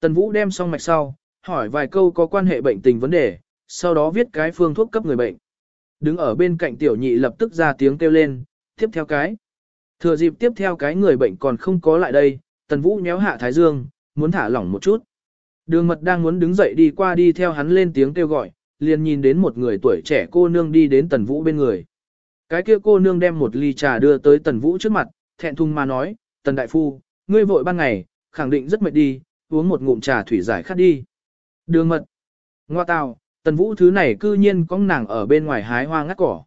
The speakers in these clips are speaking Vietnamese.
Tần Vũ đem xong mạch sau, hỏi vài câu có quan hệ bệnh tình vấn đề, sau đó viết cái phương thuốc cấp người bệnh. Đứng ở bên cạnh tiểu nhị lập tức ra tiếng kêu lên, tiếp theo cái. Thừa dịp tiếp theo cái người bệnh còn không có lại đây, Tần Vũ nhéo hạ Thái Dương, muốn thả lỏng một chút. Đường mật đang muốn đứng dậy đi qua đi theo hắn lên tiếng kêu gọi, liền nhìn đến một người tuổi trẻ cô nương đi đến Tần Vũ bên người. Cái kia cô nương đem một ly trà đưa tới Tần Vũ trước mặt, thẹn thùng mà nói, Tần Đại Phu, ngươi vội ban ngày, khẳng định rất mệt đi, uống một ngụm trà thủy giải khát đi. Đường mật. Ngoa tào, Tần Vũ thứ này cư nhiên có nàng ở bên ngoài hái hoa ngắt cỏ.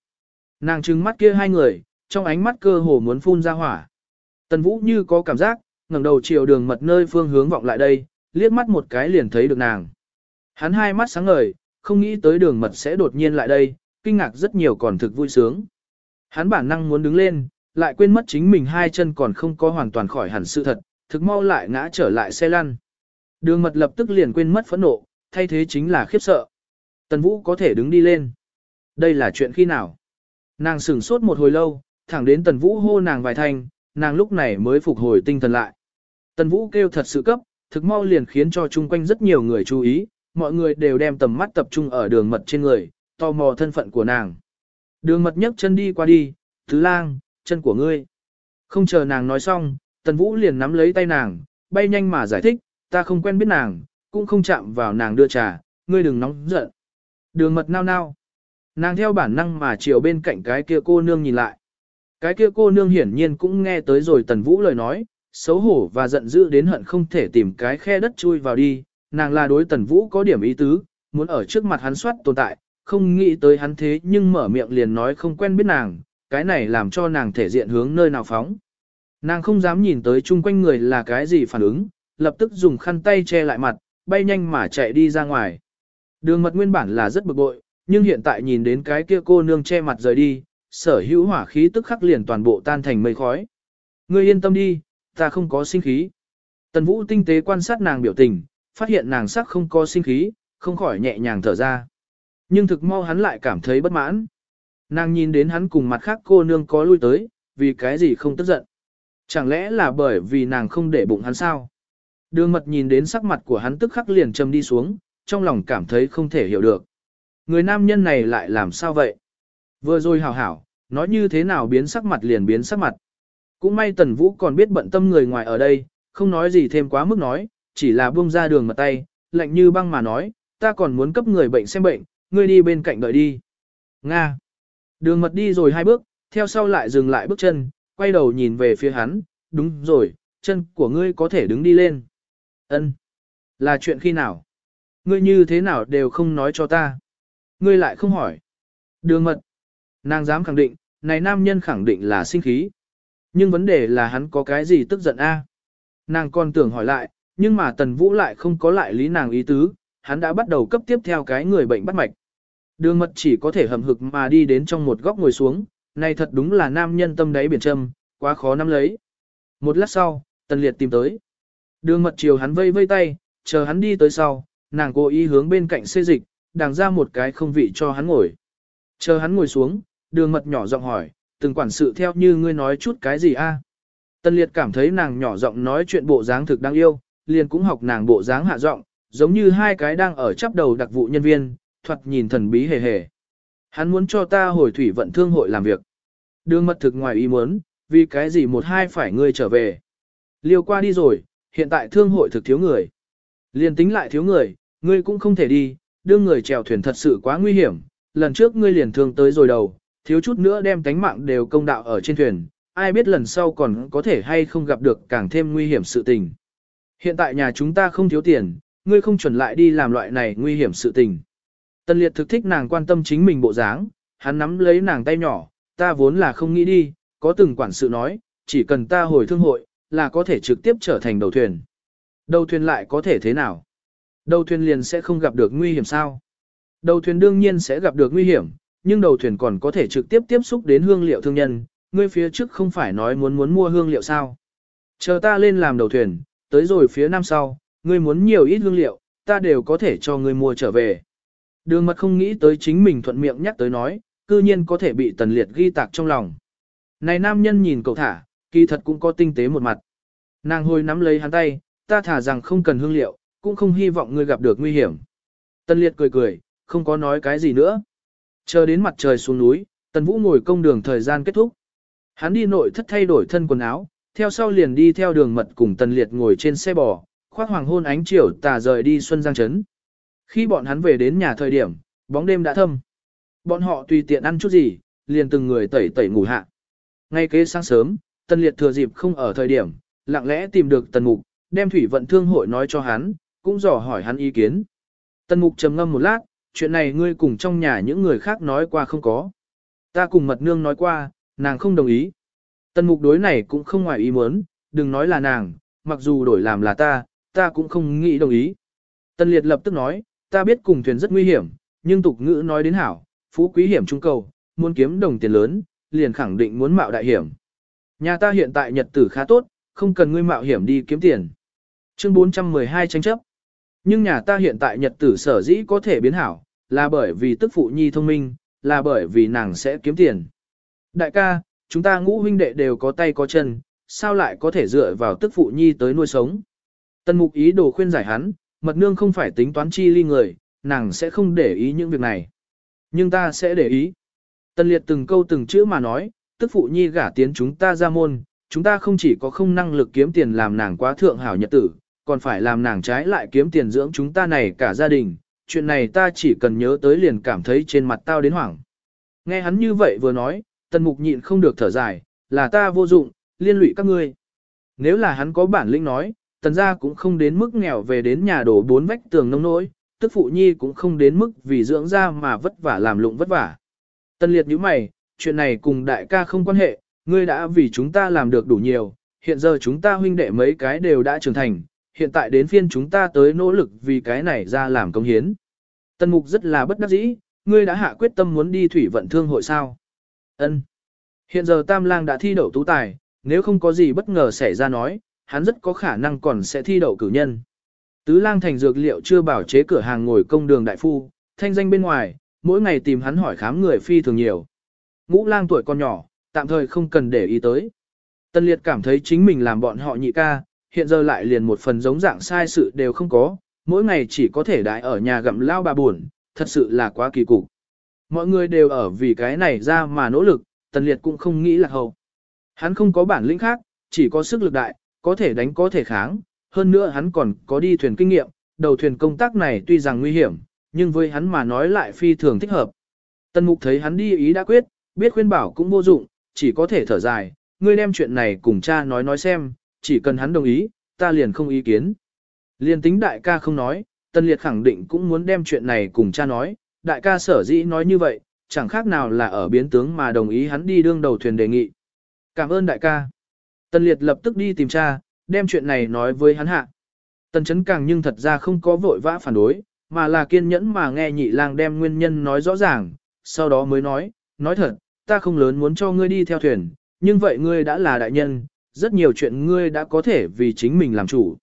Nàng trừng mắt kia hai người, trong ánh mắt cơ hồ muốn phun ra hỏa. Tần Vũ như có cảm giác, ngẩng đầu chiều đường mật nơi phương hướng vọng lại đây, liếc mắt một cái liền thấy được nàng. Hắn hai mắt sáng ngời, không nghĩ tới đường mật sẽ đột nhiên lại đây, kinh ngạc rất nhiều còn thực vui sướng. Hắn bản năng muốn đứng lên, lại quên mất chính mình hai chân còn không có hoàn toàn khỏi hẳn sự thật, thực mau lại ngã trở lại xe lăn. Đường mật lập tức liền quên mất phẫn nộ, thay thế chính là khiếp sợ. Tần Vũ có thể đứng đi lên. Đây là chuyện khi nào? Nàng sửng sốt một hồi lâu, thẳng đến Tần Vũ hô nàng vài thanh, nàng lúc này mới phục hồi tinh thần lại. Tần Vũ kêu thật sự cấp, thực mau liền khiến cho chung quanh rất nhiều người chú ý, mọi người đều đem tầm mắt tập trung ở đường mật trên người, tò mò thân phận của nàng. Đường mật nhấc chân đi qua đi, thứ lang, chân của ngươi. Không chờ nàng nói xong, Tần Vũ liền nắm lấy tay nàng, bay nhanh mà giải thích, ta không quen biết nàng, cũng không chạm vào nàng đưa trà, ngươi đừng nóng giận. Đường mật nao nao. Nàng theo bản năng mà chiều bên cạnh cái kia cô nương nhìn lại. Cái kia cô nương hiển nhiên cũng nghe tới rồi Tần Vũ lời nói, xấu hổ và giận dữ đến hận không thể tìm cái khe đất chui vào đi, nàng là đối Tần Vũ có điểm ý tứ, muốn ở trước mặt hắn soát tồn tại, không nghĩ tới hắn thế nhưng mở miệng liền nói không quen biết nàng, cái này làm cho nàng thể diện hướng nơi nào phóng. Nàng không dám nhìn tới chung quanh người là cái gì phản ứng, lập tức dùng khăn tay che lại mặt, bay nhanh mà chạy đi ra ngoài. Đường mật nguyên bản là rất bực bội, nhưng hiện tại nhìn đến cái kia cô nương che mặt rời đi, sở hữu hỏa khí tức khắc liền toàn bộ tan thành mây khói. Ngươi yên tâm đi, ta không có sinh khí. Tần Vũ tinh tế quan sát nàng biểu tình, phát hiện nàng sắc không có sinh khí, không khỏi nhẹ nhàng thở ra. Nhưng thực mau hắn lại cảm thấy bất mãn. Nàng nhìn đến hắn cùng mặt khác cô nương có lui tới, vì cái gì không tức giận. Chẳng lẽ là bởi vì nàng không để bụng hắn sao? Đường mật nhìn đến sắc mặt của hắn tức khắc liền trầm đi xuống, trong lòng cảm thấy không thể hiểu được. Người nam nhân này lại làm sao vậy? Vừa rồi hảo hảo, nói như thế nào biến sắc mặt liền biến sắc mặt. Cũng may Tần Vũ còn biết bận tâm người ngoài ở đây, không nói gì thêm quá mức nói, chỉ là buông ra đường mật tay, lạnh như băng mà nói, ta còn muốn cấp người bệnh xem bệnh, ngươi đi bên cạnh đợi đi. Nga. Đường mật đi rồi hai bước, theo sau lại dừng lại bước chân, quay đầu nhìn về phía hắn, đúng rồi, chân của ngươi có thể đứng đi lên. Ân, Là chuyện khi nào? Ngươi như thế nào đều không nói cho ta. Ngươi lại không hỏi. Đường mật. Nàng dám khẳng định, này nam nhân khẳng định là sinh khí. Nhưng vấn đề là hắn có cái gì tức giận a? Nàng còn tưởng hỏi lại, nhưng mà tần vũ lại không có lại lý nàng ý tứ, hắn đã bắt đầu cấp tiếp theo cái người bệnh bắt mạch. Đường mật chỉ có thể hầm hực mà đi đến trong một góc ngồi xuống, này thật đúng là nam nhân tâm đáy biển trâm, quá khó nắm lấy. Một lát sau, tần liệt tìm tới. Đường mật chiều hắn vây vây tay, chờ hắn đi tới sau, nàng cố ý hướng bên cạnh xê dịch, đàng ra một cái không vị cho hắn ngồi. Chờ hắn ngồi xuống, đường mật nhỏ giọng hỏi, từng quản sự theo như ngươi nói chút cái gì a? Tân liệt cảm thấy nàng nhỏ giọng nói chuyện bộ dáng thực đáng yêu, liền cũng học nàng bộ dáng hạ giọng, giống như hai cái đang ở chắp đầu đặc vụ nhân viên, thoạt nhìn thần bí hề hề. Hắn muốn cho ta hồi thủy vận thương hội làm việc. Đường mật thực ngoài ý muốn, vì cái gì một hai phải ngươi trở về. Liêu qua đi rồi, hiện tại thương hội thực thiếu người. Liền tính lại thiếu người, ngươi cũng không thể đi, đưa người chèo thuyền thật sự quá nguy hiểm. Lần trước ngươi liền thương tới rồi đầu, thiếu chút nữa đem tánh mạng đều công đạo ở trên thuyền, ai biết lần sau còn có thể hay không gặp được càng thêm nguy hiểm sự tình. Hiện tại nhà chúng ta không thiếu tiền, ngươi không chuẩn lại đi làm loại này nguy hiểm sự tình. Tân liệt thực thích nàng quan tâm chính mình bộ dáng, hắn nắm lấy nàng tay nhỏ, ta vốn là không nghĩ đi, có từng quản sự nói, chỉ cần ta hồi thương hội, là có thể trực tiếp trở thành đầu thuyền. Đầu thuyền lại có thể thế nào? Đầu thuyền liền sẽ không gặp được nguy hiểm sao? Đầu thuyền đương nhiên sẽ gặp được nguy hiểm, nhưng đầu thuyền còn có thể trực tiếp tiếp xúc đến hương liệu thương nhân, ngươi phía trước không phải nói muốn muốn mua hương liệu sao? Chờ ta lên làm đầu thuyền, tới rồi phía nam sau, ngươi muốn nhiều ít hương liệu, ta đều có thể cho ngươi mua trở về. Đường mật không nghĩ tới chính mình thuận miệng nhắc tới nói, cư nhiên có thể bị tần liệt ghi tạc trong lòng. Này nam nhân nhìn cậu thả, kỳ thật cũng có tinh tế một mặt. Nàng hồi nắm lấy hắn tay, ta thả rằng không cần hương liệu, cũng không hy vọng ngươi gặp được nguy hiểm. Tân liệt cười cười, không có nói cái gì nữa. Chờ đến mặt trời xuống núi, Tần Vũ ngồi công đường thời gian kết thúc. Hắn đi nội thất thay đổi thân quần áo, theo sau liền đi theo đường mật cùng Tần Liệt ngồi trên xe bò, khoác hoàng hôn ánh chiều tà rời đi Xuân Giang Trấn. Khi bọn hắn về đến nhà thời điểm, bóng đêm đã thâm. Bọn họ tùy tiện ăn chút gì, liền từng người tẩy tẩy ngủ hạ. Ngay kế sáng sớm, Tần Liệt thừa dịp không ở thời điểm, lặng lẽ tìm được Tần Mục, đem thủy vận thương hội nói cho hắn, cũng dò hỏi hắn ý kiến. Tần Mục trầm ngâm một lát, chuyện này ngươi cùng trong nhà những người khác nói qua không có. Ta cùng mật nương nói qua, nàng không đồng ý. Tần Mục đối này cũng không ngoài ý muốn, đừng nói là nàng, mặc dù đổi làm là ta, ta cũng không nghĩ đồng ý. Tần Liệt lập tức nói, ta biết cùng thuyền rất nguy hiểm, nhưng tục ngữ nói đến hảo, phú quý hiểm trung cầu, muốn kiếm đồng tiền lớn, liền khẳng định muốn mạo đại hiểm. Nhà ta hiện tại nhật tử khá tốt, không cần ngươi mạo hiểm đi kiếm tiền. Chương 412 tranh chấp. Nhưng nhà ta hiện tại nhật tử sở dĩ có thể biến hảo, là bởi vì tức phụ nhi thông minh, là bởi vì nàng sẽ kiếm tiền. Đại ca, chúng ta ngũ huynh đệ đều có tay có chân, sao lại có thể dựa vào tức phụ nhi tới nuôi sống. Tần mục ý đồ khuyên giải hắn, mật nương không phải tính toán chi ly người, nàng sẽ không để ý những việc này. Nhưng ta sẽ để ý. Tần liệt từng câu từng chữ mà nói, tức phụ nhi gả tiến chúng ta ra môn, chúng ta không chỉ có không năng lực kiếm tiền làm nàng quá thượng hảo nhật tử, còn phải làm nàng trái lại kiếm tiền dưỡng chúng ta này cả gia đình. Chuyện này ta chỉ cần nhớ tới liền cảm thấy trên mặt tao đến hoảng. Nghe hắn như vậy vừa nói, tần mục nhịn không được thở dài, là ta vô dụng, liên lụy các ngươi. Nếu là hắn có bản lĩnh nói, tần gia cũng không đến mức nghèo về đến nhà đổ bốn vách tường nông nỗi, tức phụ nhi cũng không đến mức vì dưỡng ra mà vất vả làm lụng vất vả. Tần liệt như mày, chuyện này cùng đại ca không quan hệ, ngươi đã vì chúng ta làm được đủ nhiều, hiện giờ chúng ta huynh đệ mấy cái đều đã trưởng thành, hiện tại đến phiên chúng ta tới nỗ lực vì cái này ra làm công hiến. Tân mục rất là bất đắc dĩ, ngươi đã hạ quyết tâm muốn đi thủy vận thương hội sao? Ân. Hiện giờ Tam Lang đã thi đậu tú tài, nếu không có gì bất ngờ xảy ra nói, hắn rất có khả năng còn sẽ thi đậu cử nhân. Tứ Lang thành dược liệu chưa bảo chế cửa hàng ngồi công đường đại phu, thanh danh bên ngoài, mỗi ngày tìm hắn hỏi khám người phi thường nhiều. Ngũ Lang tuổi còn nhỏ, tạm thời không cần để ý tới. Tân Liệt cảm thấy chính mình làm bọn họ nhị ca, hiện giờ lại liền một phần giống dạng sai sự đều không có, mỗi ngày chỉ có thể đại ở nhà gặm lao bà buồn, thật sự là quá kỳ cục. Mọi người đều ở vì cái này ra mà nỗ lực, Tần Liệt cũng không nghĩ là hầu. Hắn không có bản lĩnh khác, chỉ có sức lực đại, có thể đánh có thể kháng, hơn nữa hắn còn có đi thuyền kinh nghiệm, đầu thuyền công tác này tuy rằng nguy hiểm, nhưng với hắn mà nói lại phi thường thích hợp. Tần Mục thấy hắn đi ý đã quyết, biết khuyên bảo cũng vô dụng, chỉ có thể thở dài, ngươi đem chuyện này cùng cha nói nói xem, chỉ cần hắn đồng ý, ta liền không ý kiến. Liên tính đại ca không nói, Tân Liệt khẳng định cũng muốn đem chuyện này cùng cha nói, đại ca sở dĩ nói như vậy, chẳng khác nào là ở biến tướng mà đồng ý hắn đi đương đầu thuyền đề nghị. Cảm ơn đại ca. Tân Liệt lập tức đi tìm cha, đem chuyện này nói với hắn hạ. Tân Chấn càng nhưng thật ra không có vội vã phản đối, mà là kiên nhẫn mà nghe nhị lang đem nguyên nhân nói rõ ràng, sau đó mới nói, nói thật, ta không lớn muốn cho ngươi đi theo thuyền, nhưng vậy ngươi đã là đại nhân, rất nhiều chuyện ngươi đã có thể vì chính mình làm chủ.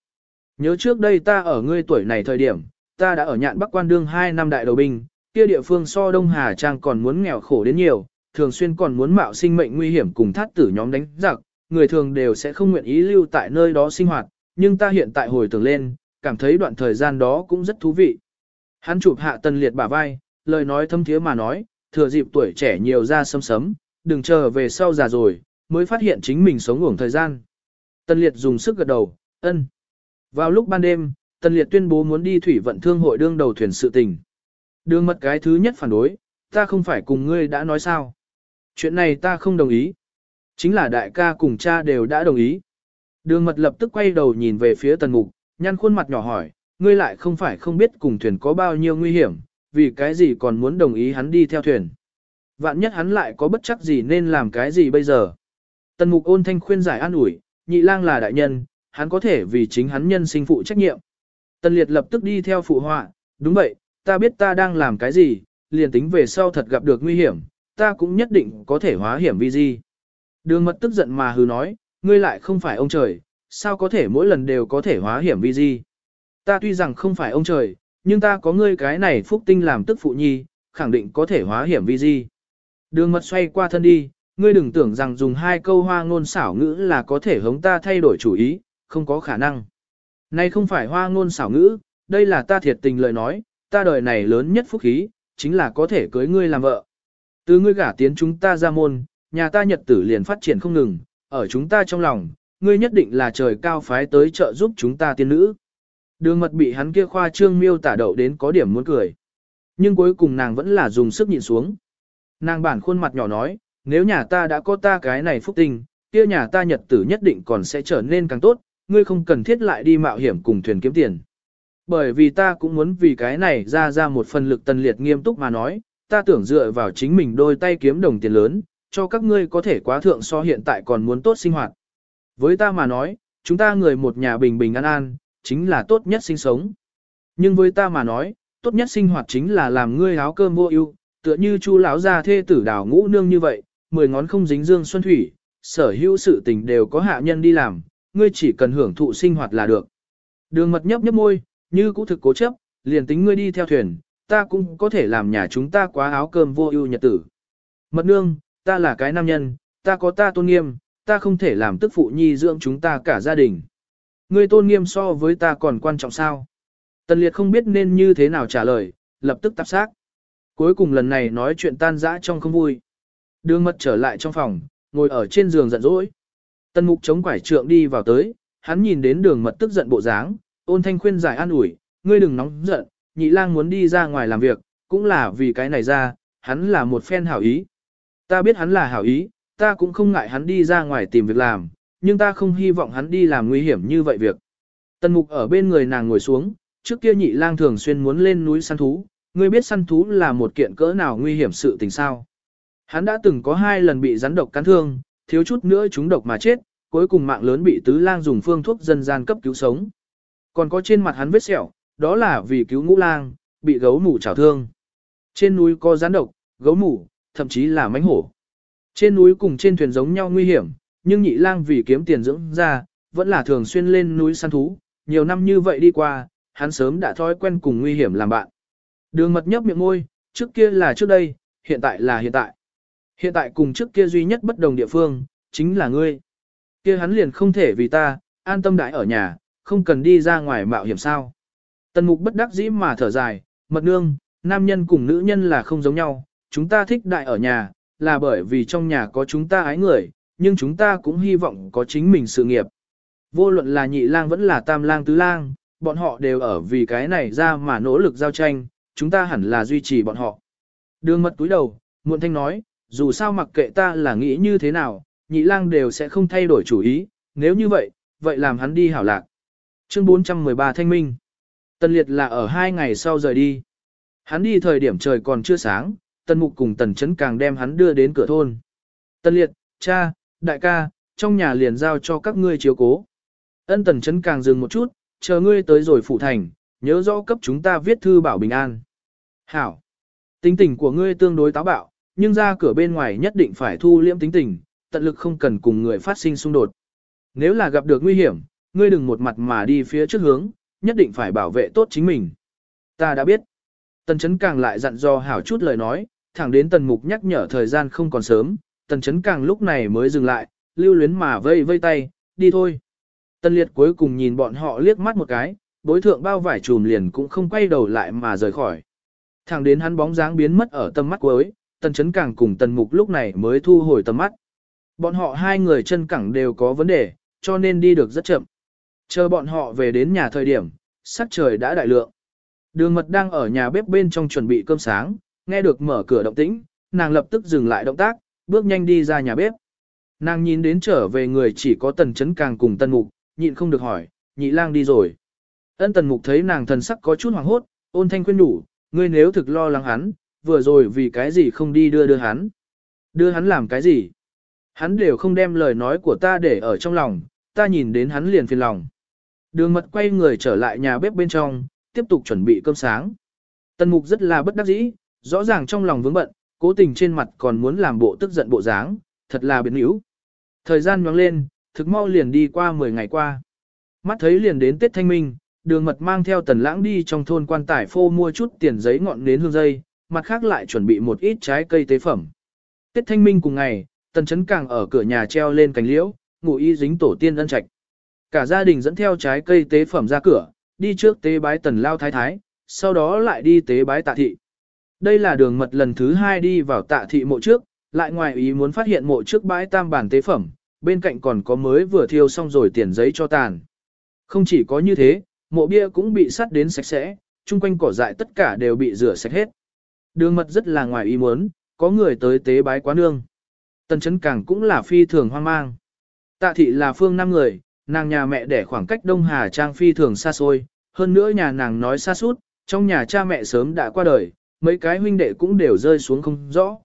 Nhớ trước đây ta ở ngươi tuổi này thời điểm, ta đã ở nhạn Bắc quan đương 2 năm đại đầu binh, kia địa phương so Đông Hà Trang còn muốn nghèo khổ đến nhiều, thường xuyên còn muốn mạo sinh mệnh nguy hiểm cùng thát tử nhóm đánh giặc, người thường đều sẽ không nguyện ý lưu tại nơi đó sinh hoạt, nhưng ta hiện tại hồi tưởng lên, cảm thấy đoạn thời gian đó cũng rất thú vị. Hắn chụp hạ tần liệt bả vai, lời nói thâm thiế mà nói, thừa dịp tuổi trẻ nhiều ra sấm sấm, đừng chờ về sau già rồi, mới phát hiện chính mình sống ngủng thời gian. tân liệt dùng sức gật đầu, ân. Vào lúc ban đêm, tân liệt tuyên bố muốn đi thủy vận thương hội đương đầu thuyền sự tình. Đường mật cái thứ nhất phản đối, ta không phải cùng ngươi đã nói sao. Chuyện này ta không đồng ý. Chính là đại ca cùng cha đều đã đồng ý. Đường mật lập tức quay đầu nhìn về phía tần mục, nhăn khuôn mặt nhỏ hỏi, ngươi lại không phải không biết cùng thuyền có bao nhiêu nguy hiểm, vì cái gì còn muốn đồng ý hắn đi theo thuyền. Vạn nhất hắn lại có bất chắc gì nên làm cái gì bây giờ. Tần mục ôn thanh khuyên giải an ủi, nhị lang là đại nhân, hắn có thể vì chính hắn nhân sinh phụ trách nhiệm. Tần liệt lập tức đi theo phụ họa, đúng vậy, ta biết ta đang làm cái gì, liền tính về sau thật gặp được nguy hiểm, ta cũng nhất định có thể hóa hiểm vi di. Đường mật tức giận mà hừ nói, ngươi lại không phải ông trời, sao có thể mỗi lần đều có thể hóa hiểm vi di. Ta tuy rằng không phải ông trời, nhưng ta có ngươi cái này phúc tinh làm tức phụ nhi, khẳng định có thể hóa hiểm vi di. Đường mật xoay qua thân đi, ngươi đừng tưởng rằng dùng hai câu hoa ngôn xảo ngữ là có thể hống ta thay đổi chủ ý, không có khả năng. Này không phải hoa ngôn xảo ngữ, đây là ta thiệt tình lời nói, ta đời này lớn nhất phúc khí, chính là có thể cưới ngươi làm vợ. Từ ngươi gả tiến chúng ta ra môn, nhà ta nhật tử liền phát triển không ngừng, ở chúng ta trong lòng, ngươi nhất định là trời cao phái tới trợ giúp chúng ta tiên nữ. Đường mật bị hắn kia khoa trương miêu tả đậu đến có điểm muốn cười. Nhưng cuối cùng nàng vẫn là dùng sức nhịn xuống. Nàng bản khuôn mặt nhỏ nói, nếu nhà ta đã có ta cái này phúc tình, kia nhà ta nhật tử nhất định còn sẽ trở nên càng tốt, ngươi không cần thiết lại đi mạo hiểm cùng thuyền kiếm tiền. Bởi vì ta cũng muốn vì cái này ra ra một phần lực tần liệt nghiêm túc mà nói, ta tưởng dựa vào chính mình đôi tay kiếm đồng tiền lớn, cho các ngươi có thể quá thượng so hiện tại còn muốn tốt sinh hoạt. Với ta mà nói, chúng ta người một nhà bình bình an an, chính là tốt nhất sinh sống. Nhưng với ta mà nói, tốt nhất sinh hoạt chính là làm ngươi áo cơm vô ưu, tựa như chu lão gia thê tử đào ngũ nương như vậy, mười ngón không dính dương xuân thủy, sở hữu sự tình đều có hạ nhân đi làm, ngươi chỉ cần hưởng thụ sinh hoạt là được. Đường mật nhấp nhấp môi, như cũ thực cố chấp, liền tính ngươi đi theo thuyền, ta cũng có thể làm nhà chúng ta quá áo cơm vô ưu nhật tử. Mật nương, ta là cái nam nhân, ta có ta tôn nghiêm, ta không thể làm tức phụ nhi dưỡng chúng ta cả gia đình. Ngươi tôn nghiêm so với ta còn quan trọng sao? Tần liệt không biết nên như thế nào trả lời, lập tức tạp xác. Cuối cùng lần này nói chuyện tan dã trong không vui. Đường mật trở lại trong phòng, ngồi ở trên giường giận dỗi. Tần mục chống quải trượng đi vào tới, hắn nhìn đến đường mật tức giận bộ dáng, ôn thanh khuyên giải an ủi, ngươi đừng nóng giận, nhị lang muốn đi ra ngoài làm việc, cũng là vì cái này ra, hắn là một phen hảo ý. Ta biết hắn là hảo ý, ta cũng không ngại hắn đi ra ngoài tìm việc làm, nhưng ta không hy vọng hắn đi làm nguy hiểm như vậy việc. Tần mục ở bên người nàng ngồi xuống, trước kia nhị lang thường xuyên muốn lên núi săn thú, ngươi biết săn thú là một kiện cỡ nào nguy hiểm sự tình sao. Hắn đã từng có hai lần bị rắn độc cắn thương, thiếu chút nữa chúng độc mà chết, cuối cùng mạng lớn bị tứ lang dùng phương thuốc dân gian cấp cứu sống. Còn có trên mặt hắn vết sẹo, đó là vì cứu ngũ lang, bị gấu mủ chảo thương. Trên núi có rắn độc, gấu mủ, thậm chí là mánh hổ. Trên núi cùng trên thuyền giống nhau nguy hiểm, nhưng nhị lang vì kiếm tiền dưỡng ra, vẫn là thường xuyên lên núi săn thú, nhiều năm như vậy đi qua, hắn sớm đã thói quen cùng nguy hiểm làm bạn. Đường mật nhấp miệng môi, trước kia là trước đây, hiện tại là hiện tại. Hiện tại cùng trước kia duy nhất bất đồng địa phương, chính là ngươi. Kia hắn liền không thể vì ta, an tâm đãi ở nhà, không cần đi ra ngoài mạo hiểm sao. Tần mục bất đắc dĩ mà thở dài, mật nương, nam nhân cùng nữ nhân là không giống nhau, chúng ta thích đại ở nhà, là bởi vì trong nhà có chúng ta ái người, nhưng chúng ta cũng hy vọng có chính mình sự nghiệp. Vô luận là nhị lang vẫn là tam lang tứ lang, bọn họ đều ở vì cái này ra mà nỗ lực giao tranh, chúng ta hẳn là duy trì bọn họ. Đường mật túi đầu, muộn thanh nói, dù sao mặc kệ ta là nghĩ như thế nào, nhị lang đều sẽ không thay đổi chủ ý, nếu như vậy, vậy làm hắn đi hảo lạc. Chương 413 Thanh Minh Tần Liệt là ở hai ngày sau rời đi. Hắn đi thời điểm trời còn chưa sáng, Tần Mục cùng Tần Chấn càng đem hắn đưa đến cửa thôn. Tần Liệt, cha, đại ca, trong nhà liền giao cho các ngươi chiếu cố. Ân Tần Chấn càng dừng một chút, chờ ngươi tới rồi phụ thành, nhớ rõ cấp chúng ta viết thư bảo bình an. Hảo, tính tình của ngươi tương đối táo bạo, nhưng ra cửa bên ngoài nhất định phải thu liễm tính tình, tận lực không cần cùng người phát sinh xung đột. Nếu là gặp được nguy hiểm, ngươi đừng một mặt mà đi phía trước hướng, nhất định phải bảo vệ tốt chính mình. Ta đã biết. Tần chấn càng lại dặn dò hảo chút lời nói, thẳng đến tần mục nhắc nhở thời gian không còn sớm, tần chấn càng lúc này mới dừng lại, lưu luyến mà vây vây tay, đi thôi. Tần liệt cuối cùng nhìn bọn họ liếc mắt một cái, bối thượng bao vải trùm liền cũng không quay đầu lại mà rời khỏi. Thẳng đến hắn bóng dáng biến mất ở tầm mắt cuối, tần chấn càng cùng tần mục lúc này mới thu hồi tầm mắt. Bọn họ hai người chân cẳng đều có vấn đề, cho nên đi được rất chậm. Chờ bọn họ về đến nhà thời điểm, sắc trời đã đại lượng. Đường mật đang ở nhà bếp bên trong chuẩn bị cơm sáng, nghe được mở cửa động tĩnh, nàng lập tức dừng lại động tác, bước nhanh đi ra nhà bếp. Nàng nhìn đến trở về người chỉ có tần chấn càng cùng tần mục, nhịn không được hỏi, nhị lang đi rồi. Ân tần mục thấy nàng thần sắc có chút hoảng hốt, ôn thanh khuyên đủ, ngươi nếu thực lo lắng hắn, vừa rồi vì cái gì không đi đưa đưa hắn. Đưa hắn làm cái gì? Hắn đều không đem lời nói của ta để ở trong lòng, ta nhìn đến hắn liền phiền lòng. Đường mật quay người trở lại nhà bếp bên trong, tiếp tục chuẩn bị cơm sáng. Tần mục rất là bất đắc dĩ, rõ ràng trong lòng vướng bận, cố tình trên mặt còn muốn làm bộ tức giận bộ dáng, thật là biến yếu. Thời gian nhoáng lên, thực mau liền đi qua 10 ngày qua. Mắt thấy liền đến Tết Thanh Minh, đường mật mang theo tần lãng đi trong thôn quan tải phô mua chút tiền giấy ngọn nến hương dây, mặt khác lại chuẩn bị một ít trái cây tế phẩm. Tết Thanh Minh cùng ngày, tần chấn càng ở cửa nhà treo lên cành liễu, ngủ y dính tổ tiên ân trạch. Cả gia đình dẫn theo trái cây tế phẩm ra cửa, đi trước tế bái tần lao thái thái, sau đó lại đi tế bái tạ thị. Đây là đường mật lần thứ hai đi vào tạ thị mộ trước, lại ngoài ý muốn phát hiện mộ trước bãi tam bản tế phẩm, bên cạnh còn có mới vừa thiêu xong rồi tiền giấy cho tàn. Không chỉ có như thế, mộ bia cũng bị sắt đến sạch sẽ, chung quanh cỏ dại tất cả đều bị rửa sạch hết. Đường mật rất là ngoài ý muốn, có người tới tế bái quá nương. Tần chấn càng cũng là phi thường hoang mang. Tạ thị là phương năm người, nàng nhà mẹ đẻ khoảng cách Đông Hà Trang phi thường xa xôi, hơn nữa nhà nàng nói xa suốt, trong nhà cha mẹ sớm đã qua đời, mấy cái huynh đệ cũng đều rơi xuống không rõ.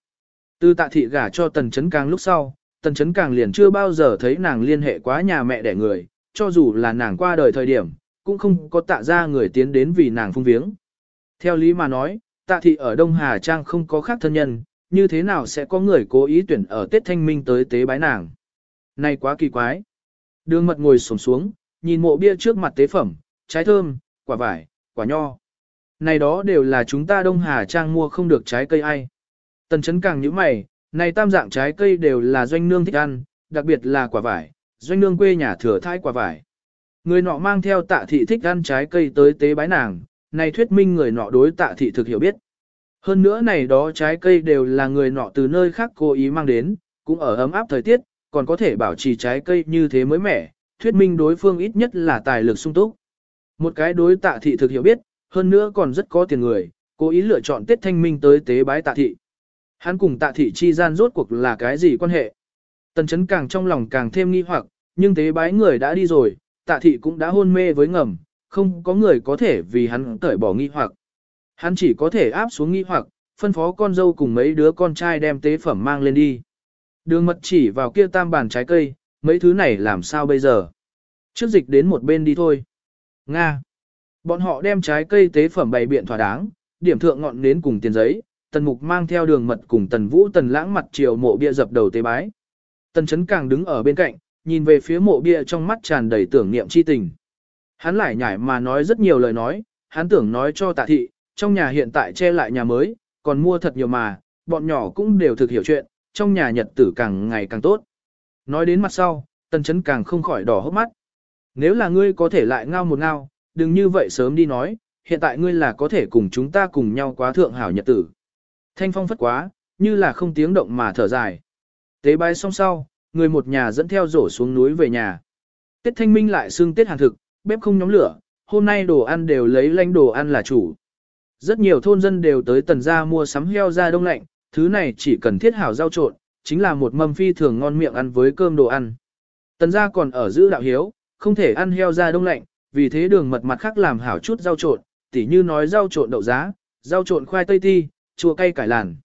Từ tạ thị gả cho tần chấn càng lúc sau, tần chấn càng liền chưa bao giờ thấy nàng liên hệ quá nhà mẹ đẻ người, cho dù là nàng qua đời thời điểm, cũng không có tạ ra người tiến đến vì nàng phung viếng. Theo lý mà nói, tạ thị ở Đông Hà Trang không có khác thân nhân, như thế nào sẽ có người cố ý tuyển ở Tết Thanh Minh tới tế bái nàng. Này quá kỳ quái. Đường mật ngồi xổm xuống, nhìn mộ bia trước mặt tế phẩm, trái thơm, quả vải, quả nho. Này đó đều là chúng ta Đông Hà Trang mua không được trái cây ai. Tần chấn càng như mày, này tam dạng trái cây đều là doanh nương thích ăn, đặc biệt là quả vải, doanh nương quê nhà thừa thai quả vải. Người nọ mang theo tạ thị thích ăn trái cây tới tế bái nàng, này thuyết minh người nọ đối tạ thị thực hiểu biết. Hơn nữa này đó trái cây đều là người nọ từ nơi khác cố ý mang đến, cũng ở ấm áp thời tiết, còn có thể bảo trì trái cây như thế mới mẻ, thuyết minh đối phương ít nhất là tài lực sung túc. Một cái đối tạ thị thực hiểu biết, hơn nữa còn rất có tiền người, cố ý lựa chọn Tết Thanh Minh tới tế bái tạ thị. Hắn cùng tạ thị chi gian rốt cuộc là cái gì quan hệ? Tần chấn càng trong lòng càng thêm nghi hoặc, nhưng tế bái người đã đi rồi, tạ thị cũng đã hôn mê với ngầm, không có người có thể vì hắn cởi bỏ nghi hoặc. Hắn chỉ có thể áp xuống nghi hoặc, phân phó con dâu cùng mấy đứa con trai đem tế phẩm mang lên đi. Đường mật chỉ vào kia tam bàn trái cây, mấy thứ này làm sao bây giờ? Trước dịch đến một bên đi thôi. Nga. Bọn họ đem trái cây tế phẩm bày biện thỏa đáng, điểm thượng ngọn nến cùng tiền giấy, tần mục mang theo đường mật cùng tần vũ tần lãng mặt chiều mộ bia dập đầu tế bái. Tần chấn càng đứng ở bên cạnh, nhìn về phía mộ bia trong mắt tràn đầy tưởng niệm chi tình. Hắn lại nhảy mà nói rất nhiều lời nói, hắn tưởng nói cho tạ thị, trong nhà hiện tại che lại nhà mới, còn mua thật nhiều mà, bọn nhỏ cũng đều thực hiểu chuyện, trong nhà nhật tử càng ngày càng tốt. Nói đến mặt sau, tần chấn càng không khỏi đỏ hốc mắt. Nếu là ngươi có thể lại ngao một ngao, đừng như vậy sớm đi nói, hiện tại ngươi là có thể cùng chúng ta cùng nhau quá thượng hảo nhật tử. Thanh phong phất quá, như là không tiếng động mà thở dài. Tế bái xong sau, người một nhà dẫn theo rổ xuống núi về nhà. Tết thanh minh lại xưng Tết hàn thực, bếp không nhóm lửa, hôm nay đồ ăn đều lấy lanh đồ ăn là chủ. Rất nhiều thôn dân đều tới tần gia mua sắm heo ra đông lạnh, thứ này chỉ cần thiết hảo rau trộn, chính là một mâm phi thường ngon miệng ăn với cơm đồ ăn. Tần gia còn ở giữ đạo hiếu, không thể ăn heo ra đông lạnh, vì thế đường mật mặt khác làm hảo chút rau trộn, tỉ như nói rau trộn đậu giá, rau trộn khoai tây ti, chua cay cải làn.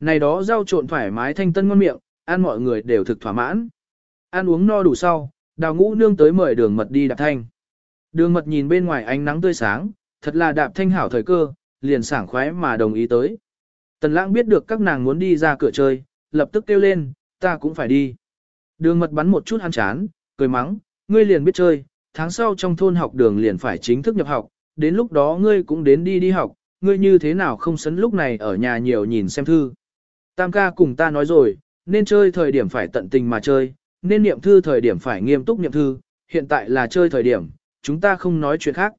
Này đó rau trộn thoải mái thanh tân ngon miệng, ăn mọi người đều thực thỏa mãn. Ăn uống no đủ sau, đào ngũ nương tới mời đường mật đi đạp thanh. Đường mật nhìn bên ngoài ánh nắng tươi sáng, thật là đạp thanh hảo thời cơ, liền sảng khoái mà đồng ý tới. Tần lãng biết được các nàng muốn đi ra cửa chơi, lập tức kêu lên, ta cũng phải đi. Đường mật bắn một chút ăn chán, cười mắng, ngươi liền biết chơi, tháng sau trong thôn học đường liền phải chính thức nhập học, đến lúc đó ngươi cũng đến đi đi học, ngươi như thế nào không sấn lúc này ở nhà nhiều nhìn xem thư. Tam ca cùng ta nói rồi, nên chơi thời điểm phải tận tình mà chơi, nên niệm thư thời điểm phải nghiêm túc niệm thư, hiện tại là chơi thời điểm, chúng ta không nói chuyện khác.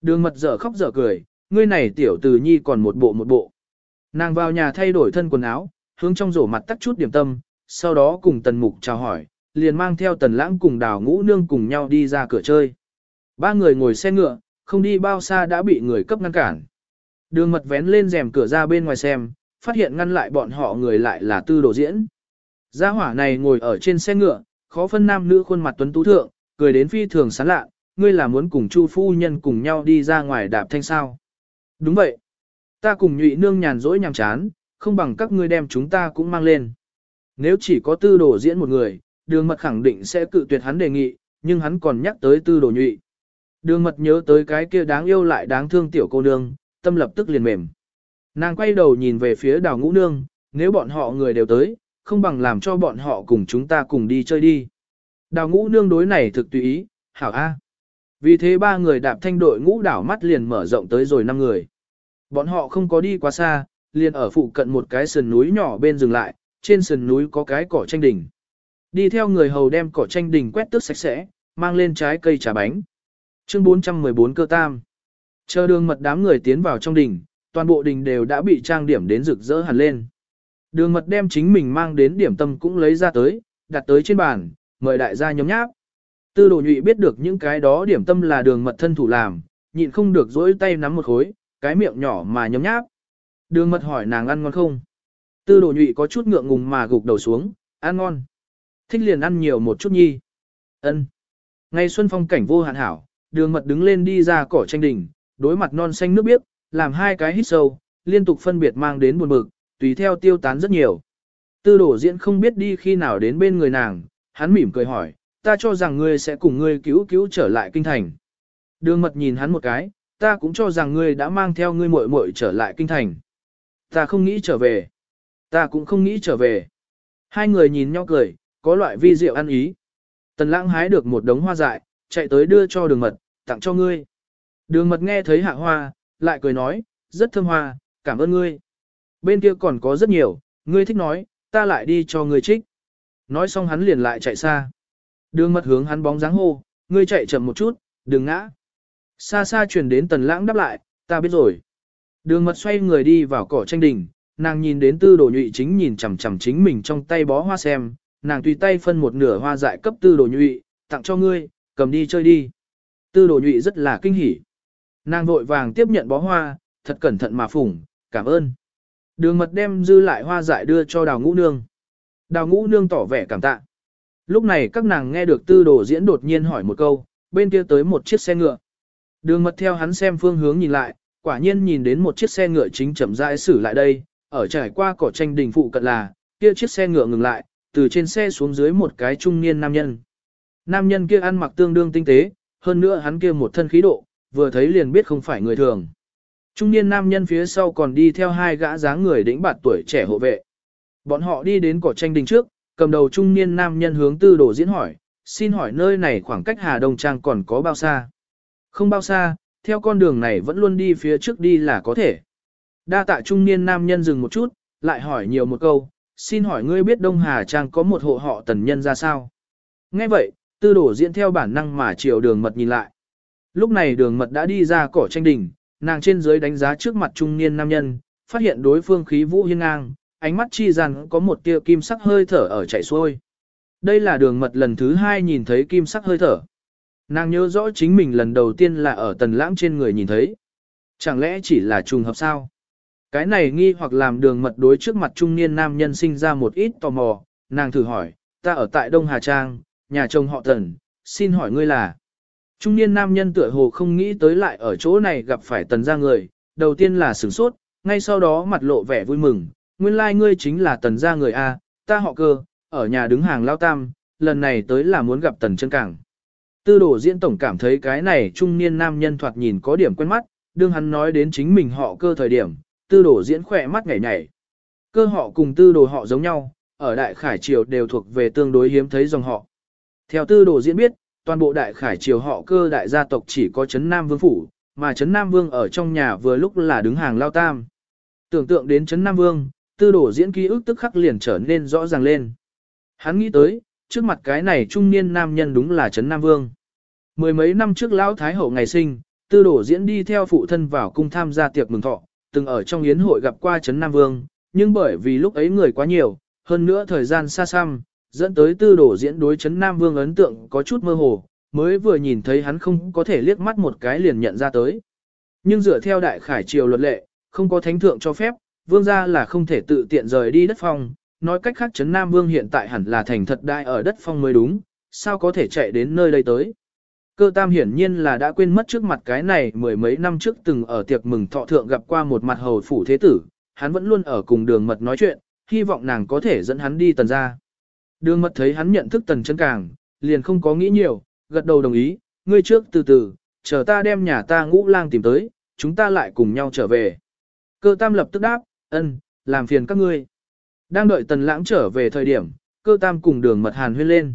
Đường mật dở khóc dở cười, ngươi này tiểu từ nhi còn một bộ một bộ. Nàng vào nhà thay đổi thân quần áo, hướng trong rổ mặt tắt chút điểm tâm, sau đó cùng tần mục chào hỏi, liền mang theo tần lãng cùng đào ngũ nương cùng nhau đi ra cửa chơi. Ba người ngồi xe ngựa, không đi bao xa đã bị người cấp ngăn cản. Đường mật vén lên rèm cửa ra bên ngoài xem, phát hiện ngăn lại bọn họ người lại là tư đồ diễn. Gia hỏa này ngồi ở trên xe ngựa, khó phân nam nữ khuôn mặt tuấn tú thượng, cười đến phi thường sán lạ, ngươi là muốn cùng Chu phu nhân cùng nhau đi ra ngoài đạp thanh sao. Đúng vậy. Ta cùng nhụy nương nhàn rỗi nhàm chán, không bằng các ngươi đem chúng ta cũng mang lên. Nếu chỉ có tư đồ diễn một người, đường mật khẳng định sẽ cự tuyệt hắn đề nghị, nhưng hắn còn nhắc tới tư đồ nhụy. Đường mật nhớ tới cái kia đáng yêu lại đáng thương tiểu cô nương, tâm lập tức liền mềm. Nàng quay đầu nhìn về phía đào ngũ nương, nếu bọn họ người đều tới, không bằng làm cho bọn họ cùng chúng ta cùng đi chơi đi. Đào ngũ nương đối này thực tùy ý, hảo A. Vì thế ba người đạp thanh đội ngũ đảo mắt liền mở rộng tới rồi năm người. Bọn họ không có đi quá xa, liền ở phụ cận một cái sườn núi nhỏ bên dừng lại, trên sườn núi có cái cỏ tranh đỉnh. Đi theo người hầu đem cỏ tranh đỉnh quét tước sạch sẽ, mang lên trái cây trà bánh. Chương 414 cơ tam. Chờ đường mật đám người tiến vào trong đình, toàn bộ đình đều đã bị trang điểm đến rực rỡ hẳn lên. Đường mật đem chính mình mang đến điểm tâm cũng lấy ra tới, đặt tới trên bàn, mời đại gia nhóm nháp. Tư đồ nhụy biết được những cái đó điểm tâm là đường mật thân thủ làm, nhịn không được dỗi tay nắm một khối, cái miệng nhỏ mà nhóm nháp. Đường mật hỏi nàng ăn ngon không? Tư đồ nhụy có chút ngượng ngùng mà gục đầu xuống, ăn ngon. Thích liền ăn nhiều một chút nhi. ân Ngày xuân phong cảnh vô hạn hảo, đường mật đứng lên đi ra cỏ tranh đỉnh, đối mặt non xanh nước biếc, làm hai cái hít sâu, liên tục phân biệt mang đến buồn bực, tùy theo tiêu tán rất nhiều. Tư đổ diễn không biết đi khi nào đến bên người nàng, hắn mỉm cười hỏi, ta cho rằng ngươi sẽ cùng ngươi cứu cứu trở lại kinh thành. Đường mật nhìn hắn một cái, ta cũng cho rằng ngươi đã mang theo ngươi muội muội trở lại kinh thành. Ta không nghĩ trở về. Ta cũng không nghĩ trở về. Hai người nhìn nhau cười, có loại vi diệu ăn ý. Tần lãng hái được một đống hoa dại, chạy tới đưa cho đường mật, tặng cho ngươi. Đường mật nghe thấy hạ hoa, lại cười nói, rất thơm hoa, cảm ơn ngươi. Bên kia còn có rất nhiều, ngươi thích nói, ta lại đi cho ngươi trích. Nói xong hắn liền lại chạy xa. Đường mật hướng hắn bóng dáng hô, ngươi chạy chậm một chút, đừng ngã. Xa xa truyền đến tần lãng đáp lại, ta biết rồi. Đường mật xoay người đi vào cỏ tranh đình, nàng nhìn đến tư đồ nhụy chính nhìn chằm chằm chính mình trong tay bó hoa xem, nàng tùy tay phân một nửa hoa dại cấp tư đồ nhụy, tặng cho ngươi, cầm đi chơi đi. Tư đồ nhụy rất là kinh hỉ. Nàng vội vàng tiếp nhận bó hoa, thật cẩn thận mà phủng, cảm ơn. Đường mật đem dư lại hoa dại đưa cho đào ngũ nương. Đào ngũ nương tỏ vẻ cảm tạ. Lúc này các nàng nghe được tư đồ diễn đột nhiên hỏi một câu, bên kia tới một chiếc xe ngựa. Đường mật theo hắn xem phương hướng nhìn lại, quả nhiên nhìn đến một chiếc xe ngựa chính chậm rãi xử lại đây, ở trải qua cỏ tranh đình phụ cận là, kia chiếc xe ngựa ngừng lại, từ trên xe xuống dưới một cái trung niên nam nhân. Nam nhân kia ăn mặc tương đương tinh tế, hơn nữa hắn kia một thân khí độ, vừa thấy liền biết không phải người thường. Trung niên nam nhân phía sau còn đi theo hai gã dáng người đĩnh bạt tuổi trẻ hộ vệ. Bọn họ đi đến cỏ tranh đình trước, cầm đầu trung niên nam nhân hướng tư đồ diễn hỏi, xin hỏi nơi này khoảng cách Hà Đông Trang còn có bao xa? Không bao xa, theo con đường này vẫn luôn đi phía trước đi là có thể. Đa tạ trung niên nam nhân dừng một chút, lại hỏi nhiều một câu, xin hỏi ngươi biết Đông Hà Trang có một hộ họ tần nhân ra sao? Nghe vậy, tư đổ diễn theo bản năng mà chiều đường mật nhìn lại. Lúc này đường mật đã đi ra cỏ tranh đỉnh, nàng trên dưới đánh giá trước mặt trung niên nam nhân, phát hiện đối phương khí vũ hiên ngang, ánh mắt chi rằng có một tia kim sắc hơi thở ở chạy xuôi. Đây là đường mật lần thứ hai nhìn thấy kim sắc hơi thở. Nàng nhớ rõ chính mình lần đầu tiên là ở tần lãng trên người nhìn thấy. Chẳng lẽ chỉ là trùng hợp sao? Cái này nghi hoặc làm đường mật đối trước mặt trung niên nam nhân sinh ra một ít tò mò, nàng thử hỏi, ta ở tại Đông Hà Trang, nhà chồng họ tần, xin hỏi ngươi là. Trung niên nam nhân tựa hồ không nghĩ tới lại ở chỗ này gặp phải tần gia người, đầu tiên là sửng sốt, ngay sau đó mặt lộ vẻ vui mừng, nguyên lai like ngươi chính là tần gia người A, ta họ cơ, ở nhà đứng hàng lao tam, lần này tới là muốn gặp tần chân cảng. Tư đồ diễn tổng cảm thấy cái này trung niên nam nhân thoạt nhìn có điểm quen mắt, đương hắn nói đến chính mình họ cơ thời điểm, tư đồ diễn khỏe mắt nhảy nhảy. Cơ họ cùng tư đồ họ giống nhau, ở đại khải triều đều thuộc về tương đối hiếm thấy dòng họ. Theo tư đồ diễn biết, toàn bộ đại khải triều họ cơ đại gia tộc chỉ có Trấn Nam Vương Phủ, mà Trấn Nam Vương ở trong nhà vừa lúc là đứng hàng lao tam. Tưởng tượng đến Trấn Nam Vương, tư đồ diễn ký ức tức khắc liền trở nên rõ ràng lên. Hắn nghĩ tới, trước mặt cái này trung niên nam nhân đúng là Trấn Nam Vương. Mười mấy năm trước Lão Thái Hậu ngày sinh, tư đồ diễn đi theo phụ thân vào cung tham gia tiệc mừng thọ, từng ở trong yến hội gặp qua Trấn Nam Vương, nhưng bởi vì lúc ấy người quá nhiều, hơn nữa thời gian xa xăm, dẫn tới tư đổ diễn đối Trấn Nam Vương ấn tượng có chút mơ hồ, mới vừa nhìn thấy hắn không có thể liếc mắt một cái liền nhận ra tới. Nhưng dựa theo đại khải triều luật lệ, không có thánh thượng cho phép, vương gia là không thể tự tiện rời đi đất phong, nói cách khác Trấn Nam Vương hiện tại hẳn là thành thật đại ở đất phong mới đúng, sao có thể chạy đến nơi đây tới. Cơ tam hiển nhiên là đã quên mất trước mặt cái này mười mấy năm trước từng ở tiệc mừng thọ thượng gặp qua một mặt hầu phủ thế tử, hắn vẫn luôn ở cùng đường mật nói chuyện, hy vọng nàng có thể dẫn hắn đi tần ra. Đường mật thấy hắn nhận thức tần chân càng, liền không có nghĩ nhiều, gật đầu đồng ý, ngươi trước từ từ, chờ ta đem nhà ta ngũ lang tìm tới, chúng ta lại cùng nhau trở về. Cơ tam lập tức đáp, ân, làm phiền các ngươi. Đang đợi tần lãng trở về thời điểm, cơ tam cùng đường mật hàn huyên lên.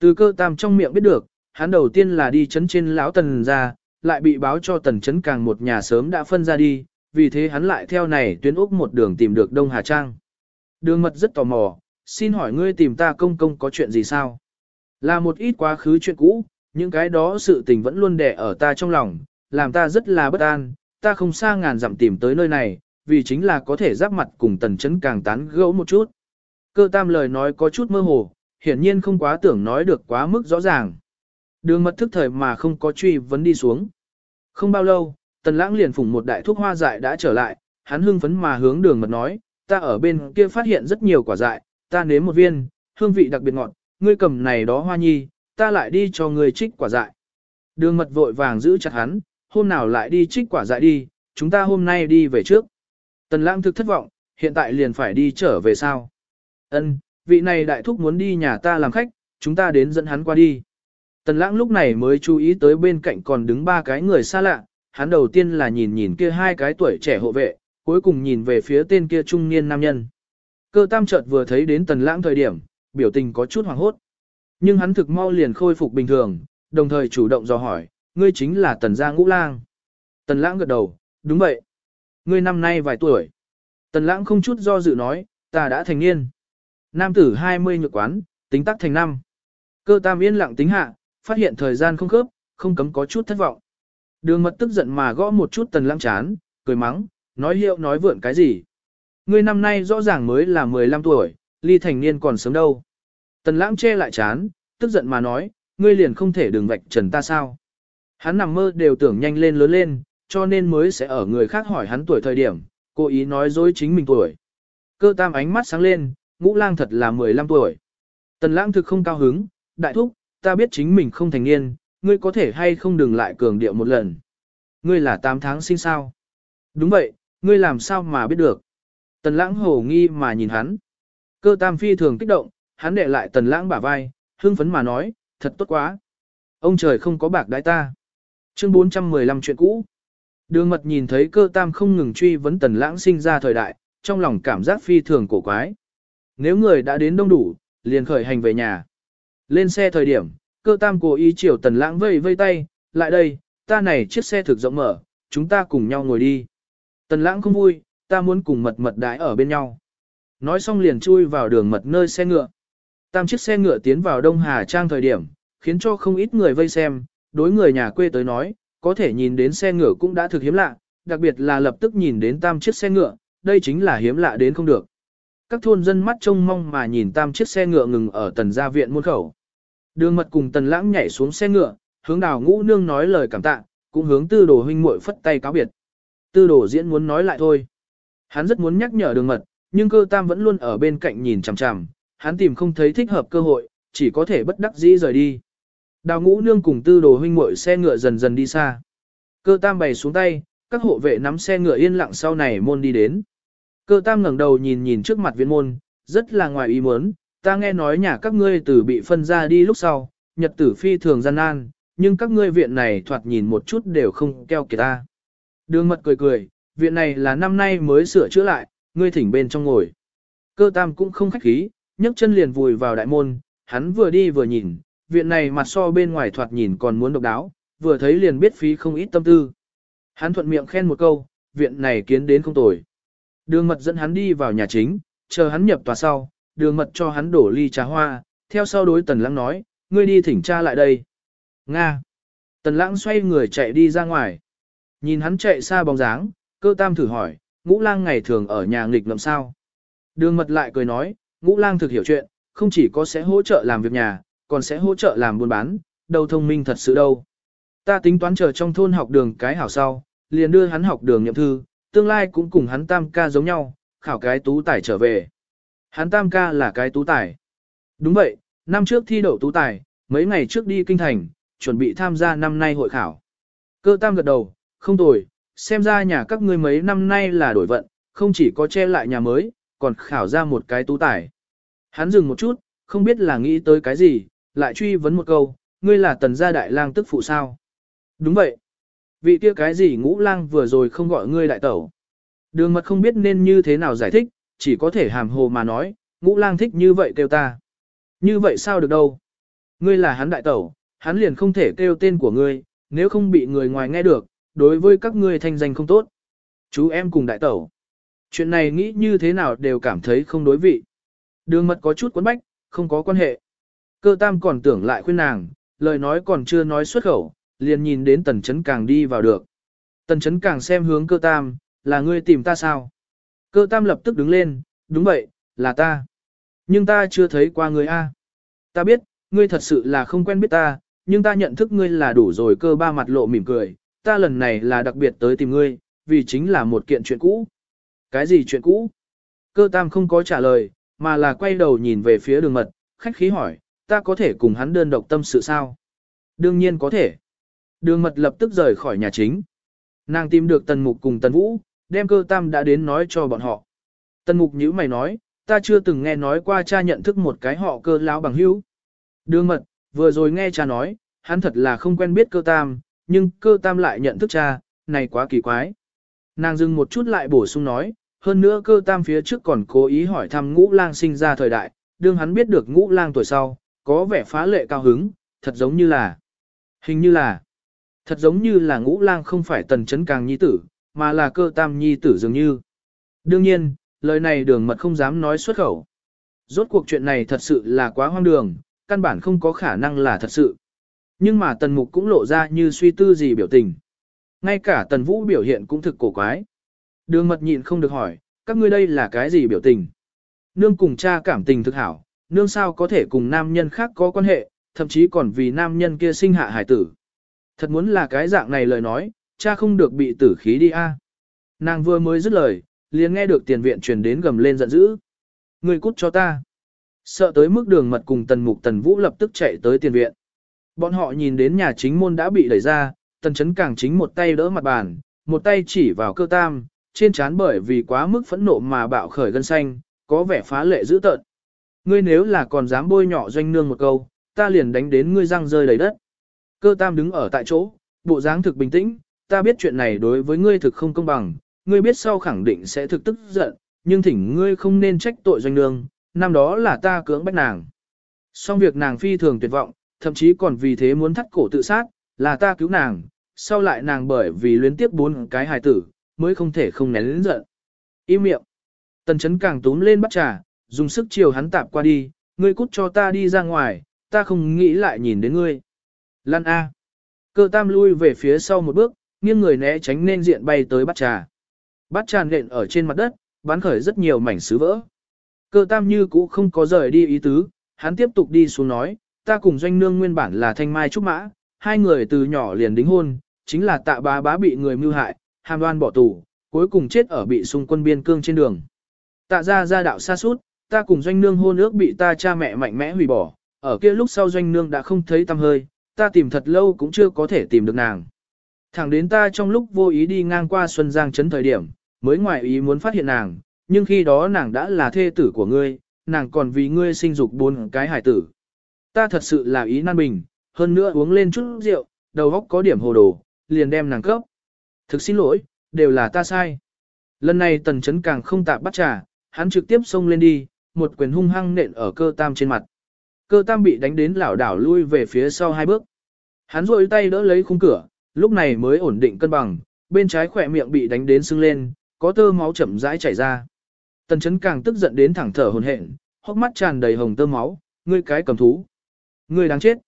Từ cơ tam trong miệng biết được, hắn đầu tiên là đi chấn trên lão tần ra, lại bị báo cho tần chấn càng một nhà sớm đã phân ra đi, vì thế hắn lại theo này tuyến úc một đường tìm được Đông Hà Trang. Đường mật rất tò mò, xin hỏi ngươi tìm ta công công có chuyện gì sao? Là một ít quá khứ chuyện cũ, Những cái đó sự tình vẫn luôn đè ở ta trong lòng, làm ta rất là bất an, ta không xa ngàn dặm tìm tới nơi này, vì chính là có thể giáp mặt cùng tần chấn càng tán gẫu một chút. Cơ tam lời nói có chút mơ hồ, hiển nhiên không quá tưởng nói được quá mức rõ ràng. Đường mật thức thời mà không có truy vấn đi xuống. Không bao lâu, tần lãng liền phủng một đại thuốc hoa dại đã trở lại, hắn hưng phấn mà hướng đường mật nói, ta ở bên kia phát hiện rất nhiều quả dại, ta nếm một viên, hương vị đặc biệt ngọt, ngươi cầm này đó hoa nhi, ta lại đi cho ngươi trích quả dại. Đường mật vội vàng giữ chặt hắn, hôm nào lại đi trích quả dại đi, chúng ta hôm nay đi về trước. Tần lãng thực thất vọng, hiện tại liền phải đi trở về sao. Ân, vị này đại thúc muốn đi nhà ta làm khách, chúng ta đến dẫn hắn qua đi. Tần lãng lúc này mới chú ý tới bên cạnh còn đứng ba cái người xa lạ, hắn đầu tiên là nhìn nhìn kia hai cái tuổi trẻ hộ vệ, cuối cùng nhìn về phía tên kia trung niên nam nhân. Cơ tam chợt vừa thấy đến tần lãng thời điểm, biểu tình có chút hoảng hốt. Nhưng hắn thực mau liền khôi phục bình thường, đồng thời chủ động dò hỏi, ngươi chính là tần gia ngũ lang. Tần lãng gật đầu, đúng vậy. Ngươi năm nay vài tuổi. Tần lãng không chút do dự nói, ta đã thành niên. Nam tử 20 nhược quán, tính tắc thành năm. Cơ tam yên lặng tính hạ, phát hiện thời gian không khớp, không cấm có chút thất vọng. Đường mật tức giận mà gõ một chút tần lãng chán, cười mắng, nói hiệu nói vượn cái gì. Ngươi năm nay rõ ràng mới là 15 tuổi, ly thành niên còn sớm đâu. Tần lãng che lại chán, tức giận mà nói, ngươi liền không thể đường vạch trần ta sao. Hắn nằm mơ đều tưởng nhanh lên lớn lên, cho nên mới sẽ ở người khác hỏi hắn tuổi thời điểm, cố ý nói dối chính mình tuổi. Cơ tam ánh mắt sáng lên, ngũ lang thật là 15 tuổi. Tần lãng thực không cao hứng, đại thúc, ta biết chính mình không thành niên, ngươi có thể hay không đừng lại cường điệu một lần. Ngươi là 8 tháng sinh sao? Đúng vậy, ngươi làm sao mà biết được? Tần lãng hồ nghi mà nhìn hắn. Cơ tam phi thường kích động, hắn để lại tần lãng bả vai, hưng phấn mà nói, thật tốt quá. Ông trời không có bạc đái ta. Chương 415 chuyện cũ. Đường mật nhìn thấy cơ tam không ngừng truy vấn tần lãng sinh ra thời đại, trong lòng cảm giác phi thường cổ quái. Nếu người đã đến đông đủ, liền khởi hành về nhà. Lên xe thời điểm, cơ tam cố ý chiều tần lãng vây vây tay, lại đây, ta này chiếc xe thực rộng mở, chúng ta cùng nhau ngồi đi. Tần lãng không vui, ta muốn cùng mật mật đái ở bên nhau. Nói xong liền chui vào đường mật nơi xe ngựa. Tam chiếc xe ngựa tiến vào Đông Hà Trang thời điểm, khiến cho không ít người vây xem, đối người nhà quê tới nói, có thể nhìn đến xe ngựa cũng đã thực hiếm lạ, đặc biệt là lập tức nhìn đến tam chiếc xe ngựa, đây chính là hiếm lạ đến không được. Các thôn dân mắt trông mong mà nhìn tam chiếc xe ngựa ngừng ở tần gia viện môn khẩu. Đường mật cùng tần lãng nhảy xuống xe ngựa, hướng đào ngũ nương nói lời cảm tạ, cũng hướng tư đồ huynh muội phất tay cáo biệt. Tư đồ diễn muốn nói lại thôi. Hắn rất muốn nhắc nhở đường mật, nhưng cơ tam vẫn luôn ở bên cạnh nhìn chằm chằm, hắn tìm không thấy thích hợp cơ hội, chỉ có thể bất đắc dĩ rời đi. Đào ngũ nương cùng tư đồ huynh muội xe ngựa dần dần đi xa. Cơ tam bày xuống tay, các hộ vệ nắm xe ngựa yên lặng sau này môn đi đến. Cơ tam ngẩng đầu nhìn nhìn trước mặt viện môn, rất là ngoài ý muốn, ta nghe nói nhà các ngươi từ bị phân ra đi lúc sau, nhật tử phi thường gian nan, nhưng các ngươi viện này thoạt nhìn một chút đều không keo kìa ta. Đường mật cười cười, viện này là năm nay mới sửa chữa lại, ngươi thỉnh bên trong ngồi. Cơ tam cũng không khách khí, nhấc chân liền vùi vào đại môn, hắn vừa đi vừa nhìn, viện này mặt so bên ngoài thoạt nhìn còn muốn độc đáo, vừa thấy liền biết phí không ít tâm tư. Hắn thuận miệng khen một câu, viện này kiến đến không tồi. Đường mật dẫn hắn đi vào nhà chính, chờ hắn nhập tòa sau, đường mật cho hắn đổ ly trà hoa, theo sau đối tần lãng nói, ngươi đi thỉnh cha lại đây. Nga. Tần lãng xoay người chạy đi ra ngoài. Nhìn hắn chạy xa bóng dáng, cơ tam thử hỏi, ngũ lang ngày thường ở nhà nghịch ngậm sao. Đường mật lại cười nói, ngũ lang thực hiểu chuyện, không chỉ có sẽ hỗ trợ làm việc nhà, còn sẽ hỗ trợ làm buôn bán, đầu thông minh thật sự đâu. Ta tính toán chờ trong thôn học đường cái hảo sau, liền đưa hắn học đường nhậm thư, tương lai cũng cùng hắn tam ca giống nhau, khảo cái tú tài trở về. Hắn tam ca là cái tú tài. Đúng vậy, năm trước thi đậu tú tài, mấy ngày trước đi kinh thành, chuẩn bị tham gia năm nay hội khảo. Cơ tam gật đầu, không tồi, xem ra nhà các ngươi mấy năm nay là đổi vận, không chỉ có che lại nhà mới, còn khảo ra một cái tú tài. Hắn dừng một chút, không biết là nghĩ tới cái gì, lại truy vấn một câu, ngươi là tần gia đại lang tức phụ sao? Đúng vậy. Vị kia cái gì ngũ lang vừa rồi không gọi ngươi đại tẩu. Đường mật không biết nên như thế nào giải thích, chỉ có thể hàm hồ mà nói, ngũ lang thích như vậy kêu ta. Như vậy sao được đâu? Ngươi là hắn đại tẩu, hắn liền không thể kêu tên của ngươi, nếu không bị người ngoài nghe được, đối với các ngươi thanh danh không tốt. Chú em cùng đại tẩu. Chuyện này nghĩ như thế nào đều cảm thấy không đối vị. Đường mật có chút quấn bách, không có quan hệ. Cơ tam còn tưởng lại khuyên nàng, lời nói còn chưa nói xuất khẩu, liền nhìn đến tần chấn càng đi vào được. Tần chấn càng xem hướng cơ tam, là ngươi tìm ta sao? Cơ tam lập tức đứng lên, đúng vậy, là ta. Nhưng ta chưa thấy qua ngươi a. Ta biết, ngươi thật sự là không quen biết ta, nhưng ta nhận thức ngươi là đủ rồi cơ ba mặt lộ mỉm cười, ta lần này là đặc biệt tới tìm ngươi, vì chính là một kiện chuyện cũ. Cái gì chuyện cũ? Cơ tam không có trả lời, mà là quay đầu nhìn về phía đường mật, khách khí hỏi, ta có thể cùng hắn đơn độc tâm sự sao? Đương nhiên có thể. Đường mật lập tức rời khỏi nhà chính. Nàng tìm được tần mục cùng tần vũ, đem cơ tam đã đến nói cho bọn họ. Tần mục nhữ mày nói, ta chưa từng nghe nói qua cha nhận thức một cái họ cơ lão bằng hữu. Đường mật, vừa rồi nghe cha nói, hắn thật là không quen biết cơ tam, nhưng cơ tam lại nhận thức cha, này quá kỳ quái. Nàng dừng một chút lại bổ sung nói, hơn nữa cơ tam phía trước còn cố ý hỏi thăm ngũ lang sinh ra thời đại, đương hắn biết được ngũ lang tuổi sau, có vẻ phá lệ cao hứng, thật giống như là, hình như là, thật giống như là ngũ lang không phải tần chấn càng nhi tử, mà là cơ tam nhi tử dường như. Đương nhiên, lời này đường mật không dám nói xuất khẩu. Rốt cuộc chuyện này thật sự là quá hoang đường, căn bản không có khả năng là thật sự. Nhưng mà tần mục cũng lộ ra như suy tư gì biểu tình. Ngay cả tần vũ biểu hiện cũng thực cổ quái. Đường mật nhịn không được hỏi, các ngươi đây là cái gì biểu tình? Nương cùng cha cảm tình thực hảo, nương sao có thể cùng nam nhân khác có quan hệ, thậm chí còn vì nam nhân kia sinh hạ hải tử. Thật muốn là cái dạng này lời nói, cha không được bị tử khí đi a. Nàng vừa mới dứt lời, liền nghe được tiền viện truyền đến gầm lên giận dữ. Người cút cho ta. Sợ tới mức đường mật cùng tần mục tần vũ lập tức chạy tới tiền viện. Bọn họ nhìn đến nhà chính môn đã bị đẩy ra, tần chấn càng chính một tay đỡ mặt bàn, một tay chỉ vào cơ tam, trên trán bởi vì quá mức phẫn nộ mà bạo khởi gân xanh, có vẻ phá lệ dữ tợn. Ngươi nếu là còn dám bôi nhọ doanh nương một câu, ta liền đánh đến ngươi răng rơi đầy đất. Cơ tam đứng ở tại chỗ, bộ dáng thực bình tĩnh, ta biết chuyện này đối với ngươi thực không công bằng, ngươi biết sau khẳng định sẽ thực tức giận, nhưng thỉnh ngươi không nên trách tội doanh nương, năm đó là ta cưỡng bắt nàng. Xong việc nàng phi thường tuyệt vọng, thậm chí còn vì thế muốn thắt cổ tự sát, là ta cứu nàng, sau lại nàng bởi vì luyến tiếp bốn cái hài tử, mới không thể không nén lĩnh giận. Im miệng. Tần chấn càng túm lên bắt trà, dùng sức chiều hắn tạp qua đi, ngươi cút cho ta đi ra ngoài, ta không nghĩ lại nhìn đến ngươi. Lan A. Cơ tam lui về phía sau một bước, nghiêng người né tránh nên diện bay tới Bát trà. Bát trà nện ở trên mặt đất, bắn khởi rất nhiều mảnh sứ vỡ. Cơ tam như cũ không có rời đi ý tứ, hắn tiếp tục đi xuống nói, ta cùng doanh nương nguyên bản là thanh mai trúc mã, hai người từ nhỏ liền đính hôn, chính là tạ bá bá bị người mưu hại, hàm đoan bỏ tù, cuối cùng chết ở bị xung quân biên cương trên đường. Tạ ra gia đạo xa suốt, ta cùng doanh nương hôn ước bị ta cha mẹ mạnh mẽ hủy bỏ, ở kia lúc sau doanh nương đã không thấy tâm hơi, ta tìm thật lâu cũng chưa có thể tìm được nàng. Thẳng đến ta trong lúc vô ý đi ngang qua Xuân Giang trấn thời điểm, mới ngoại ý muốn phát hiện nàng, nhưng khi đó nàng đã là thê tử của ngươi, nàng còn vì ngươi sinh dục bốn cái hải tử. Ta thật sự là ý nan bình, hơn nữa uống lên chút rượu, đầu óc có điểm hồ đồ, liền đem nàng cấp. Thực xin lỗi, đều là ta sai. Lần này tần chấn càng không tạp bắt trà, hắn trực tiếp xông lên đi, một quyền hung hăng nện ở cơ tam trên mặt. Cơ tam bị đánh đến lảo đảo lui về phía sau hai bước. Hắn rội tay đỡ lấy khung cửa, lúc này mới ổn định cân bằng, bên trái khỏe miệng bị đánh đến sưng lên, có tơ máu chậm rãi chảy ra. Tần chấn càng tức giận đến thẳng thở hồn hển, hốc mắt tràn đầy hồng tơ máu, ngươi cái cầm thú. Ngươi đáng chết.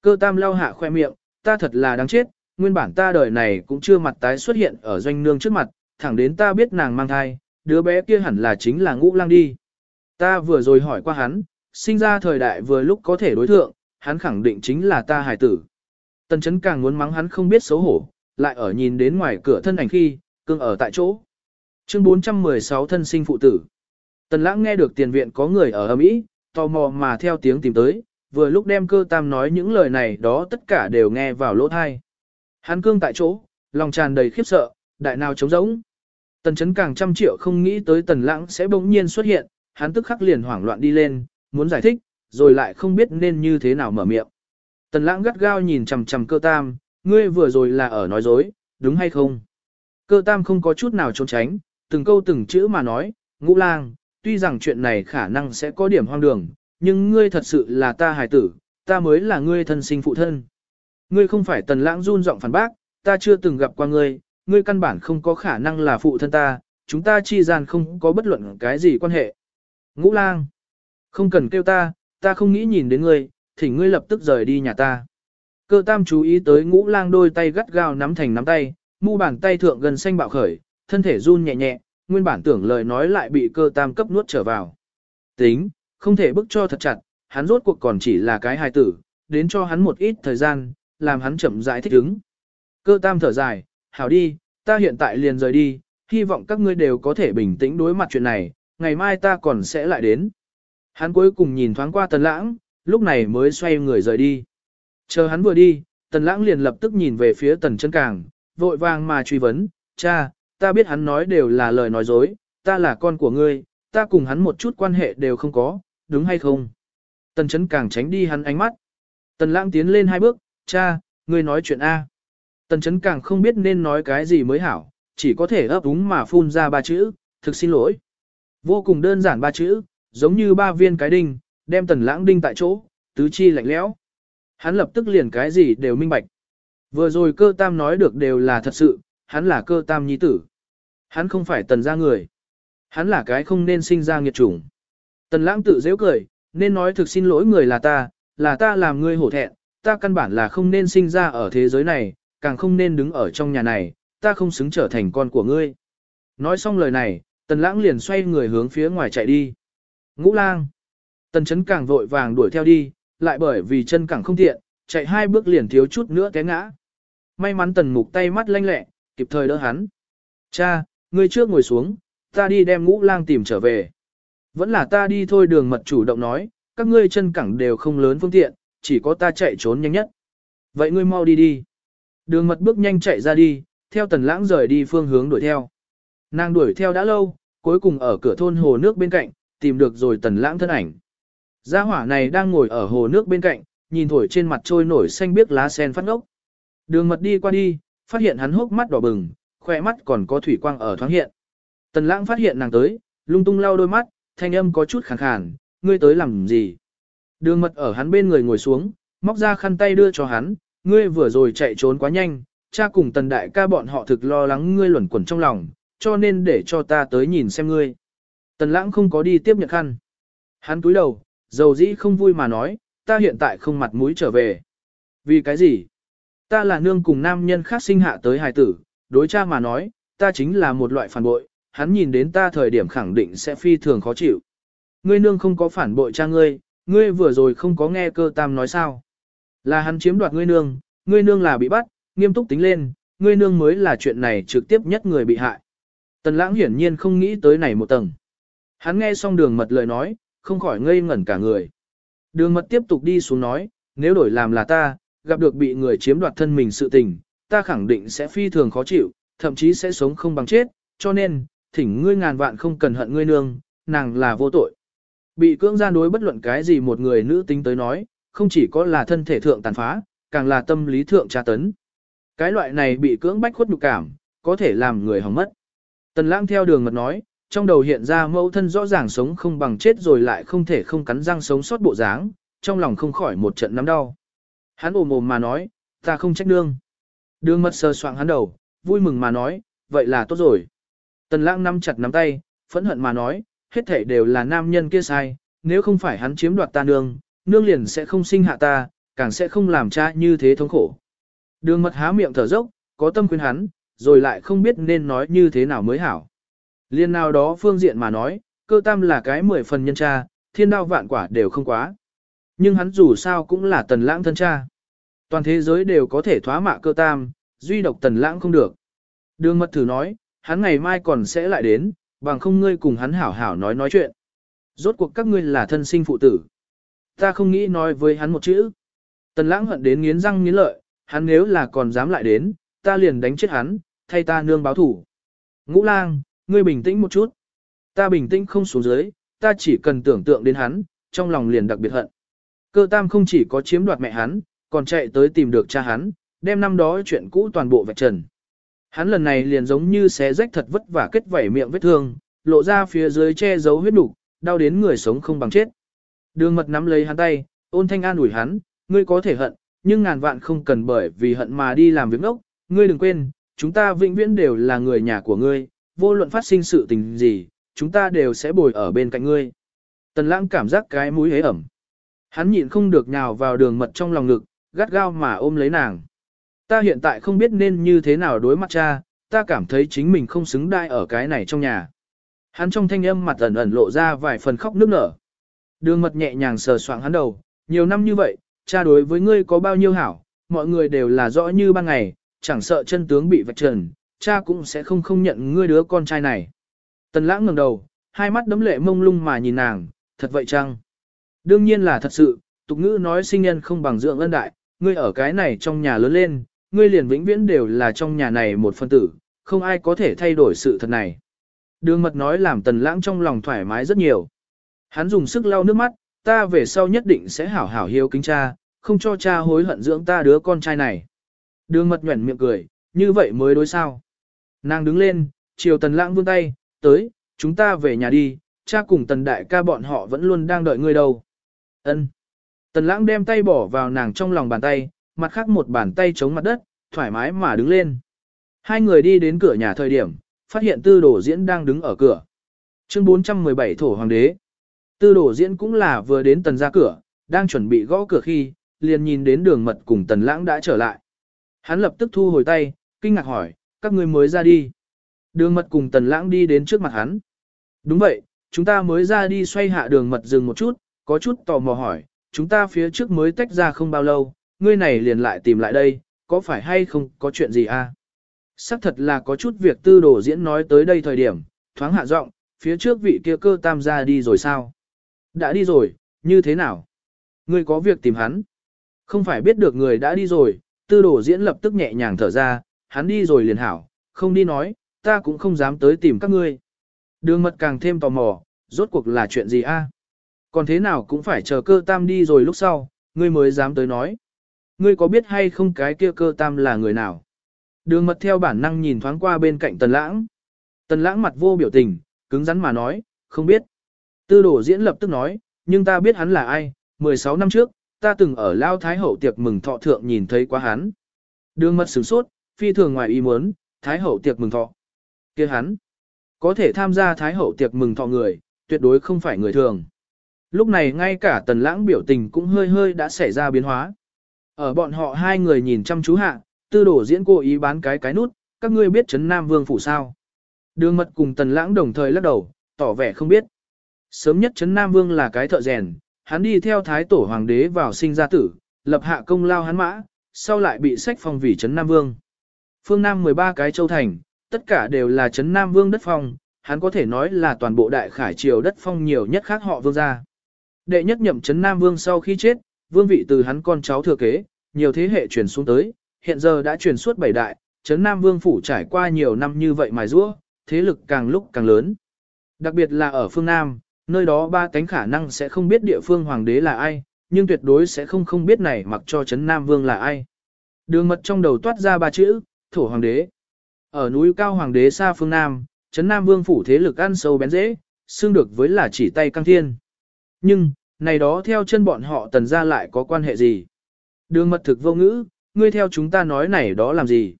Cơ tam lao hạ khoe miệng, ta thật là đáng chết, nguyên bản ta đời này cũng chưa mặt tái xuất hiện ở doanh nương trước mặt, thẳng đến ta biết nàng mang thai, đứa bé kia hẳn là chính là ngũ lang đi. Ta vừa rồi hỏi qua hắn, sinh ra thời đại vừa lúc có thể đối thượng, hắn khẳng định chính là ta hải tử. Tần chấn càng muốn mắng hắn không biết xấu hổ, lại ở nhìn đến ngoài cửa thân ảnh khi, cưng ở tại chỗ. Chương 416 thân sinh phụ tử. Tần lãng nghe được tiền viện có người ở ầm ĩ, tò mò mà theo tiếng tìm tới, vừa lúc đem cơ tam nói những lời này đó tất cả đều nghe vào lỗ thai. Hắn cương tại chỗ, lòng tràn đầy khiếp sợ, đại nào trống rỗng. Tần chấn càng trăm triệu không nghĩ tới tần lãng sẽ bỗng nhiên xuất hiện, hắn tức khắc liền hoảng loạn đi lên, muốn giải thích, rồi lại không biết nên như thế nào mở miệng. Tần lãng gắt gao nhìn chằm chằm cơ tam, ngươi vừa rồi là ở nói dối, đúng hay không? Cơ tam không có chút nào trốn tránh, từng câu từng chữ mà nói, ngũ lang, tuy rằng chuyện này khả năng sẽ có điểm hoang đường, nhưng ngươi thật sự là ta hài tử, ta mới là ngươi thân sinh phụ thân. Ngươi không phải tần lãng run giọng phản bác, ta chưa từng gặp qua ngươi, ngươi căn bản không có khả năng là phụ thân ta, chúng ta chi gian không có bất luận cái gì quan hệ. Ngũ lang, không cần kêu ta, ta không nghĩ nhìn đến ngươi, thỉnh ngươi lập tức rời đi nhà ta. Cơ tam chú ý tới ngũ lang đôi tay gắt gao nắm thành nắm tay, mu bàn tay thượng gần xanh bạo khởi, thân thể run nhẹ nhẹ, nguyên bản tưởng lời nói lại bị cơ tam cấp nuốt trở vào. Tính, không thể bức cho thật chặt, hắn rốt cuộc còn chỉ là cái hài tử, đến cho hắn một ít thời gian, làm hắn chậm rãi thích ứng. Cơ tam thở dài, hảo đi, ta hiện tại liền rời đi, hy vọng các ngươi đều có thể bình tĩnh đối mặt chuyện này, ngày mai ta còn sẽ lại đến. Hắn cuối cùng nhìn thoáng qua tần lãng, lúc này mới xoay người rời đi. Chờ hắn vừa đi, tần lãng liền lập tức nhìn về phía tần chân càng, vội vàng mà truy vấn, cha, ta biết hắn nói đều là lời nói dối, ta là con của ngươi, ta cùng hắn một chút quan hệ đều không có, đúng hay không? Tần chấn càng tránh đi hắn ánh mắt. Tần lãng tiến lên hai bước, cha, ngươi nói chuyện A. Tần chấn càng không biết nên nói cái gì mới hảo, chỉ có thể ấp úng mà phun ra ba chữ, thực xin lỗi. Vô cùng đơn giản ba chữ, giống như ba viên cái đinh, đem tần lãng đinh tại chỗ, tứ chi lạnh lẽo. Hắn lập tức liền cái gì đều minh bạch. Vừa rồi cơ tam nói được đều là thật sự, hắn là cơ tam nhi tử. Hắn không phải tần gia người. Hắn là cái không nên sinh ra nghiệt chủng. Tần lãng tự dễ cười, nên nói thực xin lỗi người là ta, là ta làm ngươi hổ thẹn, ta căn bản là không nên sinh ra ở thế giới này, càng không nên đứng ở trong nhà này, ta không xứng trở thành con của ngươi. Nói xong lời này, tần lãng liền xoay người hướng phía ngoài chạy đi. Ngũ lang. Tần chấn càng vội vàng đuổi theo đi, lại bởi vì chân càng không tiện, chạy hai bước liền thiếu chút nữa té ngã. May mắn tần mục tay mắt lanh lẹ, kịp thời đỡ hắn. Cha, ngươi trước ngồi xuống, ta đi đem ngũ lang tìm trở về. Vẫn là ta đi thôi đường mật chủ động nói, các ngươi chân cẳng đều không lớn phương tiện, chỉ có ta chạy trốn nhanh nhất. Vậy ngươi mau đi đi. Đường mật bước nhanh chạy ra đi, theo tần lãng rời đi phương hướng đuổi theo. Nàng đuổi theo đã lâu, cuối cùng ở cửa thôn hồ nước bên cạnh, tìm được rồi tần lãng thân ảnh. Gia hỏa này đang ngồi ở hồ nước bên cạnh, nhìn thổi trên mặt trôi nổi xanh biếc lá sen phát ngốc. Đường mật đi qua đi, phát hiện hắn hốc mắt đỏ bừng, khỏe mắt còn có thủy quang ở thoáng hiện. Tần lãng phát hiện nàng tới, lung tung lau đôi mắt, thanh âm có chút khàn khàn, ngươi tới làm gì? Đường mật ở hắn bên người ngồi xuống, móc ra khăn tay đưa cho hắn, ngươi vừa rồi chạy trốn quá nhanh, cha cùng tần đại ca bọn họ thực lo lắng ngươi luẩn quẩn trong lòng, cho nên để cho ta tới nhìn xem ngươi. Tần lãng không có đi tiếp nhận khăn. Hắn túi đầu, dầu dĩ không vui mà nói, ta hiện tại không mặt mũi trở về. Vì cái gì? Ta là nương cùng nam nhân khác sinh hạ tới hài tử, đối cha mà nói, ta chính là một loại phản bội, hắn nhìn đến ta thời điểm khẳng định sẽ phi thường khó chịu. Ngươi nương không có phản bội cha ngươi, ngươi vừa rồi không có nghe cơ tam nói sao. Là hắn chiếm đoạt ngươi nương, ngươi nương là bị bắt, nghiêm túc tính lên, ngươi nương mới là chuyện này trực tiếp nhất người bị hại. Tần lãng hiển nhiên không nghĩ tới này một tầng. Hắn nghe xong đường mật lời nói, không khỏi ngây ngẩn cả người. Đường mật tiếp tục đi xuống nói, nếu đổi làm là ta, gặp được bị người chiếm đoạt thân mình sự tình, ta khẳng định sẽ phi thường khó chịu, thậm chí sẽ sống không bằng chết, cho nên, thỉnh ngươi ngàn vạn không cần hận ngươi nương, nàng là vô tội. Bị cưỡng gian đối bất luận cái gì một người nữ tính tới nói, không chỉ có là thân thể thượng tàn phá, càng là tâm lý thượng tra tấn. Cái loại này bị cưỡng bách khuất nhục cảm, có thể làm người hỏng mất. Tần lãng theo đường mật nói, trong đầu hiện ra mẫu thân rõ ràng sống không bằng chết rồi lại không thể không cắn răng sống sót bộ dáng, trong lòng không khỏi một trận nắm đau. Hắn ồm ồm mà nói, ta không trách nương. Đường mật sờ soạng hắn đầu, vui mừng mà nói, vậy là tốt rồi. Tần lãng nắm chặt nắm tay, phẫn hận mà nói, hết thảy đều là nam nhân kia sai, nếu không phải hắn chiếm đoạt ta nương, nương liền sẽ không sinh hạ ta, càng sẽ không làm cha như thế thống khổ. Đường mật há miệng thở dốc, có tâm khuyên hắn, rồi lại không biết nên nói như thế nào mới hảo. Liên nào đó phương diện mà nói, cơ tam là cái mười phần nhân cha, thiên đao vạn quả đều không quá. Nhưng hắn dù sao cũng là tần lãng thân cha. Toàn thế giới đều có thể thoá mạ cơ tam, duy độc tần lãng không được. Đường mật thử nói, hắn ngày mai còn sẽ lại đến, bằng không ngươi cùng hắn hảo hảo nói nói chuyện. Rốt cuộc các ngươi là thân sinh phụ tử. Ta không nghĩ nói với hắn một chữ. Tần lãng hận đến nghiến răng nghiến lợi, hắn nếu là còn dám lại đến, ta liền đánh chết hắn, thay ta nương báo thủ. Ngũ lang, ngươi bình tĩnh một chút. Ta bình tĩnh không xuống dưới, ta chỉ cần tưởng tượng đến hắn, trong lòng liền đặc biệt hận. Cơ tam không chỉ có chiếm đoạt mẹ hắn, còn chạy tới tìm được cha hắn, đem năm đó chuyện cũ toàn bộ vạch trần. Hắn lần này liền giống như xé rách thật vất vả kết vảy miệng vết thương, lộ ra phía dưới che giấu huyết đủ, đau đến người sống không bằng chết. Đường mật nắm lấy hắn tay, ôn thanh an ủi hắn, ngươi có thể hận, nhưng ngàn vạn không cần bởi vì hận mà đi làm việc ngốc, ngươi đừng quên, chúng ta vĩnh viễn đều là người nhà của ngươi, vô luận phát sinh sự tình gì, chúng ta đều sẽ bồi ở bên cạnh ngươi. Tần lãng cảm giác cái mũi hế ẩm. Hắn nhịn không được nhào vào đường mật trong lòng ngực, gắt gao mà ôm lấy nàng. Ta hiện tại không biết nên như thế nào đối mặt cha, ta cảm thấy chính mình không xứng đai ở cái này trong nhà. Hắn trong thanh âm mặt ẩn ẩn lộ ra vài phần khóc nước nở. Đường mật nhẹ nhàng sờ soạng hắn đầu, nhiều năm như vậy, cha đối với ngươi có bao nhiêu hảo, mọi người đều là rõ như ban ngày, chẳng sợ chân tướng bị vạch trần, cha cũng sẽ không không nhận ngươi đứa con trai này. Tần lãng ngẩng đầu, hai mắt đấm lệ mông lung mà nhìn nàng, thật vậy chăng? Đương nhiên là thật sự, tục ngữ nói sinh nhân không bằng dưỡng ân đại, ngươi ở cái này trong nhà lớn lên, ngươi liền vĩnh viễn đều là trong nhà này một phân tử, không ai có thể thay đổi sự thật này. Đường mật nói làm tần lãng trong lòng thoải mái rất nhiều. Hắn dùng sức lau nước mắt, ta về sau nhất định sẽ hảo hảo hiếu kính cha, không cho cha hối hận dưỡng ta đứa con trai này. Đường mật nhuẩn miệng cười, như vậy mới đối sao. Nàng đứng lên, chiều tần lãng vươn tay, tới, chúng ta về nhà đi, cha cùng tần đại ca bọn họ vẫn luôn đang đợi ngươi đâu. Ân. Tần lãng đem tay bỏ vào nàng trong lòng bàn tay, mặt khác một bàn tay chống mặt đất, thoải mái mà đứng lên. Hai người đi đến cửa nhà thời điểm, phát hiện tư đồ diễn đang đứng ở cửa. Chương 417 Thổ Hoàng đế. Tư đồ diễn cũng là vừa đến tần ra cửa, đang chuẩn bị gõ cửa khi, liền nhìn đến đường mật cùng tần lãng đã trở lại. Hắn lập tức thu hồi tay, kinh ngạc hỏi, các ngươi mới ra đi. Đường mật cùng tần lãng đi đến trước mặt hắn. Đúng vậy, chúng ta mới ra đi xoay hạ đường mật dừng một chút, có chút tò mò hỏi, chúng ta phía trước mới tách ra không bao lâu, ngươi này liền lại tìm lại đây, có phải hay không có chuyện gì à? Sắc thật là có chút việc tư đồ diễn nói tới đây thời điểm, thoáng hạ giọng, phía trước vị kia cơ tam gia đi rồi sao? Đã đi rồi, như thế nào? Ngươi có việc tìm hắn? Không phải biết được người đã đi rồi, tư đồ diễn lập tức nhẹ nhàng thở ra, hắn đi rồi liền hảo, không đi nói, ta cũng không dám tới tìm các ngươi. Đường mật càng thêm tò mò, rốt cuộc là chuyện gì a? Còn thế nào cũng phải chờ cơ tam đi rồi lúc sau, ngươi mới dám tới nói. Ngươi có biết hay không cái kia cơ tam là người nào? Đường mật theo bản năng nhìn thoáng qua bên cạnh tần lãng. Tần lãng mặt vô biểu tình, cứng rắn mà nói, không biết. Tư đổ diễn lập tức nói, nhưng ta biết hắn là ai, 16 năm trước, ta từng ở Lao Thái Hậu tiệc mừng thọ thượng nhìn thấy quá hắn. Đường mật sửng sốt, phi thường ngoài ý muốn, Thái Hậu tiệc mừng thọ. kia hắn, có thể tham gia Thái Hậu tiệc mừng thọ người, tuyệt đối không phải người thường. Lúc này ngay cả tần lãng biểu tình cũng hơi hơi đã xảy ra biến hóa. Ở bọn họ hai người nhìn chăm chú hạ, tư đổ diễn cố ý bán cái cái nút, các ngươi biết Trấn Nam Vương phủ sao. Đường mật cùng tần lãng đồng thời lắc đầu, tỏ vẻ không biết. Sớm nhất Trấn Nam Vương là cái thợ rèn, hắn đi theo thái tổ hoàng đế vào sinh ra tử, lập hạ công lao hắn mã, sau lại bị sách phong vì Trấn Nam Vương. Phương Nam 13 cái châu thành, tất cả đều là Trấn Nam Vương đất phong, hắn có thể nói là toàn bộ đại khải triều đất phong nhiều nhất khác họ vương gia. Đệ nhất nhậm Trấn Nam Vương sau khi chết, vương vị từ hắn con cháu thừa kế, nhiều thế hệ truyền xuống tới, hiện giờ đã truyền suốt bảy đại, Trấn Nam Vương phủ trải qua nhiều năm như vậy mài rũa, thế lực càng lúc càng lớn. Đặc biệt là ở phương Nam, nơi đó ba cánh khả năng sẽ không biết địa phương hoàng đế là ai, nhưng tuyệt đối sẽ không không biết này mặc cho Trấn Nam Vương là ai. Đường mật trong đầu toát ra ba chữ, thổ hoàng đế. Ở núi cao hoàng đế xa phương Nam, Trấn Nam Vương phủ thế lực ăn sâu bén dễ, xương được với là chỉ tay căng thiên. Nhưng, này đó theo chân bọn họ tần ra lại có quan hệ gì? Đường mật thực vô ngữ, ngươi theo chúng ta nói này đó làm gì?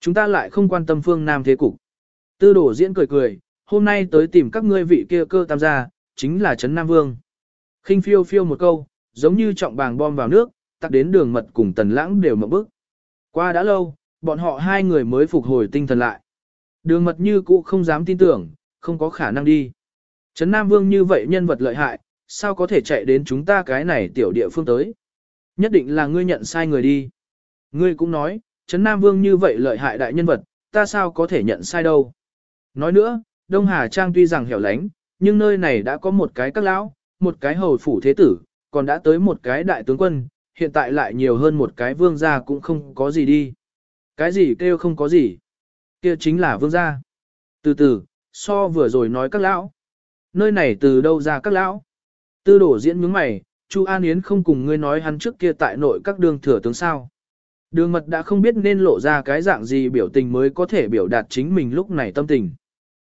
Chúng ta lại không quan tâm phương Nam thế cục. Tư đổ diễn cười cười, hôm nay tới tìm các ngươi vị kia cơ tam gia, chính là Trấn Nam Vương. khinh phiêu phiêu một câu, giống như trọng bàng bom vào nước, tắc đến đường mật cùng tần lãng đều mở bức. Qua đã lâu, bọn họ hai người mới phục hồi tinh thần lại. Đường mật như cũ không dám tin tưởng, không có khả năng đi. Trấn Nam Vương như vậy nhân vật lợi hại, sao có thể chạy đến chúng ta cái này tiểu địa phương tới. Nhất định là ngươi nhận sai người đi. Ngươi cũng nói, Trấn Nam Vương như vậy lợi hại đại nhân vật, ta sao có thể nhận sai đâu. Nói nữa, Đông Hà Trang tuy rằng hẻo lánh, nhưng nơi này đã có một cái các lão, một cái hầu phủ thế tử, còn đã tới một cái đại tướng quân, hiện tại lại nhiều hơn một cái vương gia cũng không có gì đi. Cái gì kêu không có gì? Kia chính là vương gia. Từ từ, so vừa rồi nói các lão. Nơi này từ đâu ra các lão? Tư đổ diễn nhướng mày, Chu An Yến không cùng ngươi nói hắn trước kia tại nội các đường thừa tướng sao. Đường mật đã không biết nên lộ ra cái dạng gì biểu tình mới có thể biểu đạt chính mình lúc này tâm tình.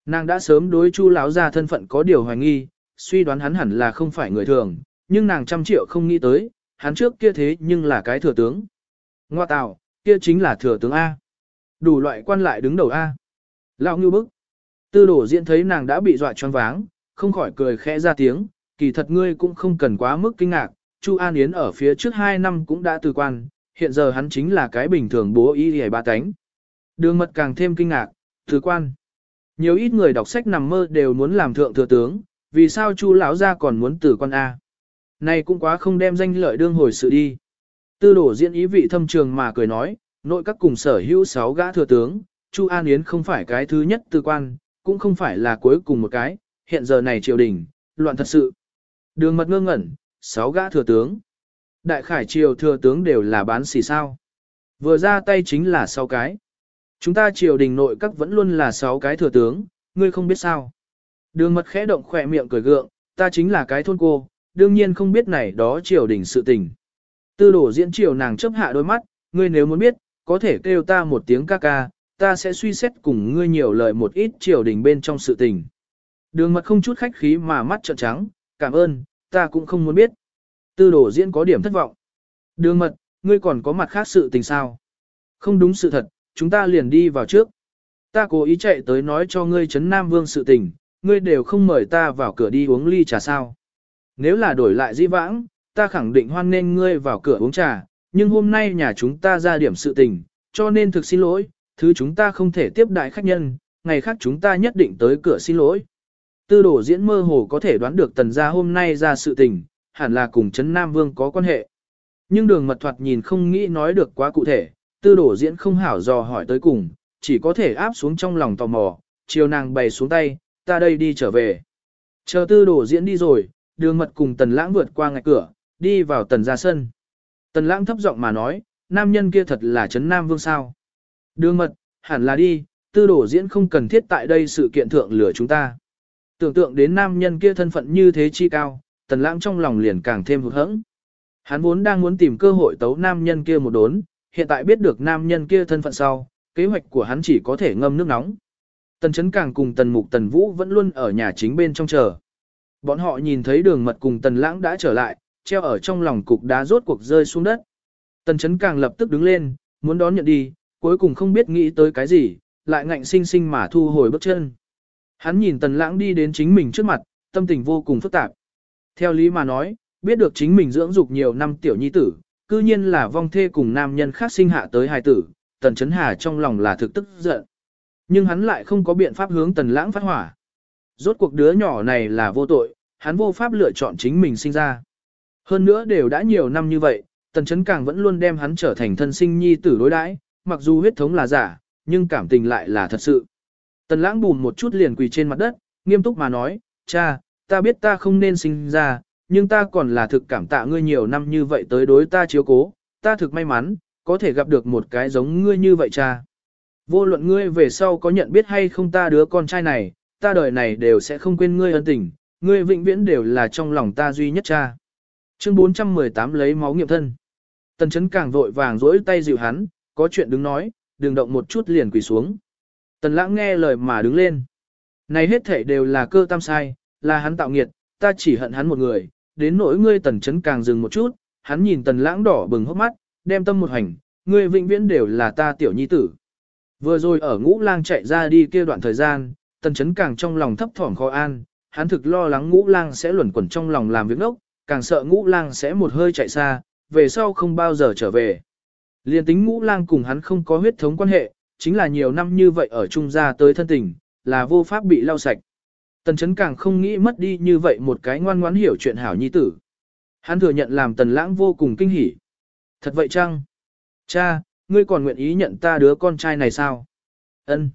Nàng đã sớm đối Chu lão gia thân phận có điều hoài nghi, suy đoán hắn hẳn là không phải người thường, nhưng nàng trăm triệu không nghĩ tới, hắn trước kia thế nhưng là cái thừa tướng. Ngoa tạo, kia chính là thừa tướng A. Đủ loại quan lại đứng đầu A. Lão ngư bức. Tư đổ diễn thấy nàng đã bị dọa choáng váng, không khỏi cười khẽ ra tiếng, kỳ thật ngươi cũng không cần quá mức kinh ngạc, Chu An Yến ở phía trước 2 năm cũng đã từ quan, hiện giờ hắn chính là cái bình thường bố y hề ba cánh. Đường mật càng thêm kinh ngạc, từ quan. Nhiều ít người đọc sách nằm mơ đều muốn làm thượng thừa tướng, vì sao Chu lão gia còn muốn từ quan A. Này cũng quá không đem danh lợi đương hồi sự đi. Tư đổ diễn ý vị thâm trường mà cười nói, nội các cùng sở hữu sáu gã thừa tướng, Chu An Yến không phải cái thứ nhất tư quan, cũng không phải là cuối cùng một cái, hiện giờ này triều đình, loạn thật sự. Đường mật ngơ ngẩn, sáu gã thừa tướng. Đại khải triều thừa tướng đều là bán xỉ sao. Vừa ra tay chính là sáu cái. Chúng ta triều đình nội các vẫn luôn là sáu cái thừa tướng, ngươi không biết sao. Đường mật khẽ động khỏe miệng cười gượng, ta chính là cái thôn cô, đương nhiên không biết này đó triều đình sự tình. Tư đổ diễn chiều nàng chấp hạ đôi mắt, ngươi nếu muốn biết, có thể kêu ta một tiếng ca ca, ta sẽ suy xét cùng ngươi nhiều lời một ít triều đình bên trong sự tình. Đường mật không chút khách khí mà mắt trợn trắng, cảm ơn, ta cũng không muốn biết. Tư đổ diễn có điểm thất vọng. Đường mật, ngươi còn có mặt khác sự tình sao? Không đúng sự thật, chúng ta liền đi vào trước. Ta cố ý chạy tới nói cho ngươi chấn Nam Vương sự tình, ngươi đều không mời ta vào cửa đi uống ly trà sao. Nếu là đổi lại di vãng, ta khẳng định hoan nên ngươi vào cửa uống trà, nhưng hôm nay nhà chúng ta ra điểm sự tình, cho nên thực xin lỗi, thứ chúng ta không thể tiếp đại khách nhân, ngày khác chúng ta nhất định tới cửa xin lỗi. Tư đổ diễn mơ hồ có thể đoán được tần gia hôm nay ra sự tình, hẳn là cùng chấn Nam Vương có quan hệ. Nhưng đường mật thoạt nhìn không nghĩ nói được quá cụ thể, tư đổ diễn không hảo dò hỏi tới cùng, chỉ có thể áp xuống trong lòng tò mò, chiều nàng bày xuống tay, ta đây đi trở về. Chờ tư đổ diễn đi rồi, đường mật cùng tần lãng vượt qua ngạch cửa, đi vào tần gia sân. Tần lãng thấp giọng mà nói, nam nhân kia thật là chấn nam vương sao. Đường mật, hẳn là đi, tư đổ diễn không cần thiết tại đây sự kiện thượng lửa chúng ta. Tưởng tượng đến nam nhân kia thân phận như thế chi cao, tần lãng trong lòng liền càng thêm hụt hẫng. Hắn vốn đang muốn tìm cơ hội tấu nam nhân kia một đốn, hiện tại biết được nam nhân kia thân phận sau, kế hoạch của hắn chỉ có thể ngâm nước nóng. Tần chấn càng cùng tần mục tần vũ vẫn luôn ở nhà chính bên trong chờ. Bọn họ nhìn thấy đường mật cùng tần lãng đã trở lại, treo ở trong lòng cục đá rốt cuộc rơi xuống đất. Tần chấn càng lập tức đứng lên, muốn đón nhận đi, cuối cùng không biết nghĩ tới cái gì, lại ngạnh sinh sinh mà thu hồi bước chân. Hắn nhìn tần lãng đi đến chính mình trước mặt, tâm tình vô cùng phức tạp. Theo lý mà nói, biết được chính mình dưỡng dục nhiều năm tiểu nhi tử, cư nhiên là vong thê cùng nam nhân khác sinh hạ tới hài tử, tần chấn hà trong lòng là thực tức giận. Nhưng hắn lại không có biện pháp hướng tần lãng phát hỏa. Rốt cuộc đứa nhỏ này là vô tội, hắn vô pháp lựa chọn chính mình sinh ra. Hơn nữa đều đã nhiều năm như vậy, tần chấn càng vẫn luôn đem hắn trở thành thân sinh nhi tử đối đãi, mặc dù huyết thống là giả, nhưng cảm tình lại là thật sự. Tần lãng bùn một chút liền quỳ trên mặt đất, nghiêm túc mà nói, cha, ta biết ta không nên sinh ra, nhưng ta còn là thực cảm tạ ngươi nhiều năm như vậy tới đối ta chiếu cố, ta thực may mắn, có thể gặp được một cái giống ngươi như vậy cha. Vô luận ngươi về sau có nhận biết hay không ta đứa con trai này, ta đời này đều sẽ không quên ngươi ân tình, ngươi vĩnh viễn đều là trong lòng ta duy nhất cha. Chương 418 lấy máu nghiệm thân. Tần chấn càng vội vàng rỗi tay dịu hắn, có chuyện đứng nói, đừng động một chút liền quỳ xuống. Tần lãng nghe lời mà đứng lên. Này hết thể đều là cơ tam sai, là hắn tạo nghiệt, ta chỉ hận hắn một người, đến nỗi ngươi tần chấn càng dừng một chút, hắn nhìn tần lãng đỏ bừng hốc mắt, đem tâm một hành, ngươi vĩnh viễn đều là ta tiểu nhi tử. Vừa rồi ở ngũ lang chạy ra đi kia đoạn thời gian, tần chấn càng trong lòng thấp thỏm khó an, hắn thực lo lắng ngũ lang sẽ luẩn quẩn trong lòng làm việc ngốc, càng sợ ngũ lang sẽ một hơi chạy xa, về sau không bao giờ trở về. Liên tính ngũ lang cùng hắn không có huyết thống quan hệ, chính là nhiều năm như vậy ở trung gia tới thân tình, là vô pháp bị lau sạch. Tần chấn càng không nghĩ mất đi như vậy một cái ngoan ngoãn hiểu chuyện hảo nhi tử. Hắn thừa nhận làm tần lãng vô cùng kinh hỉ. Thật vậy chăng? Cha, ngươi còn nguyện ý nhận ta đứa con trai này sao? Ân.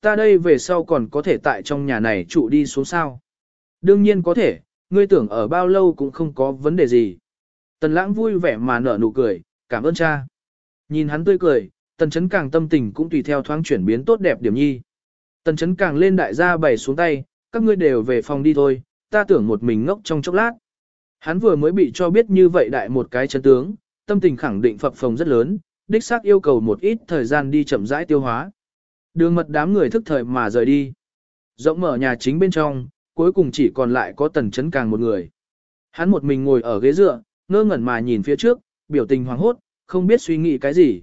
Ta đây về sau còn có thể tại trong nhà này trụ đi xuống sao? Đương nhiên có thể, ngươi tưởng ở bao lâu cũng không có vấn đề gì. Tần lãng vui vẻ mà nở nụ cười, cảm ơn cha. Nhìn hắn tươi cười, tần chấn càng tâm tình cũng tùy theo thoáng chuyển biến tốt đẹp điểm nhi. Tần chấn càng lên đại gia bày xuống tay, các ngươi đều về phòng đi thôi, ta tưởng một mình ngốc trong chốc lát. Hắn vừa mới bị cho biết như vậy đại một cái chân tướng, tâm tình khẳng định phập phồng rất lớn, đích xác yêu cầu một ít thời gian đi chậm rãi tiêu hóa. Đường mật đám người thức thời mà rời đi. Rộng mở nhà chính bên trong, cuối cùng chỉ còn lại có tần chấn càng một người. Hắn một mình ngồi ở ghế dựa, ngơ ngẩn mà nhìn phía trước, biểu tình hoảng hốt, không biết suy nghĩ cái gì.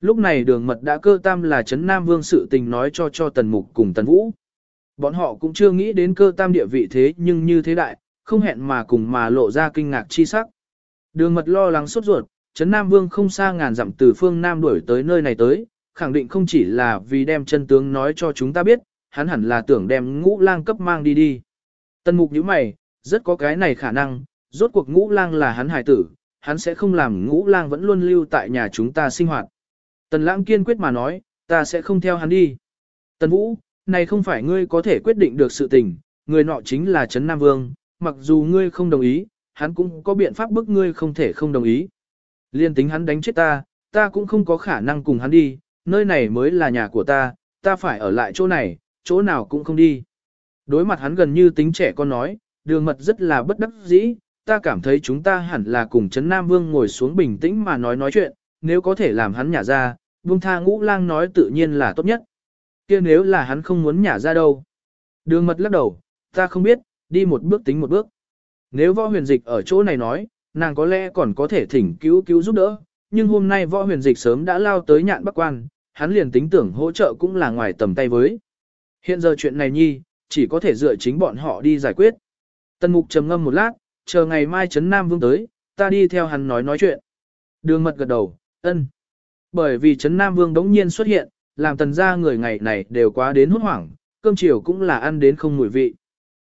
Lúc này đường mật đã cơ tam là chấn Nam Vương sự tình nói cho cho tần mục cùng tần vũ. Bọn họ cũng chưa nghĩ đến cơ tam địa vị thế nhưng như thế đại, không hẹn mà cùng mà lộ ra kinh ngạc chi sắc. Đường mật lo lắng sốt ruột, Trấn Nam Vương không xa ngàn dặm từ phương Nam đuổi tới nơi này tới, khẳng định không chỉ là vì đem chân tướng nói cho chúng ta biết, hắn hẳn là tưởng đem ngũ lang cấp mang đi đi. Tần mục như mày, rất có cái này khả năng, rốt cuộc ngũ lang là hắn hài tử, hắn sẽ không làm ngũ lang vẫn luôn lưu tại nhà chúng ta sinh hoạt. Tần lãng kiên quyết mà nói, ta sẽ không theo hắn đi. Tần vũ, này không phải ngươi có thể quyết định được sự tình, người nọ chính là Trấn Nam Vương, mặc dù ngươi không đồng ý, hắn cũng có biện pháp bức ngươi không thể không đồng ý. Liên tính hắn đánh chết ta, ta cũng không có khả năng cùng hắn đi, nơi này mới là nhà của ta, ta phải ở lại chỗ này, chỗ nào cũng không đi. Đối mặt hắn gần như tính trẻ con nói, đường mật rất là bất đắc dĩ, ta cảm thấy chúng ta hẳn là cùng Trấn Nam Vương ngồi xuống bình tĩnh mà nói nói chuyện, nếu có thể làm hắn nhả ra, buông tha ngũ lang nói tự nhiên là tốt nhất. kia nếu là hắn không muốn nhả ra đâu. Đường mật lắc đầu, ta không biết, đi một bước tính một bước. Nếu võ huyền dịch ở chỗ này nói, nàng có lẽ còn có thể thỉnh cứu cứu giúp đỡ, nhưng hôm nay võ huyền dịch sớm đã lao tới nhạn bắc quan, hắn liền tính tưởng hỗ trợ cũng là ngoài tầm tay với. Hiện giờ chuyện này nhi, chỉ có thể dựa chính bọn họ đi giải quyết. Tần mục trầm ngâm một lát, chờ ngày mai Trấn Nam Vương tới, ta đi theo hắn nói nói chuyện. Đường mật gật đầu, ân. Bởi vì Trấn Nam Vương đống nhiên xuất hiện, làm tần gia người ngày này đều quá đến hốt hoảng, cơm chiều cũng là ăn đến không mùi vị.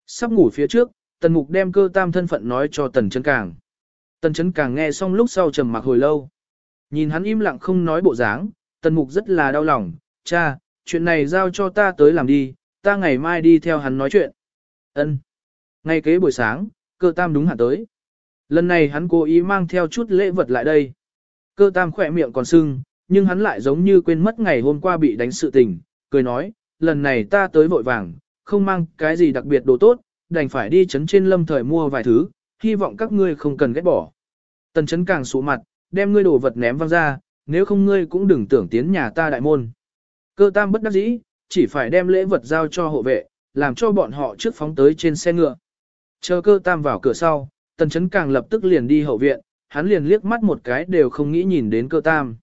Sắp ngủ phía trước, tần mục đem cơ tam thân phận nói cho tần Trấn càng. Tần Trấn càng nghe xong lúc sau trầm mặc hồi lâu. Nhìn hắn im lặng không nói bộ dáng, tần mục rất là đau lòng, cha, chuyện này giao cho ta tới làm đi, ta ngày mai đi theo hắn nói chuyện. Ân. Ngay kế buổi sáng, cơ tam đúng hạn tới. Lần này hắn cố ý mang theo chút lễ vật lại đây. Cơ tam khỏe miệng còn sưng, nhưng hắn lại giống như quên mất ngày hôm qua bị đánh sự tình, cười nói, lần này ta tới vội vàng, không mang cái gì đặc biệt đồ tốt, đành phải đi chấn trên lâm thời mua vài thứ, hy vọng các ngươi không cần ghét bỏ. Tần chấn càng sụ mặt, đem ngươi đồ vật ném văng ra, nếu không ngươi cũng đừng tưởng tiến nhà ta đại môn. Cơ tam bất đắc dĩ, chỉ phải đem lễ vật giao cho hộ vệ, làm cho bọn họ trước phóng tới trên xe ngựa. Chờ cơ tam vào cửa sau, tần chấn càng lập tức liền đi hậu viện, hắn liền liếc mắt một cái đều không nghĩ nhìn đến cơ tam.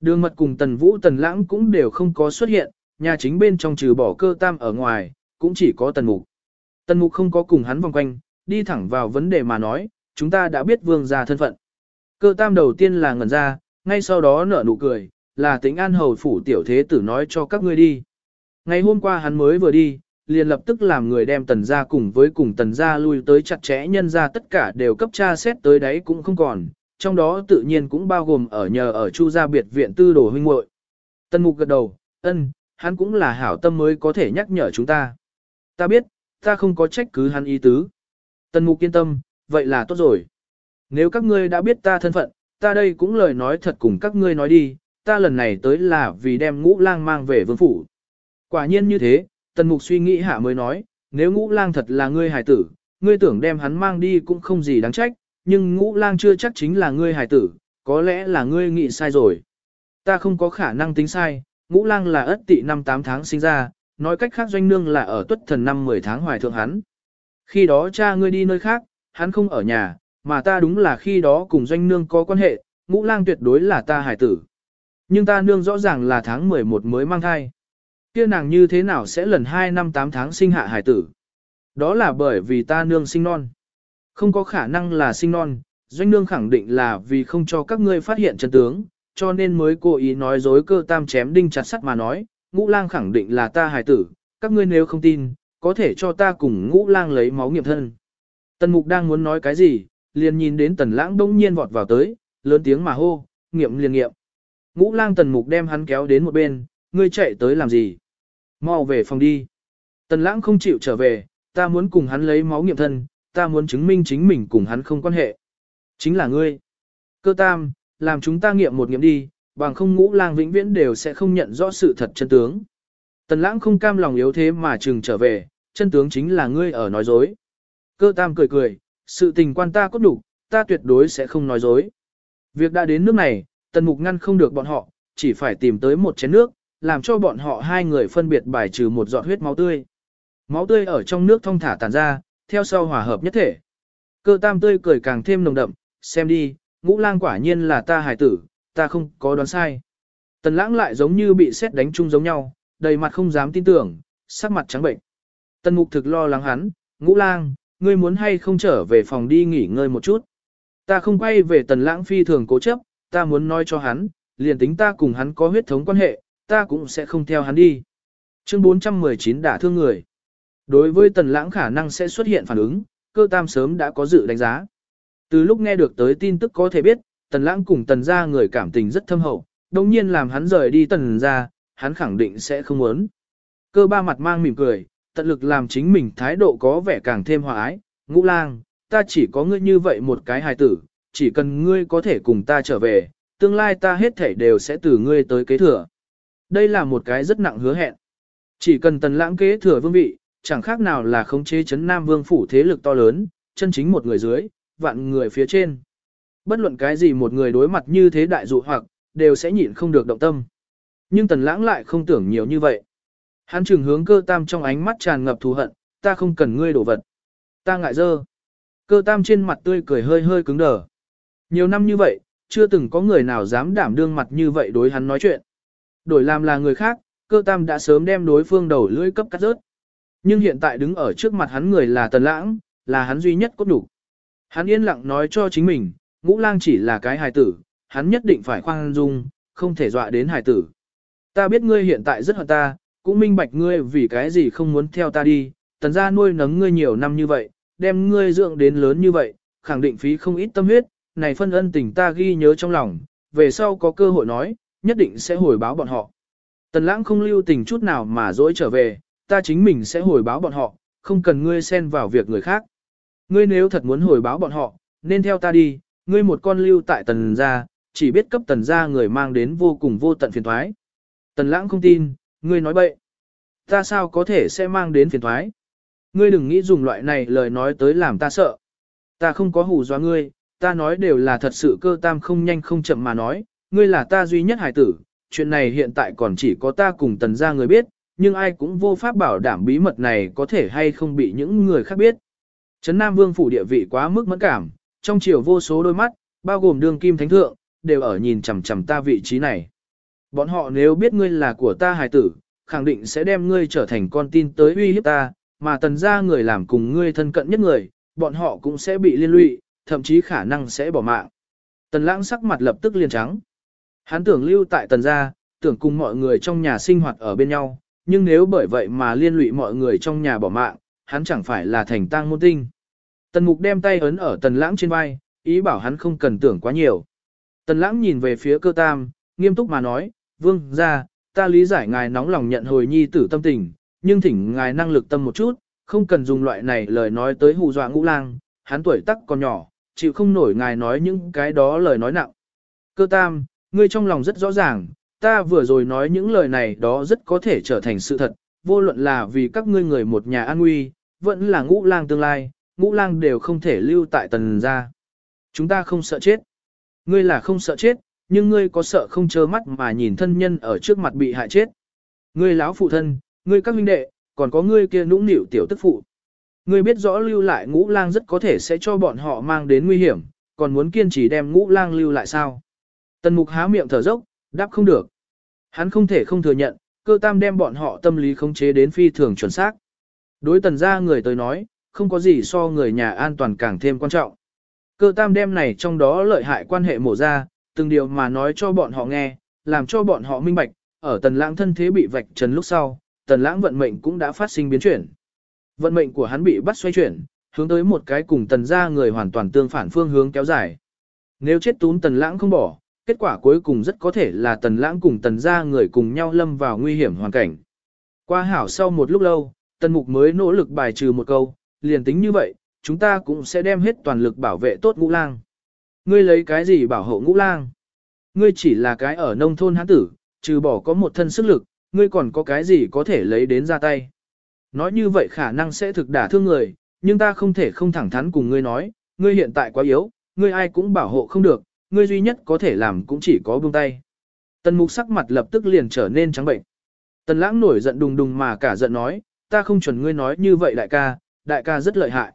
Đường mật cùng tần vũ tần lãng cũng đều không có xuất hiện, nhà chính bên trong trừ bỏ cơ tam ở ngoài, cũng chỉ có tần mục. Tần mục không có cùng hắn vòng quanh, đi thẳng vào vấn đề mà nói, chúng ta đã biết vương gia thân phận. Cơ tam đầu tiên là ngẩn ra, ngay sau đó nở nụ cười, là tính an hầu phủ tiểu thế tử nói cho các ngươi đi. Ngày hôm qua hắn mới vừa đi, liền lập tức làm người đem tần gia cùng với cùng tần gia lui tới chặt chẽ nhân ra tất cả đều cấp tra xét tới đấy cũng không còn, trong đó tự nhiên cũng bao gồm ở nhờ ở chu gia biệt viện tư đồ huynh muội. Tần mục gật đầu, ân, hắn cũng là hảo tâm mới có thể nhắc nhở chúng ta. Ta biết, ta không có trách cứ hắn ý tứ. Tần mục yên tâm, vậy là tốt rồi. Nếu các ngươi đã biết ta thân phận, ta đây cũng lời nói thật cùng các ngươi nói đi, ta lần này tới là vì đem ngũ lang mang về vương phủ. Quả nhiên như thế, tần mục suy nghĩ hạ mới nói, nếu ngũ lang thật là ngươi hài tử, ngươi tưởng đem hắn mang đi cũng không gì đáng trách, nhưng ngũ lang chưa chắc chính là ngươi hài tử, có lẽ là ngươi nghĩ sai rồi. Ta không có khả năng tính sai, ngũ lang là ất tị năm 8 tháng sinh ra, nói cách khác doanh nương là ở tuất thần năm 10 tháng hoài thượng hắn. Khi đó cha ngươi đi nơi khác, hắn không ở nhà, mà ta đúng là khi đó cùng doanh nương có quan hệ, ngũ lang tuyệt đối là ta hải tử. Nhưng ta nương rõ ràng là tháng 11 mới mang thai. kia nàng như thế nào sẽ lần 2 năm 8 tháng sinh hạ hải tử? Đó là bởi vì ta nương sinh non. Không có khả năng là sinh non, doanh nương khẳng định là vì không cho các ngươi phát hiện chân tướng, cho nên mới cố ý nói dối cơ tam chém đinh chặt sắt mà nói, ngũ lang khẳng định là ta hải tử, các ngươi nếu không tin, có thể cho ta cùng ngũ lang lấy máu nghiệm thân. Tần mục đang muốn nói cái gì, liền nhìn đến tần lãng đông nhiên vọt vào tới, lớn tiếng mà hô, nghiệm liền nghiệm. Ngũ lang tần mục đem hắn kéo đến một bên, ngươi chạy tới làm gì? Mau về phòng đi. Tần lãng không chịu trở về, ta muốn cùng hắn lấy máu nghiệm thân, ta muốn chứng minh chính mình cùng hắn không quan hệ. Chính là ngươi. Cơ tam, làm chúng ta nghiệm một nghiệm đi, bằng không ngũ lang vĩnh viễn đều sẽ không nhận rõ sự thật chân tướng. Tần lãng không cam lòng yếu thế mà chừng trở về, chân tướng chính là ngươi ở nói dối. Cơ tam cười cười, sự tình quan ta có đủ, ta tuyệt đối sẽ không nói dối. Việc đã đến nước này, tần mục ngăn không được bọn họ, chỉ phải tìm tới một chén nước, làm cho bọn họ hai người phân biệt bài trừ một giọt huyết máu tươi. Máu tươi ở trong nước thông thả tàn ra, theo sau hòa hợp nhất thể. Cơ tam tươi cười càng thêm nồng đậm, xem đi, ngũ lang quả nhiên là ta hài tử, ta không có đoán sai. Tần lãng lại giống như bị xét đánh chung giống nhau, đầy mặt không dám tin tưởng, sắc mặt trắng bệnh. Tần mục thực lo lắng hắn, ngũ lang, ngươi muốn hay không trở về phòng đi nghỉ ngơi một chút. Ta không quay về tần lãng phi thường cố chấp, ta muốn nói cho hắn, liền tính ta cùng hắn có huyết thống quan hệ, ta cũng sẽ không theo hắn đi. Chương 419 đả thương người. Đối với tần lãng khả năng sẽ xuất hiện phản ứng, cơ tam sớm đã có dự đánh giá. Từ lúc nghe được tới tin tức có thể biết, tần lãng cùng tần gia người cảm tình rất thâm hậu, đồng nhiên làm hắn rời đi tần gia, hắn khẳng định sẽ không muốn. Cơ ba mặt mang mỉm cười, tận lực làm chính mình thái độ có vẻ càng thêm hòa ái, ngũ lang, ta chỉ có ngươi như vậy một cái hài tử, chỉ cần ngươi có thể cùng ta trở về, tương lai ta hết thể đều sẽ từ ngươi tới kế thừa. Đây là một cái rất nặng hứa hẹn. Chỉ cần tần lãng kế thừa vương vị, chẳng khác nào là khống chế chấn Nam Vương phủ thế lực to lớn, chân chính một người dưới, vạn người phía trên. Bất luận cái gì một người đối mặt như thế đại dụ hoặc, đều sẽ nhịn không được động tâm. Nhưng tần lãng lại không tưởng nhiều như vậy. Hắn trừng hướng cơ tam trong ánh mắt tràn ngập thù hận, ta không cần ngươi đổ vật. Ta ngại dơ. Cơ tam trên mặt tươi cười hơi hơi cứng đờ. Nhiều năm như vậy, chưa từng có người nào dám đảm đương mặt như vậy đối hắn nói chuyện. Đổi làm là người khác, cơ tam đã sớm đem đối phương đầu lưỡi cấp cắt rớt. Nhưng hiện tại đứng ở trước mặt hắn người là tần lãng, là hắn duy nhất cốt đủ. Hắn yên lặng nói cho chính mình, ngũ lang chỉ là cái hài tử, hắn nhất định phải khoan dung, không thể dọa đến hài tử. Ta biết ngươi hiện tại rất hận ta, cũng minh bạch ngươi vì cái gì không muốn theo ta đi, tần gia nuôi nấng ngươi nhiều năm như vậy, đem ngươi dưỡng đến lớn như vậy, khẳng định phí không ít tâm huyết, này phân ân tình ta ghi nhớ trong lòng, về sau có cơ hội nói, nhất định sẽ hồi báo bọn họ. Tần lãng không lưu tình chút nào mà dỗi trở về, ta chính mình sẽ hồi báo bọn họ, không cần ngươi xen vào việc người khác. Ngươi nếu thật muốn hồi báo bọn họ, nên theo ta đi, ngươi một con lưu tại tần gia, chỉ biết cấp tần gia người mang đến vô cùng vô tận phiền thoái. Tần lãng không tin, ngươi nói bậy. Ta sao có thể sẽ mang đến phiền thoái? Ngươi đừng nghĩ dùng loại này lời nói tới làm ta sợ. Ta không có hù dọa ngươi, ta nói đều là thật sự cơ tam không nhanh không chậm mà nói, ngươi là ta duy nhất hải tử, chuyện này hiện tại còn chỉ có ta cùng tần gia người biết, nhưng ai cũng vô pháp bảo đảm bí mật này có thể hay không bị những người khác biết. Trấn Nam Vương phủ địa vị quá mức mẫn cảm, trong chiều vô số đôi mắt, bao gồm đương kim thánh thượng, đều ở nhìn chằm chằm ta vị trí này. Bọn họ nếu biết ngươi là của ta hài tử, khẳng định sẽ đem ngươi trở thành con tin tới uy hiếp ta, mà tần gia người làm cùng ngươi thân cận nhất người, bọn họ cũng sẽ bị liên lụy, thậm chí khả năng sẽ bỏ mạng. Tần lãng sắc mặt lập tức liền trắng. Hắn tưởng lưu tại tần gia, tưởng cùng mọi người trong nhà sinh hoạt ở bên nhau, nhưng nếu bởi vậy mà liên lụy mọi người trong nhà bỏ mạng, hắn chẳng phải là thành tang môn tinh. Tần mục đem tay ấn ở tần lãng trên vai, ý bảo hắn không cần tưởng quá nhiều. Tần lãng nhìn về phía cơ tam, nghiêm túc mà nói, vương ra, ta lý giải ngài nóng lòng nhận hồi nhi tử tâm tình, nhưng thỉnh ngài năng lực tâm một chút, không cần dùng loại này lời nói tới hù dọa ngũ lang, hắn tuổi tắc còn nhỏ, chịu không nổi ngài nói những cái đó lời nói nặng. Cơ tam, ngươi trong lòng rất rõ ràng, ta vừa rồi nói những lời này đó rất có thể trở thành sự thật, vô luận là vì các ngươi người một nhà an nguy, vẫn là ngũ lang tương lai, ngũ lang đều không thể lưu tại tần gia. Chúng ta không sợ chết. Ngươi là không sợ chết, nhưng ngươi có sợ không chớ mắt mà nhìn thân nhân ở trước mặt bị hại chết. Ngươi lão phụ thân, ngươi các huynh đệ, còn có ngươi kia nũng nịu tiểu tức phụ. Ngươi biết rõ lưu lại ngũ lang rất có thể sẽ cho bọn họ mang đến nguy hiểm, còn muốn kiên trì đem ngũ lang lưu lại sao? Tần mục há miệng thở dốc, đáp không được. Hắn không thể không thừa nhận, cơ tam đem bọn họ tâm lý khống chế đến phi thường chuẩn xác. Đối tần gia người tới nói, không có gì so người nhà an toàn càng thêm quan trọng. Cơ tam đem này trong đó lợi hại quan hệ mổ ra, từng điều mà nói cho bọn họ nghe, làm cho bọn họ minh bạch, ở tần lãng thân thế bị vạch trần lúc sau, tần lãng vận mệnh cũng đã phát sinh biến chuyển. Vận mệnh của hắn bị bắt xoay chuyển, hướng tới một cái cùng tần gia người hoàn toàn tương phản phương hướng kéo dài. Nếu chết tún tần lãng không bỏ, kết quả cuối cùng rất có thể là tần lãng cùng tần gia người cùng nhau lâm vào nguy hiểm hoàn cảnh. Qua hảo sau một lúc lâu, tần mục mới nỗ lực bài trừ một câu, liền tính như vậy, chúng ta cũng sẽ đem hết toàn lực bảo vệ tốt ngũ lang. Ngươi lấy cái gì bảo hộ ngũ lang? Ngươi chỉ là cái ở nông thôn hán tử, trừ bỏ có một thân sức lực, ngươi còn có cái gì có thể lấy đến ra tay. Nói như vậy khả năng sẽ thực đả thương người, nhưng ta không thể không thẳng thắn cùng ngươi nói, ngươi hiện tại quá yếu, ngươi ai cũng bảo hộ không được, ngươi duy nhất có thể làm cũng chỉ có buông tay. Tần mục sắc mặt lập tức liền trở nên trắng bệnh. Tần lãng nổi giận đùng đùng mà cả giận nói, ta không chuẩn ngươi nói như vậy đại ca, đại ca rất lợi hại.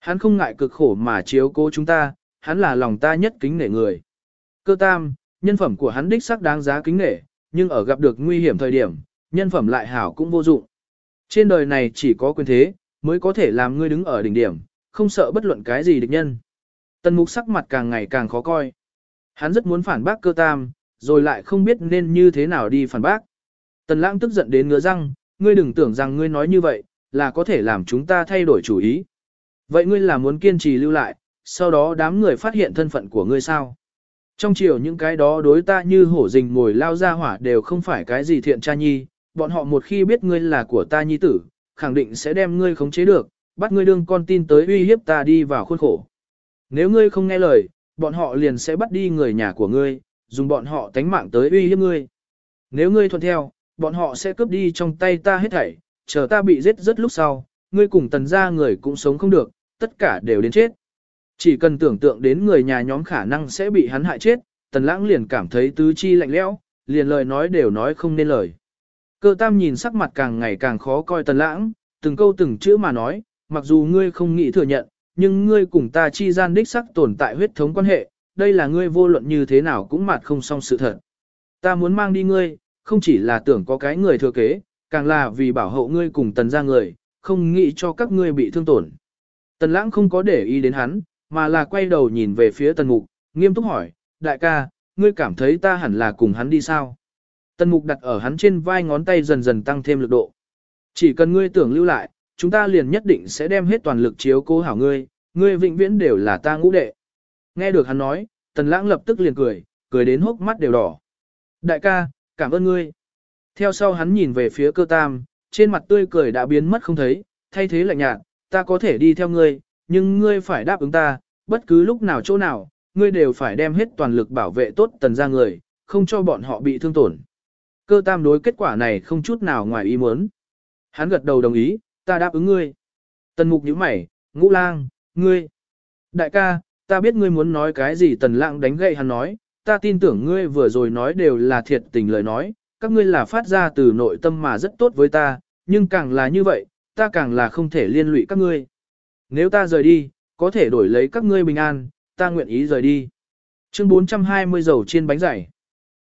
Hắn không ngại cực khổ mà chiếu cố chúng ta, hắn là lòng ta nhất kính nể người. Cơ tam, nhân phẩm của hắn đích sắc đáng giá kính nể, nhưng ở gặp được nguy hiểm thời điểm, nhân phẩm lại hảo cũng vô dụng. Trên đời này chỉ có quyền thế, mới có thể làm ngươi đứng ở đỉnh điểm, không sợ bất luận cái gì địch nhân. Tần mục sắc mặt càng ngày càng khó coi. Hắn rất muốn phản bác cơ tam, rồi lại không biết nên như thế nào đi phản bác. Tần lãng tức giận đến ngứa răng, ngươi đừng tưởng rằng ngươi nói như vậy, là có thể làm chúng ta thay đổi chủ ý. Vậy ngươi là muốn kiên trì lưu lại, sau đó đám người phát hiện thân phận của ngươi sao? Trong chiều những cái đó đối ta như hổ rình ngồi lao ra hỏa đều không phải cái gì thiện cha nhi, bọn họ một khi biết ngươi là của ta nhi tử, khẳng định sẽ đem ngươi khống chế được, bắt ngươi đương con tin tới uy hiếp ta đi vào khuôn khổ. Nếu ngươi không nghe lời, bọn họ liền sẽ bắt đi người nhà của ngươi, dùng bọn họ tánh mạng tới uy hiếp ngươi. Nếu ngươi thuận theo, bọn họ sẽ cướp đi trong tay ta hết thảy, chờ ta bị giết rất lúc sau, ngươi cùng tần gia người cũng sống không được, tất cả đều đến chết. Chỉ cần tưởng tượng đến người nhà nhóm khả năng sẽ bị hắn hại chết, tần lãng liền cảm thấy tứ chi lạnh lẽo, liền lời nói đều nói không nên lời. Cơ tam nhìn sắc mặt càng ngày càng khó coi tần lãng, từng câu từng chữ mà nói, mặc dù ngươi không nghĩ thừa nhận, nhưng ngươi cùng ta chi gian đích sắc tồn tại huyết thống quan hệ, đây là ngươi vô luận như thế nào cũng mặt không xong sự thật. Ta muốn mang đi ngươi, không chỉ là tưởng có cái người thừa kế, càng là vì bảo hộ ngươi cùng tần gia người, không nghĩ cho các ngươi bị thương tổn. Tần lãng không có để ý đến hắn, mà là quay đầu nhìn về phía tần mục, nghiêm túc hỏi, đại ca, ngươi cảm thấy ta hẳn là cùng hắn đi sao? Tần mục đặt ở hắn trên vai ngón tay dần dần tăng thêm lực độ. Chỉ cần ngươi tưởng lưu lại, chúng ta liền nhất định sẽ đem hết toàn lực chiếu cố hảo ngươi, ngươi vĩnh viễn đều là ta ngũ đệ. Nghe được hắn nói, tần lãng lập tức liền cười, cười đến hốc mắt đều đỏ. Đại ca, cảm ơn ngươi. Theo sau hắn nhìn về phía cơ tam, trên mặt tươi cười đã biến mất không thấy, thay thế lạnh nhạt, ta có thể đi theo ngươi, nhưng ngươi phải đáp ứng ta, bất cứ lúc nào chỗ nào, ngươi đều phải đem hết toàn lực bảo vệ tốt tần gia người, không cho bọn họ bị thương tổn. Cơ tam đối kết quả này không chút nào ngoài ý muốn. Hắn gật đầu đồng ý, ta đáp ứng ngươi. Tần mục nhíu mày, ngũ lang, ngươi. Đại ca, ta biết ngươi muốn nói cái gì tần lãng đánh gậy hắn nói, ta tin tưởng ngươi vừa rồi nói đều là thiệt tình lời nói, các ngươi là phát ra từ nội tâm mà rất tốt với ta, nhưng càng là như vậy, ta càng là không thể liên lụy các ngươi. Nếu ta rời đi, có thể đổi lấy các ngươi bình an, ta nguyện ý rời đi. Chương 420 dầu trên bánh dày.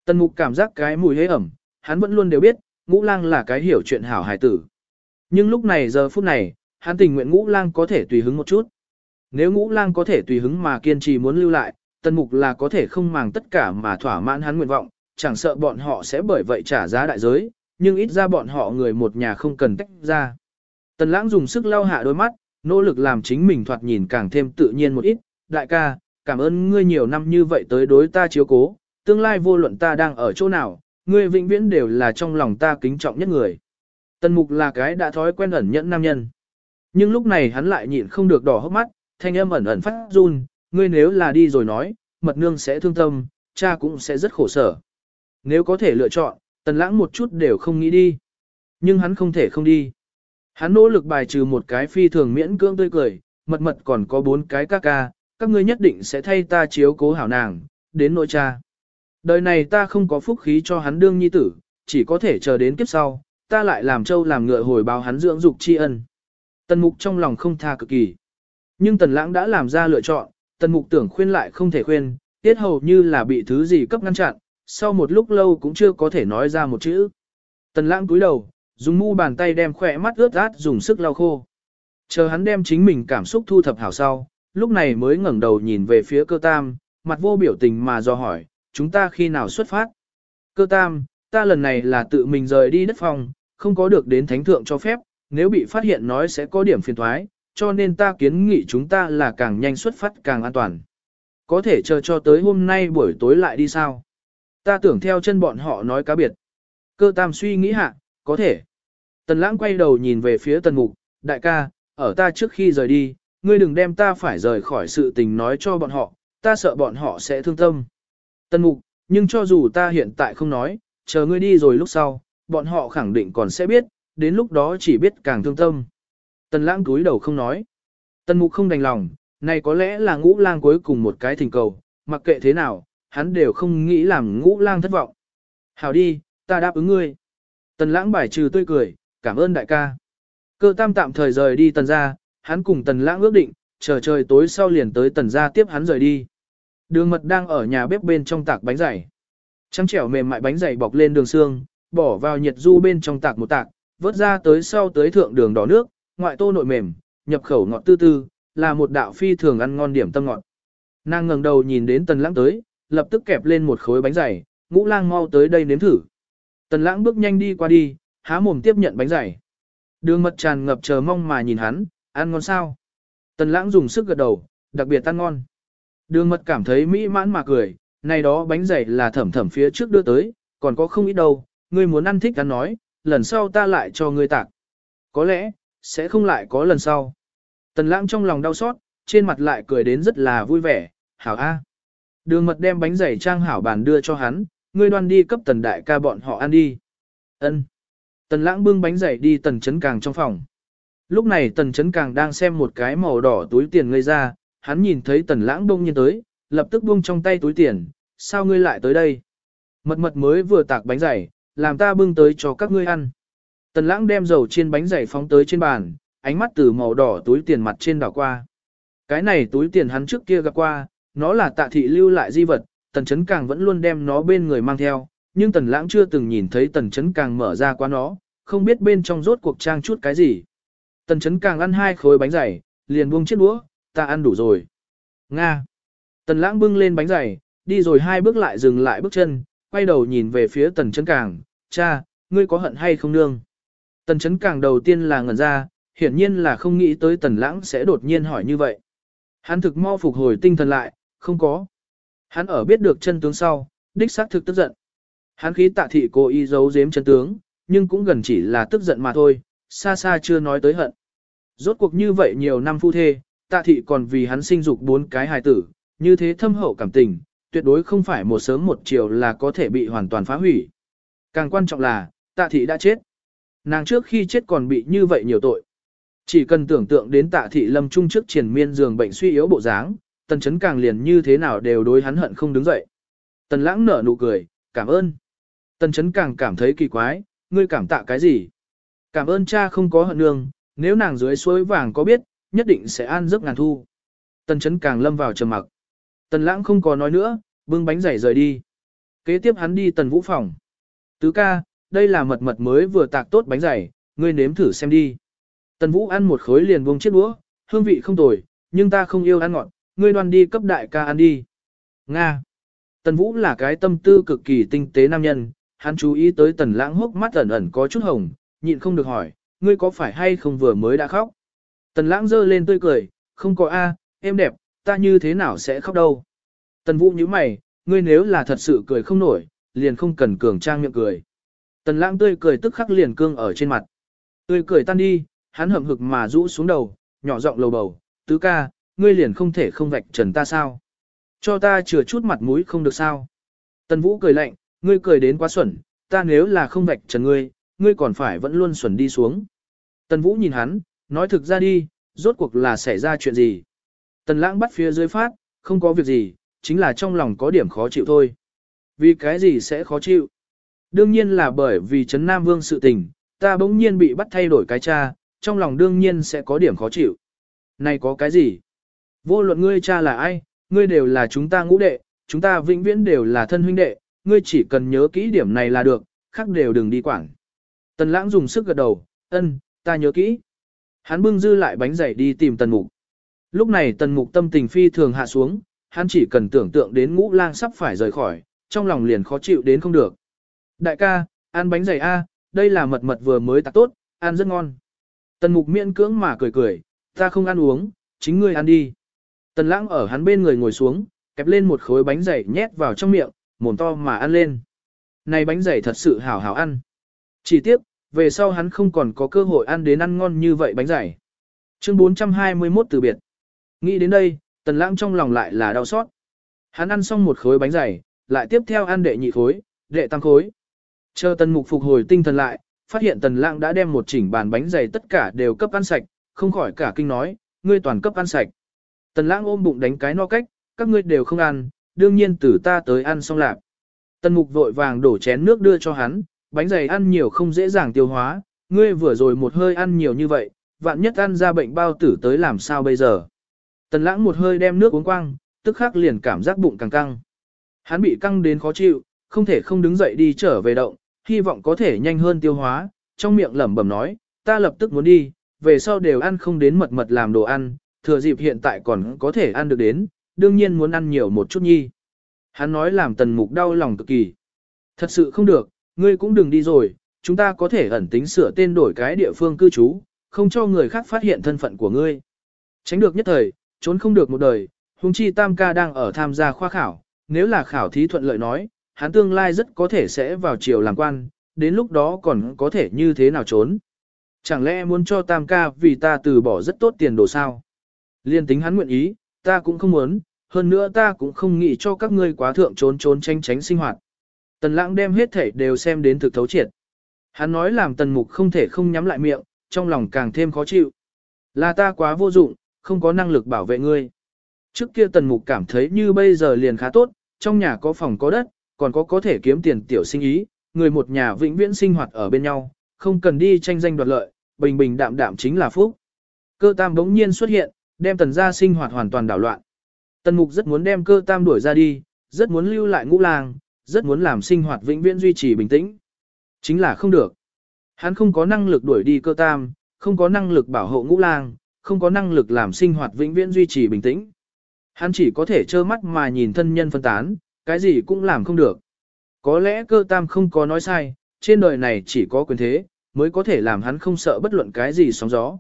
Tần mục cảm giác cái mùi hế ẩm, hắn vẫn luôn đều biết, ngũ lang là cái hiểu chuyện hảo hài tử. Nhưng lúc này giờ phút này, hắn tình nguyện ngũ lang có thể tùy hứng một chút. Nếu ngũ lang có thể tùy hứng mà kiên trì muốn lưu lại, tần mục là có thể không màng tất cả mà thỏa mãn hắn nguyện vọng, chẳng sợ bọn họ sẽ bởi vậy trả giá đại giới, nhưng ít ra bọn họ người một nhà không cần tách ra. Tần lãng dùng sức lau hạ đôi mắt, nỗ lực làm chính mình thoạt nhìn càng thêm tự nhiên một ít, đại ca, cảm ơn ngươi nhiều năm như vậy tới đối ta chiếu cố, tương lai vô luận ta đang ở chỗ nào, ngươi vĩnh viễn đều là trong lòng ta kính trọng nhất người. Tần mục là cái đã thói quen ẩn nhẫn nam nhân. Nhưng lúc này hắn lại nhịn không được đỏ hốc mắt, thanh âm ẩn ẩn phát run, ngươi nếu là đi rồi nói, mật nương sẽ thương tâm, cha cũng sẽ rất khổ sở. Nếu có thể lựa chọn, tần lãng một chút đều không nghĩ đi. Nhưng hắn không thể không đi. Hắn nỗ lực bài trừ một cái phi thường miễn cưỡng tươi cười, mật mật còn có bốn cái ca ca, các ngươi nhất định sẽ thay ta chiếu cố hảo nàng, đến nội cha. Đời này ta không có phúc khí cho hắn đương nhi tử, chỉ có thể chờ đến kiếp sau, ta lại làm trâu làm ngựa hồi báo hắn dưỡng dục tri ân. Tần mục trong lòng không tha cực kỳ. Nhưng tần lãng đã làm ra lựa chọn, tần mục tưởng khuyên lại không thể khuyên, tiết hầu như là bị thứ gì cấp ngăn chặn, sau một lúc lâu cũng chưa có thể nói ra một chữ. Tần lãng cúi đầu, dùng mu bàn tay đem khỏe mắt ướt át dùng sức lau khô. Chờ hắn đem chính mình cảm xúc thu thập hảo sau, lúc này mới ngẩng đầu nhìn về phía cơ tam, mặt vô biểu tình mà do hỏi, chúng ta khi nào xuất phát? Cơ tam, ta lần này là tự mình rời đi đất phòng, không có được đến thánh thượng cho phép, nếu bị phát hiện nói sẽ có điểm phiền thoái, cho nên ta kiến nghị chúng ta là càng nhanh xuất phát càng an toàn. Có thể chờ cho tới hôm nay buổi tối lại đi sao? Ta tưởng theo chân bọn họ nói cá biệt. Cơ tam suy nghĩ hạ, có thể. Tần lãng quay đầu nhìn về phía tần mục, đại ca, ở ta trước khi rời đi, ngươi đừng đem ta phải rời khỏi sự tình nói cho bọn họ, ta sợ bọn họ sẽ thương tâm. Tân mục, nhưng cho dù ta hiện tại không nói, chờ ngươi đi rồi lúc sau, bọn họ khẳng định còn sẽ biết, đến lúc đó chỉ biết càng thương tâm. Tần lãng túi đầu không nói. Tần mục không đành lòng, này có lẽ là ngũ lang cuối cùng một cái thỉnh cầu, mặc kệ thế nào, hắn đều không nghĩ làm ngũ lang thất vọng. Hảo đi, ta đáp ứng ngươi. Tần lãng bài trừ tươi cười, cảm ơn đại ca. Cơ tam tạm thời rời đi tần ra, hắn cùng tần lãng ước định, chờ trời tối sau liền tới tần ra tiếp hắn rời đi. Đường mật đang ở nhà bếp bên trong tạc bánh dày. Trắng trẻo mềm mại bánh dày bọc lên đường xương, bỏ vào nhiệt du bên trong tạc một tạc, vớt ra tới sau tới thượng đường đỏ nước, ngoại tô nội mềm, nhập khẩu ngọt tư tư, là một đạo phi thường ăn ngon điểm tâm ngọt. Nàng ngẩng đầu nhìn đến tần lãng tới, lập tức kẹp lên một khối bánh dày, ngũ lang mau tới đây nếm thử. Tần lãng bước nhanh đi qua đi, há mồm tiếp nhận bánh dày. Đường mật tràn ngập chờ mong mà nhìn hắn, ăn ngon sao. Tần lãng dùng sức gật đầu, đặc biệt ăn ngon. Đường mật cảm thấy mỹ mãn mà cười, này đó bánh dày là thẩm thẩm phía trước đưa tới, còn có không ít đâu, ngươi muốn ăn thích ăn nói, lần sau ta lại cho ngươi tặng. Có lẽ, sẽ không lại có lần sau. Tần lãng trong lòng đau xót, trên mặt lại cười đến rất là vui vẻ, hảo a. Đường mật đem bánh dày trang hảo bàn đưa cho hắn, ngươi đoan đi cấp tần đại ca bọn họ ăn đi. Ân. Tần lãng bưng bánh dày đi tần chấn càng trong phòng. Lúc này tần chấn càng đang xem một cái màu đỏ túi tiền ngây ra, hắn nhìn thấy tần lãng đông nhiên tới, lập tức buông trong tay túi tiền, sao ngươi lại tới đây? Mật mật mới vừa tạc bánh dày, làm ta bưng tới cho các ngươi ăn. Tần lãng đem dầu chiên bánh dày phóng tới trên bàn, ánh mắt từ màu đỏ túi tiền mặt trên đảo qua. Cái này túi tiền hắn trước kia gặp qua, nó là tạ thị lưu lại di vật, tần chấn càng vẫn luôn đem nó bên người mang theo, nhưng tần lãng chưa từng nhìn thấy tần chấn càng mở ra qua nó, không biết bên trong rốt cuộc trang chút cái gì. Tần chấn càng ăn hai khối bánh dày, liền buông chiếc đũa, ta ăn đủ rồi. Nga. Tần lãng bưng lên bánh dày, đi rồi hai bước lại dừng lại bước chân, quay đầu nhìn về phía tần chấn càng, cha, ngươi có hận hay không nương? Tần chấn càng đầu tiên là ngẩn ra, hiển nhiên là không nghĩ tới tần lãng sẽ đột nhiên hỏi như vậy. Hắn thực mau phục hồi tinh thần lại, không có. Hắn ở biết được chân tướng sau, đích xác thực tức giận. Hắn khí tạ thị cố ý giấu giếm chân tướng, nhưng cũng gần chỉ là tức giận mà thôi, xa xa chưa nói tới hận. Rốt cuộc như vậy nhiều năm phu thê, tạ thị còn vì hắn sinh dục bốn cái hài tử, như thế thâm hậu cảm tình, tuyệt đối không phải một sớm một chiều là có thể bị hoàn toàn phá hủy. Càng quan trọng là, tạ thị đã chết. Nàng trước khi chết còn bị như vậy nhiều tội. Chỉ cần tưởng tượng đến tạ thị lâm trung trước triển miên giường bệnh suy yếu bộ dáng, tần chấn càng liền như thế nào đều đối hắn hận không đứng dậy. Tần lãng nở nụ cười, cảm ơn. Tần chấn càng cảm thấy kỳ quái, ngươi cảm tạ cái gì? Cảm ơn cha không có hận nương, nếu nàng dưới suối vàng có biết, nhất định sẽ an giấc ngàn thu. Tần chấn càng lâm vào trầm mặc. Tần lãng không có nói nữa, bưng bánh giày rời đi. Kế tiếp hắn đi tần vũ phòng. Tứ ca, đây là mật mật mới vừa tạc tốt bánh giày, ngươi nếm thử xem đi. Tần vũ ăn một khối liền buông chiếc đũa, hương vị không tồi, nhưng ta không yêu ăn ngọt, ngươi đoan đi cấp đại ca ăn đi. Nga. Tần vũ là cái tâm tư cực kỳ tinh tế nam nhân, hắn chú ý tới tần lãng hốc mắt ẩn ẩn có chút hồng, nhịn không được hỏi, ngươi có phải hay không vừa mới đã khóc? Tần lãng giơ lên tươi cười, không có a, em đẹp, ta như thế nào sẽ khóc đâu. Tần vũ như mày, ngươi nếu là thật sự cười không nổi, liền không cần cường trang miệng cười. Tần lãng tươi cười tức khắc liền cương ở trên mặt. Tươi cười tan đi, hắn hậm hực mà rũ xuống đầu, nhỏ giọng lầu bầu, tứ ca, ngươi liền không thể không vạch trần ta sao? Cho ta chừa chút mặt mũi không được sao? Tần vũ cười lạnh, ngươi cười đến quá xuẩn, ta nếu là không vạch trần ngươi, ngươi còn phải vẫn luôn xuẩn đi xuống. Tần vũ nhìn hắn, nói thực ra đi, rốt cuộc là xảy ra chuyện gì? Tần lãng bắt phía dưới phát, không có việc gì, chính là trong lòng có điểm khó chịu thôi. Vì cái gì sẽ khó chịu? Đương nhiên là bởi vì Trấn Nam Vương sự tình, ta bỗng nhiên bị bắt thay đổi cái cha, trong lòng đương nhiên sẽ có điểm khó chịu. Này có cái gì? Vô luận ngươi cha là ai, ngươi đều là chúng ta ngũ đệ, chúng ta vĩnh viễn đều là thân huynh đệ, ngươi chỉ cần nhớ kỹ điểm này là được, khác đều đừng đi quảng. Tần lãng dùng sức gật đầu, ân, ta nhớ kỹ. Hắn bưng dư lại bánh dày đi tìm tần mục. Lúc này tần mục tâm tình phi thường hạ xuống, hắn chỉ cần tưởng tượng đến ngũ lang sắp phải rời khỏi, trong lòng liền khó chịu đến không được. Đại ca, ăn bánh dày A, đây là mật mật vừa mới tạc tốt, ăn rất ngon. Tần mục miễn cưỡng mà cười cười, ta không ăn uống, chính ngươi ăn đi. Tần lãng ở hắn bên người ngồi xuống, kẹp lên một khối bánh dày nhét vào trong miệng, mồm to mà ăn lên. Này bánh dày thật sự hảo hảo ăn. Chỉ tiếc, về sau hắn không còn có cơ hội ăn đến ăn ngon như vậy bánh dày. Chương 421 từ biệt. Nghĩ đến đây, tần lãng trong lòng lại là đau xót. Hắn ăn xong một khối bánh dày, lại tiếp theo ăn đệ nhị khối, đệ tam khối. Chờ tần mục phục hồi tinh thần lại, phát hiện tần lãng đã đem một chỉnh bàn bánh dày tất cả đều cấp ăn sạch, không khỏi cả kinh nói, ngươi toàn cấp ăn sạch. Tần lãng ôm bụng đánh cái no cách, các ngươi đều không ăn, đương nhiên từ ta tới ăn xong lạc. Tần mục vội vàng đổ chén nước đưa cho hắn, bánh dày ăn nhiều không dễ dàng tiêu hóa, ngươi vừa rồi một hơi ăn nhiều như vậy, vạn nhất ăn ra bệnh bao tử tới làm sao bây giờ. Tần lãng một hơi đem nước uống quang, tức khắc liền cảm giác bụng càng căng. Hắn bị căng đến khó chịu, không thể không đứng dậy đi trở về động, hy vọng có thể nhanh hơn tiêu hóa, trong miệng lẩm bẩm nói, ta lập tức muốn đi, về sau đều ăn không đến mật mật làm đồ ăn, thừa dịp hiện tại còn có thể ăn được đến, đương nhiên muốn ăn nhiều một chút nhi. Hắn nói làm tần mục đau lòng cực kỳ. Thật sự không được, ngươi cũng đừng đi rồi, chúng ta có thể ẩn tính sửa tên đổi cái địa phương cư trú, không cho người khác phát hiện thân phận của ngươi. Tránh được nhất thời, trốn không được một đời, huống chi tam ca đang ở tham gia khoa khảo, nếu là khảo thí thuận lợi nói, hắn tương lai rất có thể sẽ vào triều làm quan, đến lúc đó còn có thể như thế nào trốn. Chẳng lẽ muốn cho tam ca vì ta từ bỏ rất tốt tiền đồ sao? Liên tính hắn nguyện ý, ta cũng không muốn, hơn nữa ta cũng không nghĩ cho các ngươi quá thượng trốn trốn tránh tránh sinh hoạt. Tần lãng đem hết thể đều xem đến thực thấu triệt. Hắn nói làm tần mục không thể không nhắm lại miệng, trong lòng càng thêm khó chịu. Là ta quá vô dụng, không có năng lực bảo vệ ngươi. Trước kia tần mục cảm thấy như bây giờ liền khá tốt, trong nhà có phòng có đất, còn có có thể kiếm tiền tiểu sinh ý, người một nhà vĩnh viễn sinh hoạt ở bên nhau, không cần đi tranh danh đoạt lợi, bình bình đạm đạm chính là phúc. Cơ tam bỗng nhiên xuất hiện, đem tần gia sinh hoạt hoàn toàn đảo loạn. Tần mục rất muốn đem cơ tam đuổi ra đi, rất muốn lưu lại ngũ lang, rất muốn làm sinh hoạt vĩnh viễn duy trì bình tĩnh. Chính là không được. Hắn không có năng lực đuổi đi cơ tam, không có năng lực bảo hộ ngũ lang, không có năng lực làm sinh hoạt vĩnh viễn duy trì bình tĩnh. Hắn chỉ có thể trơ mắt mà nhìn thân nhân phân tán, cái gì cũng làm không được. Có lẽ cơ tam không có nói sai, trên đời này chỉ có quyền thế, mới có thể làm hắn không sợ bất luận cái gì sóng gió.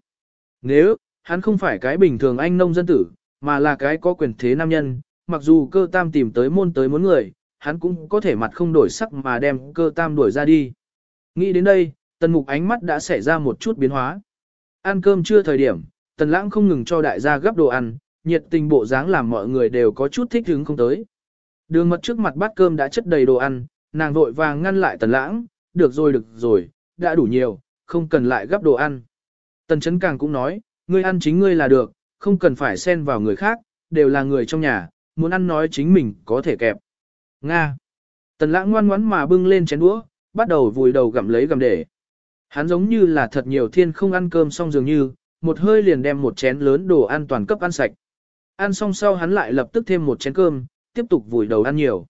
Nếu, hắn không phải cái bình thường anh nông dân tử, mà là cái có quyền thế nam nhân, mặc dù cơ tam tìm tới môn tới muốn người, hắn cũng có thể mặt không đổi sắc mà đem cơ tam đuổi ra đi. Nghĩ đến đây, tần mục ánh mắt đã xảy ra một chút biến hóa. Ăn cơm chưa thời điểm, tần lãng không ngừng cho đại gia gấp đồ ăn, nhiệt tình bộ dáng làm mọi người đều có chút thích hứng không tới. Đường mật trước mặt bát cơm đã chất đầy đồ ăn, nàng vội vàng ngăn lại tần lãng, được rồi được rồi, đã đủ nhiều, không cần lại gấp đồ ăn. Tần chấn càng cũng nói, ngươi ăn chính ngươi là được, không cần phải xen vào người khác, đều là người trong nhà, muốn ăn nói chính mình có thể kẹp. Nga. Tần lãng ngoan ngoãn mà bưng lên chén đũa, bắt đầu vùi đầu gặm lấy gặm để. Hắn giống như là thật nhiều thiên không ăn cơm xong dường như, một hơi liền đem một chén lớn đồ ăn toàn cấp ăn sạch. Ăn xong sau hắn lại lập tức thêm một chén cơm, tiếp tục vùi đầu ăn nhiều.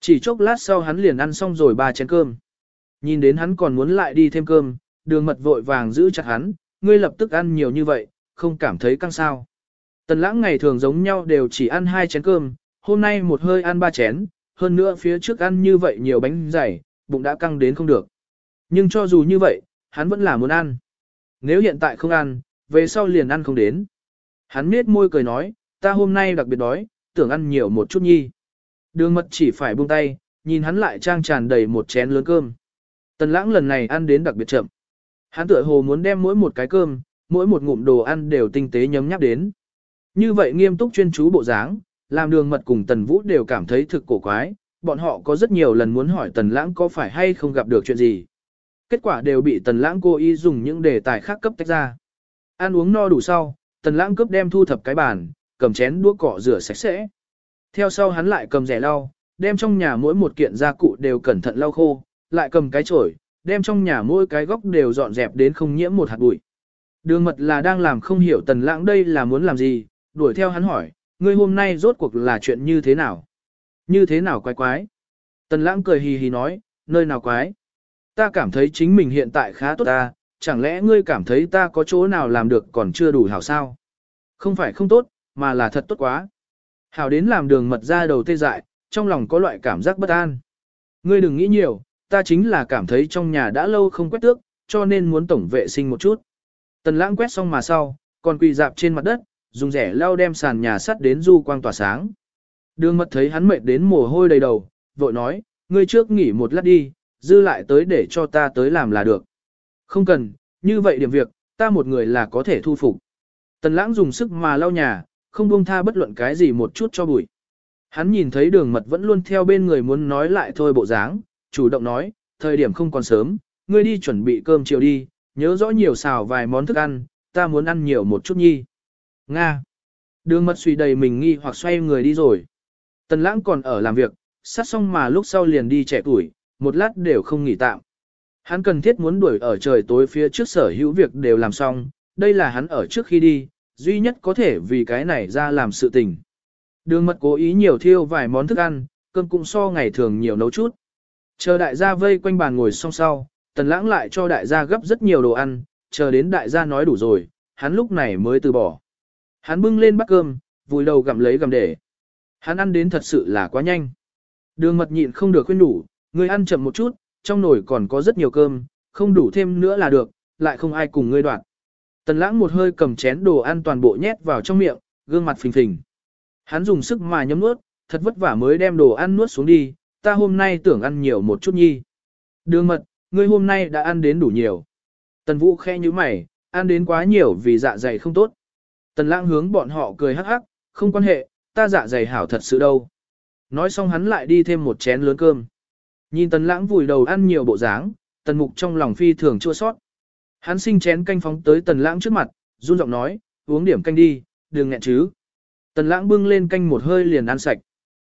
Chỉ chốc lát sau hắn liền ăn xong rồi ba chén cơm. Nhìn đến hắn còn muốn lại đi thêm cơm, đường mật vội vàng giữ chặt hắn, ngươi lập tức ăn nhiều như vậy, không cảm thấy căng sao. Tần lãng ngày thường giống nhau đều chỉ ăn hai chén cơm, hôm nay một hơi ăn ba chén, hơn nữa phía trước ăn như vậy nhiều bánh dày, bụng đã căng đến không được. Nhưng cho dù như vậy, hắn vẫn là muốn ăn. Nếu hiện tại không ăn, về sau liền ăn không đến. Hắn miết môi cười nói, ta hôm nay đặc biệt đói, tưởng ăn nhiều một chút nhi. Đường mật chỉ phải buông tay, nhìn hắn lại trang tràn đầy một chén lớn cơm. Tần lãng lần này ăn đến đặc biệt chậm. Hắn tựa hồ muốn đem mỗi một cái cơm, mỗi một ngụm đồ ăn đều tinh tế nhấm nháp đến. Như vậy nghiêm túc chuyên chú bộ dáng, làm đường mật cùng tần vũ đều cảm thấy thực cổ quái, bọn họ có rất nhiều lần muốn hỏi tần lãng có phải hay không gặp được chuyện gì. Kết quả đều bị tần lãng cố ý dùng những đề tài khác cấp tách ra. Ăn uống no đủ sau, tần lãng cướp đem thu thập cái bàn, cầm chén đũa cỏ rửa sạch sẽ. Theo sau hắn lại cầm rẻ lau, đem trong nhà mỗi một kiện gia cụ đều cẩn thận lau khô, lại cầm cái chổi, đem trong nhà mỗi cái góc đều dọn dẹp đến không nhiễm một hạt bụi. Đường mật là đang làm không hiểu tần lãng đây là muốn làm gì, đuổi theo hắn hỏi, ngươi hôm nay rốt cuộc là chuyện như thế nào? Như thế nào quái quái? Tần lãng cười hì hì nói, nơi nào quái? Ta cảm thấy chính mình hiện tại khá tốt ta, chẳng lẽ ngươi cảm thấy ta có chỗ nào làm được còn chưa đủ hảo sao? Không phải không tốt, mà là thật tốt quá. Hảo đến làm đường mật ra đầu tê dại, trong lòng có loại cảm giác bất an. Ngươi đừng nghĩ nhiều, ta chính là cảm thấy trong nhà đã lâu không quét tước, cho nên muốn tổng vệ sinh một chút. Tần lãng quét xong mà sau, còn quỳ dạp trên mặt đất, dùng rẻ lau đem sàn nhà sắt đến du quang tỏa sáng. Đường mật thấy hắn mệt đến mồ hôi đầy đầu, vội nói, ngươi trước nghỉ một lát đi, dư lại tới để cho ta tới làm là được. Không cần, như vậy điểm việc, ta một người là có thể thu phục. Tần lãng dùng sức mà lau nhà, không buông tha bất luận cái gì một chút cho bụi. Hắn nhìn thấy đường mật vẫn luôn theo bên người muốn nói lại thôi bộ dáng, chủ động nói, thời điểm không còn sớm, ngươi đi chuẩn bị cơm chiều đi, nhớ rõ nhiều xào vài món thức ăn, ta muốn ăn nhiều một chút nhi. Nga. Đường mật suy đầy mình nghi hoặc xoay người đi rồi. Tần lãng còn ở làm việc, sát xong mà lúc sau liền đi trẻ tuổi, một lát đều không nghỉ tạm. Hắn cần thiết muốn đuổi ở trời tối phía trước sở hữu việc đều làm xong, đây là hắn ở trước khi đi, duy nhất có thể vì cái này ra làm sự tình. Đường mật cố ý nhiều thiêu vài món thức ăn, cơm cũng so ngày thường nhiều nấu chút. Chờ đại gia vây quanh bàn ngồi xong sau, tần lãng lại cho đại gia gấp rất nhiều đồ ăn, chờ đến đại gia nói đủ rồi, hắn lúc này mới từ bỏ. Hắn bưng lên bát cơm, vùi đầu gặm lấy gặm để. Hắn ăn đến thật sự là quá nhanh. Đường mật nhịn không được khuyên đủ, ngươi ăn chậm một chút, trong nồi còn có rất nhiều cơm, không đủ thêm nữa là được, lại không ai cùng ngươi đoạn. Tần lãng một hơi cầm chén đồ ăn toàn bộ nhét vào trong miệng, gương mặt phình phình. Hắn dùng sức mà nhấm nuốt, thật vất vả mới đem đồ ăn nuốt xuống đi, ta hôm nay tưởng ăn nhiều một chút nhi. Đường mật, ngươi hôm nay đã ăn đến đủ nhiều. Tần vũ khe như mày, ăn đến quá nhiều vì dạ dày không tốt. Tần lãng hướng bọn họ cười hắc hắc, không quan hệ, ta dạ dày hảo thật sự đâu. Nói xong hắn lại đi thêm một chén lớn cơm. Nhìn tần lãng vùi đầu ăn nhiều bộ dáng, tần mục trong lòng phi thường chua sót. Hắn sinh chén canh phóng tới tần lãng trước mặt, run giọng nói, uống điểm canh đi, đừng nghẹn chứ. Tần lãng bưng lên canh một hơi liền ăn sạch.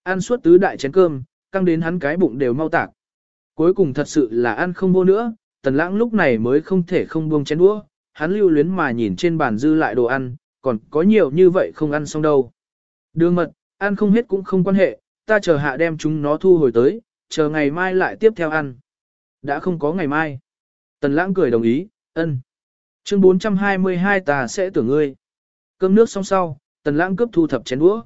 Ăn suốt tứ đại chén cơm, căng đến hắn cái bụng đều mau tạc. Cuối cùng thật sự là ăn không vô nữa, tần lãng lúc này mới không thể không buông chén đũa, hắn lưu luyến mà nhìn trên bàn dư lại đồ ăn, còn có nhiều như vậy không ăn xong đâu. Đường mật, ăn không hết cũng không quan hệ, ta chờ hạ đem chúng nó thu hồi tới, chờ ngày mai lại tiếp theo ăn. Đã không có ngày mai. Tần lãng cười đồng ý, ân. Chương 422 ta sẽ tưởng ngươi. Cơm nước xong sau, tần lãng cướp thu thập chén đũa.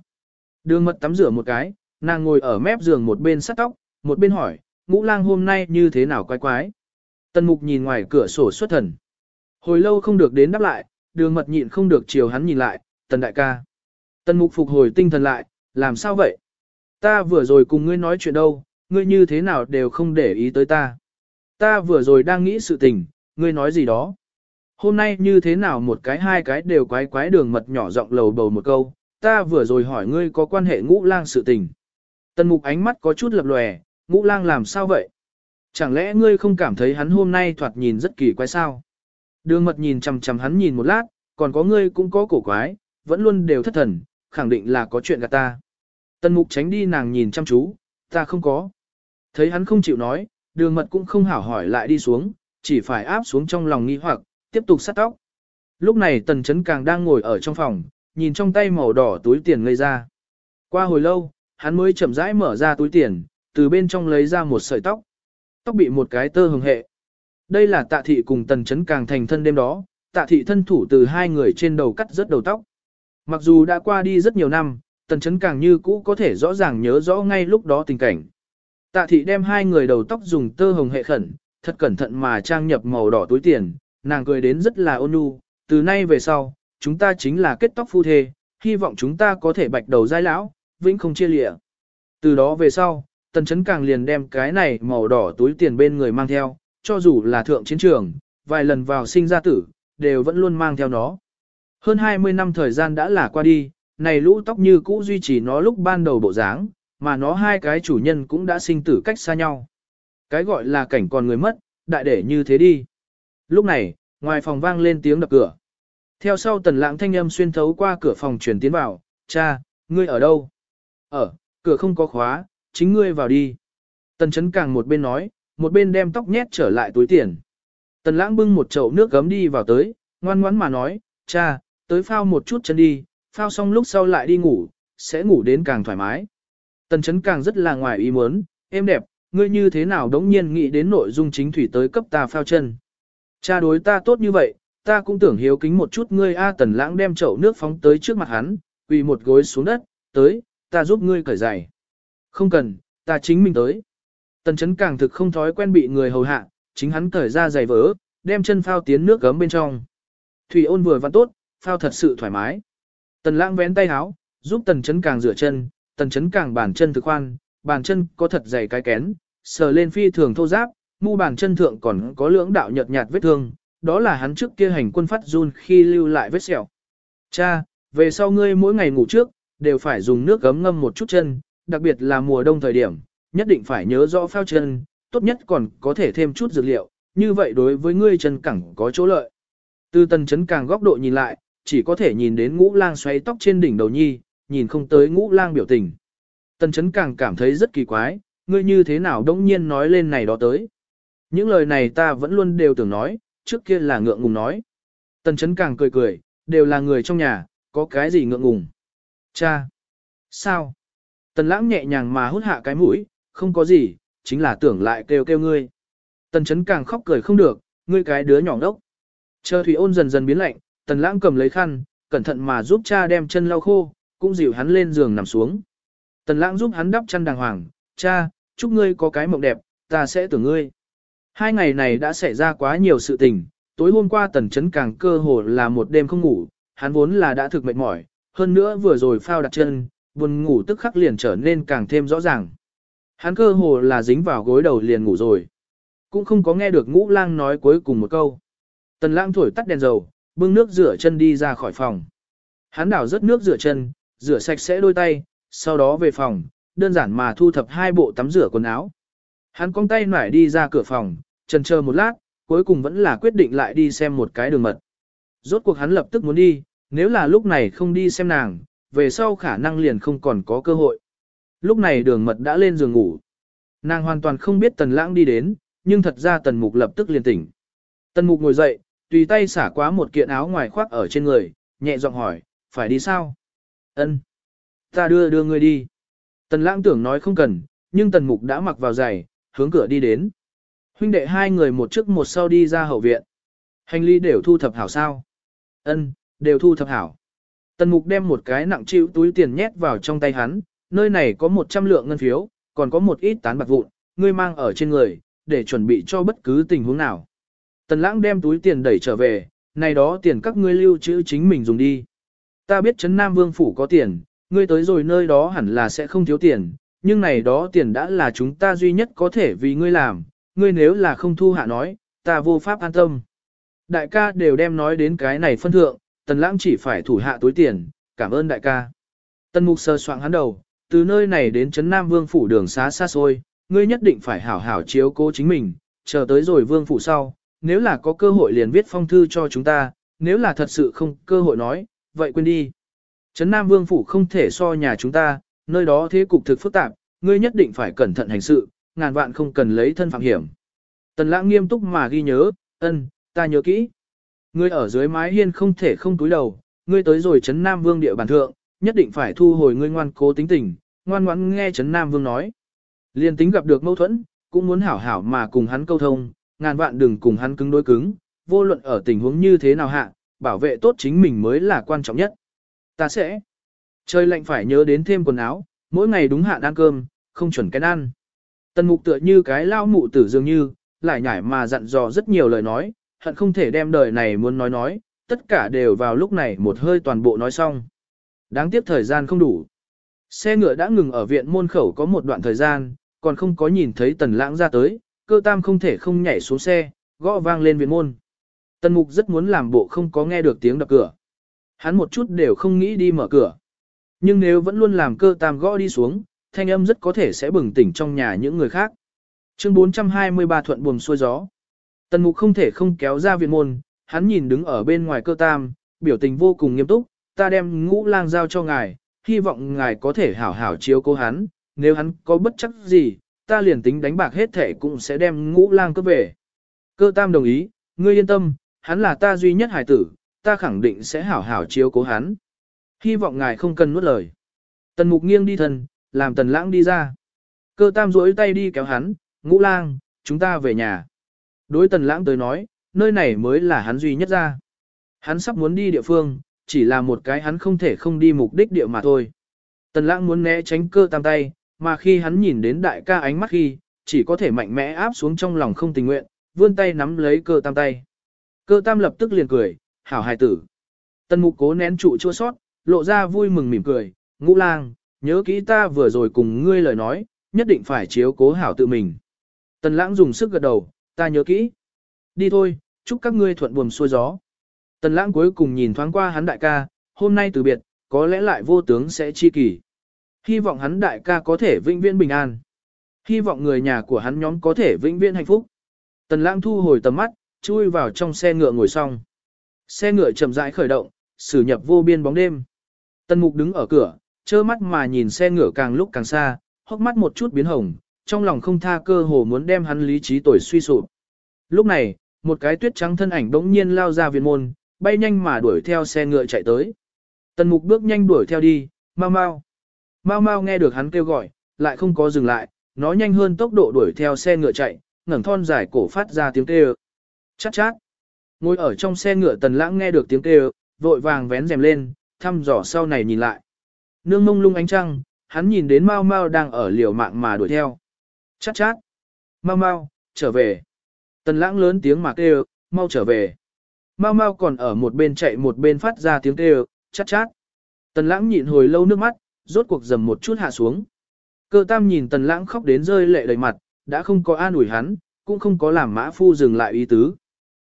Đường mật tắm rửa một cái, nàng ngồi ở mép giường một bên sắt tóc, một bên hỏi, ngũ lang hôm nay như thế nào quái quái. Tần mục nhìn ngoài cửa sổ xuất thần. Hồi lâu không được đến đáp lại, đường mật nhịn không được chiều hắn nhìn lại, tần đại ca. Tần mục phục hồi tinh thần lại, làm sao vậy? Ta vừa rồi cùng ngươi nói chuyện đâu, ngươi như thế nào đều không để ý tới ta. Ta vừa rồi đang nghĩ sự tình, ngươi nói gì đó. Hôm nay như thế nào một cái hai cái đều quái quái đường mật nhỏ giọng lầu bầu một câu, ta vừa rồi hỏi ngươi có quan hệ ngũ lang sự tình. Tần mục ánh mắt có chút lập lòe, ngũ lang làm sao vậy? Chẳng lẽ ngươi không cảm thấy hắn hôm nay thoạt nhìn rất kỳ quái sao? Đường mật nhìn chằm chằm hắn nhìn một lát, còn có ngươi cũng có cổ quái, vẫn luôn đều thất thần, khẳng định là có chuyện gạt ta. Tần mục tránh đi nàng nhìn chăm chú, ta không có. Thấy hắn không chịu nói, đường mật cũng không hảo hỏi lại đi xuống, chỉ phải áp xuống trong lòng nghi hoặc, tiếp tục sát tóc. Lúc này tần chấn càng đang ngồi ở trong phòng, nhìn trong tay màu đỏ túi tiền ngây ra. Qua hồi lâu, hắn mới chậm rãi mở ra túi tiền, từ bên trong lấy ra một sợi tóc. Tóc bị một cái tơ hồng hệ. Đây là tạ thị cùng tần chấn càng thành thân đêm đó, tạ thị thân thủ từ hai người trên đầu cắt rất đầu tóc. Mặc dù đã qua đi rất nhiều năm, tần chấn càng như cũ có thể rõ ràng nhớ rõ ngay lúc đó tình cảnh. Tạ thị đem hai người đầu tóc dùng tơ hồng hệ khẩn, thật cẩn thận mà trang nhập màu đỏ túi tiền, nàng cười đến rất là ôn nhu, từ nay về sau, chúng ta chính là kết tóc phu thê, hy vọng chúng ta có thể bạch đầu giai lão, vĩnh không chia lịa. Từ đó về sau, tần chấn càng liền đem cái này màu đỏ túi tiền bên người mang theo, cho dù là thượng chiến trường, vài lần vào sinh ra tử, đều vẫn luôn mang theo nó. Hơn 20 năm thời gian đã là qua đi, này lũ tóc như cũ duy trì nó lúc ban đầu bộ dáng, mà nó hai cái chủ nhân cũng đã sinh tử cách xa nhau. Cái gọi là cảnh còn người mất, đại để như thế đi. Lúc này, ngoài phòng vang lên tiếng đập cửa. Theo sau tần lãng thanh âm xuyên thấu qua cửa phòng chuyển tiến vào, cha, ngươi ở đâu? Ở, cửa không có khóa, chính ngươi vào đi. Tần chấn càng một bên nói, một bên đem tóc nhét trở lại túi tiền. Tần lãng bưng một chậu nước gấm đi vào tới, ngoan ngoãn mà nói, cha, tới phao một chút chân đi, phao xong lúc sau lại đi ngủ, sẽ ngủ đến càng thoải mái. Tần chấn càng rất là ngoài ý muốn, em đẹp, ngươi như thế nào đống nhiên nghĩ đến nội dung chính thủy tới cấp ta phao chân. Cha đối ta tốt như vậy, ta cũng tưởng hiếu kính một chút ngươi A tần lãng đem chậu nước phóng tới trước mặt hắn, quỳ một gối xuống đất, tới, ta giúp ngươi cởi giày. Không cần, ta chính mình tới. Tần chấn càng thực không thói quen bị người hầu hạ, chính hắn cởi ra giày vỡ, đem chân phao tiến nước gấm bên trong. Thủy ôn vừa văn tốt, phao thật sự thoải mái. Tần lãng vén tay háo, giúp tần chấn càng rửa chân, tần chấn càng bàn chân thực khoan, bàn chân có thật dày cái kén, sờ lên phi thường thô giáp, mu bàn chân thượng còn có lưỡng đạo nhợt nhạt vết thương, đó là hắn trước kia hành quân phát run khi lưu lại vết sẹo. Cha, về sau ngươi mỗi ngày ngủ trước, đều phải dùng nước gấm ngâm một chút chân, đặc biệt là mùa đông thời điểm, nhất định phải nhớ rõ phao chân, tốt nhất còn có thể thêm chút dược liệu, như vậy đối với ngươi chân cẳng có chỗ lợi. Từ tần chấn càng góc độ nhìn lại, chỉ có thể nhìn đến ngũ lang xoay tóc trên đỉnh đầu nhi, nhìn không tới ngũ lang biểu tình. Tần chấn càng cảm thấy rất kỳ quái, ngươi như thế nào đống nhiên nói lên này đó tới. Những lời này ta vẫn luôn đều tưởng nói, trước kia là ngượng ngùng nói. Tần chấn càng cười cười, đều là người trong nhà, có cái gì ngượng ngùng. Cha! Sao? Tần lãng nhẹ nhàng mà hút hạ cái mũi, không có gì, chính là tưởng lại kêu kêu ngươi. Tần chấn càng khóc cười không được, ngươi cái đứa nhỏ đốc. Chờ thủy ôn dần dần biến lạnh, tần lãng cầm lấy khăn, cẩn thận mà giúp cha đem chân lau khô, cũng dịu hắn lên giường nằm xuống. Tần lãng giúp hắn đắp chăn đàng hoàng, cha, chúc ngươi có cái mộng đẹp, ta sẽ tưởng ngươi. Hai ngày này đã xảy ra quá nhiều sự tình, tối hôm qua tần chấn càng cơ hồ là một đêm không ngủ, hắn vốn là đã thực mệt mỏi, hơn nữa vừa rồi phao đặt chân, buồn ngủ tức khắc liền trở nên càng thêm rõ ràng. Hắn cơ hồ là dính vào gối đầu liền ngủ rồi. Cũng không có nghe được ngũ lang nói cuối cùng một câu. Tần lang thổi tắt đèn dầu, bưng nước rửa chân đi ra khỏi phòng. Hắn đảo rất nước rửa chân, rửa sạch sẽ đôi tay, sau đó về phòng, đơn giản mà thu thập hai bộ tắm rửa quần áo. Hắn cong tay nải đi ra cửa phòng, chần chờ một lát, cuối cùng vẫn là quyết định lại đi xem một cái đường mật. Rốt cuộc hắn lập tức muốn đi, nếu là lúc này không đi xem nàng, về sau khả năng liền không còn có cơ hội. Lúc này đường mật đã lên giường ngủ. Nàng hoàn toàn không biết tần lãng đi đến, nhưng thật ra tần mục lập tức liền tỉnh. Tần mục ngồi dậy, tùy tay xả quá một kiện áo ngoài khoác ở trên người, nhẹ giọng hỏi, phải đi sao? Ân, Ta đưa đưa ngươi đi. Tần lãng tưởng nói không cần, nhưng tần mục đã mặc vào giày, hướng cửa đi đến. Huynh đệ hai người một trước một sau đi ra hậu viện. Hành lý đều thu thập hảo sao? Ân, đều thu thập hảo. Tần mục đem một cái nặng chịu túi tiền nhét vào trong tay hắn, nơi này có 100 lượng ngân phiếu, còn có một ít tán bạc vụn, ngươi mang ở trên người, để chuẩn bị cho bất cứ tình huống nào. Tần lãng đem túi tiền đẩy trở về, này đó tiền các ngươi lưu trữ chính mình dùng đi. Ta biết Trấn Nam Vương Phủ có tiền, ngươi tới rồi nơi đó hẳn là sẽ không thiếu tiền, nhưng này đó tiền đã là chúng ta duy nhất có thể vì ngươi làm, ngươi nếu là không thu hạ nói, ta vô pháp an tâm. Đại ca đều đem nói đến cái này phân thượng, tần lãng chỉ phải thủ hạ túi tiền, cảm ơn đại ca. Tần mục sơ soạn hắn đầu, từ nơi này đến Trấn Nam Vương Phủ đường xá xa xôi, ngươi nhất định phải hảo hảo chiếu cố chính mình, chờ tới rồi Vương Phủ sau, nếu là có cơ hội liền viết phong thư cho chúng ta, nếu là thật sự không cơ hội nói, vậy quên đi. Trấn Nam Vương Phủ không thể so nhà chúng ta, nơi đó thế cục thực phức tạp, ngươi nhất định phải cẩn thận hành sự, ngàn vạn không cần lấy thân phạm hiểm. Tần lãng nghiêm túc mà ghi nhớ, ân, ta nhớ kỹ. Ngươi ở dưới mái hiên không thể không túi đầu, ngươi tới rồi Trấn Nam Vương địa bàn thượng, nhất định phải thu hồi ngươi ngoan cố tính tình, ngoan ngoãn nghe Trấn Nam Vương nói. Liên tính gặp được mâu thuẫn, cũng muốn hảo hảo mà cùng hắn câu thông, ngàn vạn đừng cùng hắn cứng đối cứng, vô luận ở tình huống như thế nào hạ, bảo vệ tốt chính mình mới là quan trọng nhất. Ta sẽ. Trời lạnh phải nhớ đến thêm quần áo, mỗi ngày đúng hạn ăn cơm, không chuẩn cái ăn. Tần mục tựa như cái lao mụ tử dường như, lại nhải mà dặn dò rất nhiều lời nói, hận không thể đem đời này muốn nói nói, tất cả đều vào lúc này một hơi toàn bộ nói xong. Đáng tiếc thời gian không đủ. Xe ngựa đã ngừng ở viện môn khẩu có một đoạn thời gian, còn không có nhìn thấy tần lãng ra tới, cơ tam không thể không nhảy xuống xe, gõ vang lên viện môn. Tần mục rất muốn làm bộ không có nghe được tiếng đập cửa. Hắn một chút đều không nghĩ đi mở cửa. Nhưng nếu vẫn luôn làm cơ tam gõ đi xuống, thanh âm rất có thể sẽ bừng tỉnh trong nhà những người khác. Chương 423 thuận buồm xuôi gió. Tần mục không thể không kéo ra viện môn, hắn nhìn đứng ở bên ngoài cơ tam, biểu tình vô cùng nghiêm túc, ta đem ngũ lang giao cho ngài, hy vọng ngài có thể hảo hảo chiếu cố hắn, nếu hắn có bất chấp gì, ta liền tính đánh bạc hết thể cũng sẽ đem ngũ lang cấp về. Cơ tam đồng ý, ngươi yên tâm, hắn là ta duy nhất hải tử, ta khẳng định sẽ hảo hảo chiếu cố hắn. Hy vọng ngài không cần nuốt lời. Tần mục nghiêng đi thân, làm tần lãng đi ra. Cơ tam duỗi tay đi kéo hắn, ngũ lang, chúng ta về nhà. Đối tần lãng tới nói, nơi này mới là hắn duy nhất ra. Hắn sắp muốn đi địa phương, chỉ là một cái hắn không thể không đi mục đích địa mà thôi. Tần lãng muốn né tránh cơ tam tay, mà khi hắn nhìn đến đại ca ánh mắt khi, chỉ có thể mạnh mẽ áp xuống trong lòng không tình nguyện, vươn tay nắm lấy cơ tam tay. Cơ tam lập tức liền cười, hảo hài tử. Tần mục cố nén trụ chua sót, lộ ra vui mừng mỉm cười, ngũ lang, nhớ kỹ ta vừa rồi cùng ngươi lời nói, nhất định phải chiếu cố hảo tự mình. Tần lãng dùng sức gật đầu, ta nhớ kỹ. Đi thôi, chúc các ngươi thuận buồm xuôi gió. Tần lãng cuối cùng nhìn thoáng qua hắn đại ca, hôm nay từ biệt, có lẽ lại vô tướng sẽ chi kỳ. Hy vọng hắn đại ca có thể vĩnh viễn bình an. Hy vọng người nhà của hắn nhóm có thể vĩnh viễn hạnh phúc. Tần lãng thu hồi tầm mắt, chui vào trong xe ngựa ngồi xong. Xe ngựa chậm rãi khởi động, xử nhập vô biên bóng đêm. Tần mục đứng ở cửa, trơ mắt mà nhìn xe ngựa càng lúc càng xa, hốc mắt một chút biến hồng, trong lòng không tha cơ hồ muốn đem hắn lý trí tuổi suy sụp. Lúc này, một cái tuyết trắng thân ảnh bỗng nhiên lao ra viện môn, bay nhanh mà đuổi theo xe ngựa chạy tới. Tần mục bước nhanh đuổi theo đi, mau mau. Mau mau nghe được hắn kêu gọi, lại không có dừng lại, nó nhanh hơn tốc độ đuổi theo xe ngựa chạy, ngẩng thon dài cổ phát ra tiếng kêu. Chát chát. Ngồi ở trong xe ngựa tần lãng nghe được tiếng kêu, vội vàng vén rèm lên, thăm dò sau này nhìn lại. Nương mông lung ánh trăng, hắn nhìn đến mau mau đang ở liều mạng mà đuổi theo. Chát chát. Mau mau, trở về. Tần lãng lớn tiếng mà kêu, mau trở về. Mao Mao còn ở một bên chạy một bên phát ra tiếng kêu, chát chát. Tần lãng nhịn hồi lâu nước mắt, rốt cuộc dầm một chút hạ xuống. Cơ tam nhìn tần lãng khóc đến rơi lệ đầy mặt, đã không có an ủi hắn, cũng không có làm mã phu dừng lại ý tứ.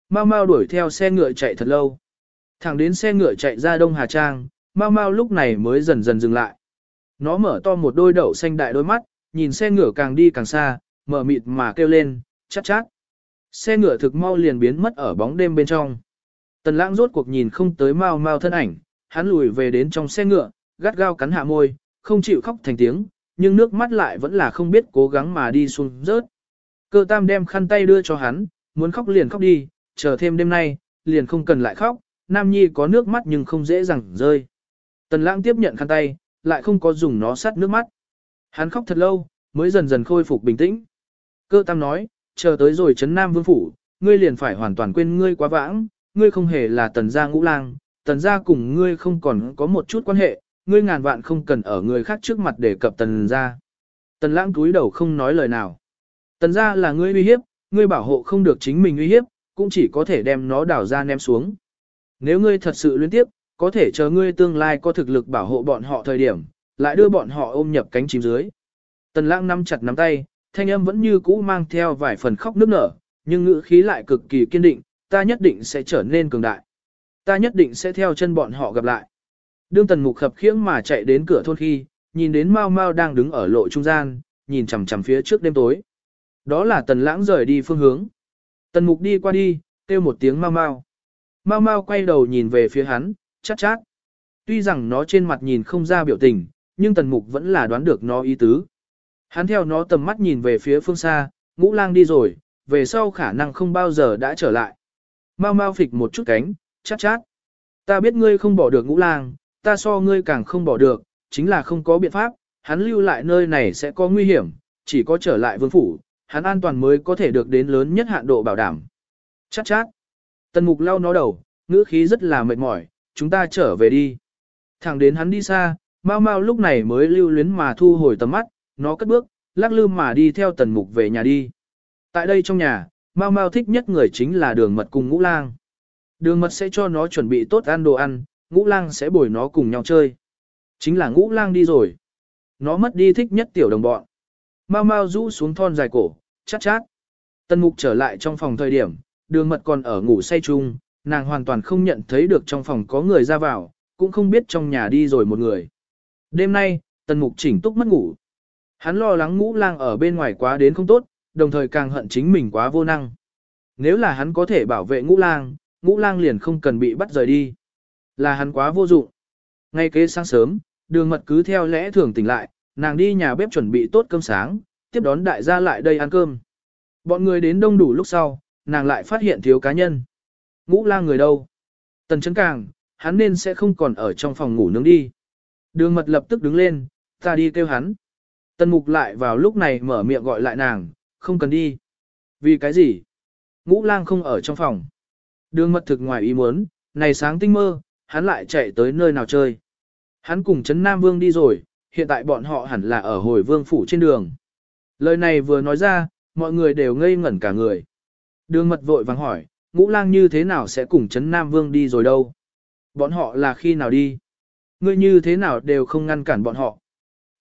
Mao Mao đuổi theo xe ngựa chạy thật lâu. Thẳng đến xe ngựa chạy ra Đông Hà Trang, Mao Mao lúc này mới dần dần dừng lại. Nó mở to một đôi đậu xanh đại đôi mắt, nhìn xe ngựa càng đi càng xa, mở mịt mà kêu lên, chát chát. Xe ngựa thực mau liền biến mất ở bóng đêm bên trong. Tần lãng rốt cuộc nhìn không tới Mao Mao thân ảnh, hắn lùi về đến trong xe ngựa, gắt gao cắn hạ môi, không chịu khóc thành tiếng, nhưng nước mắt lại vẫn là không biết cố gắng mà đi xuống rớt. Cơ tam đem khăn tay đưa cho hắn, muốn khóc liền khóc đi, chờ thêm đêm nay, liền không cần lại khóc, Nam Nhi có nước mắt nhưng không dễ dàng rơi. Tần lãng tiếp nhận khăn tay, lại không có dùng nó sắt nước mắt. Hắn khóc thật lâu, mới dần dần khôi phục bình tĩnh. Cơ tam nói, chờ tới rồi chấn Nam Vương Phủ, ngươi liền phải hoàn toàn quên ngươi quá vãng, ngươi không hề là tần gia ngũ lang, tần gia cùng ngươi không còn có một chút quan hệ, ngươi ngàn vạn không cần ở người khác trước mặt để cập tần gia. Tần lãng túi đầu không nói lời nào. Tần gia là ngươi uy hiếp, ngươi bảo hộ không được chính mình uy hiếp, cũng chỉ có thể đem nó đảo ra ném xuống. Nếu ngươi thật sự liên tiếp, có thể chờ ngươi tương lai có thực lực bảo hộ bọn họ thời điểm, lại đưa bọn họ ôm nhập cánh chim dưới. Tần lãng nắm chặt nắm tay, thanh âm vẫn như cũ mang theo vài phần khóc nức nở, nhưng ngữ khí lại cực kỳ kiên định, ta nhất định sẽ trở nên cường đại. Ta nhất định sẽ theo chân bọn họ gặp lại. Đương tần mục khập khiễng mà chạy đến cửa thôn khi, nhìn đến Mao Mao đang đứng ở lộ trung gian, nhìn chằm chằm phía trước đêm tối. Đó là tần lãng rời đi phương hướng. Tần mục đi qua đi, kêu một tiếng Mao Mao. Mao Mao quay đầu nhìn về phía hắn, chát chát. Tuy rằng nó trên mặt nhìn không ra biểu tình, nhưng tần mục vẫn là đoán được nó ý tứ. Hắn theo nó tầm mắt nhìn về phía phương xa, ngũ lang đi rồi, về sau khả năng không bao giờ đã trở lại. Mau mau phịch một chút cánh, chát chát. Ta biết ngươi không bỏ được ngũ lang, ta so ngươi càng không bỏ được, chính là không có biện pháp, hắn lưu lại nơi này sẽ có nguy hiểm, chỉ có trở lại vương phủ, hắn an toàn mới có thể được đến lớn nhất hạn độ bảo đảm. Chát chát. Tần mục lau nó đầu, ngữ khí rất là mệt mỏi, chúng ta trở về đi. Thẳng đến hắn đi xa, Mao Mao lúc này mới lưu luyến mà thu hồi tầm mắt, nó cất bước, lắc lư mà đi theo tần mục về nhà đi. Tại đây trong nhà, Mao Mao thích nhất người chính là đường mật cùng ngũ lang. Đường mật sẽ cho nó chuẩn bị tốt ăn đồ ăn, ngũ lang sẽ bồi nó cùng nhau chơi. Chính là ngũ lang đi rồi. Nó mất đi thích nhất tiểu đồng bọn. Mao Mao rũ xuống thon dài cổ, chát chát. Tần mục trở lại trong phòng thời điểm, đường mật còn ở ngủ say chung, nàng hoàn toàn không nhận thấy được trong phòng có người ra vào, cũng không biết trong nhà đi rồi một người. Đêm nay, tần mục chỉnh túc mất ngủ. Hắn lo lắng ngũ lang ở bên ngoài quá đến không tốt, đồng thời càng hận chính mình quá vô năng. Nếu là hắn có thể bảo vệ ngũ lang, ngũ lang liền không cần bị bắt rời đi. Là hắn quá vô dụng. Ngay kế sáng sớm, đường mật cứ theo lẽ thường tỉnh lại, nàng đi nhà bếp chuẩn bị tốt cơm sáng, tiếp đón đại gia lại đây ăn cơm. Bọn người đến đông đủ lúc sau, nàng lại phát hiện thiếu cá nhân. Ngũ lang người đâu? Tần chấn càng, hắn nên sẽ không còn ở trong phòng ngủ nướng đi. Đường mật lập tức đứng lên, ta đi kêu hắn. Tần mục lại vào lúc này mở miệng gọi lại nàng, không cần đi. Vì cái gì? Ngũ lang không ở trong phòng. Đường mật thực ngoài ý muốn, này sáng tinh mơ, hắn lại chạy tới nơi nào chơi. Hắn cùng Trấn Nam Vương đi rồi, hiện tại bọn họ hẳn là ở hồi vương phủ trên đường. Lời này vừa nói ra, mọi người đều ngây ngẩn cả người. Đường mật vội vàng hỏi, ngũ lang như thế nào sẽ cùng Trấn Nam Vương đi rồi đâu? Bọn họ là khi nào đi? Ngươi như thế nào đều không ngăn cản bọn họ.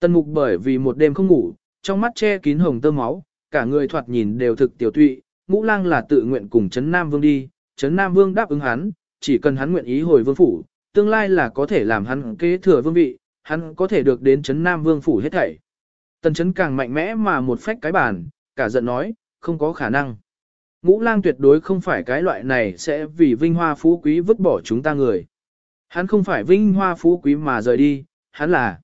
Tân mục bởi vì một đêm không ngủ, trong mắt che kín hồng tơ máu, cả người thoạt nhìn đều thực tiểu tụy, ngũ lang là tự nguyện cùng Trấn Nam Vương đi, Trấn Nam Vương đáp ứng hắn, chỉ cần hắn nguyện ý hồi vương phủ, tương lai là có thể làm hắn kế thừa vương vị, hắn có thể được đến Trấn Nam Vương phủ hết thảy. Tần Trấn càng mạnh mẽ mà một phách cái bàn, cả giận nói, không có khả năng. Ngũ lang tuyệt đối không phải cái loại này sẽ vì vinh hoa phú quý vứt bỏ chúng ta người. Hắn không phải vinh hoa phú quý mà rời đi, hắn là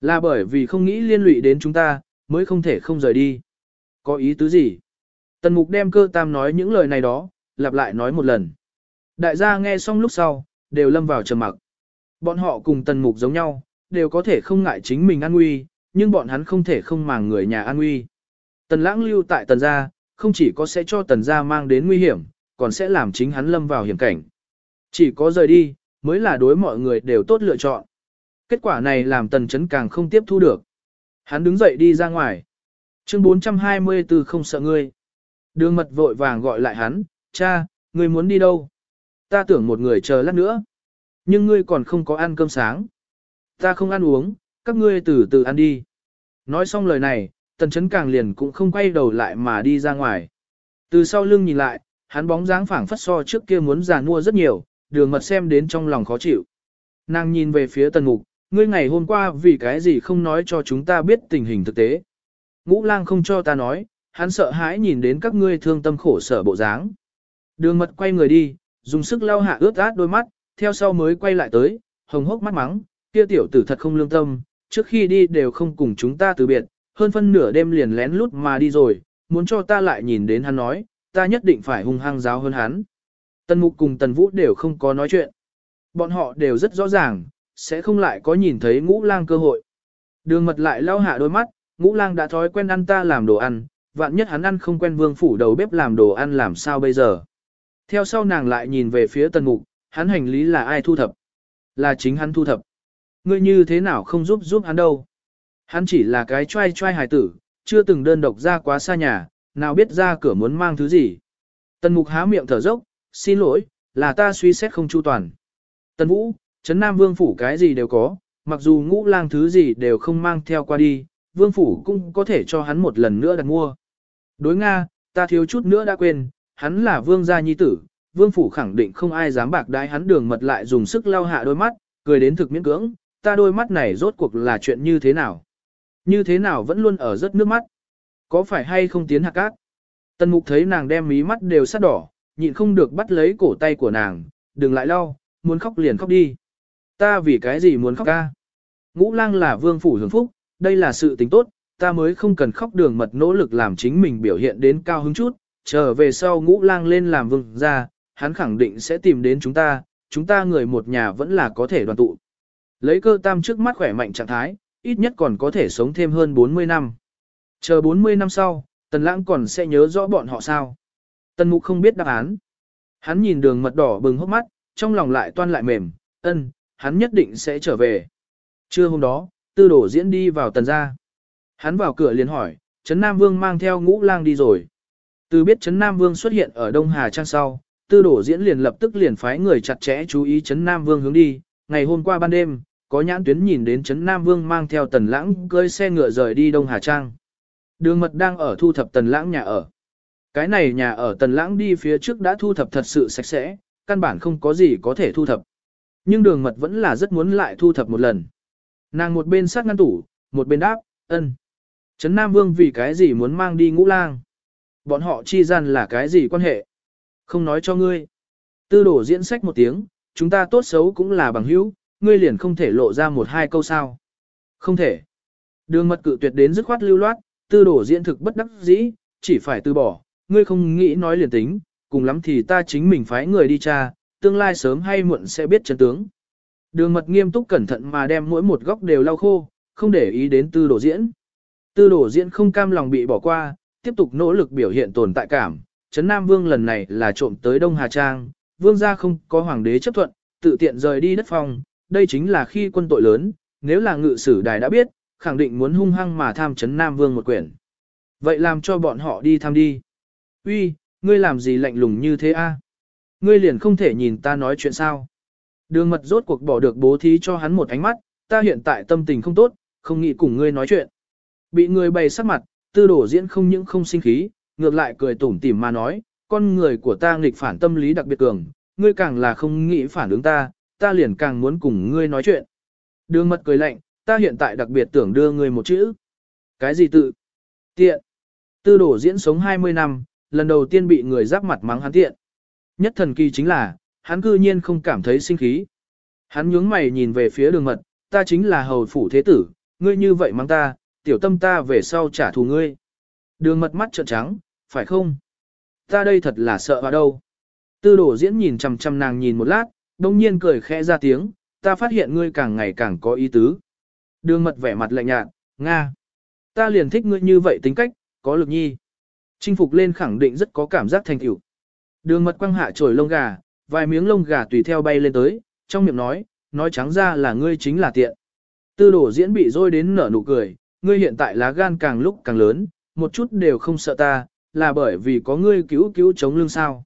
là bởi vì không nghĩ liên lụy đến chúng ta, mới không thể không rời đi. Có ý tứ gì? Tần mục đem cơ tam nói những lời này đó, lặp lại nói một lần. Đại gia nghe xong lúc sau, đều lâm vào trầm mặc. Bọn họ cùng tần mục giống nhau, đều có thể không ngại chính mình an nguy, nhưng bọn hắn không thể không màng người nhà an nguy. Tần lãng lưu tại tần gia, không chỉ có sẽ cho tần gia mang đến nguy hiểm, còn sẽ làm chính hắn lâm vào hiểm cảnh. Chỉ có rời đi, mới là đối mọi người đều tốt lựa chọn. Kết quả này làm tần chấn càng không tiếp thu được. Hắn đứng dậy đi ra ngoài. Chương 424 không sợ ngươi. Đường mật vội vàng gọi lại hắn, cha, ngươi muốn đi đâu? Ta tưởng một người chờ lát nữa. Nhưng ngươi còn không có ăn cơm sáng. Ta không ăn uống, các ngươi từ từ ăn đi. Nói xong lời này, tần chấn càng liền cũng không quay đầu lại mà đi ra ngoài. Từ sau lưng nhìn lại, hắn bóng dáng phảng phất so trước kia muốn già mua rất nhiều, đường mật xem đến trong lòng khó chịu. Nàng nhìn về phía tần mục, ngươi ngày hôm qua vì cái gì không nói cho chúng ta biết tình hình thực tế. Ngũ lang không cho ta nói, hắn sợ hãi nhìn đến các ngươi thương tâm khổ sở bộ dáng. Đường mật quay người đi, dùng sức lau hạ ướt át đôi mắt, theo sau mới quay lại tới, hồng hốc mắt mắng, kia tiểu tử thật không lương tâm, trước khi đi đều không cùng chúng ta từ biệt, hơn phân nửa đêm liền lén lút mà đi rồi, muốn cho ta lại nhìn đến hắn nói, ta nhất định phải hung hăng giáo hơn hắn. Tần Mục cùng Tần Vũ đều không có nói chuyện. Bọn họ đều rất rõ ràng, sẽ không lại có nhìn thấy ngũ lang cơ hội. Đường mật lại lau hạ đôi mắt, ngũ lang đã thói quen ăn ta làm đồ ăn, vạn nhất hắn ăn không quen vương phủ đầu bếp làm đồ ăn làm sao bây giờ. Theo sau nàng lại nhìn về phía tần mục, hắn hành lý là ai thu thập? Là chính hắn thu thập. Ngươi như thế nào không giúp giúp hắn đâu? Hắn chỉ là cái trai trai hài tử, chưa từng đơn độc ra quá xa nhà, nào biết ra cửa muốn mang thứ gì. Tần mục há miệng thở dốc, xin lỗi, là ta suy xét không chu toàn. Tần vũ, Trấn Nam Vương Phủ cái gì đều có, mặc dù ngũ lang thứ gì đều không mang theo qua đi, Vương Phủ cũng có thể cho hắn một lần nữa đặt mua. Đối Nga, ta thiếu chút nữa đã quên, hắn là Vương gia nhi tử, Vương Phủ khẳng định không ai dám bạc đái hắn đường mật lại dùng sức lau hạ đôi mắt, cười đến thực miễn cưỡng, ta đôi mắt này rốt cuộc là chuyện như thế nào? Như thế nào vẫn luôn ở rất nước mắt? Có phải hay không tiến hạ cát? Tần mục thấy nàng đem mí mắt đều sắt đỏ, nhịn không được bắt lấy cổ tay của nàng, đừng lại lau, muốn khóc liền khóc đi. Ta vì cái gì muốn khóc ca? Ngũ lang là vương phủ hưởng phúc, đây là sự tình tốt, ta mới không cần khóc đường mật nỗ lực làm chính mình biểu hiện đến cao hứng chút, trở về sau ngũ lang lên làm vương ra, hắn khẳng định sẽ tìm đến chúng ta, chúng ta người một nhà vẫn là có thể đoàn tụ. Lấy cơ tam trước mắt khỏe mạnh trạng thái, ít nhất còn có thể sống thêm hơn 40 năm. Chờ 40 năm sau, tần lãng còn sẽ nhớ rõ bọn họ sao. Tần mục không biết đáp án. Hắn nhìn đường mật đỏ bừng hốc mắt, trong lòng lại toan lại mềm, ân, hắn nhất định sẽ trở về. Trưa hôm đó, tư đổ diễn đi vào tần gia. Hắn vào cửa liền hỏi, Trấn Nam Vương mang theo ngũ lang đi rồi. Từ biết Trấn Nam Vương xuất hiện ở Đông Hà Trang sau, tư đổ diễn liền lập tức liền phái người chặt chẽ chú ý Trấn Nam Vương hướng đi. Ngày hôm qua ban đêm, có nhãn tuyến nhìn đến Trấn Nam Vương mang theo tần lãng cơi xe ngựa rời đi Đông Hà Trang. Đường mật đang ở thu thập tần lãng nhà ở. Cái này nhà ở tần lãng đi phía trước đã thu thập thật sự sạch sẽ, căn bản không có gì có thể thu thập. Nhưng đường mật vẫn là rất muốn lại thu thập một lần. Nàng một bên sát ngăn tủ, một bên đáp, ân. Trấn Nam Vương vì cái gì muốn mang đi ngũ lang? Bọn họ chi gian là cái gì quan hệ? Không nói cho ngươi. Tư đổ diễn sách một tiếng, chúng ta tốt xấu cũng là bằng hữu, ngươi liền không thể lộ ra một hai câu sao. Không thể. Đường mật cự tuyệt đến dứt khoát lưu loát, tư đổ diễn thực bất đắc dĩ, chỉ phải từ bỏ, ngươi không nghĩ nói liền tính, cùng lắm thì ta chính mình phái người đi tra, tương lai sớm hay muộn sẽ biết chân tướng. Đường mật nghiêm túc cẩn thận mà đem mỗi một góc đều lau khô, không để ý đến tư đổ diễn. Tư đổ diễn không cam lòng bị bỏ qua, tiếp tục nỗ lực biểu hiện tồn tại cảm. Trấn Nam Vương lần này là trộm tới Đông Hà Trang, Vương gia không có hoàng đế chấp thuận, tự tiện rời đi đất phòng, đây chính là khi quân tội lớn, nếu là ngự sử đài đã biết, khẳng định muốn hung hăng mà tham Trấn Nam Vương một quyển. Vậy làm cho bọn họ đi tham đi. Uy, ngươi làm gì lạnh lùng như thế a? Ngươi liền không thể nhìn ta nói chuyện sao? Đường mật rốt cuộc bỏ được bố thí cho hắn một ánh mắt, ta hiện tại tâm tình không tốt, không nghĩ cùng ngươi nói chuyện. Bị người bày sắc mặt, tư đổ diễn không những không sinh khí, ngược lại cười tủm tỉm mà nói, con người của ta nghịch phản tâm lý đặc biệt cường, ngươi càng là không nghĩ phản ứng ta, ta liền càng muốn cùng ngươi nói chuyện. Đường mật cười lạnh, ta hiện tại đặc biệt tưởng đưa ngươi một chữ. Cái gì tự? Tiện. Tư đổ diễn sống 20 năm, lần đầu tiên bị người giáp mặt mắng hắn tiện. Nhất thần kỳ chính là, hắn cư nhiên không cảm thấy sinh khí. Hắn nhướng mày nhìn về phía đường mật, ta chính là hầu phủ thế tử, ngươi như vậy mang ta, tiểu tâm ta về sau trả thù ngươi. Đường mật mắt trợn trắng, phải không? Ta đây thật là sợ vào đâu. Tư đổ diễn nhìn chằm chằm nàng nhìn một lát, đông nhiên cười khẽ ra tiếng, ta phát hiện ngươi càng ngày càng có ý tứ. Đường mật vẻ mặt lạnh nhạt, Nga. Ta liền thích ngươi như vậy tính cách, có lực nhi. Chinh phục lên khẳng định rất có cảm giác thành tựu. Đường mật quăng hạ trồi lông gà, vài miếng lông gà tùy theo bay lên tới, trong miệng nói, nói trắng ra là ngươi chính là tiện. Tư đổ diễn bị rôi đến nở nụ cười, ngươi hiện tại lá gan càng lúc càng lớn, một chút đều không sợ ta, là bởi vì có ngươi cứu cứu chống lưng sao.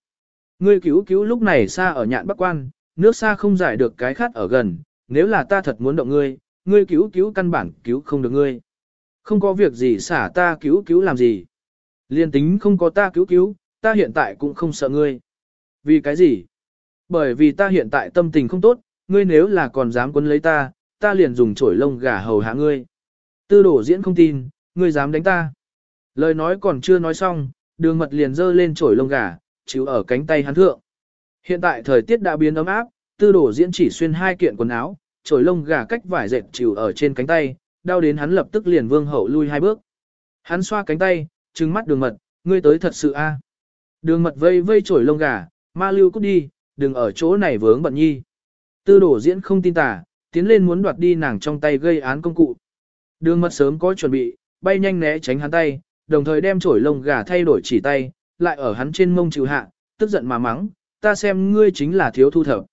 Ngươi cứu cứu lúc này xa ở nhạn bắc quan, nước xa không giải được cái khát ở gần, nếu là ta thật muốn động ngươi, ngươi cứu cứu căn bản cứu không được ngươi. Không có việc gì xả ta cứu cứu làm gì. Liên tính không có ta cứu cứu, ta hiện tại cũng không sợ ngươi. Vì cái gì? Bởi vì ta hiện tại tâm tình không tốt, ngươi nếu là còn dám quấn lấy ta, ta liền dùng chổi lông gà hầu hạ ngươi. Tư đổ diễn không tin, ngươi dám đánh ta. Lời nói còn chưa nói xong, đường mật liền dơ lên chổi lông gà, chịu ở cánh tay hắn thượng. Hiện tại thời tiết đã biến ấm áp, tư đổ diễn chỉ xuyên hai kiện quần áo, chổi lông gà cách vải dệt chịu ở trên cánh tay, đau đến hắn lập tức liền vương hậu lui hai bước. Hắn xoa cánh tay, trừng mắt đường mật, ngươi tới thật sự a? Đường mật vây vây chổi lông gà, ma lưu cút đi, đừng ở chỗ này vướng bận nhi. Tư đổ diễn không tin tà, tiến lên muốn đoạt đi nàng trong tay gây án công cụ. Đường mật sớm có chuẩn bị, bay nhanh né tránh hắn tay, đồng thời đem chổi lông gà thay đổi chỉ tay, lại ở hắn trên mông chịu hạ, tức giận mà mắng, ta xem ngươi chính là thiếu thu thập.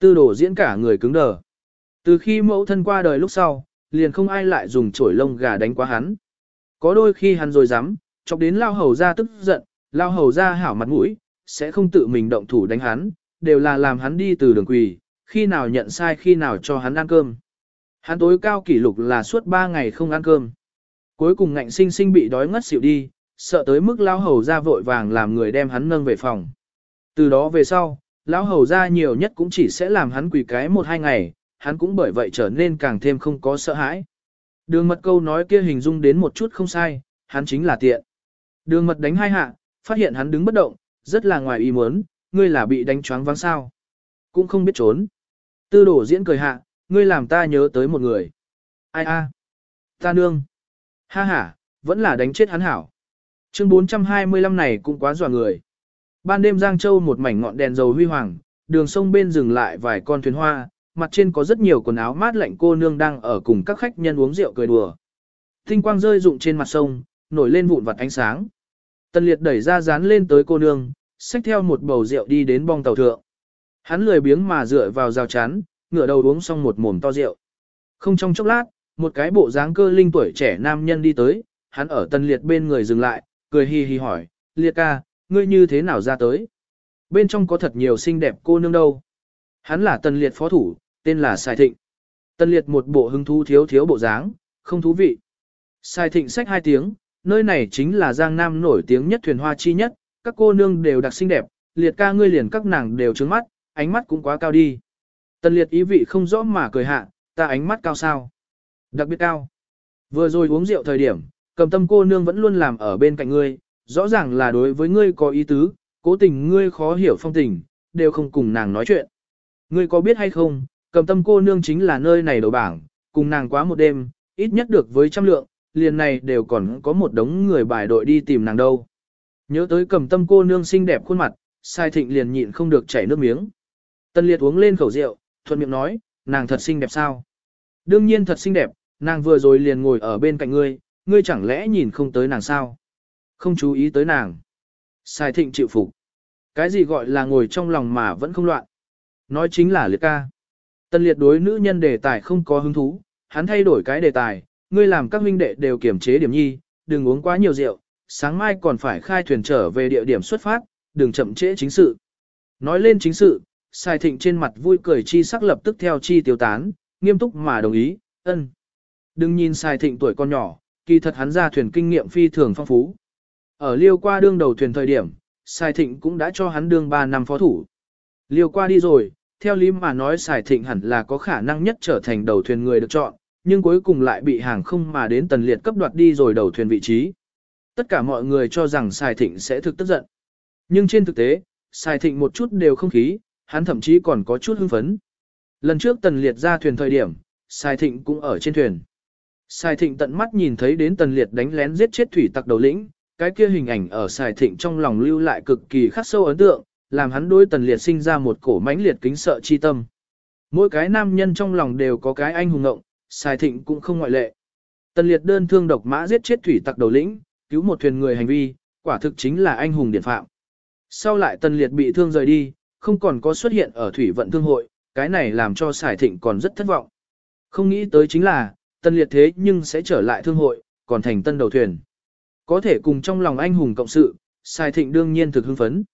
Tư đổ diễn cả người cứng đờ. Từ khi mẫu thân qua đời lúc sau, liền không ai lại dùng chổi lông gà đánh quá hắn. Có đôi khi hắn rồi dám, chọc đến lao hầu ra tức giận, lao hầu ra hảo mặt mũi, sẽ không tự mình động thủ đánh hắn, đều là làm hắn đi từ đường quỳ, khi nào nhận sai khi nào cho hắn ăn cơm. Hắn tối cao kỷ lục là suốt 3 ngày không ăn cơm. Cuối cùng ngạnh sinh sinh bị đói ngất xỉu đi, sợ tới mức lão hầu ra vội vàng làm người đem hắn nâng về phòng. Từ đó về sau, lão hầu ra nhiều nhất cũng chỉ sẽ làm hắn quỳ cái một hai ngày, hắn cũng bởi vậy trở nên càng thêm không có sợ hãi. Đường mật câu nói kia hình dung đến một chút không sai, hắn chính là tiện. Đường mật đánh hai hạ, phát hiện hắn đứng bất động, rất là ngoài ý muốn, ngươi là bị đánh choáng vắng sao. Cũng không biết trốn. Tư đổ diễn cười hạ, ngươi làm ta nhớ tới một người. Ai a? Ta nương. Ha ha, vẫn là đánh chết hắn hảo. Chương 425 này cũng quá dọa người. Ban đêm Giang Châu một mảnh ngọn đèn dầu huy hoàng, đường sông bên dừng lại vài con thuyền hoa, mặt trên có rất nhiều quần áo mát lạnh cô nương đang ở cùng các khách nhân uống rượu cười đùa. Tinh quang rơi rụng trên mặt sông, nổi lên vụn vặt ánh sáng. Tân liệt đẩy ra dán lên tới cô nương, xách theo một bầu rượu đi đến bong tàu thượng. Hắn lười biếng mà dựa vào rào chắn, ngửa đầu uống xong một mồm to rượu. Không trong chốc lát, một cái bộ dáng cơ linh tuổi trẻ nam nhân đi tới, hắn ở tân liệt bên người dừng lại, cười hi hi hỏi, liệt ca, ngươi như thế nào ra tới? Bên trong có thật nhiều xinh đẹp cô nương đâu. Hắn là tân liệt phó thủ, tên là Sai Thịnh. Tân liệt một bộ hứng thú thiếu thiếu bộ dáng, không thú vị. Sai Thịnh sách hai tiếng, nơi này chính là Giang Nam nổi tiếng nhất thuyền hoa chi nhất, các cô nương đều đặc xinh đẹp, liệt ca ngươi liền các nàng đều trướng mắt, ánh mắt cũng quá cao đi. tần liệt ý vị không rõ mà cười hạ, ta ánh mắt cao sao? Đặc biệt cao. Vừa rồi uống rượu thời điểm, cầm tâm cô nương vẫn luôn làm ở bên cạnh ngươi, rõ ràng là đối với ngươi có ý tứ, cố tình ngươi khó hiểu phong tình, đều không cùng nàng nói chuyện. Ngươi có biết hay không, cầm tâm cô nương chính là nơi này đầu bảng, cùng nàng quá một đêm, ít nhất được với trăm lượng, liền này đều còn có một đống người bài đội đi tìm nàng đâu. Nhớ tới cầm tâm cô nương xinh đẹp khuôn mặt, sai thịnh liền nhịn không được chảy nước miếng. Tân liệt uống lên khẩu rượu, thuận miệng nói, nàng thật xinh đẹp sao? Đương nhiên thật xinh đẹp, nàng vừa rồi liền ngồi ở bên cạnh ngươi, ngươi chẳng lẽ nhìn không tới nàng sao? Không chú ý tới nàng. Sai thịnh chịu phục. Cái gì gọi là ngồi trong lòng mà vẫn không loạn? Nói chính là liệt ca. Tân liệt đối nữ nhân đề tài không có hứng thú, hắn thay đổi cái đề tài, ngươi làm các huynh đệ đều kiểm chế điểm nhi, đừng uống quá nhiều rượu, sáng mai còn phải khai thuyền trở về địa điểm xuất phát, đừng chậm trễ chính sự. Nói lên chính sự, Sai Thịnh trên mặt vui cười chi sắc lập tức theo chi tiêu tán, nghiêm túc mà đồng ý, ân. Đừng nhìn Sai Thịnh tuổi con nhỏ, kỳ thật hắn ra thuyền kinh nghiệm phi thường phong phú. Ở liêu qua đương đầu thuyền thời điểm, Sai Thịnh cũng đã cho hắn đương 3 năm phó thủ. Liêu qua đi rồi, theo lý mà nói Sai Thịnh hẳn là có khả năng nhất trở thành đầu thuyền người được chọn, nhưng cuối cùng lại bị hàng không mà đến tần liệt cấp đoạt đi rồi đầu thuyền vị trí. Tất cả mọi người cho rằng Sài Thịnh sẽ thực tức giận. Nhưng trên thực tế, Sài Thịnh một chút đều không khí, hắn thậm chí còn có chút hưng phấn. Lần trước tần liệt ra thuyền thời điểm, Sài Thịnh cũng ở trên thuyền. Sài Thịnh tận mắt nhìn thấy đến tần liệt đánh lén giết chết thủy tặc đầu lĩnh, cái kia hình ảnh ở Sài Thịnh trong lòng lưu lại cực kỳ khắc sâu ấn tượng, làm hắn đối tần liệt sinh ra một cổ mãnh liệt kính sợ chi tâm. Mỗi cái nam nhân trong lòng đều có cái anh hùng ngộng, Sài Thịnh cũng không ngoại lệ. Tần liệt đơn thương độc mã giết chết thủy tặc đầu lĩnh, cứu một thuyền người hành vi, quả thực chính là anh hùng điển phạm. Sau lại tần liệt bị thương rời đi, không còn có xuất hiện ở thủy vận thương hội, cái này làm cho Sải Thịnh còn rất thất vọng. Không nghĩ tới chính là, tần liệt thế nhưng sẽ trở lại thương hội, còn thành tân đầu thuyền. Có thể cùng trong lòng anh hùng cộng sự, Sải thịnh đương nhiên thực hưng phấn.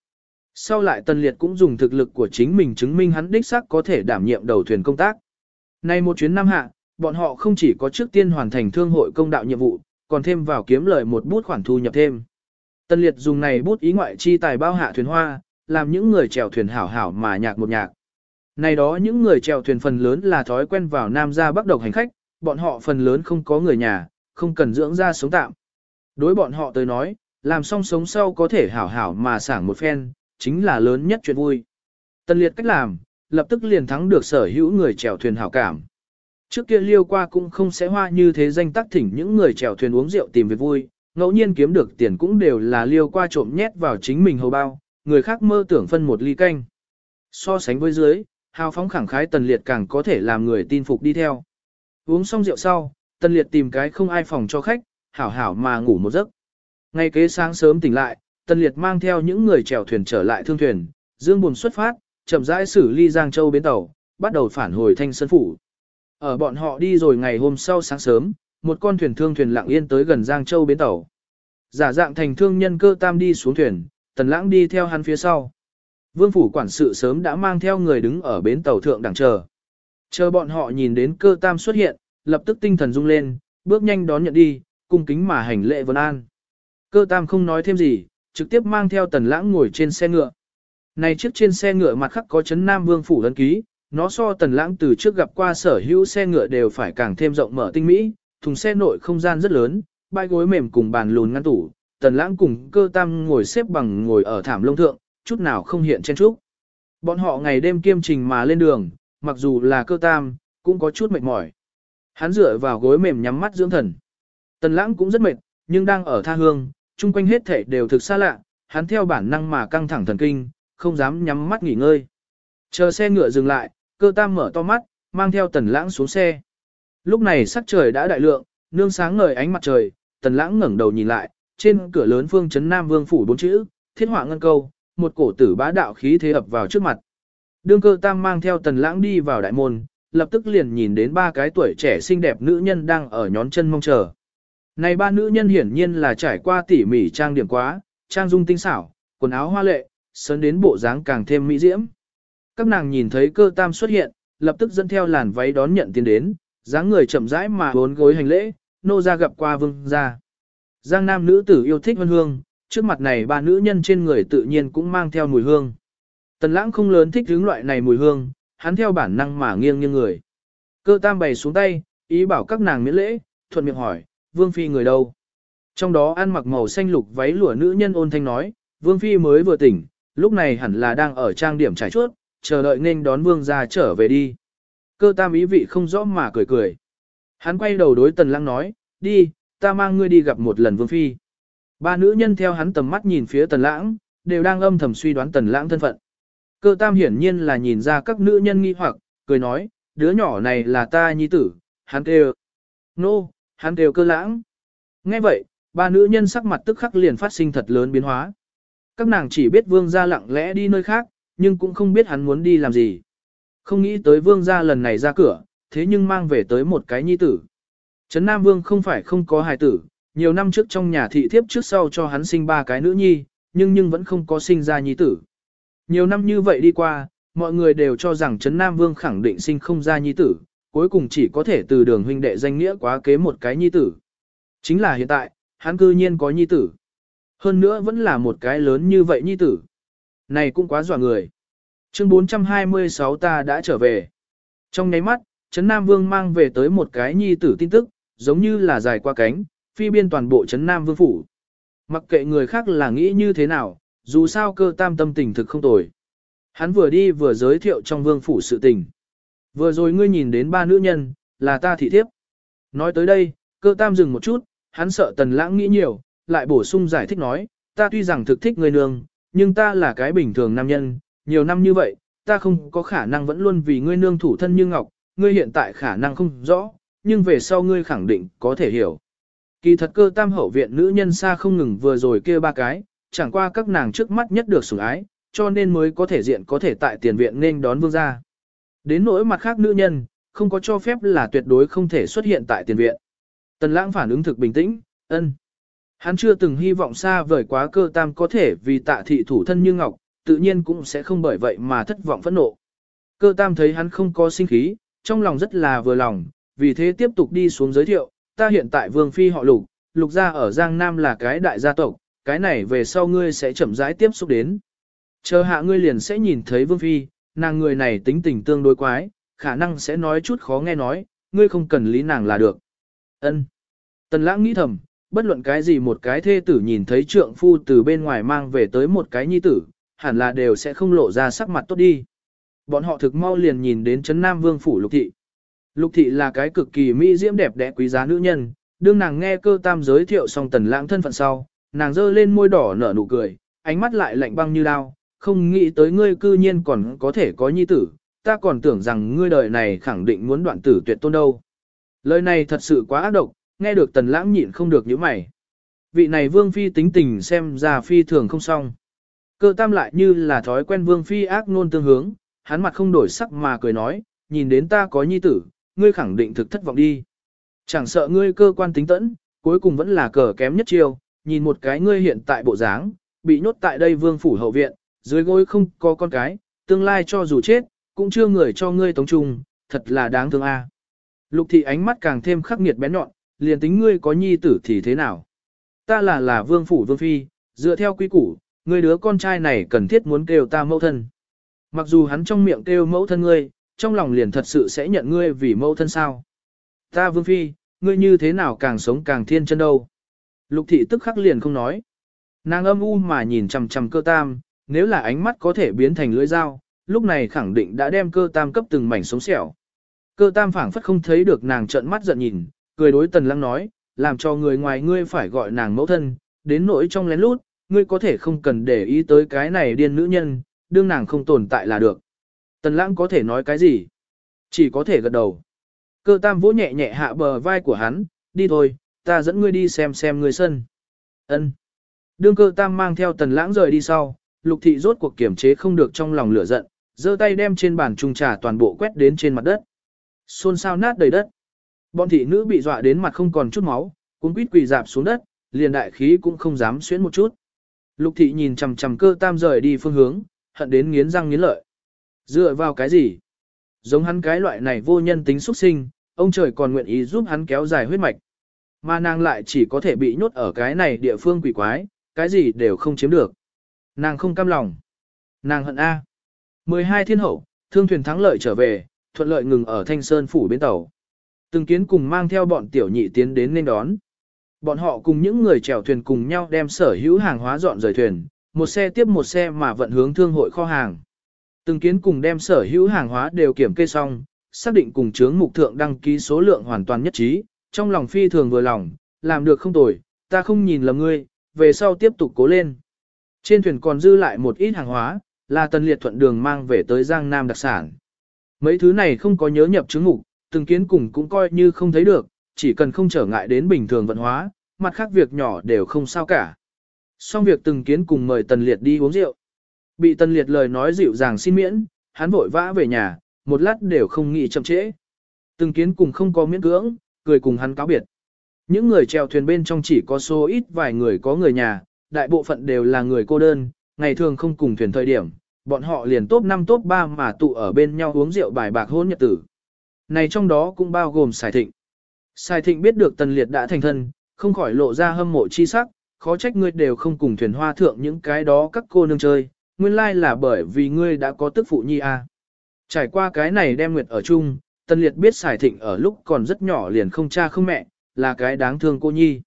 Sau lại tần liệt cũng dùng thực lực của chính mình chứng minh hắn đích xác có thể đảm nhiệm đầu thuyền công tác. Nay một chuyến năm hạ, bọn họ không chỉ có trước tiên hoàn thành thương hội công đạo nhiệm vụ, còn thêm vào kiếm lời một bút khoản thu nhập thêm. Tần liệt dùng này bút ý ngoại chi tài bao hạ thuyền hoa, làm những người chèo thuyền hảo hảo mà nhạc một nhạc. Này đó những người chèo thuyền phần lớn là thói quen vào Nam ra Bắc độc hành khách, bọn họ phần lớn không có người nhà, không cần dưỡng ra sống tạm. Đối bọn họ tới nói, làm xong sống sau có thể hảo hảo mà sảng một phen, chính là lớn nhất chuyện vui. Tân liệt cách làm, lập tức liền thắng được sở hữu người chèo thuyền hảo cảm. Trước kia liêu qua cũng không sẽ hoa như thế danh tác thỉnh những người chèo thuyền uống rượu tìm việc vui, ngẫu nhiên kiếm được tiền cũng đều là liêu qua trộm nhét vào chính mình hầu bao, người khác mơ tưởng phân một ly canh. So sánh với dưới, hào phóng khẳng khái tần liệt càng có thể làm người tin phục đi theo. Uống xong rượu sau, tần liệt tìm cái không ai phòng cho khách, hảo hảo mà ngủ một giấc. Ngay kế sáng sớm tỉnh lại, tần liệt mang theo những người chèo thuyền trở lại thương thuyền, dương buồn xuất phát, chậm rãi xử ly Giang Châu bến tàu, bắt đầu phản hồi thanh sơn phủ. Ở bọn họ đi rồi ngày hôm sau sáng sớm, một con thuyền thương thuyền lặng yên tới gần Giang Châu bến tàu. Giả dạng thành thương nhân cơ tam đi xuống thuyền, tần lãng đi theo hắn phía sau. Vương phủ quản sự sớm đã mang theo người đứng ở bến tàu thượng đẳng chờ. Chờ bọn họ nhìn đến cơ tam xuất hiện, lập tức tinh thần rung lên, bước nhanh đón nhận đi, cung kính mà hành lễ vân an. Cơ tam không nói thêm gì, trực tiếp mang theo tần lãng ngồi trên xe ngựa. Này chiếc trên xe ngựa mặt khắc có chấn Nam Vương phủ ấn ký, nó so tần lãng từ trước gặp qua sở hữu xe ngựa đều phải càng thêm rộng mở tinh mỹ, thùng xe nội không gian rất lớn, bãi gối mềm cùng bàn lùn ngăn tủ, tần lãng cùng cơ tam ngồi xếp bằng ngồi ở thảm lông thượng, chút nào không hiện chen trúc. Bọn họ ngày đêm kiêm trình mà lên đường, mặc dù là cơ tam, cũng có chút mệt mỏi. Hắn dựa vào gối mềm nhắm mắt dưỡng thần. Tần lãng cũng rất mệt, nhưng đang ở tha hương, chung quanh hết thể đều thực xa lạ, hắn theo bản năng mà căng thẳng thần kinh, không dám nhắm mắt nghỉ ngơi. Chờ xe ngựa dừng lại, cơ tam mở to mắt, mang theo tần lãng xuống xe. Lúc này sắc trời đã đại lượng, nương sáng ngời ánh mặt trời, tần lãng ngẩng đầu nhìn lại, trên cửa lớn phương chấn Nam Vương phủ bốn chữ, thiết họa ngân câu, một cổ tử bá đạo khí thế ập vào trước mặt. Đương cơ tam mang theo tần lãng đi vào đại môn, lập tức liền nhìn đến ba cái tuổi trẻ xinh đẹp nữ nhân đang ở nhón chân mong chờ. Này ba nữ nhân hiển nhiên là trải qua tỉ mỉ trang điểm quá, trang dung tinh xảo, quần áo hoa lệ, sớn đến bộ dáng càng thêm mỹ diễm. Các nàng nhìn thấy cơ tam xuất hiện, lập tức dẫn theo làn váy đón nhận tiền đến, dáng người chậm rãi mà bốn gối hành lễ, nô ra gặp qua vương gia. Giang nam nữ tử yêu thích vân hương, trước mặt này ba nữ nhân trên người tự nhiên cũng mang theo mùi hương. Tần lãng không lớn thích hướng loại này mùi hương, hắn theo bản năng mà nghiêng nghiêng người. Cơ tam bày xuống tay, ý bảo các nàng miễn lễ, thuận miệng hỏi, vương phi người đâu? Trong đó ăn mặc màu xanh lục váy lụa nữ nhân ôn thanh nói, vương phi mới vừa tỉnh, lúc này hẳn là đang ở trang điểm trải chuốt, chờ đợi nên đón vương gia trở về đi. Cơ tam ý vị không rõ mà cười cười. Hắn quay đầu đối tần lăng nói, đi, ta mang ngươi đi gặp một lần vương phi. Ba nữ nhân theo hắn tầm mắt nhìn phía tần lãng, đều đang âm thầm suy đoán tần lãng thân phận. Cơ tam hiển nhiên là nhìn ra các nữ nhân nghi hoặc, cười nói, đứa nhỏ này là ta nhi tử, hắn kêu. Nô, no, hắn kêu cơ lãng. Nghe vậy, ba nữ nhân sắc mặt tức khắc liền phát sinh thật lớn biến hóa. Các nàng chỉ biết vương gia lặng lẽ đi nơi khác, nhưng cũng không biết hắn muốn đi làm gì. Không nghĩ tới vương gia lần này ra cửa, thế nhưng mang về tới một cái nhi tử. Trấn Nam Vương không phải không có hài tử, nhiều năm trước trong nhà thị thiếp trước sau cho hắn sinh ba cái nữ nhi, nhưng nhưng vẫn không có sinh ra nhi tử. Nhiều năm như vậy đi qua, mọi người đều cho rằng Trấn Nam Vương khẳng định sinh không ra nhi tử, cuối cùng chỉ có thể từ đường huynh đệ danh nghĩa quá kế một cái nhi tử. Chính là hiện tại, hắn cư nhiên có nhi tử. Hơn nữa vẫn là một cái lớn như vậy nhi tử. Này cũng quá dọa người. Chương 426 ta đã trở về. Trong nháy mắt, Trấn Nam Vương mang về tới một cái nhi tử tin tức, giống như là dài qua cánh, phi biên toàn bộ Trấn Nam Vương Phủ. Mặc kệ người khác là nghĩ như thế nào, dù sao cơ tam tâm tình thực không tồi. Hắn vừa đi vừa giới thiệu trong Vương Phủ sự tình. Vừa rồi ngươi nhìn đến ba nữ nhân, là ta thị thiếp. Nói tới đây, cơ tam dừng một chút, hắn sợ tần lãng nghĩ nhiều, lại bổ sung giải thích nói, ta tuy rằng thực thích người nương, nhưng ta là cái bình thường nam nhân, nhiều năm như vậy, ta không có khả năng vẫn luôn vì ngươi nương thủ thân như ngọc, ngươi hiện tại khả năng không rõ, nhưng về sau ngươi khẳng định có thể hiểu. Kỳ thật cơ tam hậu viện nữ nhân xa không ngừng vừa rồi kia ba cái, chẳng qua các nàng trước mắt nhất được sủng ái, cho nên mới có thể diện có thể tại tiền viện nên đón vương gia. Đến nỗi mặt khác nữ nhân, không có cho phép là tuyệt đối không thể xuất hiện tại tiền viện. Tần lãng phản ứng thực bình tĩnh, ân. Hắn chưa từng hy vọng xa vời quá cơ tam có thể vì tạ thị thủ thân như ngọc, tự nhiên cũng sẽ không bởi vậy mà thất vọng phẫn nộ. Cơ tam thấy hắn không có sinh khí, trong lòng rất là vừa lòng, vì thế tiếp tục đi xuống giới thiệu, ta hiện tại vương phi họ lục, lục gia ở Giang Nam là cái đại gia tộc, cái này về sau ngươi sẽ chậm rãi tiếp xúc đến. Chờ hạ ngươi liền sẽ nhìn thấy vương phi, nàng người này tính tình tương đối quái, khả năng sẽ nói chút khó nghe nói, ngươi không cần lý nàng là được. Ân. Tần lãng nghĩ thầm, bất luận cái gì một cái thê tử nhìn thấy trượng phu từ bên ngoài mang về tới một cái nhi tử, hẳn là đều sẽ không lộ ra sắc mặt tốt đi. Bọn họ thực mau liền nhìn đến Trấn Nam Vương Phủ Lục Thị. Lục Thị là cái cực kỳ mỹ diễm đẹp đẽ quý giá nữ nhân, đương nàng nghe cơ tam giới thiệu xong tần lãng thân phận sau, nàng giơ lên môi đỏ nở nụ cười, ánh mắt lại lạnh băng như đao, không nghĩ tới ngươi cư nhiên còn có thể có nhi tử, ta còn tưởng rằng ngươi đời này khẳng định muốn đoạn tử tuyệt tôn đâu. Lời này thật sự quá ác độc, nghe được tần lãng nhịn không được những mày. Vị này vương phi tính tình xem ra phi thường không xong. Cơ tam lại như là thói quen vương phi ác nôn tương hướng, hắn mặt không đổi sắc mà cười nói, nhìn đến ta có nhi tử, ngươi khẳng định thực thất vọng đi. Chẳng sợ ngươi cơ quan tính tẫn, cuối cùng vẫn là cờ kém nhất chiêu, nhìn một cái ngươi hiện tại bộ dáng, bị nhốt tại đây vương phủ hậu viện, dưới gối không có con cái, tương lai cho dù chết, cũng chưa người cho ngươi tống trung, thật là đáng thương a. Lục thị ánh mắt càng thêm khắc nghiệt bén nhọn, liền tính ngươi có nhi tử thì thế nào? Ta là là vương phủ vương phi, dựa theo quy củ, ngươi đứa con trai này cần thiết muốn kêu ta mẫu thân. Mặc dù hắn trong miệng kêu mẫu thân ngươi, trong lòng liền thật sự sẽ nhận ngươi vì mẫu thân sao. Ta vương phi, ngươi như thế nào càng sống càng thiên chân đâu. Lục thị tức khắc liền không nói. Nàng âm u mà nhìn chằm chằm cơ tam, nếu là ánh mắt có thể biến thành lưỡi dao, lúc này khẳng định đã đem cơ tam cấp từng mảnh sống sẹo. Cơ tam phảng phất không thấy được nàng trợn mắt giận nhìn, cười đối tần lăng nói, làm cho người ngoài ngươi phải gọi nàng mẫu thân, đến nỗi trong lén lút, ngươi có thể không cần để ý tới cái này điên nữ nhân, đương nàng không tồn tại là được. Tần lãng có thể nói cái gì? Chỉ có thể gật đầu. Cơ tam vỗ nhẹ nhẹ hạ bờ vai của hắn, đi thôi, ta dẫn ngươi đi xem xem ngươi sân. Ân. Đương cơ tam mang theo tần lãng rời đi sau, lục thị rốt cuộc kiểm chế không được trong lòng lửa giận, giơ tay đem trên bàn trung trà toàn bộ quét đến trên mặt đất. Xôn xao nát đầy đất. Bọn thị nữ bị dọa đến mặt không còn chút máu, cuống quýt quỳ dạp xuống đất, liền đại khí cũng không dám xuyến một chút. Lục thị nhìn chằm chằm cơ tam rời đi phương hướng, hận đến nghiến răng nghiến lợi. Dựa vào cái gì? Giống hắn cái loại này vô nhân tính xuất sinh, ông trời còn nguyện ý giúp hắn kéo dài huyết mạch. Mà nàng lại chỉ có thể bị nhốt ở cái này địa phương quỷ quái, cái gì đều không chiếm được. Nàng không cam lòng. Nàng hận A. 12 thiên hậu, thương thuyền thắng lợi trở về, thuận lợi ngừng ở Thanh Sơn phủ bến tàu. Từng kiến cùng mang theo bọn tiểu nhị tiến đến nên đón. Bọn họ cùng những người chèo thuyền cùng nhau đem sở hữu hàng hóa dọn rời thuyền, một xe tiếp một xe mà vận hướng thương hội kho hàng. Từng kiến cùng đem sở hữu hàng hóa đều kiểm kê xong, xác định cùng chướng mục thượng đăng ký số lượng hoàn toàn nhất trí, trong lòng phi thường vừa lòng, làm được không tồi, ta không nhìn lầm ngươi, về sau tiếp tục cố lên. Trên thuyền còn dư lại một ít hàng hóa, là tần liệt thuận đường mang về tới Giang Nam đặc sản. Mấy thứ này không có nhớ nhập chứng mục, từng kiến cùng cũng coi như không thấy được, chỉ cần không trở ngại đến bình thường vận hóa, mặt khác việc nhỏ đều không sao cả. Xong việc từng kiến cùng mời tần liệt đi uống rượu. Bị tần liệt lời nói dịu dàng xin miễn, hắn vội vã về nhà, một lát đều không nghĩ chậm trễ. Từng kiến cùng không có miễn cưỡng, cười cùng hắn cáo biệt. Những người chèo thuyền bên trong chỉ có số ít vài người có người nhà, đại bộ phận đều là người cô đơn, ngày thường không cùng thuyền thời điểm, bọn họ liền top 5 top 3 mà tụ ở bên nhau uống rượu bài bạc hôn nhật tử. Này trong đó cũng bao gồm Sài Thịnh. Sài Thịnh biết được Tần Liệt đã thành thân, không khỏi lộ ra hâm mộ chi sắc, khó trách ngươi đều không cùng thuyền hoa thượng những cái đó các cô nương chơi, nguyên lai là bởi vì ngươi đã có tức phụ nhi a. À. Trải qua cái này đem nguyệt ở chung, Tần Liệt biết Sài Thịnh ở lúc còn rất nhỏ liền không cha không mẹ, là cái đáng thương cô nhi.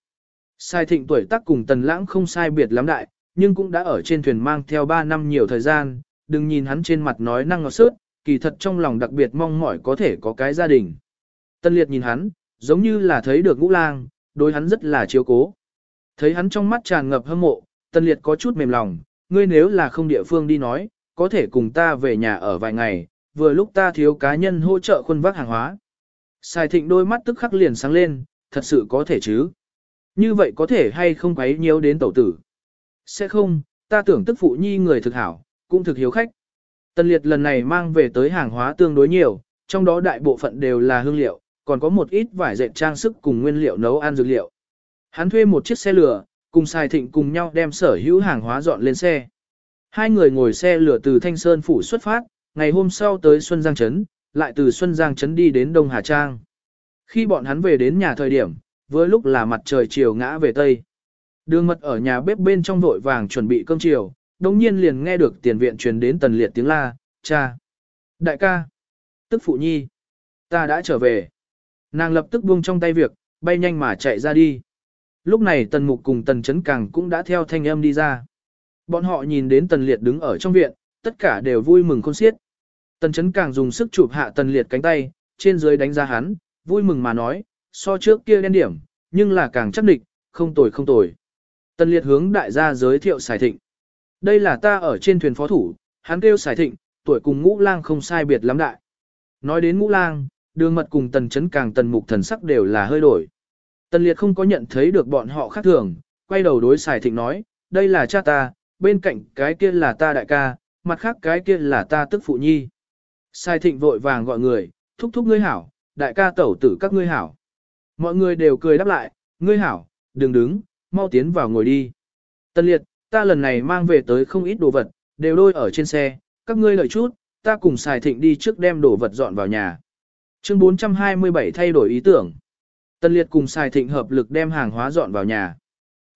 Sài Thịnh tuổi tác cùng Tần Lãng không sai biệt lắm đại, nhưng cũng đã ở trên thuyền mang theo 3 năm nhiều thời gian, đừng nhìn hắn trên mặt nói năng ngọt sớt, kỳ thật trong lòng đặc biệt mong mỏi có thể có cái gia đình. Tân liệt nhìn hắn, giống như là thấy được ngũ lang, đối hắn rất là chiếu cố. Thấy hắn trong mắt tràn ngập hâm mộ, tân liệt có chút mềm lòng, ngươi nếu là không địa phương đi nói, có thể cùng ta về nhà ở vài ngày, vừa lúc ta thiếu cá nhân hỗ trợ khuân vác hàng hóa. Sài thịnh đôi mắt tức khắc liền sáng lên, thật sự có thể chứ. Như vậy có thể hay không quấy nhiều đến tẩu tử. Sẽ không, ta tưởng tức phụ nhi người thực hảo, cũng thực hiếu khách. Tân liệt lần này mang về tới hàng hóa tương đối nhiều, Trong đó đại bộ phận đều là hương liệu, còn có một ít vải dệt trang sức cùng nguyên liệu nấu ăn dược liệu. Hắn thuê một chiếc xe lửa, cùng Sài Thịnh cùng nhau đem sở hữu hàng hóa dọn lên xe. Hai người ngồi xe lửa từ Thanh Sơn Phủ xuất phát, ngày hôm sau tới Xuân Giang Trấn, lại từ Xuân Giang Trấn đi đến Đông Hà Trang. Khi bọn hắn về đến nhà thời điểm, vừa lúc là mặt trời chiều ngã về Tây. Đường mật ở nhà bếp bên trong vội vàng chuẩn bị cơm chiều, đồng nhiên liền nghe được tiền viện truyền đến tần liệt tiếng la, cha. Đại ca. Tức phụ nhi. Ta đã trở về. Nàng lập tức buông trong tay việc, bay nhanh mà chạy ra đi. Lúc này tần mục cùng tần chấn càng cũng đã theo thanh âm đi ra. Bọn họ nhìn đến tần liệt đứng ở trong viện, tất cả đều vui mừng khôn xiết. Tần chấn càng dùng sức chụp hạ tần liệt cánh tay, trên dưới đánh ra hắn, vui mừng mà nói, so trước kia đen điểm, nhưng là càng chắc địch, không tồi không tồi. Tần liệt hướng đại gia giới thiệu xài thịnh. Đây là ta ở trên thuyền phó thủ, hắn kêu xài thịnh, tuổi cùng ngũ lang không sai biệt lắm đại. Nói đến ngũ lang, đường mật cùng tần chấn càng tần mục thần sắc đều là hơi đổi. Tần liệt không có nhận thấy được bọn họ khác thường, quay đầu đối xài thịnh nói, đây là cha ta, bên cạnh cái kia là ta đại ca, mặt khác cái kia là ta tức phụ nhi. Sai thịnh vội vàng gọi người, thúc thúc ngươi hảo, đại ca tẩu tử các ngươi hảo. Mọi người đều cười đáp lại, ngươi hảo, đừng đứng, mau tiến vào ngồi đi. Tân liệt, ta lần này mang về tới không ít đồ vật, đều đôi ở trên xe, các ngươi lợi chút, ta cùng xài thịnh đi trước đem đồ vật dọn vào nhà. Chương 427 thay đổi ý tưởng. Tân liệt cùng xài thịnh hợp lực đem hàng hóa dọn vào nhà.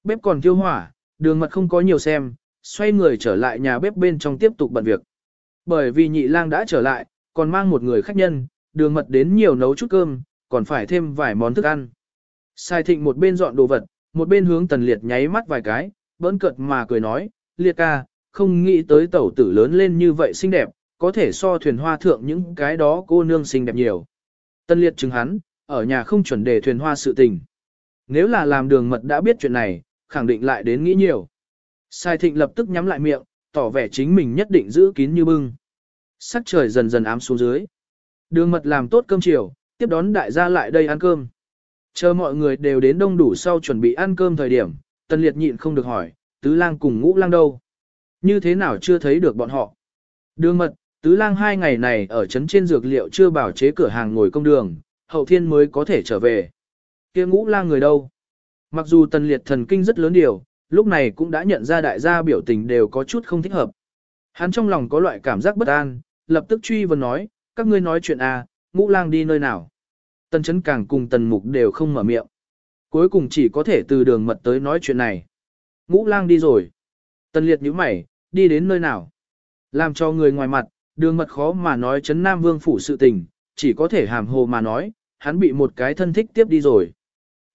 Bếp còn thiêu hỏa, đường mật không có nhiều xem, xoay người trở lại nhà bếp bên trong tiếp tục bận việc. Bởi vì nhị lang đã trở lại, còn mang một người khách nhân, đường mật đến nhiều nấu chút cơm, còn phải thêm vài món thức ăn. Sai thịnh một bên dọn đồ vật, một bên hướng tần liệt nháy mắt vài cái, bỡn cợt mà cười nói, liệt ca, không nghĩ tới tẩu tử lớn lên như vậy xinh đẹp, có thể so thuyền hoa thượng những cái đó cô nương xinh đẹp nhiều. Tân liệt chứng hắn, ở nhà không chuẩn đề thuyền hoa sự tình. Nếu là làm đường mật đã biết chuyện này, khẳng định lại đến nghĩ nhiều. Sai thịnh lập tức nhắm lại miệng, tỏ vẻ chính mình nhất định giữ kín như bưng. Sắc trời dần dần ám xuống dưới. Đường mật làm tốt cơm chiều, tiếp đón đại gia lại đây ăn cơm. Chờ mọi người đều đến đông đủ sau chuẩn bị ăn cơm thời điểm, tần liệt nhịn không được hỏi, tứ lang cùng ngũ lang đâu? Như thế nào chưa thấy được bọn họ? Đường mật, tứ lang hai ngày này ở trấn trên dược liệu chưa bảo chế cửa hàng ngồi công đường, hậu thiên mới có thể trở về. kia ngũ lang người đâu? Mặc dù tần liệt thần kinh rất lớn điều, lúc này cũng đã nhận ra đại gia biểu tình đều có chút không thích hợp. Hắn trong lòng có loại cảm giác bất an, lập tức truy vấn nói, các ngươi nói chuyện à, ngũ lang đi nơi nào. Tần chấn càng cùng tần mục đều không mở miệng. Cuối cùng chỉ có thể từ đường mật tới nói chuyện này. Ngũ lang đi rồi. Tần liệt nhíu mày, đi đến nơi nào. Làm cho người ngoài mặt, đường mật khó mà nói chấn Nam Vương phủ sự tình, chỉ có thể hàm hồ mà nói, hắn bị một cái thân thích tiếp đi rồi.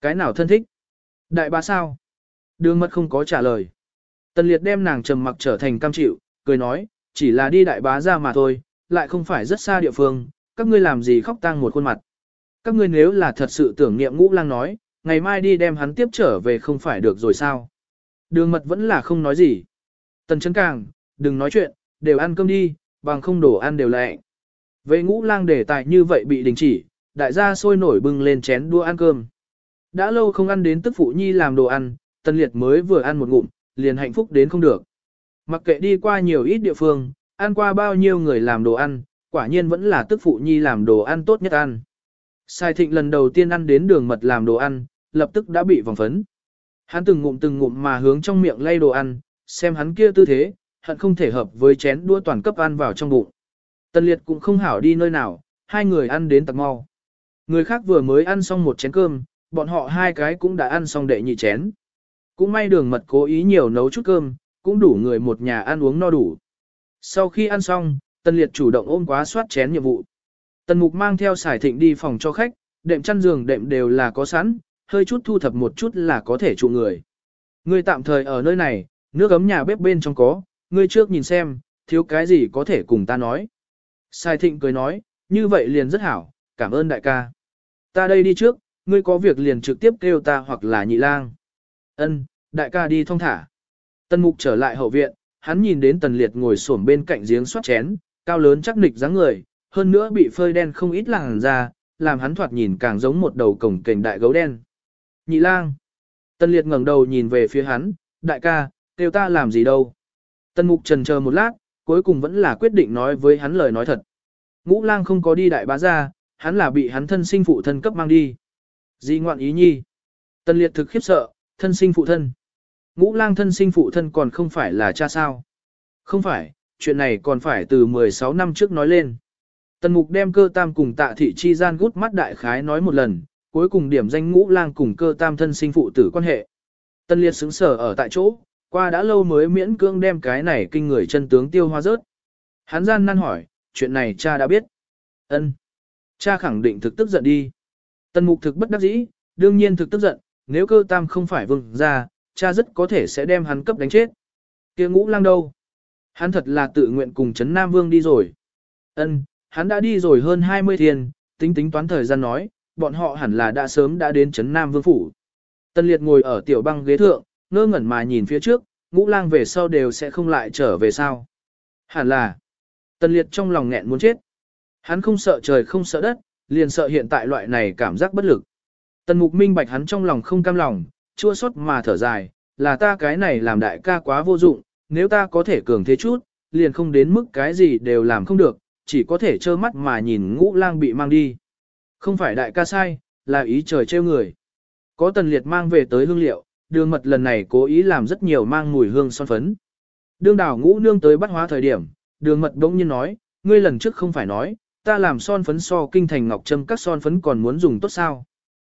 Cái nào thân thích? Đại bá sao? Đường mật không có trả lời. Tần liệt đem nàng trầm mặc trở thành cam chịu, cười nói, chỉ là đi đại bá ra mà thôi, lại không phải rất xa địa phương, các ngươi làm gì khóc tang một khuôn mặt. Các ngươi nếu là thật sự tưởng niệm ngũ lang nói, ngày mai đi đem hắn tiếp trở về không phải được rồi sao. Đường mật vẫn là không nói gì. Tần chấn càng, đừng nói chuyện, đều ăn cơm đi, bằng không đổ ăn đều lẹ. Về ngũ lang đề tài như vậy bị đình chỉ, đại gia sôi nổi bưng lên chén đua ăn cơm. Đã lâu không ăn đến tức phụ nhi làm đồ ăn, tần liệt mới vừa ăn một ngụm, liền hạnh phúc đến không được. Mặc kệ đi qua nhiều ít địa phương, ăn qua bao nhiêu người làm đồ ăn, quả nhiên vẫn là tức phụ nhi làm đồ ăn tốt nhất ăn. Sai thịnh lần đầu tiên ăn đến đường mật làm đồ ăn, lập tức đã bị vòng phấn. Hắn từng ngụm từng ngụm mà hướng trong miệng lay đồ ăn, xem hắn kia tư thế, hận không thể hợp với chén đua toàn cấp ăn vào trong bụng. Tần liệt cũng không hảo đi nơi nào, hai người ăn đến tặc mau. Người khác vừa mới ăn xong một chén cơm, bọn họ hai cái cũng đã ăn xong đệ nhị chén. Cũng may đường mật cố ý nhiều nấu chút cơm, cũng đủ người một nhà ăn uống no đủ. Sau khi ăn xong, Tần Liệt chủ động ôm quá soát chén nhiệm vụ. Tần Mục mang theo sải thịnh đi phòng cho khách, đệm chăn giường đệm đều là có sẵn, hơi chút thu thập một chút là có thể trụ người. Ngươi tạm thời ở nơi này, nước ấm nhà bếp bên trong có, ngươi trước nhìn xem, thiếu cái gì có thể cùng ta nói. Sai thịnh cười nói, như vậy liền rất hảo, cảm ơn đại ca. Ta đây đi trước, ngươi có việc liền trực tiếp kêu ta hoặc là nhị lang. Ân, đại ca đi thong thả. Tân mục trở lại hậu viện, hắn nhìn đến tần liệt ngồi xổm bên cạnh giếng xoát chén, cao lớn chắc nịch dáng người, hơn nữa bị phơi đen không ít làng ra, làm hắn thoạt nhìn càng giống một đầu cổng kềnh đại gấu đen. Nhị lang. Tần liệt ngẩng đầu nhìn về phía hắn, đại ca, kêu ta làm gì đâu. Tần mục trần chờ một lát, cuối cùng vẫn là quyết định nói với hắn lời nói thật. Ngũ lang không có đi đại bá ra, hắn là bị hắn thân sinh phụ thân cấp mang đi. Di ngoạn ý nhi. Tần liệt thực khiếp sợ, thân sinh phụ thân. Ngũ lang thân sinh phụ thân còn không phải là cha sao. Không phải, chuyện này còn phải từ 16 năm trước nói lên. Tần mục đem cơ tam cùng tạ thị chi gian gút mắt đại khái nói một lần, cuối cùng điểm danh ngũ lang cùng cơ tam thân sinh phụ tử quan hệ. tân liệt xứng sở ở tại chỗ, qua đã lâu mới miễn cưỡng đem cái này kinh người chân tướng tiêu hoa rớt. Hắn gian năn hỏi, chuyện này cha đã biết. ân Cha khẳng định thực tức giận đi. Tần mục thực bất đắc dĩ, đương nhiên thực tức giận, nếu cơ tam không phải vương ra, cha rất có thể sẽ đem hắn cấp đánh chết. kia ngũ lang đâu? Hắn thật là tự nguyện cùng Trấn Nam Vương đi rồi. Ân, hắn đã đi rồi hơn 20 thiên, tính tính toán thời gian nói, bọn họ hẳn là đã sớm đã đến Trấn Nam Vương Phủ. Tân Liệt ngồi ở tiểu băng ghế thượng, ngơ ngẩn mà nhìn phía trước, ngũ lang về sau đều sẽ không lại trở về sao. Hẳn là, Tân Liệt trong lòng nghẹn muốn chết. Hắn không sợ trời không sợ đất, liền sợ hiện tại loại này cảm giác bất lực. tân mục minh bạch hắn trong lòng không cam lòng, chua xót mà thở dài, là ta cái này làm đại ca quá vô dụng, nếu ta có thể cường thế chút, liền không đến mức cái gì đều làm không được, chỉ có thể trơ mắt mà nhìn ngũ lang bị mang đi. Không phải đại ca sai, là ý trời trêu người. Có tần liệt mang về tới hương liệu, đường mật lần này cố ý làm rất nhiều mang mùi hương son phấn. Đương đảo ngũ nương tới bắt hóa thời điểm, đường mật đống nhiên nói, ngươi lần trước không phải nói, ta làm son phấn so kinh thành ngọc trâm các son phấn còn muốn dùng tốt sao.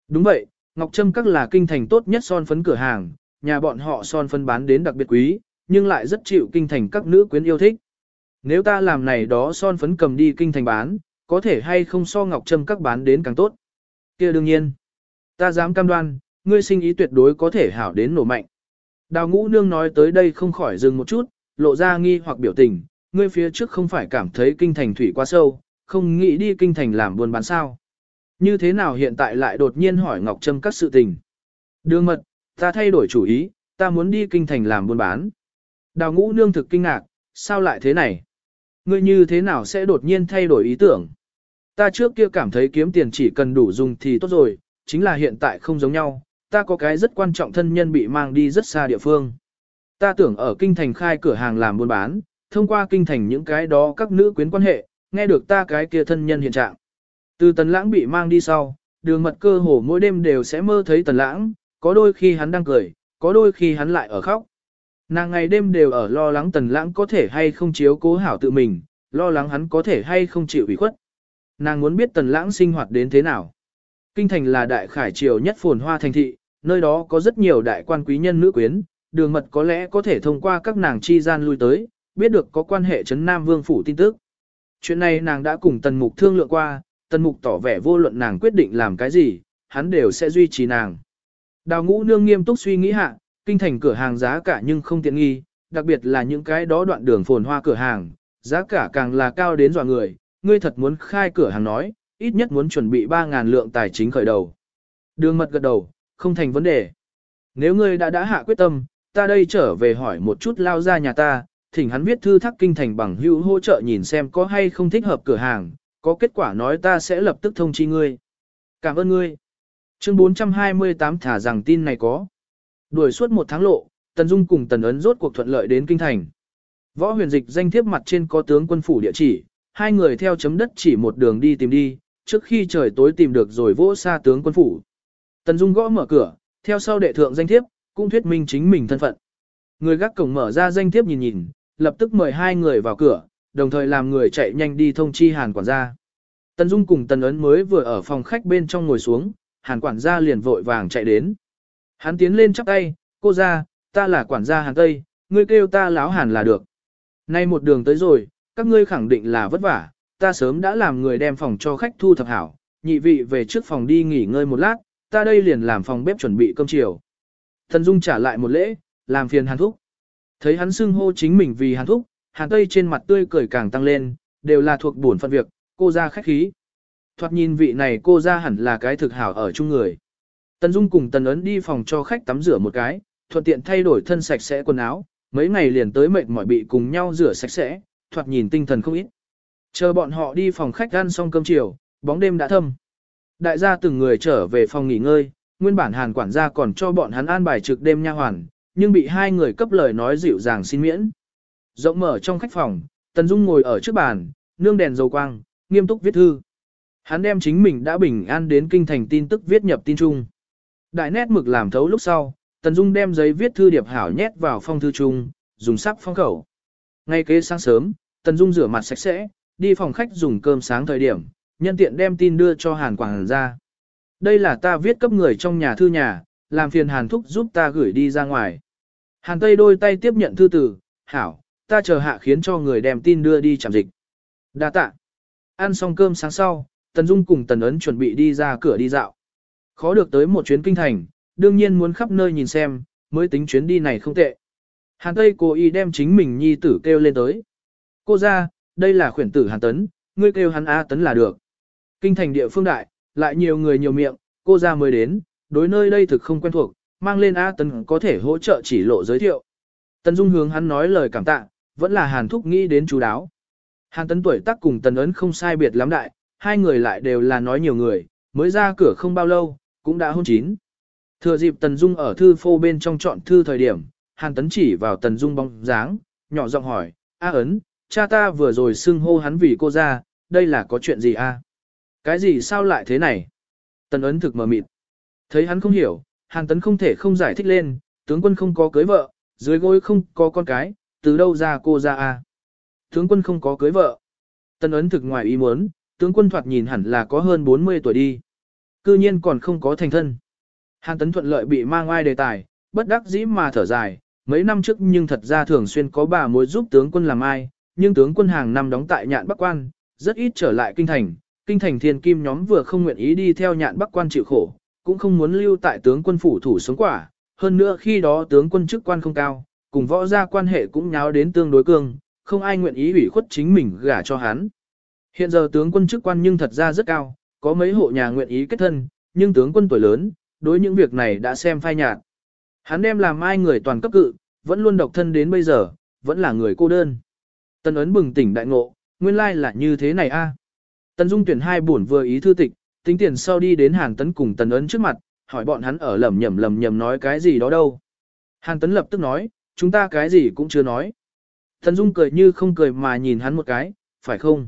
Đúng vậy, ngọc trâm các là kinh thành tốt nhất son phấn cửa hàng, nhà bọn họ son phấn bán đến đặc biệt quý, nhưng lại rất chịu kinh thành các nữ quyến yêu thích. Nếu ta làm này đó son phấn cầm đi kinh thành bán, có thể hay không so ngọc trâm các bán đến càng tốt. kia đương nhiên, ta dám cam đoan, ngươi sinh ý tuyệt đối có thể hảo đến nổ mạnh. Đào ngũ nương nói tới đây không khỏi dừng một chút, lộ ra nghi hoặc biểu tình, ngươi phía trước không phải cảm thấy kinh thành thủy quá sâu, không nghĩ đi kinh thành làm buôn bán sao. Như thế nào hiện tại lại đột nhiên hỏi Ngọc Trâm các sự tình. Đường mật, ta thay đổi chủ ý, ta muốn đi kinh thành làm buôn bán. Đào ngũ nương thực kinh ngạc, sao lại thế này? Ngươi như thế nào sẽ đột nhiên thay đổi ý tưởng? Ta trước kia cảm thấy kiếm tiền chỉ cần đủ dùng thì tốt rồi, chính là hiện tại không giống nhau, ta có cái rất quan trọng thân nhân bị mang đi rất xa địa phương. Ta tưởng ở kinh thành khai cửa hàng làm buôn bán, thông qua kinh thành những cái đó các nữ quyến quan hệ, nghe được ta cái kia thân nhân hiện trạng. Từ tần lãng bị mang đi sau, đường mật cơ hồ mỗi đêm đều sẽ mơ thấy tần lãng, có đôi khi hắn đang cười, có đôi khi hắn lại ở khóc. Nàng ngày đêm đều ở lo lắng tần lãng có thể hay không chiếu cố hảo tự mình, lo lắng hắn có thể hay không chịu ủy khuất. Nàng muốn biết tần lãng sinh hoạt đến thế nào. Kinh thành là đại khải triều nhất phồn hoa thành thị, nơi đó có rất nhiều đại quan quý nhân nữ quyến, đường mật có lẽ có thể thông qua các nàng chi gian lui tới, biết được có quan hệ chấn Nam Vương Phủ tin tức. Chuyện này nàng đã cùng tần mục thương lượng qua, tần mục tỏ vẻ vô luận nàng quyết định làm cái gì, hắn đều sẽ duy trì nàng. Đào ngũ nương nghiêm túc suy nghĩ hạ, kinh thành cửa hàng giá cả nhưng không tiện nghi, đặc biệt là những cái đó đoạn đường phồn hoa cửa hàng, giá cả càng là cao đến dọa người, ngươi thật muốn khai cửa hàng nói, ít nhất muốn chuẩn bị 3.000 lượng tài chính khởi đầu. Đường mật gật đầu, không thành vấn đề. Nếu ngươi đã đã hạ quyết tâm, ta đây trở về hỏi một chút lao ra nhà ta, thỉnh hắn viết thư thắc kinh thành bằng hữu hỗ trợ nhìn xem có hay không thích hợp cửa hàng, có kết quả nói ta sẽ lập tức thông chi ngươi. Cảm ơn ngươi. Chương 428 thả rằng tin này có. Đuổi suốt một tháng lộ, Tần Dung cùng Tần Ấn rốt cuộc thuận lợi đến kinh thành. Võ huyền dịch danh thiếp mặt trên có tướng quân phủ địa chỉ, hai người theo chấm đất chỉ một đường đi tìm đi, trước khi trời tối tìm được rồi vỗ xa tướng quân phủ. Tần Dung gõ mở cửa, theo sau đệ thượng danh thiếp, cũng thuyết minh chính mình thân phận. Người gác cổng mở ra danh thiếp nhìn nhìn, lập tức mời hai người vào cửa, đồng thời làm người chạy nhanh đi thông chi hàn quản gia. Tần Dung cùng Tần Ấn mới vừa ở phòng khách bên trong ngồi xuống, hàn quản gia liền vội vàng chạy đến. Hắn tiến lên chắp tay, cô ra, ta là quản gia hàn Tây, ngươi kêu ta láo hàn là được. Nay một đường tới rồi, các ngươi khẳng định là vất vả, ta sớm đã làm người đem phòng cho khách thu thập hảo, nhị vị về trước phòng đi nghỉ ngơi một lát, ta đây liền làm phòng bếp chuẩn bị cơm chiều. Thần Dung trả lại một lễ, làm phiền hàn thúc. Thấy hắn xưng hô chính mình vì hàn thúc, hàn tây trên mặt tươi cười càng tăng lên, đều là thuộc buồn phận việc, cô ra khách khí. Thoạt nhìn vị này cô ra hẳn là cái thực hảo ở chung người. Tần Dung cùng Tần Ấn đi phòng cho khách tắm rửa một cái, thuận tiện thay đổi thân sạch sẽ quần áo, mấy ngày liền tới mệt mỏi bị cùng nhau rửa sạch sẽ, thoạt nhìn tinh thần không ít. Chờ bọn họ đi phòng khách ăn xong cơm chiều, bóng đêm đã thâm. Đại gia từng người trở về phòng nghỉ ngơi, nguyên bản hàn quản gia còn cho bọn hắn an bài trực đêm nha hoàn, nhưng bị hai người cấp lời nói dịu dàng xin miễn. Rộng mở trong khách phòng, Tần Dung ngồi ở trước bàn, nương đèn dầu quang, nghiêm túc viết thư. Hắn đem chính mình đã bình an đến kinh thành tin tức viết nhập tin trung. Đại nét mực làm thấu lúc sau, Tần Dung đem giấy viết thư điệp hảo nhét vào phong thư chung, dùng sắp phong khẩu. Ngay kế sáng sớm, Tần Dung rửa mặt sạch sẽ, đi phòng khách dùng cơm sáng thời điểm, nhân tiện đem tin đưa cho Hàn Quảng ra. Đây là ta viết cấp người trong nhà thư nhà, làm phiền Hàn Thúc giúp ta gửi đi ra ngoài. Hàn Tây đôi tay tiếp nhận thư từ, hảo, ta chờ hạ khiến cho người đem tin đưa đi chạm dịch. Đa tạ. Ăn xong cơm sáng sau, Tần Dung cùng Tần Ấn chuẩn bị đi ra cửa đi dạo. Khó được tới một chuyến kinh thành, đương nhiên muốn khắp nơi nhìn xem, mới tính chuyến đi này không tệ. Hàn Tây cố ý đem chính mình nhi tử kêu lên tới. Cô ra, đây là khuyển tử Hàn Tấn, ngươi kêu hắn A Tấn là được. Kinh thành địa phương đại, lại nhiều người nhiều miệng, cô ra mới đến, đối nơi đây thực không quen thuộc, mang lên A Tấn có thể hỗ trợ chỉ lộ giới thiệu. Tần Dung hướng hắn nói lời cảm tạ, vẫn là Hàn Thúc nghĩ đến chú đáo. Hàn Tấn tuổi tác cùng Tần Ấn không sai biệt lắm đại, hai người lại đều là nói nhiều người, mới ra cửa không bao lâu, cũng đã hôn chín. Thừa dịp Tần Dung ở thư phô bên trong chọn thư thời điểm, Hàn Tấn chỉ vào Tần Dung bóng dáng, nhỏ giọng hỏi, A ấn, cha ta vừa rồi xưng hô hắn vì cô ra, đây là có chuyện gì a? Cái gì sao lại thế này? Tần ấn thực mờ mịt. Thấy hắn không hiểu, Hàn Tấn không thể không giải thích lên, tướng quân không có cưới vợ, dưới gối không có con cái, từ đâu ra cô ra a? Tướng quân không có cưới vợ. Tần ấn thực ngoài ý muốn, tướng quân thoạt nhìn hẳn là có hơn 40 tuổi đi. Cư nhiên còn không có thành thân. Hàn Tấn thuận lợi bị mang ai đề tài, bất đắc dĩ mà thở dài, mấy năm trước nhưng thật ra thường xuyên có bà mối giúp tướng quân làm ai, nhưng tướng quân hàng năm đóng tại nhạn Bắc Quan, rất ít trở lại kinh thành. Kinh thành thiên kim nhóm vừa không nguyện ý đi theo nhạn Bắc Quan chịu khổ, cũng không muốn lưu tại tướng quân phủ thủ sống quả. Hơn nữa khi đó tướng quân chức quan không cao, cùng võ gia quan hệ cũng nháo đến tương đối cương, không ai nguyện ý ủy khuất chính mình gả cho hắn. Hiện giờ tướng quân chức quan nhưng thật ra rất cao, có mấy hộ nhà nguyện ý kết thân, nhưng tướng quân tuổi lớn, đối những việc này đã xem phai nhạt. Hắn đem làm ai người toàn cấp cự, vẫn luôn độc thân đến bây giờ, vẫn là người cô đơn. Tần ấn bừng tỉnh đại ngộ, nguyên lai là như thế này a. Tần Dung tuyển hai buồn vừa ý thư tịch, tính tiền sau đi đến Hàn Tấn cùng Tần ấn trước mặt, hỏi bọn hắn ở lầm nhầm lầm nhầm nói cái gì đó đâu. Hàn Tấn lập tức nói, chúng ta cái gì cũng chưa nói. Tần Dung cười như không cười mà nhìn hắn một cái, phải không?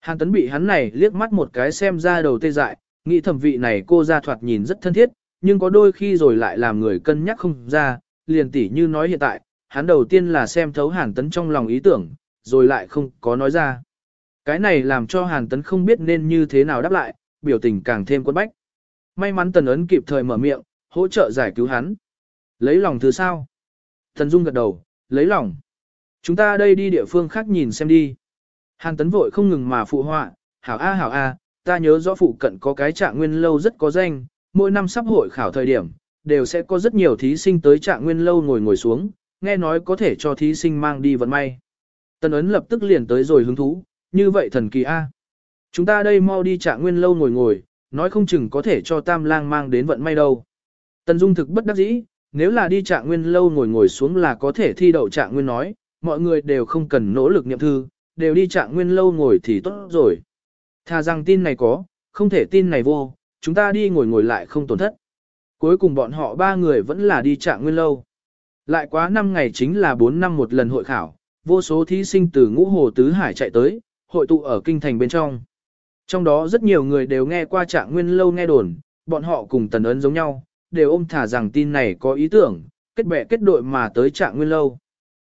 Hàn Tấn bị hắn này liếc mắt một cái xem ra đầu tê dại, nghĩ thẩm vị này cô ra thoạt nhìn rất thân thiết, nhưng có đôi khi rồi lại làm người cân nhắc không ra, liền tỉ như nói hiện tại, hắn đầu tiên là xem thấu Hàn Tấn trong lòng ý tưởng, rồi lại không có nói ra. Cái này làm cho Hàn Tấn không biết nên như thế nào đáp lại, biểu tình càng thêm quân bách. May mắn Tần Ấn kịp thời mở miệng, hỗ trợ giải cứu hắn. Lấy lòng thứ sao? Thần Dung gật đầu, lấy lòng. Chúng ta đây đi địa phương khác nhìn xem đi. Hàn Tấn vội không ngừng mà phụ họa, hảo a hảo a, ta nhớ rõ phụ cận có cái trạng nguyên lâu rất có danh, mỗi năm sắp hội khảo thời điểm, đều sẽ có rất nhiều thí sinh tới trạng nguyên lâu ngồi ngồi xuống, nghe nói có thể cho thí sinh mang đi vận may. Tần ấn lập tức liền tới rồi hứng thú, như vậy thần kỳ a. Chúng ta đây mau đi trạng nguyên lâu ngồi ngồi, nói không chừng có thể cho tam lang mang đến vận may đâu. Tần dung thực bất đắc dĩ, nếu là đi trạng nguyên lâu ngồi ngồi xuống là có thể thi đậu trạng nguyên nói, mọi người đều không cần nỗ lực niệm thư, đều đi trạng nguyên lâu ngồi thì tốt rồi. Thà rằng tin này có, không thể tin này vô, chúng ta đi ngồi ngồi lại không tổn thất. Cuối cùng bọn họ ba người vẫn là đi trạng nguyên lâu. Lại quá 5 ngày chính là 4 năm một lần hội khảo, vô số thí sinh từ ngũ hồ tứ hải chạy tới, hội tụ ở kinh thành bên trong. Trong đó rất nhiều người đều nghe qua trạng nguyên lâu nghe đồn, bọn họ cùng tần ấn giống nhau, đều ôm thả rằng tin này có ý tưởng, kết bè kết đội mà tới trạng nguyên lâu.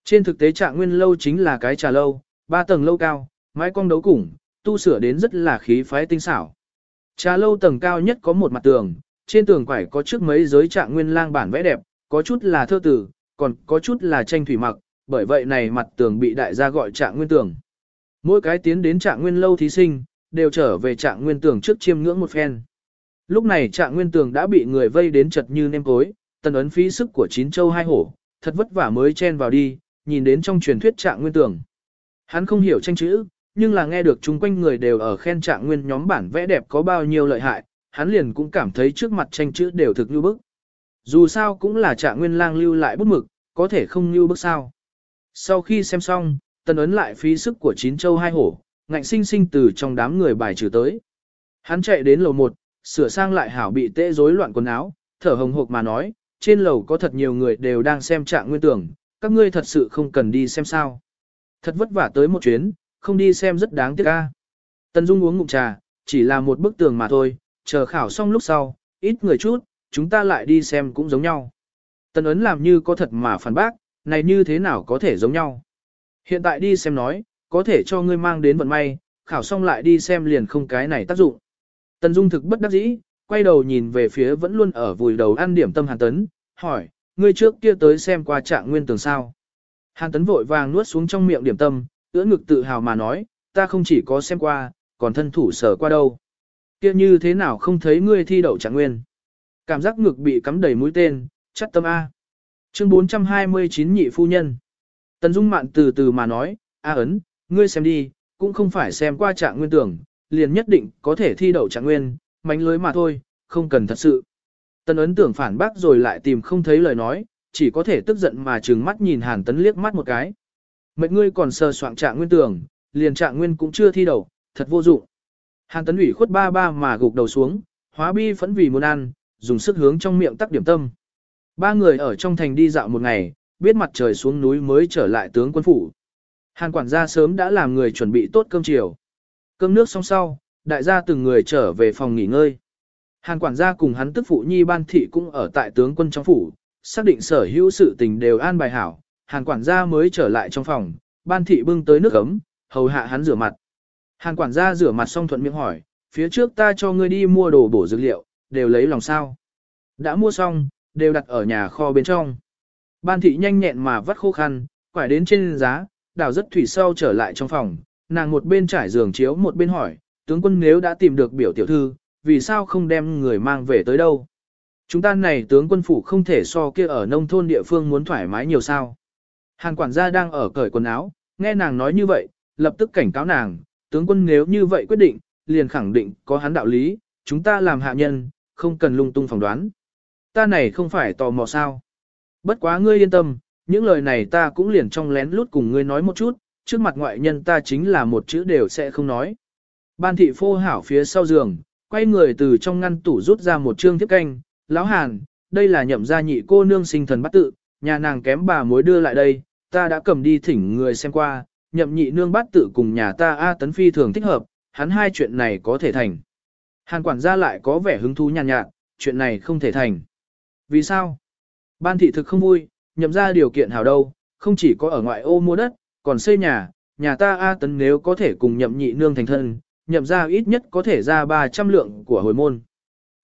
Trên thực tế trạng nguyên lâu chính là cái trà lâu, ba tầng lâu cao, mái cong đấu củng, tu sửa đến rất là khí phái tinh xảo. Trà lâu tầng cao nhất có một mặt tường, trên tường quải có trước mấy giới trạng nguyên lang bản vẽ đẹp, có chút là thơ tử, còn có chút là tranh thủy mặc, bởi vậy này mặt tường bị đại gia gọi trạng nguyên tường. Mỗi cái tiến đến trạng nguyên lâu thí sinh, đều trở về trạng nguyên tường trước chiêm ngưỡng một phen. Lúc này trạng nguyên tường đã bị người vây đến chật như nêm cối, tần ấn phí sức của chín châu hai hổ, thật vất vả mới chen vào đi, nhìn đến trong truyền thuyết trạng nguyên tường. Hắn không hiểu tranh chữ, nhưng là nghe được chung quanh người đều ở khen trạng nguyên nhóm bản vẽ đẹp có bao nhiêu lợi hại, hắn liền cũng cảm thấy trước mặt tranh chữ đều thực như bức. Dù sao cũng là trạng nguyên lang lưu lại bút mực, có thể không như bức sao. Sau khi xem xong, tần ấn lại phí sức của chín châu hai hổ, ngạnh sinh sinh từ trong đám người bài trừ tới. Hắn chạy đến lầu một, sửa sang lại hảo bị tê rối loạn quần áo, thở hồng hộc mà nói, trên lầu có thật nhiều người đều đang xem trạng nguyên tưởng, các ngươi thật sự không cần đi xem sao. Thật vất vả tới một chuyến, không đi xem rất đáng tiếc ca. Tần Dung uống ngụm trà, chỉ là một bức tường mà thôi, chờ khảo xong lúc sau, ít người chút, chúng ta lại đi xem cũng giống nhau. Tần ấn làm như có thật mà phản bác, này như thế nào có thể giống nhau. Hiện tại đi xem nói, có thể cho ngươi mang đến vận may, khảo xong lại đi xem liền không cái này tác dụng. Tần Dung thực bất đắc dĩ, quay đầu nhìn về phía vẫn luôn ở vùi đầu ăn điểm tâm Hàn Tấn, hỏi, ngươi trước kia tới xem qua trạng nguyên tường sao. Hàn Tấn vội vàng nuốt xuống trong miệng điểm tâm, ưỡn ngực tự hào mà nói, ta không chỉ có xem qua, còn thân thủ sở qua đâu. Kia như thế nào không thấy ngươi thi đậu trạng nguyên. Cảm giác ngực bị cắm đầy mũi tên, chắc tâm A. Chương 429 nhị phu nhân. Tần Dung Mạn từ từ mà nói, A ấn, ngươi xem đi, cũng không phải xem qua trạng nguyên tưởng, liền nhất định có thể thi đậu trạng nguyên, mánh lưới mà thôi, không cần thật sự. Tần ấn tưởng phản bác rồi lại tìm không thấy lời nói, chỉ có thể tức giận mà trừng mắt nhìn Hàn Tấn liếc mắt một cái. Mệt ngươi còn sờ soạn trạng nguyên tưởng, liền trạng nguyên cũng chưa thi đầu, thật vô dụng. Hàn Tấn ủy khuất ba ba mà gục đầu xuống, hóa bi phẫn vì muốn ăn, dùng sức hướng trong miệng tắc điểm tâm. Ba người ở trong thành đi dạo một ngày, biết mặt trời xuống núi mới trở lại tướng quân phủ. Hàn quản gia sớm đã làm người chuẩn bị tốt cơm chiều. Cơm nước xong sau, đại gia từng người trở về phòng nghỉ ngơi. Hàn quản gia cùng hắn tức phụ nhi ban thị cũng ở tại tướng quân trong phủ, xác định sở hữu sự tình đều an bài hảo. Hàn quản gia mới trở lại trong phòng, ban thị bưng tới nước ấm, hầu hạ hắn rửa mặt. Hàn quản gia rửa mặt xong thuận miệng hỏi, phía trước ta cho ngươi đi mua đồ bổ dược liệu, đều lấy lòng sao. Đã mua xong, đều đặt ở nhà kho bên trong. Ban thị nhanh nhẹn mà vắt khô khăn, quải đến trên giá, đảo rất thủy sâu trở lại trong phòng, nàng một bên trải giường chiếu một bên hỏi, tướng quân nếu đã tìm được biểu tiểu thư, vì sao không đem người mang về tới đâu? Chúng ta này tướng quân phủ không thể so kia ở nông thôn địa phương muốn thoải mái nhiều sao. Hàn quản gia đang ở cởi quần áo, nghe nàng nói như vậy, lập tức cảnh cáo nàng, tướng quân nếu như vậy quyết định, liền khẳng định có hắn đạo lý, chúng ta làm hạ nhân, không cần lung tung phỏng đoán. Ta này không phải tò mò sao. Bất quá ngươi yên tâm, những lời này ta cũng liền trong lén lút cùng ngươi nói một chút, trước mặt ngoại nhân ta chính là một chữ đều sẽ không nói. Ban thị phô hảo phía sau giường, quay người từ trong ngăn tủ rút ra một trương thiếp canh, lão hàn, đây là nhậm gia nhị cô nương sinh thần bắt tự, nhà nàng kém bà mối đưa lại đây, ta đã cầm đi thỉnh người xem qua, nhậm nhị nương bắt tự cùng nhà ta A tấn phi thường thích hợp, hắn hai chuyện này có thể thành. Hàn quản gia lại có vẻ hứng thú nhàn nhạt, chuyện này không thể thành. Vì sao? Ban thị thực không vui, nhậm ra điều kiện hảo đâu, không chỉ có ở ngoại ô mua đất, còn xây nhà, nhà ta A tấn nếu có thể cùng nhậm nhị nương thành thân, nhậm ra ít nhất có thể ra 300 lượng của hồi môn.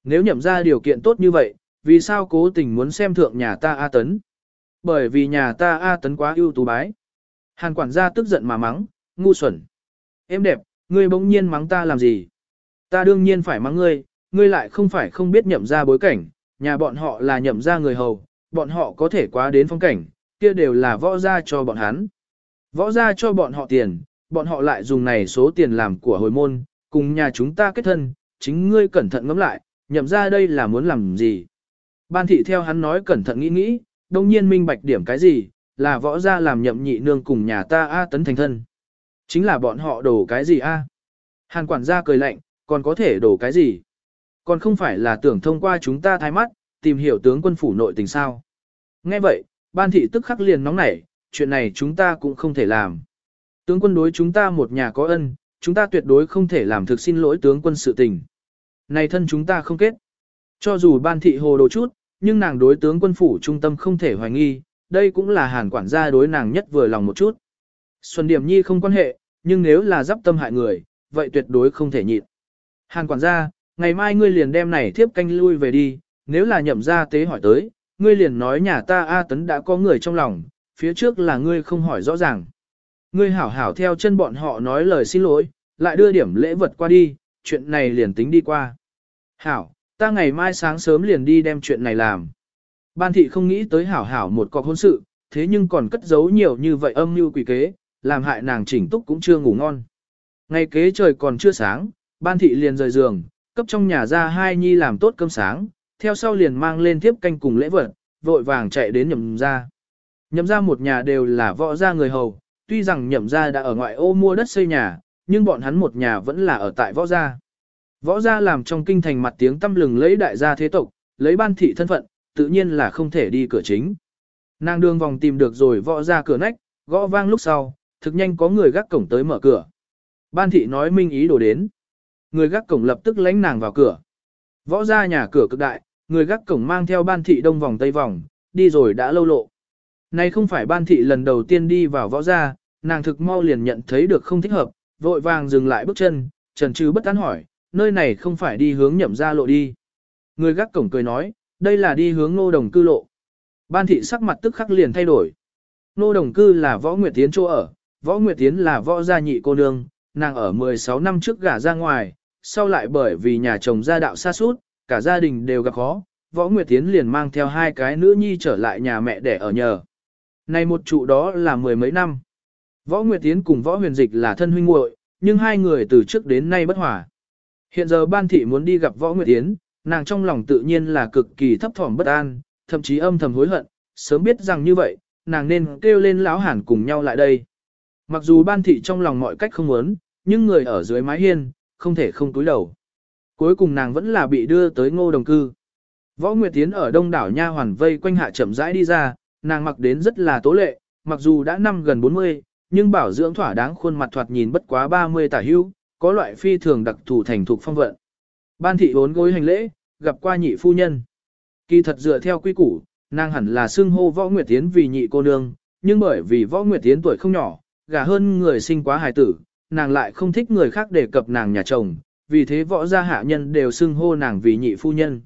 Nếu nhậm ra điều kiện tốt như vậy, vì sao cố tình muốn xem thượng nhà ta A tấn? Bởi vì nhà ta A tấn quá ưu tú bái. Hàn quản gia tức giận mà mắng, ngu xuẩn. Em đẹp, ngươi bỗng nhiên mắng ta làm gì? Ta đương nhiên phải mắng ngươi, ngươi lại không phải không biết nhậm ra bối cảnh, nhà bọn họ là nhậm ra người hầu, bọn họ có thể quá đến phong cảnh, kia đều là võ gia cho bọn hắn. Võ gia cho bọn họ tiền, bọn họ lại dùng này số tiền làm của hồi môn, cùng nhà chúng ta kết thân, chính ngươi cẩn thận ngẫm lại, nhậm ra đây là muốn làm gì. Ban thị theo hắn nói cẩn thận nghĩ nghĩ, đông nhiên minh bạch điểm cái gì, là võ gia làm nhậm nhị nương cùng nhà ta A tấn thành thân. Chính là bọn họ đổ cái gì A. Hàn quản gia cười lạnh, còn có thể đổ cái gì. Còn không phải là tưởng thông qua chúng ta thay mắt, tìm hiểu tướng quân phủ nội tình sao. Nghe vậy, ban thị tức khắc liền nóng nảy, chuyện này chúng ta cũng không thể làm. Tướng quân đối chúng ta một nhà có ân, chúng ta tuyệt đối không thể làm thực xin lỗi tướng quân sự tình. Này thân chúng ta không kết. Cho dù ban thị hồ đồ chút, nhưng nàng đối tướng quân phủ trung tâm không thể hoài nghi, đây cũng là hàn quản gia đối nàng nhất vừa lòng một chút. Xuân Điểm Nhi không quan hệ, nhưng nếu là giáp tâm hại người, vậy tuyệt đối không thể nhịn. Hàn quản gia, ngày mai ngươi liền đem này thiếp canh lui về đi, nếu là nhậm ra tế hỏi tới, ngươi liền nói nhà ta A Tấn đã có người trong lòng, phía trước là ngươi không hỏi rõ ràng. Ngươi hảo hảo theo chân bọn họ nói lời xin lỗi, lại đưa điểm lễ vật qua đi, chuyện này liền tính đi qua. Hảo, ta ngày mai sáng sớm liền đi đem chuyện này làm. Ban thị không nghĩ tới hảo hảo một cọc hôn sự, thế nhưng còn cất giấu nhiều như vậy âm mưu quỷ kế, làm hại nàng chỉnh túc cũng chưa ngủ ngon. Ngày kế trời còn chưa sáng, ban thị liền rời giường, cấp trong nhà ra hai nhi làm tốt cơm sáng, theo sau liền mang lên tiếp canh cùng lễ vật, vội vàng chạy đến nhậm ra. Nhậm ra một nhà đều là võ gia người hầu, tuy rằng nhậm ra đã ở ngoại ô mua đất xây nhà, nhưng bọn hắn một nhà vẫn là ở tại võ gia. Võ gia làm trong kinh thành mặt tiếng tâm lừng lấy đại gia thế tộc, lấy ban thị thân phận, tự nhiên là không thể đi cửa chính. Nàng đường vòng tìm được rồi võ gia cửa nách, gõ vang lúc sau, thực nhanh có người gác cổng tới mở cửa. Ban thị nói minh ý đồ đến. Người gác cổng lập tức lánh nàng vào cửa. Võ ra nhà cửa cực đại, người gác cổng mang theo ban thị đông vòng tây vòng, đi rồi đã lâu lộ. nay không phải ban thị lần đầu tiên đi vào võ gia, nàng thực mau liền nhận thấy được không thích hợp, vội vàng dừng lại bước chân, trần trừ bất tán hỏi, nơi này không phải đi hướng nhậm ra lộ đi. Người gác cổng cười nói, đây là đi hướng ngô đồng cư lộ. Ban thị sắc mặt tức khắc liền thay đổi. Ngô đồng cư là võ nguyệt tiến chỗ ở, võ nguyệt tiến là võ gia nhị cô nương, nàng ở 16 năm trước gả ra ngoài, sau lại bởi vì nhà chồng gia đạo xa suốt, cả gia đình đều gặp khó, võ nguyệt tiến liền mang theo hai cái nữ nhi trở lại nhà mẹ để ở nhờ. Này một trụ đó là mười mấy năm. Võ Nguyệt Tiến cùng Võ Huyền Dịch là thân huynh muội, nhưng hai người từ trước đến nay bất hòa. Hiện giờ ban thị muốn đi gặp Võ Nguyệt Yến, nàng trong lòng tự nhiên là cực kỳ thấp thỏm bất an, thậm chí âm thầm hối hận, sớm biết rằng như vậy, nàng nên kêu lên lão hàn cùng nhau lại đây. Mặc dù ban thị trong lòng mọi cách không muốn, nhưng người ở dưới mái hiên, không thể không túi đầu. Cuối cùng nàng vẫn là bị đưa tới ngô đồng cư. Võ Nguyệt Tiến ở đông đảo nha hoàn vây quanh hạ chậm rãi đi ra, nàng mặc đến rất là tố lệ, mặc dù đã năm gần 40, nhưng bảo dưỡng thỏa đáng khuôn mặt thoạt nhìn bất quá 30 tả hưu, có loại phi thường đặc thù thành thục phong vận. Ban thị bốn gối hành lễ, gặp qua nhị phu nhân. Kỳ thật dựa theo quy củ, nàng hẳn là xưng hô võ nguyệt tiến vì nhị cô nương, nhưng bởi vì võ nguyệt tiến tuổi không nhỏ, gả hơn người sinh quá hài tử, nàng lại không thích người khác đề cập nàng nhà chồng, vì thế võ gia hạ nhân đều xưng hô nàng vì nhị phu nhân.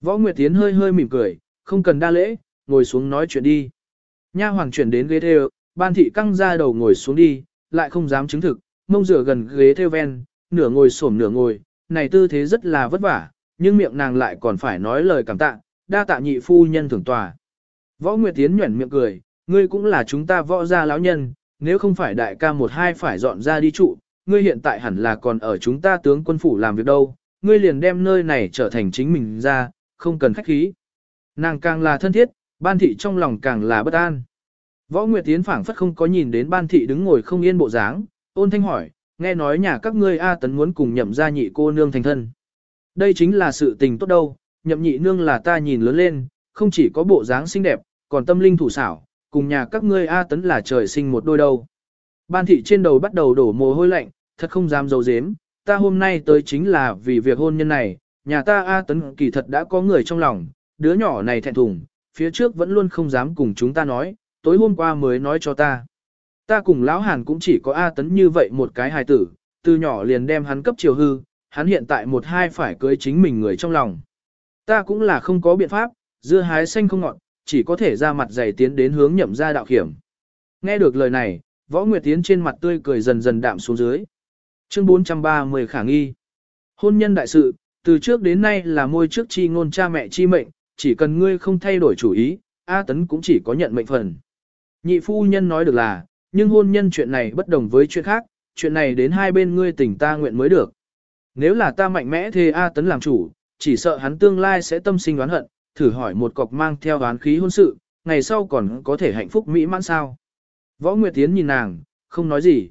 Võ Nguyệt Tiến hơi hơi mỉm cười, không cần đa lễ, ngồi xuống nói chuyện đi. Nha hoàng chuyển đến ghế thê, ban thị căng ra đầu ngồi xuống đi, lại không dám chứng thực, mông rửa gần ghế theo ven, nửa ngồi xổm nửa ngồi, này tư thế rất là vất vả, nhưng miệng nàng lại còn phải nói lời cảm tạ, đa tạ nhị phu nhân thưởng tòa. Võ Nguyệt Tiến nhuẩn miệng cười, ngươi cũng là chúng ta võ gia lão nhân, nếu không phải đại ca một hai phải dọn ra đi trụ, ngươi hiện tại hẳn là còn ở chúng ta tướng quân phủ làm việc đâu, ngươi liền đem nơi này trở thành chính mình ra, không cần khách khí. Nàng càng là thân thiết, ban thị trong lòng càng là bất an. Võ Nguyệt Tiến phảng phất không có nhìn đến ban thị đứng ngồi không yên bộ dáng, ôn thanh hỏi, nghe nói nhà các ngươi A tấn muốn cùng nhậm gia nhị cô nương thành thân. Đây chính là sự tình tốt đâu, nhậm nhị nương là ta nhìn lớn lên, không chỉ có bộ dáng xinh đẹp, còn tâm linh thủ xảo, cùng nhà các ngươi A tấn là trời sinh một đôi đâu. Ban thị trên đầu bắt đầu đổ mồ hôi lạnh, thật không dám dấu dếm, ta hôm nay tới chính là vì việc hôn nhân này, nhà ta A tấn kỳ thật đã có người trong lòng, đứa nhỏ này thẹn thùng, phía trước vẫn luôn không dám cùng chúng ta nói, tối hôm qua mới nói cho ta. Ta cùng lão hàn cũng chỉ có A tấn như vậy một cái hài tử, từ nhỏ liền đem hắn cấp chiều hư, hắn hiện tại một hai phải cưới chính mình người trong lòng. Ta cũng là không có biện pháp, dưa hái xanh không ngọt, chỉ có thể ra mặt dày tiến đến hướng nhậm ra đạo hiểm. Nghe được lời này, võ nguyệt tiến trên mặt tươi cười dần dần đạm xuống dưới. Chương 430 khả nghi. Hôn nhân đại sự, từ trước đến nay là môi trước chi ngôn cha mẹ chi mệnh, chỉ cần ngươi không thay đổi chủ ý, A Tấn cũng chỉ có nhận mệnh phần. Nhị phu nhân nói được là, nhưng hôn nhân chuyện này bất đồng với chuyện khác, chuyện này đến hai bên ngươi tỉnh ta nguyện mới được. Nếu là ta mạnh mẽ thề A Tấn làm chủ, chỉ sợ hắn tương lai sẽ tâm sinh đoán hận, thử hỏi một cọc mang theo đoán khí hôn sự, ngày sau còn có thể hạnh phúc mỹ mãn sao. Võ Nguyệt Tiến nhìn nàng, không nói gì.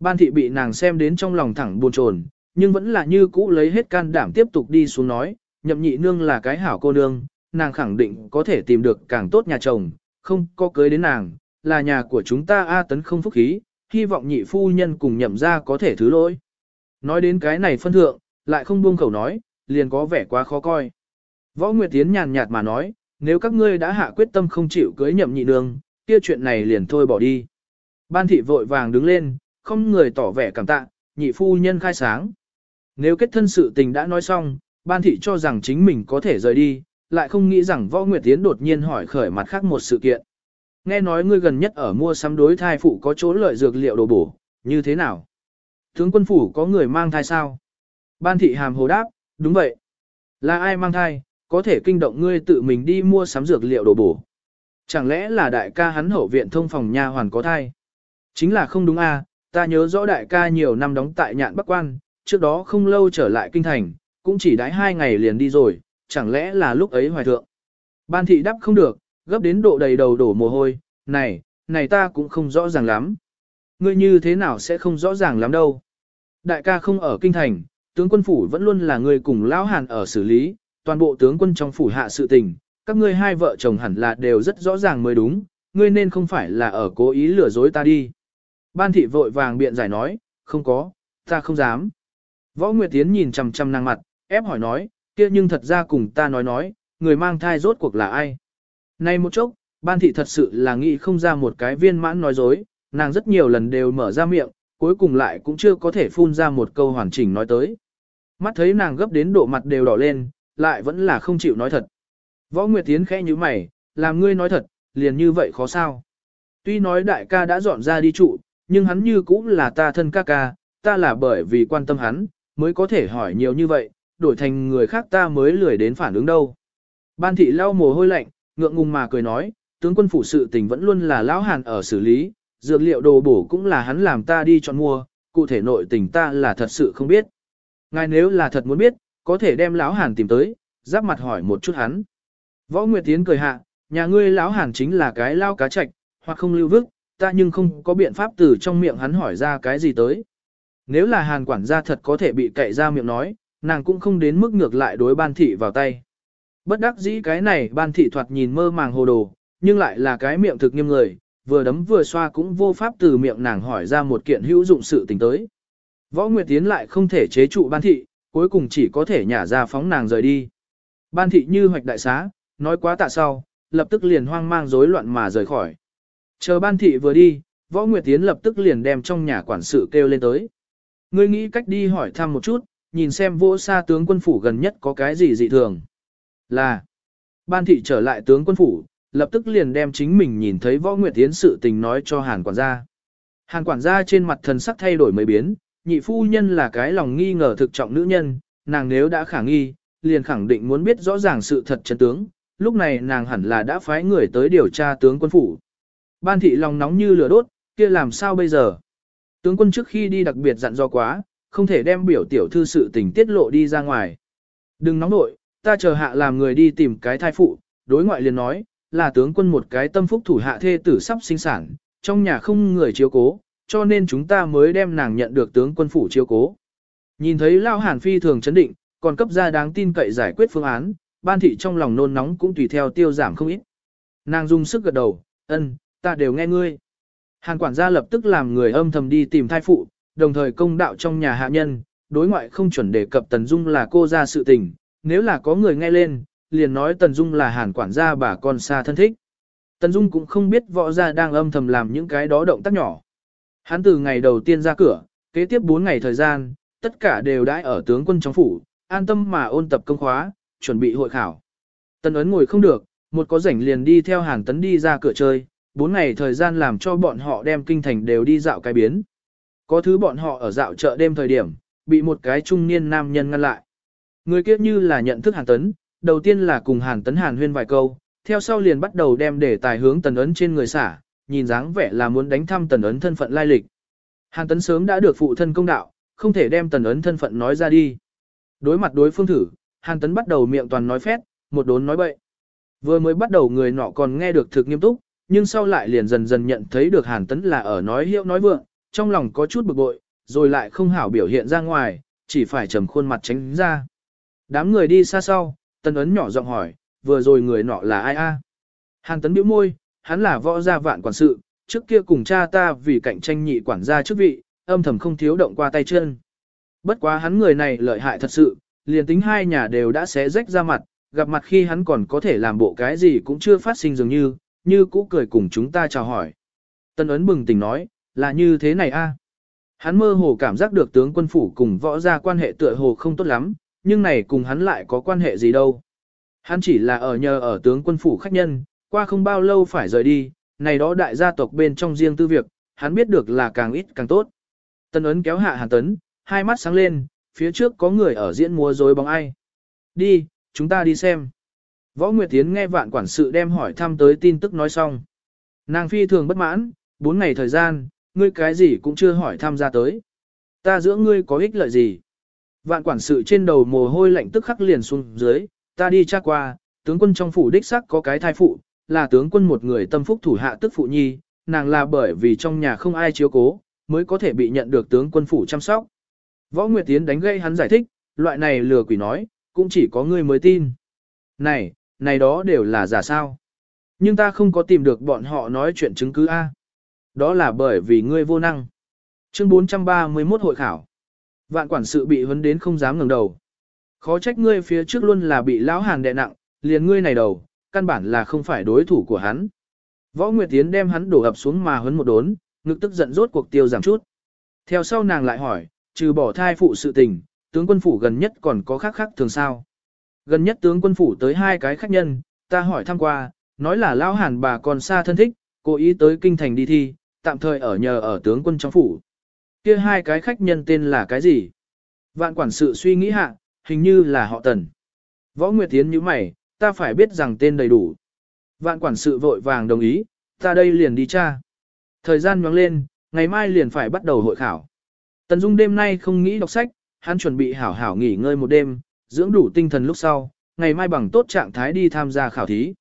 Ban thị bị nàng xem đến trong lòng thẳng buồn chồn, nhưng vẫn là như cũ lấy hết can đảm tiếp tục đi xuống nói, nhậm nhị nương là cái hảo cô nương, nàng khẳng định có thể tìm được càng tốt nhà chồng, không có cưới đến nàng, là nhà của chúng ta A tấn không phúc khí, hy vọng nhị phu nhân cùng nhậm ra có thể thứ lỗi. Nói đến cái này phân thượng, lại không buông khẩu nói, liền có vẻ quá khó coi. Võ Nguyệt Tiến nhàn nhạt mà nói, nếu các ngươi đã hạ quyết tâm không chịu cưới nhậm nhị nương, kia chuyện này liền thôi bỏ đi. Ban thị vội vàng đứng lên, không người tỏ vẻ cảm tạ, nhị phu nhân khai sáng. Nếu kết thân sự tình đã nói xong, ban thị cho rằng chính mình có thể rời đi, lại không nghĩ rằng võ nguyệt tiến đột nhiên hỏi khởi mặt khác một sự kiện. Nghe nói ngươi gần nhất ở mua sắm đối thai phụ có chỗ lợi dược liệu đồ bổ, như thế nào? Tướng quân phủ có người mang thai sao? Ban thị hàm hồ đáp, đúng vậy. Là ai mang thai, có thể kinh động ngươi tự mình đi mua sắm dược liệu đồ bổ. Chẳng lẽ là đại ca hắn hậu viện thông phòng nha hoàn có thai? Chính là không đúng a, à, ta nhớ rõ đại ca nhiều năm đóng tại nhạn Bắc Quan, trước đó không lâu trở lại kinh thành, cũng chỉ đãi hai ngày liền đi rồi, chẳng lẽ là lúc ấy hoài thượng. Ban thị đáp không được, gấp đến độ đầy đầu đổ mồ hôi, này, này ta cũng không rõ ràng lắm. Ngươi như thế nào sẽ không rõ ràng lắm đâu. Đại ca không ở kinh thành, tướng quân phủ vẫn luôn là người cùng lão hàn ở xử lý, toàn bộ tướng quân trong phủ hạ sự tình, các ngươi hai vợ chồng hẳn là đều rất rõ ràng mới đúng, ngươi nên không phải là ở cố ý lừa dối ta đi. Ban thị vội vàng biện giải nói, không có, Ta không dám. Võ Nguyệt Tiến nhìn chằm chằm nàng mặt, ép hỏi nói, kia nhưng thật ra cùng ta nói nói, người mang thai rốt cuộc là ai? Nay một chốc, ban thị thật sự là nghĩ không ra một cái viên mãn nói dối, nàng rất nhiều lần đều mở ra miệng, cuối cùng lại cũng chưa có thể phun ra một câu hoàn chỉnh nói tới. Mắt thấy nàng gấp đến độ mặt đều đỏ lên, lại vẫn là không chịu nói thật. Võ Nguyệt Tiến khẽ như mày, làm ngươi nói thật, liền như vậy khó sao. Tuy nói đại ca đã dọn ra đi trụ, nhưng hắn như cũng là ta thân ca ca, ta là bởi vì quan tâm hắn, mới có thể hỏi nhiều như vậy, đổi thành người khác ta mới lười đến phản ứng đâu. Ban thị lau mồ hôi lạnh, ngượng ngùng mà cười nói, tướng quân phủ sự tình vẫn luôn là lão hàn ở xử lý, dược liệu đồ bổ cũng là hắn làm ta đi chọn mua, cụ thể nội tình ta là thật sự không biết. Ngài nếu là thật muốn biết, có thể đem lão hàn tìm tới, giáp mặt hỏi một chút hắn. Võ Nguyệt Tiến cười hạ, nhà ngươi lão hàn chính là cái lao cá chạch, hoặc không lưu vức, ta nhưng không có biện pháp từ trong miệng hắn hỏi ra cái gì tới. Nếu là hàn quản gia thật có thể bị cậy ra miệng nói, nàng cũng không đến mức ngược lại đối ban thị vào tay. Bất đắc dĩ cái này ban thị thoạt nhìn mơ màng hồ đồ, nhưng lại là cái miệng thực nghiêm người, vừa đấm vừa xoa cũng vô pháp từ miệng nàng hỏi ra một kiện hữu dụng sự tình tới. Võ Nguyệt Tiến lại không thể chế trụ ban thị, cuối cùng chỉ có thể nhả ra phóng nàng rời đi. Ban thị như hoạch đại xá, nói quá tạ sau, lập tức liền hoang mang rối loạn mà rời khỏi. Chờ ban thị vừa đi, Võ Nguyệt Tiến lập tức liền đem trong nhà quản sự kêu lên tới. Ngươi nghĩ cách đi hỏi thăm một chút, nhìn xem vô xa tướng quân phủ gần nhất có cái gì dị thường. Là, ban thị trở lại tướng quân phủ, lập tức liền đem chính mình nhìn thấy võ nguyệt tiến sự tình nói cho hàn quản gia. Hàn quản gia trên mặt thần sắc thay đổi mấy biến, nhị phu nhân là cái lòng nghi ngờ thực trọng nữ nhân, nàng nếu đã khả nghi, liền khẳng định muốn biết rõ ràng sự thật chân tướng, lúc này nàng hẳn là đã phái người tới điều tra tướng quân phủ. Ban thị lòng nóng như lửa đốt, kia làm sao bây giờ? Tướng quân trước khi đi đặc biệt dặn do quá, không thể đem biểu tiểu thư sự tình tiết lộ đi ra ngoài. Đừng nóng nội, ta chờ hạ làm người đi tìm cái thai phụ, đối ngoại liền nói, là tướng quân một cái tâm phúc thủ hạ thê tử sắp sinh sản, trong nhà không người chiếu cố, cho nên chúng ta mới đem nàng nhận được tướng quân phủ chiếu cố. Nhìn thấy Lao Hàn Phi thường chấn định, còn cấp ra đáng tin cậy giải quyết phương án, ban thị trong lòng nôn nóng cũng tùy theo tiêu giảm không ít. Nàng dùng sức gật đầu, ân, ta đều nghe ngươi. Hàn quản gia lập tức làm người âm thầm đi tìm thai phụ, đồng thời công đạo trong nhà hạ nhân, đối ngoại không chuẩn đề cập Tần Dung là cô ra sự tình, nếu là có người nghe lên, liền nói Tần Dung là hàn quản gia bà con xa thân thích. Tần Dung cũng không biết võ gia đang âm thầm làm những cái đó động tác nhỏ. Hắn từ ngày đầu tiên ra cửa, kế tiếp 4 ngày thời gian, tất cả đều đãi ở tướng quân trong phủ, an tâm mà ôn tập công khóa, chuẩn bị hội khảo. Tần ấn ngồi không được, một có rảnh liền đi theo hàng tấn đi ra cửa chơi, 4 ngày thời gian làm cho bọn họ đem kinh thành đều đi dạo cái biến. Có thứ bọn họ ở dạo chợ đêm thời điểm, bị một cái trung niên nam nhân ngăn lại. Người kia như là nhận thức hàn tấn, đầu tiên là cùng hàn tấn hàn huyên vài câu, theo sau liền bắt đầu đem để tài hướng tần ấn trên người xả, nhìn dáng vẻ là muốn đánh thăm tần ấn thân phận lai lịch. Hàn tấn sớm đã được phụ thân công đạo, không thể đem tần ấn thân phận nói ra đi. Đối mặt đối phương thử, hàn tấn bắt đầu miệng toàn nói phét, một đốn nói bậy. Vừa mới bắt đầu người nọ còn nghe được thực nghiêm túc, nhưng sau lại liền dần dần nhận thấy được hàn tấn là ở nói hiệu nói vượng, trong lòng có chút bực bội, rồi lại không hảo biểu hiện ra ngoài, chỉ phải trầm khuôn mặt tránh ra. Đám người đi xa sau, Tần ấn nhỏ giọng hỏi, vừa rồi người nọ là ai a? Hàn tấn bĩu môi, hắn là võ gia vạn quản sự, trước kia cùng cha ta vì cạnh tranh nhị quản gia chức vị, âm thầm không thiếu động qua tay chân. Bất quá hắn người này lợi hại thật sự, liền tính hai nhà đều đã xé rách ra mặt, gặp mặt khi hắn còn có thể làm bộ cái gì cũng chưa phát sinh dường như, như cũ cười cùng chúng ta chào hỏi. Tân ấn bừng tỉnh nói, là như thế này a. Hắn mơ hồ cảm giác được tướng quân phủ cùng võ gia quan hệ tựa hồ không tốt lắm, nhưng này cùng hắn lại có quan hệ gì đâu. Hắn chỉ là ở nhờ ở tướng quân phủ khách nhân, qua không bao lâu phải rời đi, này đó đại gia tộc bên trong riêng tư việc, hắn biết được là càng ít càng tốt. Tân ấn kéo hạ hàn tấn, hai mắt sáng lên, phía trước có người ở diễn múa rối bóng ai. Đi, chúng ta đi xem. Võ Nguyệt Tiến nghe vạn quản sự đem hỏi thăm tới tin tức nói xong. Nàng phi thường bất mãn, bốn ngày thời gian, ngươi cái gì cũng chưa hỏi thăm gia tới. Ta giữa ngươi có ích lợi gì? Vạn quản sự trên đầu mồ hôi lạnh tức khắc liền xuống dưới, ta đi tra qua, tướng quân trong phủ đích sắc có cái thai phụ, là tướng quân một người tâm phúc thủ hạ tức phụ nhi, nàng là bởi vì trong nhà không ai chiếu cố, mới có thể bị nhận được tướng quân phủ chăm sóc. Võ Nguyệt Tiến đánh gây hắn giải thích, loại này lừa quỷ nói, cũng chỉ có ngươi mới tin. Này, này đó đều là giả sao. Nhưng ta không có tìm được bọn họ nói chuyện chứng cứ A. Đó là bởi vì ngươi vô năng. Chương 431 hội khảo. Vạn quản sự bị huấn đến không dám ngẩng đầu. Khó trách ngươi phía trước luôn là bị lão hàn đè nặng, liền ngươi này đầu, căn bản là không phải đối thủ của hắn. Võ Nguyệt Tiến đem hắn đổ ập xuống mà huấn một đốn, ngực tức giận rốt cuộc tiêu giảm chút. Theo sau nàng lại hỏi, trừ bỏ thai phụ sự tình, tướng quân phủ gần nhất còn có khác khác thường sao. Gần nhất tướng quân phủ tới hai cái khách nhân, ta hỏi thăm qua, nói là lão hàn bà còn xa thân thích, cố ý tới kinh thành đi thi, tạm thời ở nhờ ở tướng quân trong phủ. Kia hai cái khách nhân tên là cái gì? Vạn quản sự suy nghĩ hạ, hình như là họ tần. Võ Nguyệt Tiến như mày, ta phải biết rằng tên đầy đủ. Vạn quản sự vội vàng đồng ý, ta đây liền đi tra. Thời gian nhoáng lên, ngày mai liền phải bắt đầu hội khảo. Tần Dung đêm nay không nghĩ đọc sách, hắn chuẩn bị hảo hảo nghỉ ngơi một đêm, dưỡng đủ tinh thần lúc sau, ngày mai bằng tốt trạng thái đi tham gia khảo thí.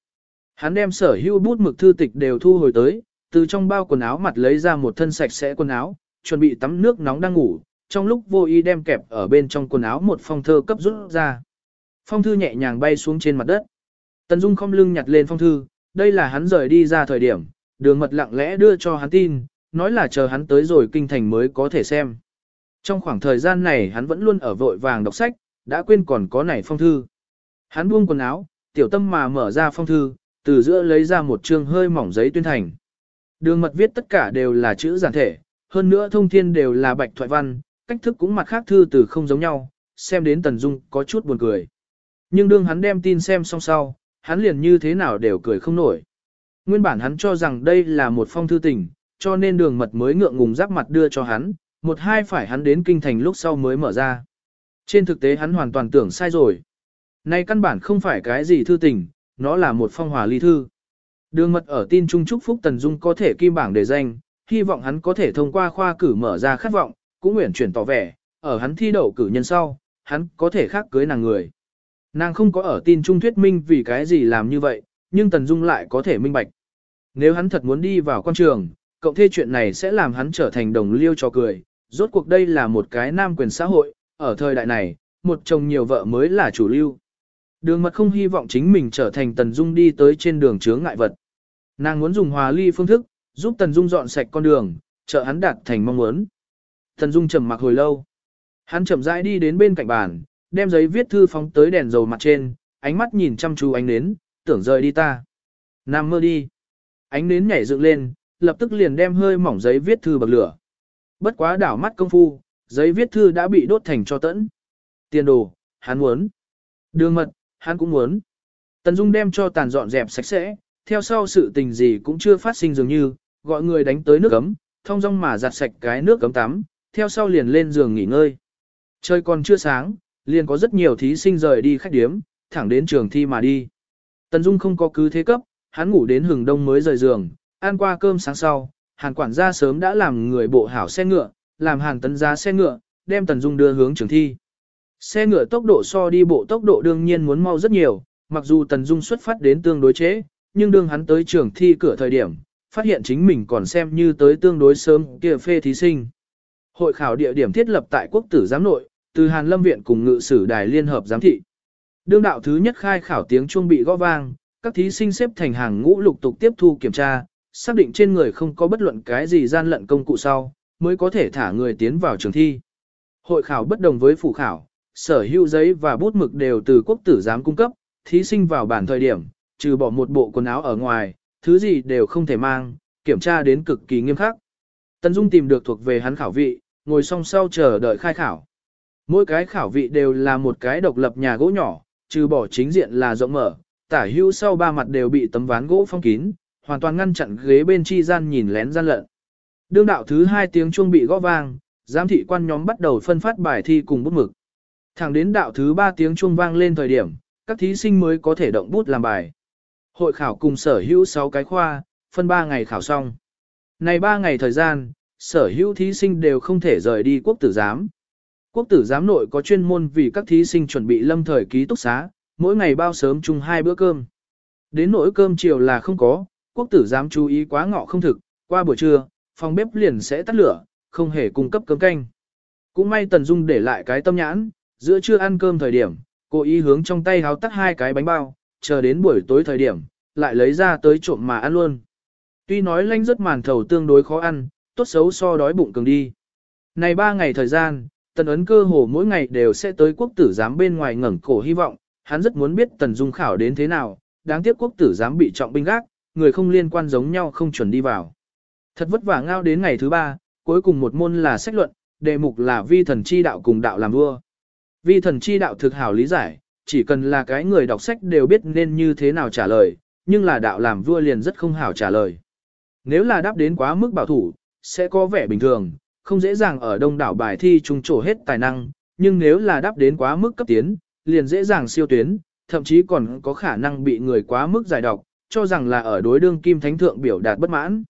Hắn đem sở hữu bút mực thư tịch đều thu hồi tới, từ trong bao quần áo mặt lấy ra một thân sạch sẽ quần áo, chuẩn bị tắm nước nóng đang ngủ, trong lúc vô ý đem kẹp ở bên trong quần áo một phong thơ cấp rút ra. Phong thư nhẹ nhàng bay xuống trên mặt đất. Tần Dung không lưng nhặt lên phong thư, đây là hắn rời đi ra thời điểm, đường mật lặng lẽ đưa cho hắn tin, nói là chờ hắn tới rồi kinh thành mới có thể xem. Trong khoảng thời gian này hắn vẫn luôn ở vội vàng đọc sách, đã quên còn có này phong thư. Hắn buông quần áo, tiểu tâm mà mở ra phong thư, từ giữa lấy ra một chương hơi mỏng giấy tuyên thành. Đường mật viết tất cả đều là chữ giản thể, hơn nữa thông thiên đều là bạch thoại văn, cách thức cũng mặt khác thư từ không giống nhau, xem đến Tần Dung có chút buồn cười. Nhưng đương hắn đem tin xem xong sau, hắn liền như thế nào đều cười không nổi. Nguyên bản hắn cho rằng đây là một phong thư tình, cho nên đường mật mới ngượng ngùng giáp mặt đưa cho hắn, một hai phải hắn đến kinh thành lúc sau mới mở ra. Trên thực tế hắn hoàn toàn tưởng sai rồi. Này căn bản không phải cái gì thư tình, nó là một phong hòa ly thư. Đường mật ở tin trung chúc Phúc Tần Dung có thể kim bảng để danh, hy vọng hắn có thể thông qua khoa cử mở ra khát vọng, cũng nguyện chuyển tỏ vẻ, ở hắn thi đậu cử nhân sau, hắn có thể khác cưới nàng người. Nàng không có ở tin trung thuyết minh vì cái gì làm như vậy, nhưng Tần Dung lại có thể minh bạch. Nếu hắn thật muốn đi vào quan trường, cộng thê chuyện này sẽ làm hắn trở thành đồng liêu cho cười. Rốt cuộc đây là một cái nam quyền xã hội, ở thời đại này, một chồng nhiều vợ mới là chủ lưu. Đường mật không hy vọng chính mình trở thành Tần Dung đi tới trên đường chướng ngại vật. Nàng muốn dùng hòa ly phương thức, giúp Tần Dung dọn sạch con đường, trợ hắn đạt thành mong muốn. Tần Dung trầm mặc hồi lâu. Hắn chậm rãi đi đến bên cạnh bàn, đem giấy viết thư phóng tới đèn dầu mặt trên, ánh mắt nhìn chăm chú ánh nến, tưởng rời đi ta. Nam mơ đi. Ánh nến nhảy dựng lên, lập tức liền đem hơi mỏng giấy viết thư bậc lửa. Bất quá đảo mắt công phu, giấy viết thư đã bị đốt thành cho tẫn. Tiền đồ, hắn muốn. Đường mật, hắn cũng muốn. Tần Dung đem cho tàn dọn dẹp sạch sẽ, theo sau sự tình gì cũng chưa phát sinh dường như, gọi người đánh tới nước ấm, thông dong mà giặt sạch cái nước cấm tắm, theo sau liền lên giường nghỉ ngơi. Trời còn chưa sáng, liền có rất nhiều thí sinh rời đi khách điếm, thẳng đến trường thi mà đi. Tần Dung không có cứ thế cấp, hắn ngủ đến hừng đông mới rời giường, ăn qua cơm sáng sau, hàn quản gia sớm đã làm người bộ hảo xe ngựa, làm hàn tấn giá xe ngựa, đem Tần Dung đưa hướng trường thi. Xe ngựa tốc độ so đi bộ tốc độ đương nhiên muốn mau rất nhiều, mặc dù Tần Dung xuất phát đến tương đối chế, nhưng đương hắn tới trường thi cửa thời điểm, phát hiện chính mình còn xem như tới tương đối sớm kia phê thí sinh. Hội khảo địa điểm thiết lập tại quốc tử giám nội, từ Hàn Lâm Viện cùng ngự sử đài liên hợp giám thị. Đương đạo thứ nhất khai khảo tiếng chuông bị gõ vang, các thí sinh xếp thành hàng ngũ lục tục tiếp thu kiểm tra, xác định trên người không có bất luận cái gì gian lận công cụ sau, mới có thể thả người tiến vào trường thi. Hội khảo bất đồng với phủ khảo, sở hữu giấy và bút mực đều từ quốc tử giám cung cấp, thí sinh vào bản thời điểm, trừ bỏ một bộ quần áo ở ngoài, thứ gì đều không thể mang, kiểm tra đến cực kỳ nghiêm khắc. Tần Dung tìm được thuộc về hắn khảo vị, ngồi song sau chờ đợi khai khảo. Mỗi cái khảo vị đều là một cái độc lập nhà gỗ nhỏ, trừ bỏ chính diện là rộng mở, tả hữu sau ba mặt đều bị tấm ván gỗ phong kín, hoàn toàn ngăn chặn ghế bên chi gian nhìn lén gian lận. Đương đạo thứ hai tiếng chuông bị gõ vang, giám thị quan nhóm bắt đầu phân phát bài thi cùng bút mực. Thẳng đến đạo thứ ba tiếng chuông vang lên thời điểm, các thí sinh mới có thể động bút làm bài. Hội khảo cùng sở hữu 6 cái khoa, phân 3 ngày khảo xong. Này 3 ngày thời gian, sở hữu thí sinh đều không thể rời đi quốc tử giám. Quốc tử giám nội có chuyên môn vì các thí sinh chuẩn bị lâm thời ký túc xá, mỗi ngày bao sớm chung hai bữa cơm. Đến nỗi cơm chiều là không có, quốc tử giám chú ý quá ngọ không thực, qua buổi trưa, phòng bếp liền sẽ tắt lửa, không hề cung cấp cơm canh. Cũng may Tần Dung để lại cái tâm nhãn, giữa trưa ăn cơm thời điểm, cô ý hướng trong tay háo tắt hai cái bánh bao, chờ đến buổi tối thời điểm, lại lấy ra tới trộm mà ăn luôn. Tuy nói lanh rất màn thầu tương đối khó ăn, tốt xấu so đói bụng cường đi. Này ba ngày thời gian, Tần ấn cơ hồ mỗi ngày đều sẽ tới quốc tử giám bên ngoài ngẩng cổ hy vọng, hắn rất muốn biết Tần Dung khảo đến thế nào, đáng tiếc quốc tử giám bị trọng binh gác, người không liên quan giống nhau không chuẩn đi vào. Thật vất vả ngao đến ngày thứ ba, cuối cùng một môn là sách luận, đề mục là vi thần chi đạo cùng đạo làm vua. Vi thần chi đạo thực hảo lý giải, chỉ cần là cái người đọc sách đều biết nên như thế nào trả lời, nhưng là đạo làm vua liền rất không hảo trả lời. Nếu là đáp đến quá mức bảo thủ, sẽ có vẻ bình thường, không dễ dàng ở đông đảo bài thi trùng trổ hết tài năng, nhưng nếu là đáp đến quá mức cấp tiến, liền dễ dàng siêu tuyến, thậm chí còn có khả năng bị người quá mức giải độc, cho rằng là ở đối đương kim thánh thượng biểu đạt bất mãn.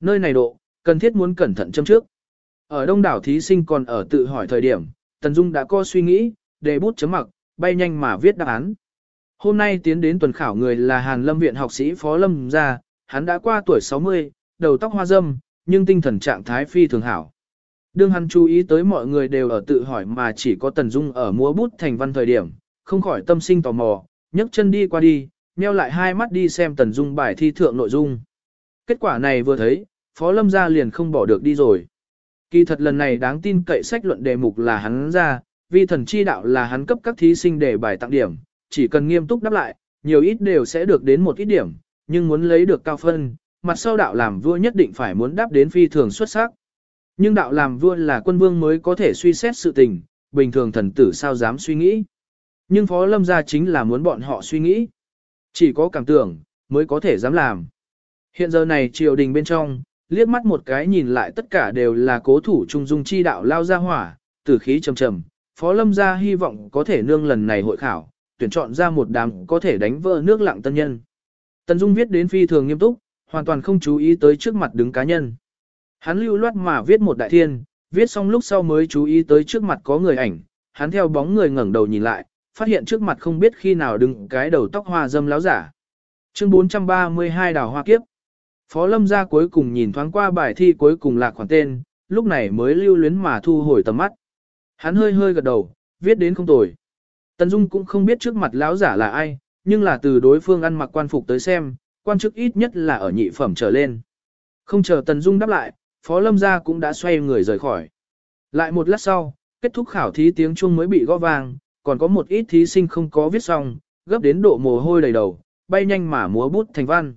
Nơi này độ, cần thiết muốn cẩn thận châm trước. Ở đông đảo thí sinh còn ở tự hỏi thời điểm, Tần Dung đã có suy nghĩ, đề bút chấm mặc, bay nhanh mà viết đáp án. Hôm nay tiến đến tuần khảo người là Hàn Lâm Viện học sĩ Phó Lâm gia, hắn đã qua tuổi 60, đầu tóc hoa râm, nhưng tinh thần trạng thái phi thường hảo. Đương hắn chú ý tới mọi người đều ở tự hỏi mà chỉ có Tần Dung ở múa bút thành văn thời điểm, không khỏi tâm sinh tò mò, nhấc chân đi qua đi, nheo lại hai mắt đi xem Tần Dung bài thi thượng nội dung. Kết quả này vừa thấy, Phó Lâm gia liền không bỏ được đi rồi. Kỳ thật lần này đáng tin cậy sách luận đề mục là hắn ra, Vi thần chi đạo là hắn cấp các thí sinh để bài tặng điểm, chỉ cần nghiêm túc đáp lại, nhiều ít đều sẽ được đến một ít điểm, nhưng muốn lấy được cao phân, mặt sau đạo làm vua nhất định phải muốn đáp đến phi thường xuất sắc. Nhưng đạo làm vua là quân vương mới có thể suy xét sự tình, bình thường thần tử sao dám suy nghĩ. Nhưng Phó Lâm gia chính là muốn bọn họ suy nghĩ. Chỉ có cảm tưởng, mới có thể dám làm. Hiện giờ này triều đình bên trong, liếc mắt một cái nhìn lại tất cả đều là cố thủ trung dung chi đạo lao ra hỏa, tử khí trầm trầm. Phó Lâm gia hy vọng có thể nương lần này hội khảo, tuyển chọn ra một đám có thể đánh vỡ nước lặng tân nhân. Tần Dung viết đến phi thường nghiêm túc, hoàn toàn không chú ý tới trước mặt đứng cá nhân. Hắn lưu loát mà viết một đại thiên, viết xong lúc sau mới chú ý tới trước mặt có người ảnh, hắn theo bóng người ngẩng đầu nhìn lại, phát hiện trước mặt không biết khi nào đứng cái đầu tóc hoa dâm láo giả. Chương 432 đào hoa kiếp. Phó Lâm gia cuối cùng nhìn thoáng qua bài thi cuối cùng là khoản tên, lúc này mới lưu luyến mà thu hồi tầm mắt. Hắn hơi hơi gật đầu, viết đến không tồi. Tần Dung cũng không biết trước mặt lão giả là ai, nhưng là từ đối phương ăn mặc quan phục tới xem, quan chức ít nhất là ở nhị phẩm trở lên. Không chờ Tần Dung đáp lại, Phó Lâm gia cũng đã xoay người rời khỏi. Lại một lát sau, kết thúc khảo thí tiếng chuông mới bị gõ vang, còn có một ít thí sinh không có viết xong, gấp đến độ mồ hôi đầy đầu, bay nhanh mà múa bút thành văn.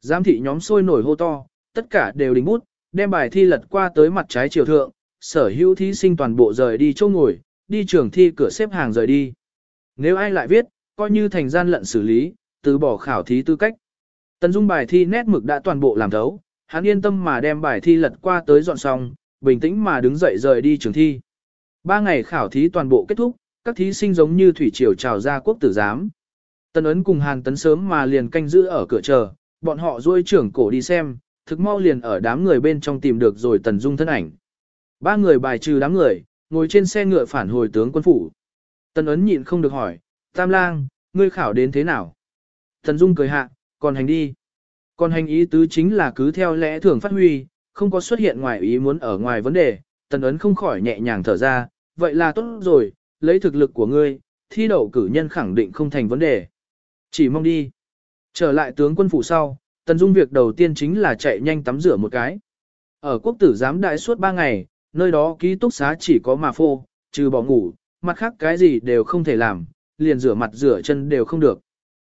Giám thị nhóm sôi nổi hô to, tất cả đều đình bút, đem bài thi lật qua tới mặt trái chiều thượng, sở hữu thí sinh toàn bộ rời đi chỗ ngồi, đi trường thi cửa xếp hàng rời đi. Nếu ai lại viết, coi như thành gian lận xử lý, từ bỏ khảo thí tư cách. Tần Dung bài thi nét mực đã toàn bộ làm thấu, hắn yên tâm mà đem bài thi lật qua tới dọn xong, bình tĩnh mà đứng dậy rời đi trường thi. Ba ngày khảo thí toàn bộ kết thúc, các thí sinh giống như thủy triều trào ra quốc tử giám. Tần ấn cùng Hàn Tấn sớm mà liền canh giữ ở cửa chờ, bọn họ duỗi trưởng cổ đi xem, thực mau liền ở đám người bên trong tìm được rồi Tần Dung thân ảnh. Ba người bài trừ đám người, ngồi trên xe ngựa phản hồi tướng quân phủ. Tần ấn nhịn không được hỏi, Tam lang, ngươi khảo đến thế nào? Tần Dung cười hạ, còn hành đi. Còn hành ý tứ chính là cứ theo lẽ thường phát huy, không có xuất hiện ngoài ý muốn ở ngoài vấn đề, Tần ấn không khỏi nhẹ nhàng thở ra, vậy là tốt rồi, lấy thực lực của ngươi, thi đậu cử nhân khẳng định không thành vấn đề. Chỉ mong đi. Trở lại tướng quân phủ sau, Tần Dung việc đầu tiên chính là chạy nhanh tắm rửa một cái. Ở quốc tử giám đại suốt 3 ngày, nơi đó ký túc xá chỉ có mà phô, trừ bỏ ngủ, mặt khác cái gì đều không thể làm, liền rửa mặt rửa chân đều không được.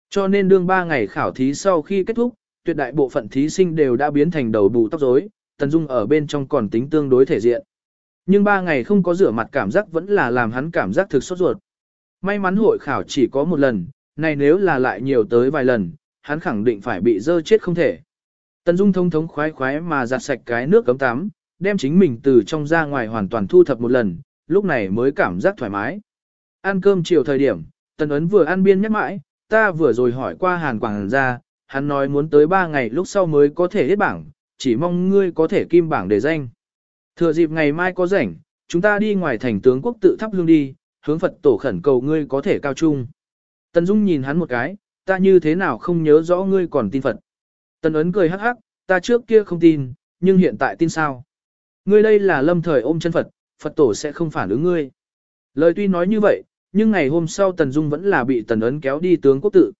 Cho nên đương 3 ngày khảo thí sau khi kết thúc, tuyệt đại bộ phận thí sinh đều đã biến thành đầu bù tóc rối, Tần Dung ở bên trong còn tính tương đối thể diện. Nhưng 3 ngày không có rửa mặt cảm giác vẫn là làm hắn cảm giác thực sốt ruột. May mắn hội khảo chỉ có một lần, này nếu là lại nhiều tới vài lần, hắn khẳng định phải bị dơ chết không thể. Tần Dung thông thống khoái khoái mà giặt sạch cái nước cấm tắm, đem chính mình từ trong ra ngoài hoàn toàn thu thập một lần, lúc này mới cảm giác thoải mái. Ăn cơm chiều thời điểm, Tần Ấn vừa ăn biên nhắc mãi, ta vừa rồi hỏi qua Hàn Quảng ra, hắn nói muốn tới 3 ngày lúc sau mới có thể hết bảng, chỉ mong ngươi có thể kim bảng để danh. Thừa dịp ngày mai có rảnh, chúng ta đi ngoài thành tướng quốc tự thắp hương đi, hướng Phật tổ khẩn cầu ngươi có thể cao trung. Tần Dung nhìn hắn một cái, ta như thế nào không nhớ rõ ngươi còn tin Phật. Tần ấn cười hắc hắc, ta trước kia không tin, nhưng hiện tại tin sao. Ngươi đây là lâm thời ôm chân Phật, Phật tổ sẽ không phản ứng ngươi. Lời tuy nói như vậy, nhưng ngày hôm sau Tần Dung vẫn là bị Tần ấn kéo đi tướng quốc tự.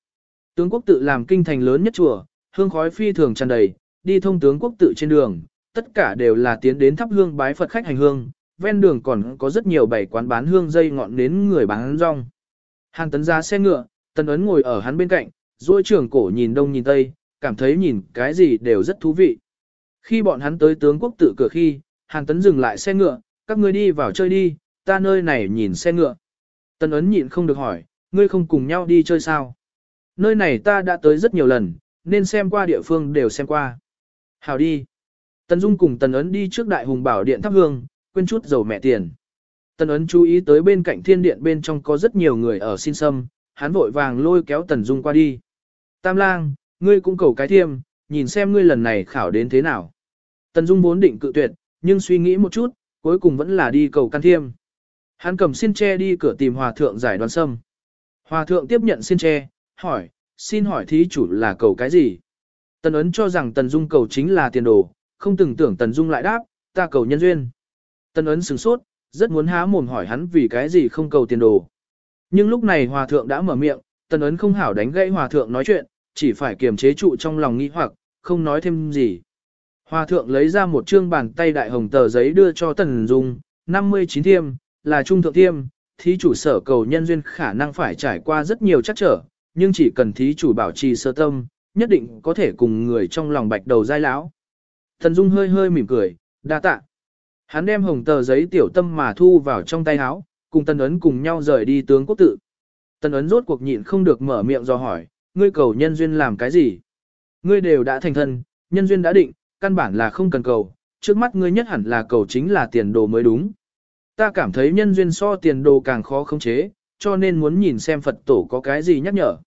Tướng quốc tự làm kinh thành lớn nhất chùa, hương khói phi thường tràn đầy, đi thông tướng quốc tự trên đường, tất cả đều là tiến đến thắp hương bái Phật khách hành hương, ven đường còn có rất nhiều bảy quán bán hương dây ngọn nến người bán rong. Hàn tấn ra xe ngựa, tần ấn ngồi ở hắn bên cạnh, duỗi trưởng cổ nhìn đông nhìn tây, cảm thấy nhìn cái gì đều rất thú vị. Khi bọn hắn tới tướng quốc tự cửa khi, Hàn tấn dừng lại xe ngựa, các ngươi đi vào chơi đi, ta nơi này nhìn xe ngựa. Tần ấn nhịn không được hỏi, ngươi không cùng nhau đi chơi sao? Nơi này ta đã tới rất nhiều lần, nên xem qua địa phương đều xem qua. Hào đi. Tần Dung cùng Tần Ấn đi trước đại hùng bảo điện thắp hương, quên chút dầu mẹ tiền. Tần Ấn chú ý tới bên cạnh thiên điện bên trong có rất nhiều người ở xin sâm, hắn vội vàng lôi kéo Tần Dung qua đi. Tam lang, ngươi cũng cầu cái thiêm, nhìn xem ngươi lần này khảo đến thế nào. Tần Dung vốn định cự tuyệt, nhưng suy nghĩ một chút, cuối cùng vẫn là đi cầu can thiêm. Hắn cầm xin tre đi cửa tìm hòa thượng giải đoán sâm. Hòa thượng tiếp nhận xin tre, hỏi, xin hỏi thí chủ là cầu cái gì? Tần ấn cho rằng Tần Dung cầu chính là tiền đồ, không từng tưởng Tần Dung lại đáp, ta cầu nhân duyên. Tần ấn sửng sốt, rất muốn há mồm hỏi hắn vì cái gì không cầu tiền đồ. Nhưng lúc này hòa thượng đã mở miệng, Tần ấn không hảo đánh gãy hòa thượng nói chuyện, chỉ phải kiềm chế trụ trong lòng nghi hoặc, không nói thêm gì. Hòa thượng lấy ra một trương bàn tay đại hồng tờ giấy đưa cho Tần Dung, 59 thiêm, là trung thượng thiêm, thí chủ sở cầu nhân duyên khả năng phải trải qua rất nhiều chắc trở, nhưng chỉ cần thí chủ bảo trì sơ tâm, nhất định có thể cùng người trong lòng bạch đầu dai lão. Tần Dung hơi hơi mỉm cười, đa tạ. Hắn đem hồng tờ giấy tiểu tâm mà thu vào trong tay áo, cùng Tân Ấn cùng nhau rời đi tướng quốc tự. Tân Ấn rốt cuộc nhịn không được mở miệng do hỏi, ngươi cầu nhân duyên làm cái gì? Ngươi đều đã thành thân, nhân duyên đã định, căn bản là không cần cầu, trước mắt ngươi nhất hẳn là cầu chính là tiền đồ mới đúng. Ta cảm thấy nhân duyên so tiền đồ càng khó khống chế, cho nên muốn nhìn xem Phật tổ có cái gì nhắc nhở.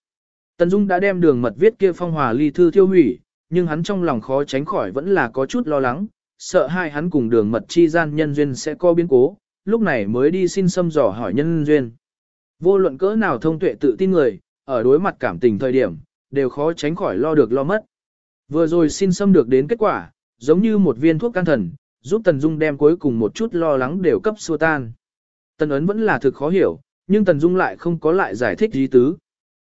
Tần Dung đã đem đường mật viết kia phong hòa ly thư tiêu hủy, nhưng hắn trong lòng khó tránh khỏi vẫn là có chút lo lắng, sợ hai hắn cùng đường mật chi gian nhân duyên sẽ có biến cố, lúc này mới đi xin xâm dò hỏi nhân duyên. Vô luận cỡ nào thông tuệ tự tin người, ở đối mặt cảm tình thời điểm, đều khó tránh khỏi lo được lo mất. Vừa rồi xin xâm được đến kết quả, giống như một viên thuốc can thần, giúp Tần Dung đem cuối cùng một chút lo lắng đều cấp xua tan. Tần ấn vẫn là thực khó hiểu, nhưng Tần Dung lại không có lại giải thích gì tứ.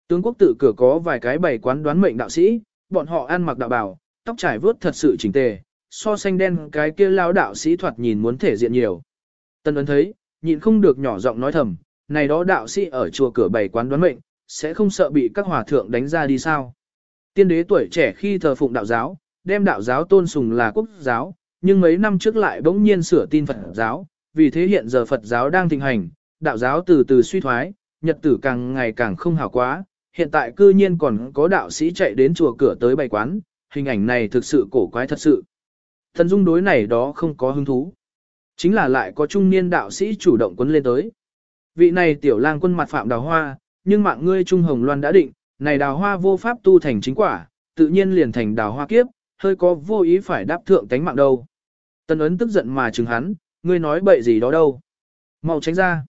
Tướng quốc tự cửa có vài cái bày quán đoán mệnh đạo sĩ, bọn họ ăn mặc đạo bào, tóc trải vớt thật sự chỉnh tề, so xanh đen cái kia lao đạo sĩ thoạt nhìn muốn thể diện nhiều. Tần ấn thấy, nhịn không được nhỏ giọng nói thầm, này đó đạo sĩ ở chùa cửa bày quán đoán mệnh, sẽ không sợ bị các hòa thượng đánh ra đi sao. Tiên đế tuổi trẻ khi thờ phụng đạo giáo, đem đạo giáo tôn sùng là quốc giáo, nhưng mấy năm trước lại bỗng nhiên sửa tin Phật giáo, vì thế hiện giờ Phật giáo đang thịnh hành, đạo giáo từ từ suy thoái, nhật tử càng ngày càng không hảo quá, hiện tại cư nhiên còn có đạo sĩ chạy đến chùa cửa tới bày quán, hình ảnh này thực sự cổ quái thật sự. Thần dung đối này đó không có hứng thú. Chính là lại có trung niên đạo sĩ chủ động quấn lên tới. Vị này tiểu lang quân mặt phạm đào hoa, nhưng mạng ngươi trung hồng loan đã định, này đào hoa vô pháp tu thành chính quả, tự nhiên liền thành đào hoa kiếp, hơi có vô ý phải đáp thượng tánh mạng đâu. Tân ấn tức giận mà chừng hắn, ngươi nói bậy gì đó đâu. Mau tránh ra.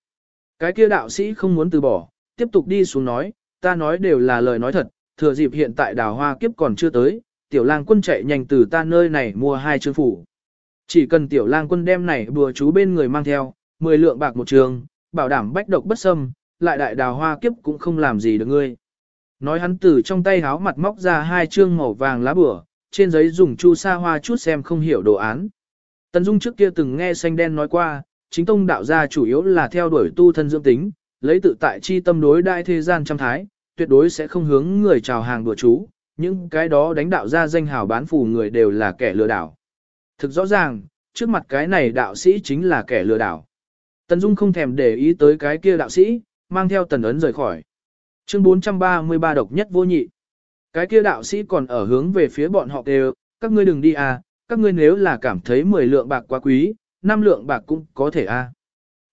Cái kia đạo sĩ không muốn từ bỏ, tiếp tục đi xuống nói, ta nói đều là lời nói thật, thừa dịp hiện tại đào hoa kiếp còn chưa tới, tiểu lang quân chạy nhanh từ ta nơi này mua hai chương phủ. Chỉ cần tiểu lang quân đem này bùa chú bên người mang theo, 10 lượng bạc một trường, bảo đảm bách độc bất xâm, lại đại đào hoa kiếp cũng không làm gì được ngươi. Nói hắn từ trong tay háo mặt móc ra hai chương màu vàng lá bửa trên giấy dùng chu sa hoa chút xem không hiểu đồ án. Tần Dung trước kia từng nghe xanh đen nói qua, chính tông đạo gia chủ yếu là theo đuổi tu thân dưỡng tính, lấy tự tại chi tâm đối đại thế gian trăm thái, tuyệt đối sẽ không hướng người chào hàng đùa chú, những cái đó đánh đạo gia danh hào bán phù người đều là kẻ lừa đảo. Thực rõ ràng, trước mặt cái này đạo sĩ chính là kẻ lừa đảo. Tần Dung không thèm để ý tới cái kia đạo sĩ, mang theo tần ấn rời khỏi. Chương 433 độc nhất vô nhị. Cái kia đạo sĩ còn ở hướng về phía bọn họ đều, các ngươi đừng đi à, các ngươi nếu là cảm thấy 10 lượng bạc quá quý, 5 lượng bạc cũng có thể a. À.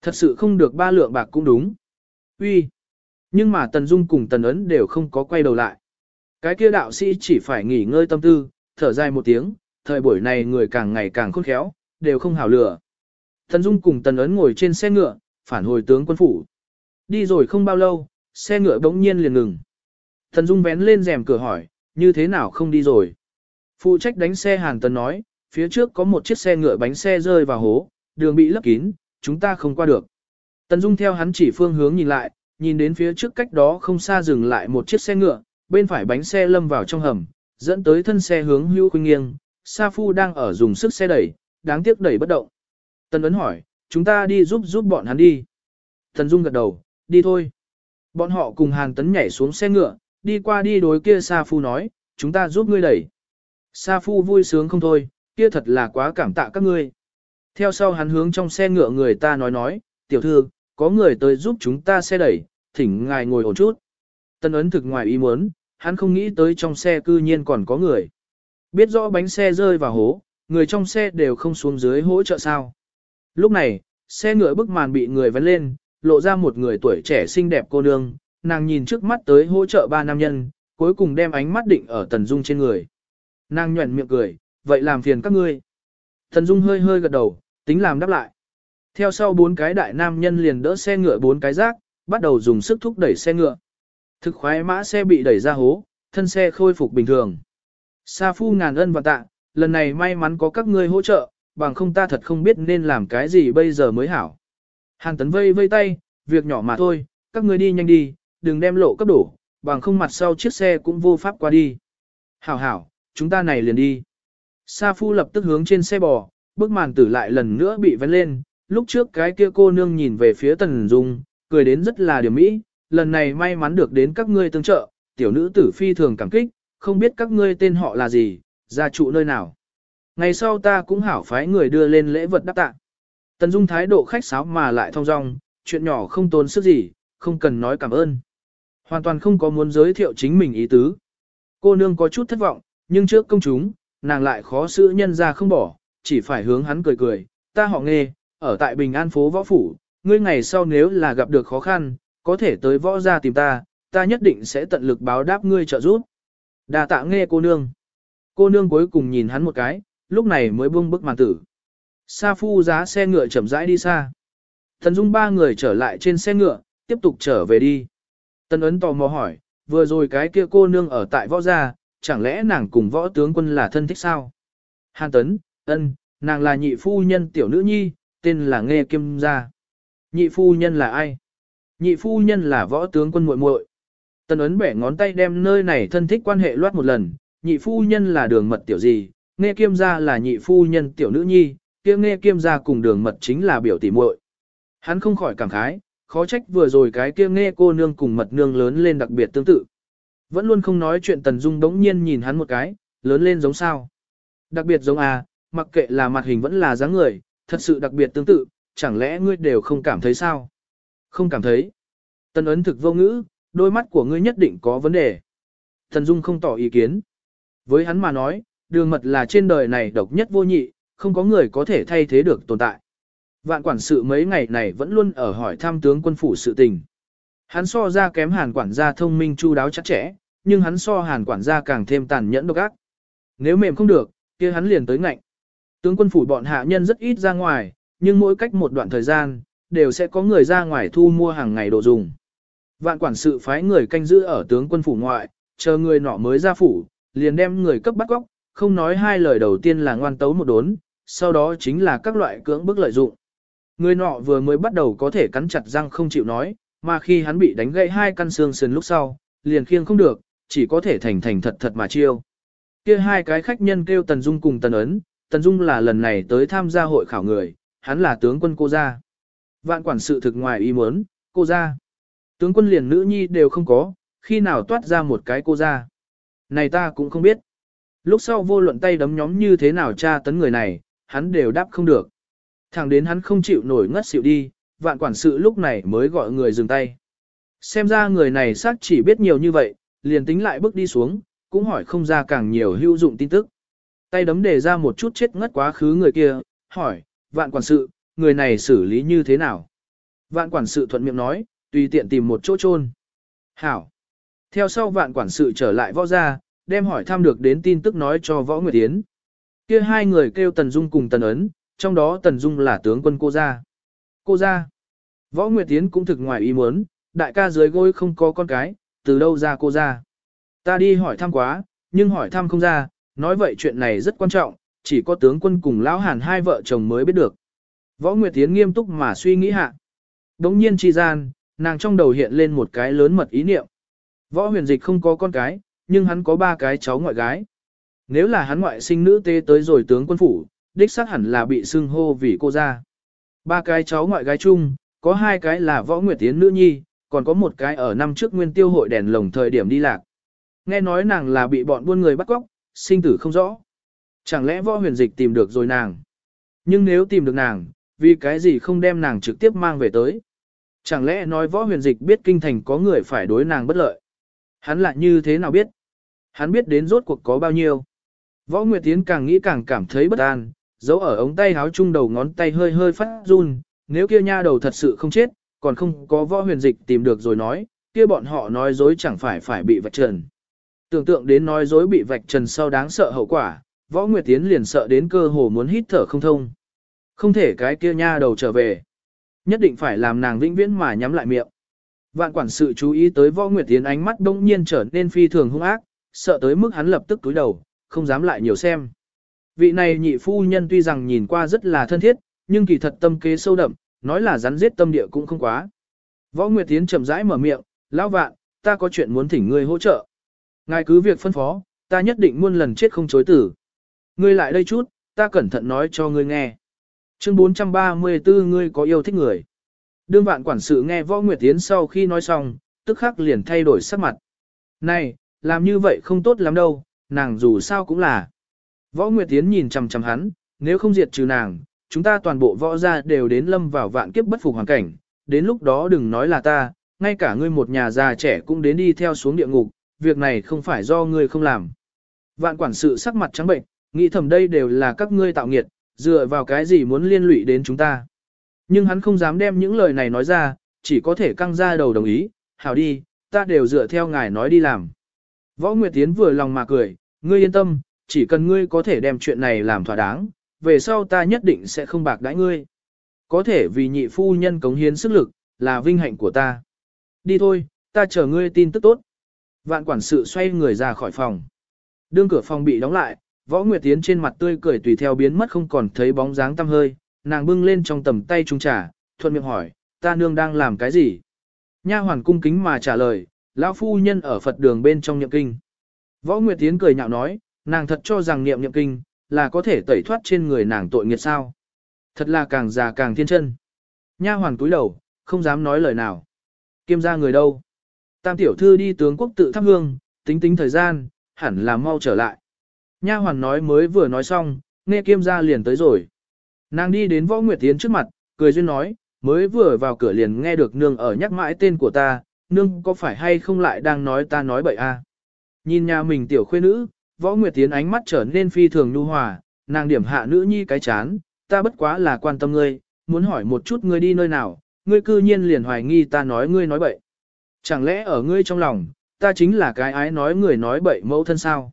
Thật sự không được 3 lượng bạc cũng đúng. Uy. Nhưng mà Tần Dung cùng Tần Ấn đều không có quay đầu lại. Cái kia đạo sĩ chỉ phải nghỉ ngơi tâm tư, thở dài một tiếng, thời buổi này người càng ngày càng khôn khéo, đều không hảo lửa. Tần Dung cùng Tần Ấn ngồi trên xe ngựa, phản hồi tướng quân phủ. Đi rồi không bao lâu, xe ngựa bỗng nhiên liền ngừng. thần Dung vén lên rèm cửa hỏi, như thế nào không đi rồi. Phụ trách đánh xe Hàn Tấn nói, phía trước có một chiếc xe ngựa bánh xe rơi vào hố, đường bị lấp kín, chúng ta không qua được. Tần Dung theo hắn chỉ phương hướng nhìn lại, nhìn đến phía trước cách đó không xa dừng lại một chiếc xe ngựa, bên phải bánh xe lâm vào trong hầm, dẫn tới thân xe hướng hưu khuynh nghiêng, Sa Phu đang ở dùng sức xe đẩy, đáng tiếc đẩy bất động. Tần Ấn hỏi, chúng ta đi giúp giúp bọn hắn đi. Thần Dung gật đầu, đi thôi. Bọn họ cùng Hàn Tấn nhảy xuống xe ngựa, đi qua đi đối kia Sa Phu nói, chúng ta giúp ngươi đẩy. Sa Phu vui sướng không thôi, kia thật là quá cảm tạ các ngươi. Theo sau hắn hướng trong xe ngựa người ta nói nói, tiểu thư, có người tới giúp chúng ta xe đẩy, thỉnh ngài ngồi ổn chút. Tân ấn thực ngoài ý muốn, hắn không nghĩ tới trong xe cư nhiên còn có người. Biết rõ bánh xe rơi vào hố, người trong xe đều không xuống dưới hỗ trợ sao. Lúc này, xe ngựa bức màn bị người vén lên, lộ ra một người tuổi trẻ xinh đẹp cô nương, nàng nhìn trước mắt tới hỗ trợ ba nam nhân, cuối cùng đem ánh mắt định ở Tần Dung trên người. Nàng nhuẩn miệng cười, vậy làm phiền các ngươi. Tần Dung hơi hơi gật đầu, tính làm đáp lại. Theo sau bốn cái đại nam nhân liền đỡ xe ngựa bốn cái rác, bắt đầu dùng sức thúc đẩy xe ngựa. Thực khoái mã xe bị đẩy ra hố, thân xe khôi phục bình thường. Sa phu ngàn ân và tạ, lần này may mắn có các ngươi hỗ trợ, bằng không ta thật không biết nên làm cái gì bây giờ mới hảo. Hàn tấn vây vây tay, việc nhỏ mà thôi, các ngươi đi nhanh đi, đừng đem lộ cấp đổ, bằng không mặt sau chiếc xe cũng vô pháp qua đi. Hảo hảo, chúng ta này liền đi. Sa phu lập tức hướng trên xe bò, bức màn tử lại lần nữa bị vén lên, lúc trước cái kia cô nương nhìn về phía tần dung, cười đến rất là điểm mỹ, lần này may mắn được đến các ngươi tương trợ, tiểu nữ tử phi thường cảm kích, không biết các ngươi tên họ là gì, gia trụ nơi nào. Ngày sau ta cũng hảo phái người đưa lên lễ vật đáp tạ. Tần Dung thái độ khách sáo mà lại thong dong, chuyện nhỏ không tốn sức gì, không cần nói cảm ơn. Hoàn toàn không có muốn giới thiệu chính mình ý tứ. Cô nương có chút thất vọng, nhưng trước công chúng, nàng lại khó xử nhân ra không bỏ, chỉ phải hướng hắn cười cười, ta họ nghe, ở tại Bình An phố võ phủ, ngươi ngày sau nếu là gặp được khó khăn, có thể tới võ ra tìm ta, ta nhất định sẽ tận lực báo đáp ngươi trợ giúp. Đà tạ nghe cô nương. Cô nương cuối cùng nhìn hắn một cái, lúc này mới buông bức màn tử. Sa phu giá xe ngựa chậm rãi đi xa. Thần Dung ba người trở lại trên xe ngựa, tiếp tục trở về đi. Tân ấn tò mò hỏi, vừa rồi cái kia cô nương ở tại võ gia, chẳng lẽ nàng cùng võ tướng quân là thân thích sao? Hàn tấn, ân, nàng là nhị phu nhân tiểu nữ nhi, tên là Nghe Kim Gia. Nhị phu nhân là ai? Nhị phu nhân là võ tướng quân muội muội. Tân ấn bẻ ngón tay đem nơi này thân thích quan hệ loát một lần, nhị phu nhân là đường mật tiểu gì, nghe kiêm gia là nhị phu nhân tiểu nữ nhi, kia nghe kiêm gia cùng đường mật chính là biểu tỷ muội. Hắn không khỏi cảm khái, khó trách vừa rồi cái kia nghe cô nương cùng mật nương lớn lên đặc biệt tương tự. Vẫn luôn không nói chuyện Tần Dung đống nhiên nhìn hắn một cái, lớn lên giống sao. Đặc biệt giống à, mặc kệ là mặt hình vẫn là dáng người, thật sự đặc biệt tương tự, chẳng lẽ ngươi đều không cảm thấy sao? Không cảm thấy. Tần ấn thực vô ngữ, đôi mắt của ngươi nhất định có vấn đề. Tần Dung không tỏ ý kiến. Với hắn mà nói, đường mật là trên đời này độc nhất vô nhị, không có người có thể thay thế được tồn tại. Vạn quản sự mấy ngày này vẫn luôn ở hỏi Tham tướng quân phủ sự tình. Hắn so ra kém hàn quản gia thông minh chu đáo chắc chẽ, nhưng hắn so hàn quản gia càng thêm tàn nhẫn độc ác. Nếu mềm không được, kia hắn liền tới ngạnh. Tướng quân phủ bọn hạ nhân rất ít ra ngoài, nhưng mỗi cách một đoạn thời gian, đều sẽ có người ra ngoài thu mua hàng ngày đồ dùng. Vạn quản sự phái người canh giữ ở tướng quân phủ ngoại, chờ người nọ mới ra phủ, liền đem người cấp bắt góc, không nói hai lời đầu tiên là ngoan tấu một đốn, sau đó chính là các loại cưỡng bức lợi dụng. Người nọ vừa mới bắt đầu có thể cắn chặt răng không chịu nói, mà khi hắn bị đánh gãy hai căn xương sườn lúc sau, liền khiêng không được, chỉ có thể thành thành thật thật mà chiêu. Kia hai cái khách nhân kêu Tần Dung cùng Tần Ấn, Tần Dung là lần này tới tham gia hội khảo người, hắn là tướng quân cô gia. Vạn quản sự thực ngoài ý muốn, cô gia. Tướng quân liền nữ nhi đều không có, khi nào toát ra một cái cô gia. Này ta cũng không biết. Lúc sau vô luận tay đấm nhóm như thế nào tra tấn người này, hắn đều đáp không được. Thẳng đến hắn không chịu nổi ngất xỉu đi, vạn quản sự lúc này mới gọi người dừng tay. Xem ra người này xác chỉ biết nhiều như vậy, liền tính lại bước đi xuống, cũng hỏi không ra càng nhiều hữu dụng tin tức. Tay đấm đề ra một chút chết ngất quá khứ người kia, hỏi, vạn quản sự, người này xử lý như thế nào? Vạn quản sự thuận miệng nói, tùy tiện tìm một chỗ chôn. Hảo. Theo sau vạn quản sự trở lại võ gia, đem hỏi thăm được đến tin tức nói cho võ Nguyệt Yến. Kia hai người kêu Tần Dung cùng Tần Ấn, trong đó Tần Dung là tướng quân cô gia. Cô gia. Võ Nguyệt Yến cũng thực ngoài ý muốn, đại ca dưới gối không có con cái, từ đâu ra cô gia. Ta đi hỏi thăm quá, nhưng hỏi thăm không ra, nói vậy chuyện này rất quan trọng, chỉ có tướng quân cùng lão hàn hai vợ chồng mới biết được. Võ Nguyệt Tiến nghiêm túc mà suy nghĩ hạ. Đống nhiên chi gian, nàng trong đầu hiện lên một cái lớn mật ý niệm. Võ huyền dịch không có con cái, nhưng hắn có ba cái cháu ngoại gái. Nếu là hắn ngoại sinh nữ tê tới rồi tướng quân phủ, đích xác hẳn là bị xưng hô vì cô ra Ba cái cháu ngoại gái chung, có hai cái là võ nguyệt tiến nữ nhi, còn có một cái ở năm trước nguyên tiêu hội đèn lồng thời điểm đi lạc. Nghe nói nàng là bị bọn buôn người bắt cóc, sinh tử không rõ. Chẳng lẽ võ huyền dịch tìm được rồi nàng? Nhưng nếu tìm được nàng, vì cái gì không đem nàng trực tiếp mang về tới? Chẳng lẽ nói võ huyền dịch biết kinh thành có người phải đối nàng bất lợi? Hắn lại như thế nào biết? Hắn biết đến rốt cuộc có bao nhiêu? Võ Nguyệt Tiến càng nghĩ càng cảm thấy bất an, giấu ở ống tay háo chung đầu ngón tay hơi hơi phát run, nếu kia nha đầu thật sự không chết, còn không có võ huyền dịch tìm được rồi nói, kia bọn họ nói dối chẳng phải phải bị vạch trần. Tưởng tượng đến nói dối bị vạch trần sau đáng sợ hậu quả, võ Nguyệt Tiến liền sợ đến cơ hồ muốn hít thở không thông. Không thể cái kia nha đầu trở về. Nhất định phải làm nàng vĩnh viễn mà nhắm lại miệng. Vạn quản sự chú ý tới võ Nguyệt Tiến ánh mắt đông nhiên trở nên phi thường hung ác, sợ tới mức hắn lập tức túi đầu, không dám lại nhiều xem. Vị này nhị phu nhân tuy rằng nhìn qua rất là thân thiết, nhưng kỳ thật tâm kế sâu đậm, nói là rắn giết tâm địa cũng không quá. Võ Nguyệt Tiến chậm rãi mở miệng, lão vạn, ta có chuyện muốn thỉnh ngươi hỗ trợ. Ngài cứ việc phân phó, ta nhất định muôn lần chết không chối tử. Ngươi lại đây chút, ta cẩn thận nói cho ngươi nghe. Chương 434 ngươi có yêu thích người. Đương vạn quản sự nghe Võ Nguyệt Tiến sau khi nói xong, tức khắc liền thay đổi sắc mặt. Này, làm như vậy không tốt lắm đâu, nàng dù sao cũng là. Võ Nguyệt Tiến nhìn chằm chằm hắn, nếu không diệt trừ nàng, chúng ta toàn bộ võ gia đều đến lâm vào vạn kiếp bất phục hoàn cảnh, đến lúc đó đừng nói là ta, ngay cả ngươi một nhà già trẻ cũng đến đi theo xuống địa ngục, việc này không phải do ngươi không làm. Vạn quản sự sắc mặt trắng bệnh, nghĩ thầm đây đều là các ngươi tạo nghiệt, dựa vào cái gì muốn liên lụy đến chúng ta. Nhưng hắn không dám đem những lời này nói ra, chỉ có thể căng ra đầu đồng ý, hảo đi, ta đều dựa theo ngài nói đi làm. Võ Nguyệt Tiến vừa lòng mà cười, ngươi yên tâm, chỉ cần ngươi có thể đem chuyện này làm thỏa đáng, về sau ta nhất định sẽ không bạc đãi ngươi. Có thể vì nhị phu nhân cống hiến sức lực, là vinh hạnh của ta. Đi thôi, ta chờ ngươi tin tức tốt. Vạn quản sự xoay người ra khỏi phòng. Đương cửa phòng bị đóng lại, võ nguyệt tiến trên mặt tươi cười tùy theo biến mất không còn thấy bóng dáng tăm hơi, nàng bưng lên trong tầm tay trung trà, thuận miệng hỏi, ta nương đang làm cái gì? Nha hoàn cung kính mà trả lời, lão phu nhân ở Phật đường bên trong niệm kinh. Võ Nguyệt Tiến cười nhạo nói, nàng thật cho rằng niệm niệm kinh, là có thể tẩy thoát trên người nàng tội nghiệt sao. Thật là càng già càng thiên chân. Nha hoàn cúi đầu, không dám nói lời nào. Kiêm ra người đâu? Tam tiểu thư đi tướng quốc tự thắp hương, tính tính thời gian, hẳn là mau trở lại. Nha hoàn nói mới vừa nói xong, nghe kiêm ra liền tới rồi. Nàng đi đến võ nguyệt tiến trước mặt, cười duyên nói, mới vừa vào cửa liền nghe được nương ở nhắc mãi tên của ta, nương có phải hay không lại đang nói ta nói bậy a? À? Nhìn nhà mình tiểu khuê nữ, võ nguyệt tiến ánh mắt trở nên phi thường nhu hòa, nàng điểm hạ nữ nhi cái chán, ta bất quá là quan tâm ngươi, muốn hỏi một chút ngươi đi nơi nào, ngươi cư nhiên liền hoài nghi ta nói ngươi nói bậy. Chẳng lẽ ở ngươi trong lòng, ta chính là cái ái nói người nói bậy mẫu thân sao?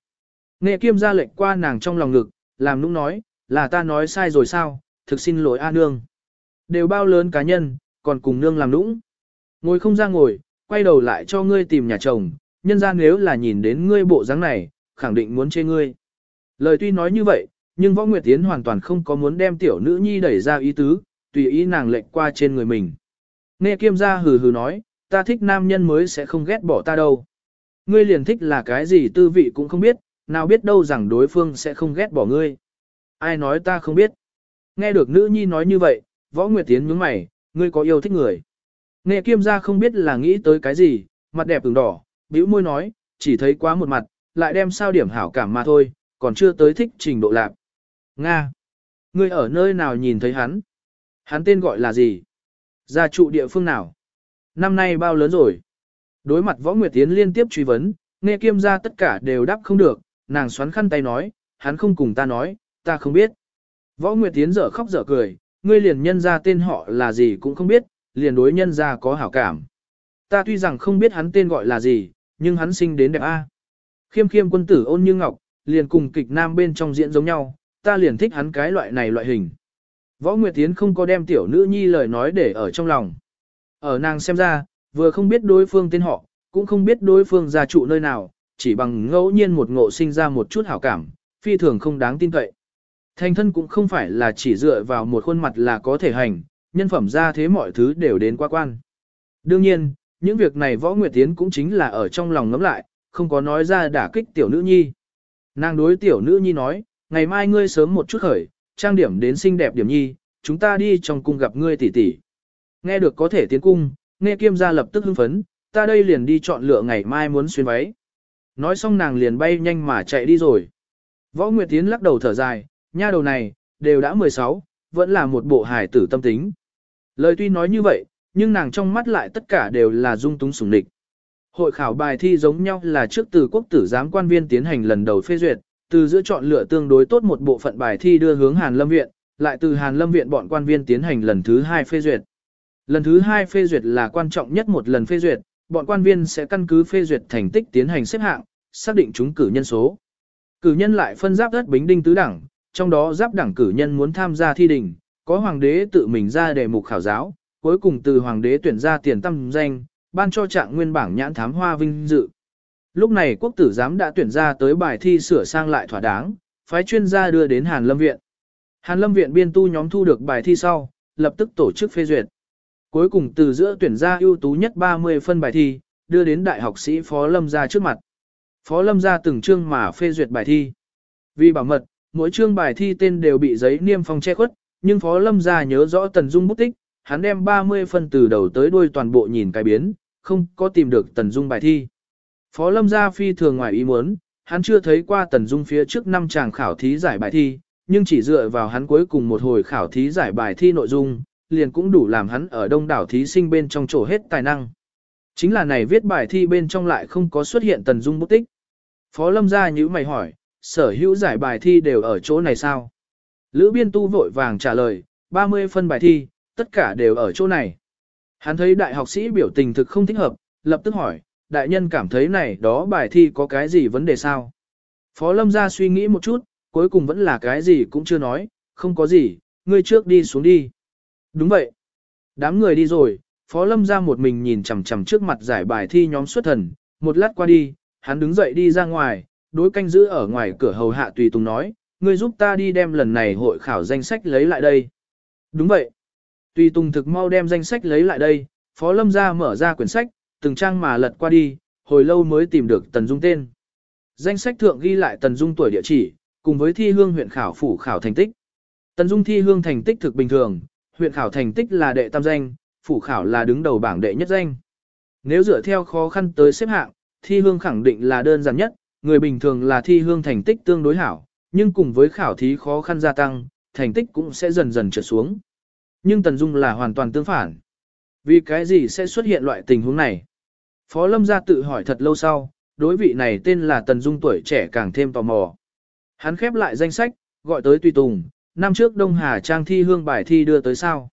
Nghệ kiêm ra lệnh qua nàng trong lòng ngực, làm nũng nói, là ta nói sai rồi sao, thực xin lỗi A nương. Đều bao lớn cá nhân, còn cùng nương làm nũng. Ngồi không ra ngồi, quay đầu lại cho ngươi tìm nhà chồng, nhân ra nếu là nhìn đến ngươi bộ dáng này, khẳng định muốn chê ngươi. Lời tuy nói như vậy, nhưng Võ Nguyệt Tiến hoàn toàn không có muốn đem tiểu nữ nhi đẩy ra ý tứ, tùy ý nàng lệnh qua trên người mình. Nghe kiêm gia hừ hừ nói, ta thích nam nhân mới sẽ không ghét bỏ ta đâu. Ngươi liền thích là cái gì tư vị cũng không biết, nào biết đâu rằng đối phương sẽ không ghét bỏ ngươi. Ai nói ta không biết. Nghe được nữ nhi nói như vậy, Võ Nguyệt Tiến nhướng mày, ngươi có yêu thích người. Nghe kiêm gia không biết là nghĩ tới cái gì, mặt đẹp ửng đỏ, bĩu môi nói, chỉ thấy quá một mặt, lại đem sao điểm hảo cảm mà thôi, còn chưa tới thích trình độ lạc. Nga! Ngươi ở nơi nào nhìn thấy hắn? Hắn tên gọi là gì? Gia trụ địa phương nào? Năm nay bao lớn rồi? Đối mặt Võ Nguyệt Tiến liên tiếp truy vấn, nghe kiêm gia tất cả đều đáp không được, nàng xoắn khăn tay nói, hắn không cùng ta nói, ta không biết. Võ Nguyệt Tiến dở khóc dở cười, ngươi liền nhân ra tên họ là gì cũng không biết, liền đối nhân ra có hảo cảm. Ta tuy rằng không biết hắn tên gọi là gì, nhưng hắn sinh đến đẹp A. Khiêm khiêm quân tử ôn như ngọc, liền cùng kịch nam bên trong diễn giống nhau, ta liền thích hắn cái loại này loại hình. Võ Nguyệt Tiến không có đem tiểu nữ nhi lời nói để ở trong lòng. Ở nàng xem ra, vừa không biết đối phương tên họ, cũng không biết đối phương gia trụ nơi nào, chỉ bằng ngẫu nhiên một ngộ sinh ra một chút hảo cảm, phi thường không đáng tin cậy. Thành thân cũng không phải là chỉ dựa vào một khuôn mặt là có thể hành, nhân phẩm ra thế mọi thứ đều đến qua quan. Đương nhiên, những việc này Võ Nguyệt Tiến cũng chính là ở trong lòng ngấm lại, không có nói ra đả kích tiểu nữ nhi. Nàng đối tiểu nữ nhi nói, ngày mai ngươi sớm một chút khởi, trang điểm đến xinh đẹp điểm nhi, chúng ta đi trong cung gặp ngươi tỷ tỷ. Nghe được có thể tiến cung, nghe kiêm gia lập tức hưng phấn, ta đây liền đi chọn lựa ngày mai muốn xuyên váy. Nói xong nàng liền bay nhanh mà chạy đi rồi. Võ Nguyệt Tiến lắc đầu thở dài, nha đầu này, đều đã 16, vẫn là một bộ hài tử tâm tính. Lời tuy nói như vậy, nhưng nàng trong mắt lại tất cả đều là dung túng sủng địch. Hội khảo bài thi giống nhau là trước từ quốc tử giám quan viên tiến hành lần đầu phê duyệt, từ giữa chọn lựa tương đối tốt một bộ phận bài thi đưa hướng Hàn Lâm Viện, lại từ Hàn Lâm Viện bọn quan viên tiến hành lần thứ hai phê duyệt. Lần thứ hai phê duyệt là quan trọng nhất một lần phê duyệt, bọn quan viên sẽ căn cứ phê duyệt thành tích tiến hành xếp hạng, xác định chúng cử nhân số. Cử nhân lại phân giáp đất bính đinh tứ đẳng, trong đó giáp đảng cử nhân muốn tham gia thi đình, có hoàng đế tự mình ra đề mục khảo giáo, cuối cùng từ hoàng đế tuyển ra tiền tâm danh, ban cho trạng nguyên bảng nhãn thám hoa vinh dự. Lúc này quốc tử giám đã tuyển ra tới bài thi sửa sang lại thỏa đáng, phái chuyên gia đưa đến Hàn Lâm Viện. Hàn Lâm Viện biên tu nhóm thu được bài thi sau, lập tức tổ chức phê duyệt. Cuối cùng từ giữa tuyển ra ưu tú nhất 30 phân bài thi, đưa đến đại học sĩ Phó Lâm ra trước mặt. Phó Lâm ra từng chương mà phê duyệt bài thi. Vì bảo mật, mỗi chương bài thi tên đều bị giấy niêm phong che khuất, nhưng Phó Lâm gia nhớ rõ Tần Dung bút tích, hắn đem 30 phần từ đầu tới đuôi toàn bộ nhìn cái biến, không có tìm được Tần Dung bài thi. Phó Lâm gia phi thường ngoài ý muốn, hắn chưa thấy qua Tần Dung phía trước năm chàng khảo thí giải bài thi, nhưng chỉ dựa vào hắn cuối cùng một hồi khảo thí giải bài thi nội dung, liền cũng đủ làm hắn ở đông đảo thí sinh bên trong chỗ hết tài năng. Chính là này viết bài thi bên trong lại không có xuất hiện Tần Dung bút tích. Phó Lâm gia nhíu mày hỏi, sở hữu giải bài thi đều ở chỗ này sao? Lữ biên tu vội vàng trả lời, 30 phân bài thi, tất cả đều ở chỗ này. Hắn thấy đại học sĩ biểu tình thực không thích hợp, lập tức hỏi, đại nhân cảm thấy này đó bài thi có cái gì vấn đề sao? Phó Lâm ra suy nghĩ một chút, cuối cùng vẫn là cái gì cũng chưa nói, không có gì, ngươi trước đi xuống đi. Đúng vậy. Đám người đi rồi, Phó Lâm ra một mình nhìn chằm chằm trước mặt giải bài thi nhóm xuất thần, một lát qua đi, hắn đứng dậy đi ra ngoài, đối canh giữ ở ngoài cửa hầu hạ tùy tùng nói, ngươi giúp ta đi đem lần này hội khảo danh sách lấy lại đây. Đúng vậy. Tùy tùng thực mau đem danh sách lấy lại đây, Phó Lâm ra mở ra quyển sách, từng trang mà lật qua đi, hồi lâu mới tìm được Tần Dung tên. Danh sách thượng ghi lại Tần Dung tuổi địa chỉ, cùng với thi hương huyện khảo phủ khảo thành tích. Tần Dung thi hương thành tích thực bình thường, huyện khảo thành tích là đệ tam danh, phủ khảo là đứng đầu bảng đệ nhất danh. Nếu dựa theo khó khăn tới xếp hạng, thi hương khẳng định là đơn giản nhất, người bình thường là thi hương thành tích tương đối hảo, nhưng cùng với khảo thí khó khăn gia tăng, thành tích cũng sẽ dần dần trượt xuống. Nhưng Tần Dung là hoàn toàn tương phản. Vì cái gì sẽ xuất hiện loại tình huống này? Phó Lâm gia tự hỏi thật lâu sau, đối vị này tên là Tần Dung tuổi trẻ càng thêm tò mò. Hắn khép lại danh sách, gọi tới tùy tùng, năm trước Đông Hà Trang thi hương bài thi đưa tới sao.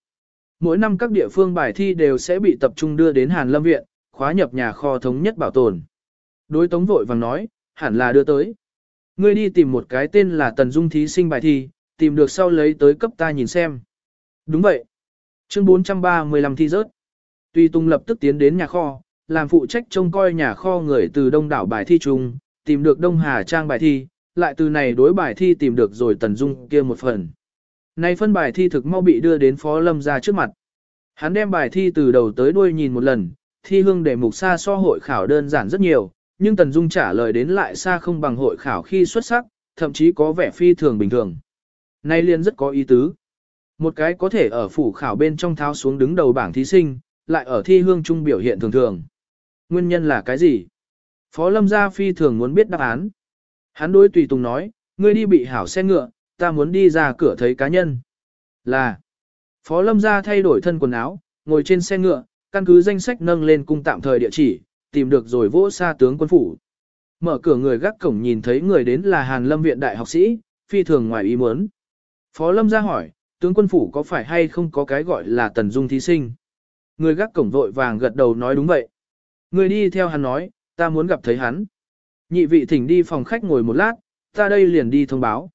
Mỗi năm các địa phương bài thi đều sẽ bị tập trung đưa đến Hàn Lâm Viện, khóa nhập nhà kho thống nhất bảo tồn. Đối tống vội vàng nói, hẳn là đưa tới. Ngươi đi tìm một cái tên là Tần Dung thí sinh bài thi, tìm được sau lấy tới cấp ta nhìn xem. Đúng vậy. Chương 435 thi rớt. Tùy Tùng lập tức tiến đến nhà kho, làm phụ trách trông coi nhà kho người từ đông đảo bài thi chung, tìm được Đông Hà Trang bài thi, lại từ này đối bài thi tìm được rồi Tần Dung kia một phần. Này phân bài thi thực mau bị đưa đến Phó Lâm ra trước mặt. Hắn đem bài thi từ đầu tới đuôi nhìn một lần, thi hương đề mục xa so hội khảo đơn giản rất nhiều, nhưng Tần Dung trả lời đến lại xa không bằng hội khảo khi xuất sắc, thậm chí có vẻ phi thường bình thường. nay liền rất có ý tứ. Một cái có thể ở phủ khảo bên trong tháo xuống đứng đầu bảng thí sinh, lại ở thi hương trung biểu hiện thường thường. Nguyên nhân là cái gì? Phó Lâm Gia phi thường muốn biết đáp án. Hắn đối tùy tùng nói, ngươi đi bị hảo xe ngựa, ta muốn đi ra cửa thấy cá nhân. Là, Phó Lâm Gia thay đổi thân quần áo, ngồi trên xe ngựa, căn cứ danh sách nâng lên cung tạm thời địa chỉ, tìm được rồi vỗ xa tướng quân phủ. Mở cửa người gác cổng nhìn thấy người đến là Hàn Lâm Viện đại học sĩ, phi thường ngoài ý muốn. Phó Lâm ra hỏi, tướng quân phủ có phải hay không có cái gọi là tần dung thí sinh? Người gác cổng vội vàng gật đầu nói đúng vậy. Người đi theo hắn nói, ta muốn gặp thấy hắn. Nhị vị thỉnh đi phòng khách ngồi một lát, ta đây liền đi thông báo.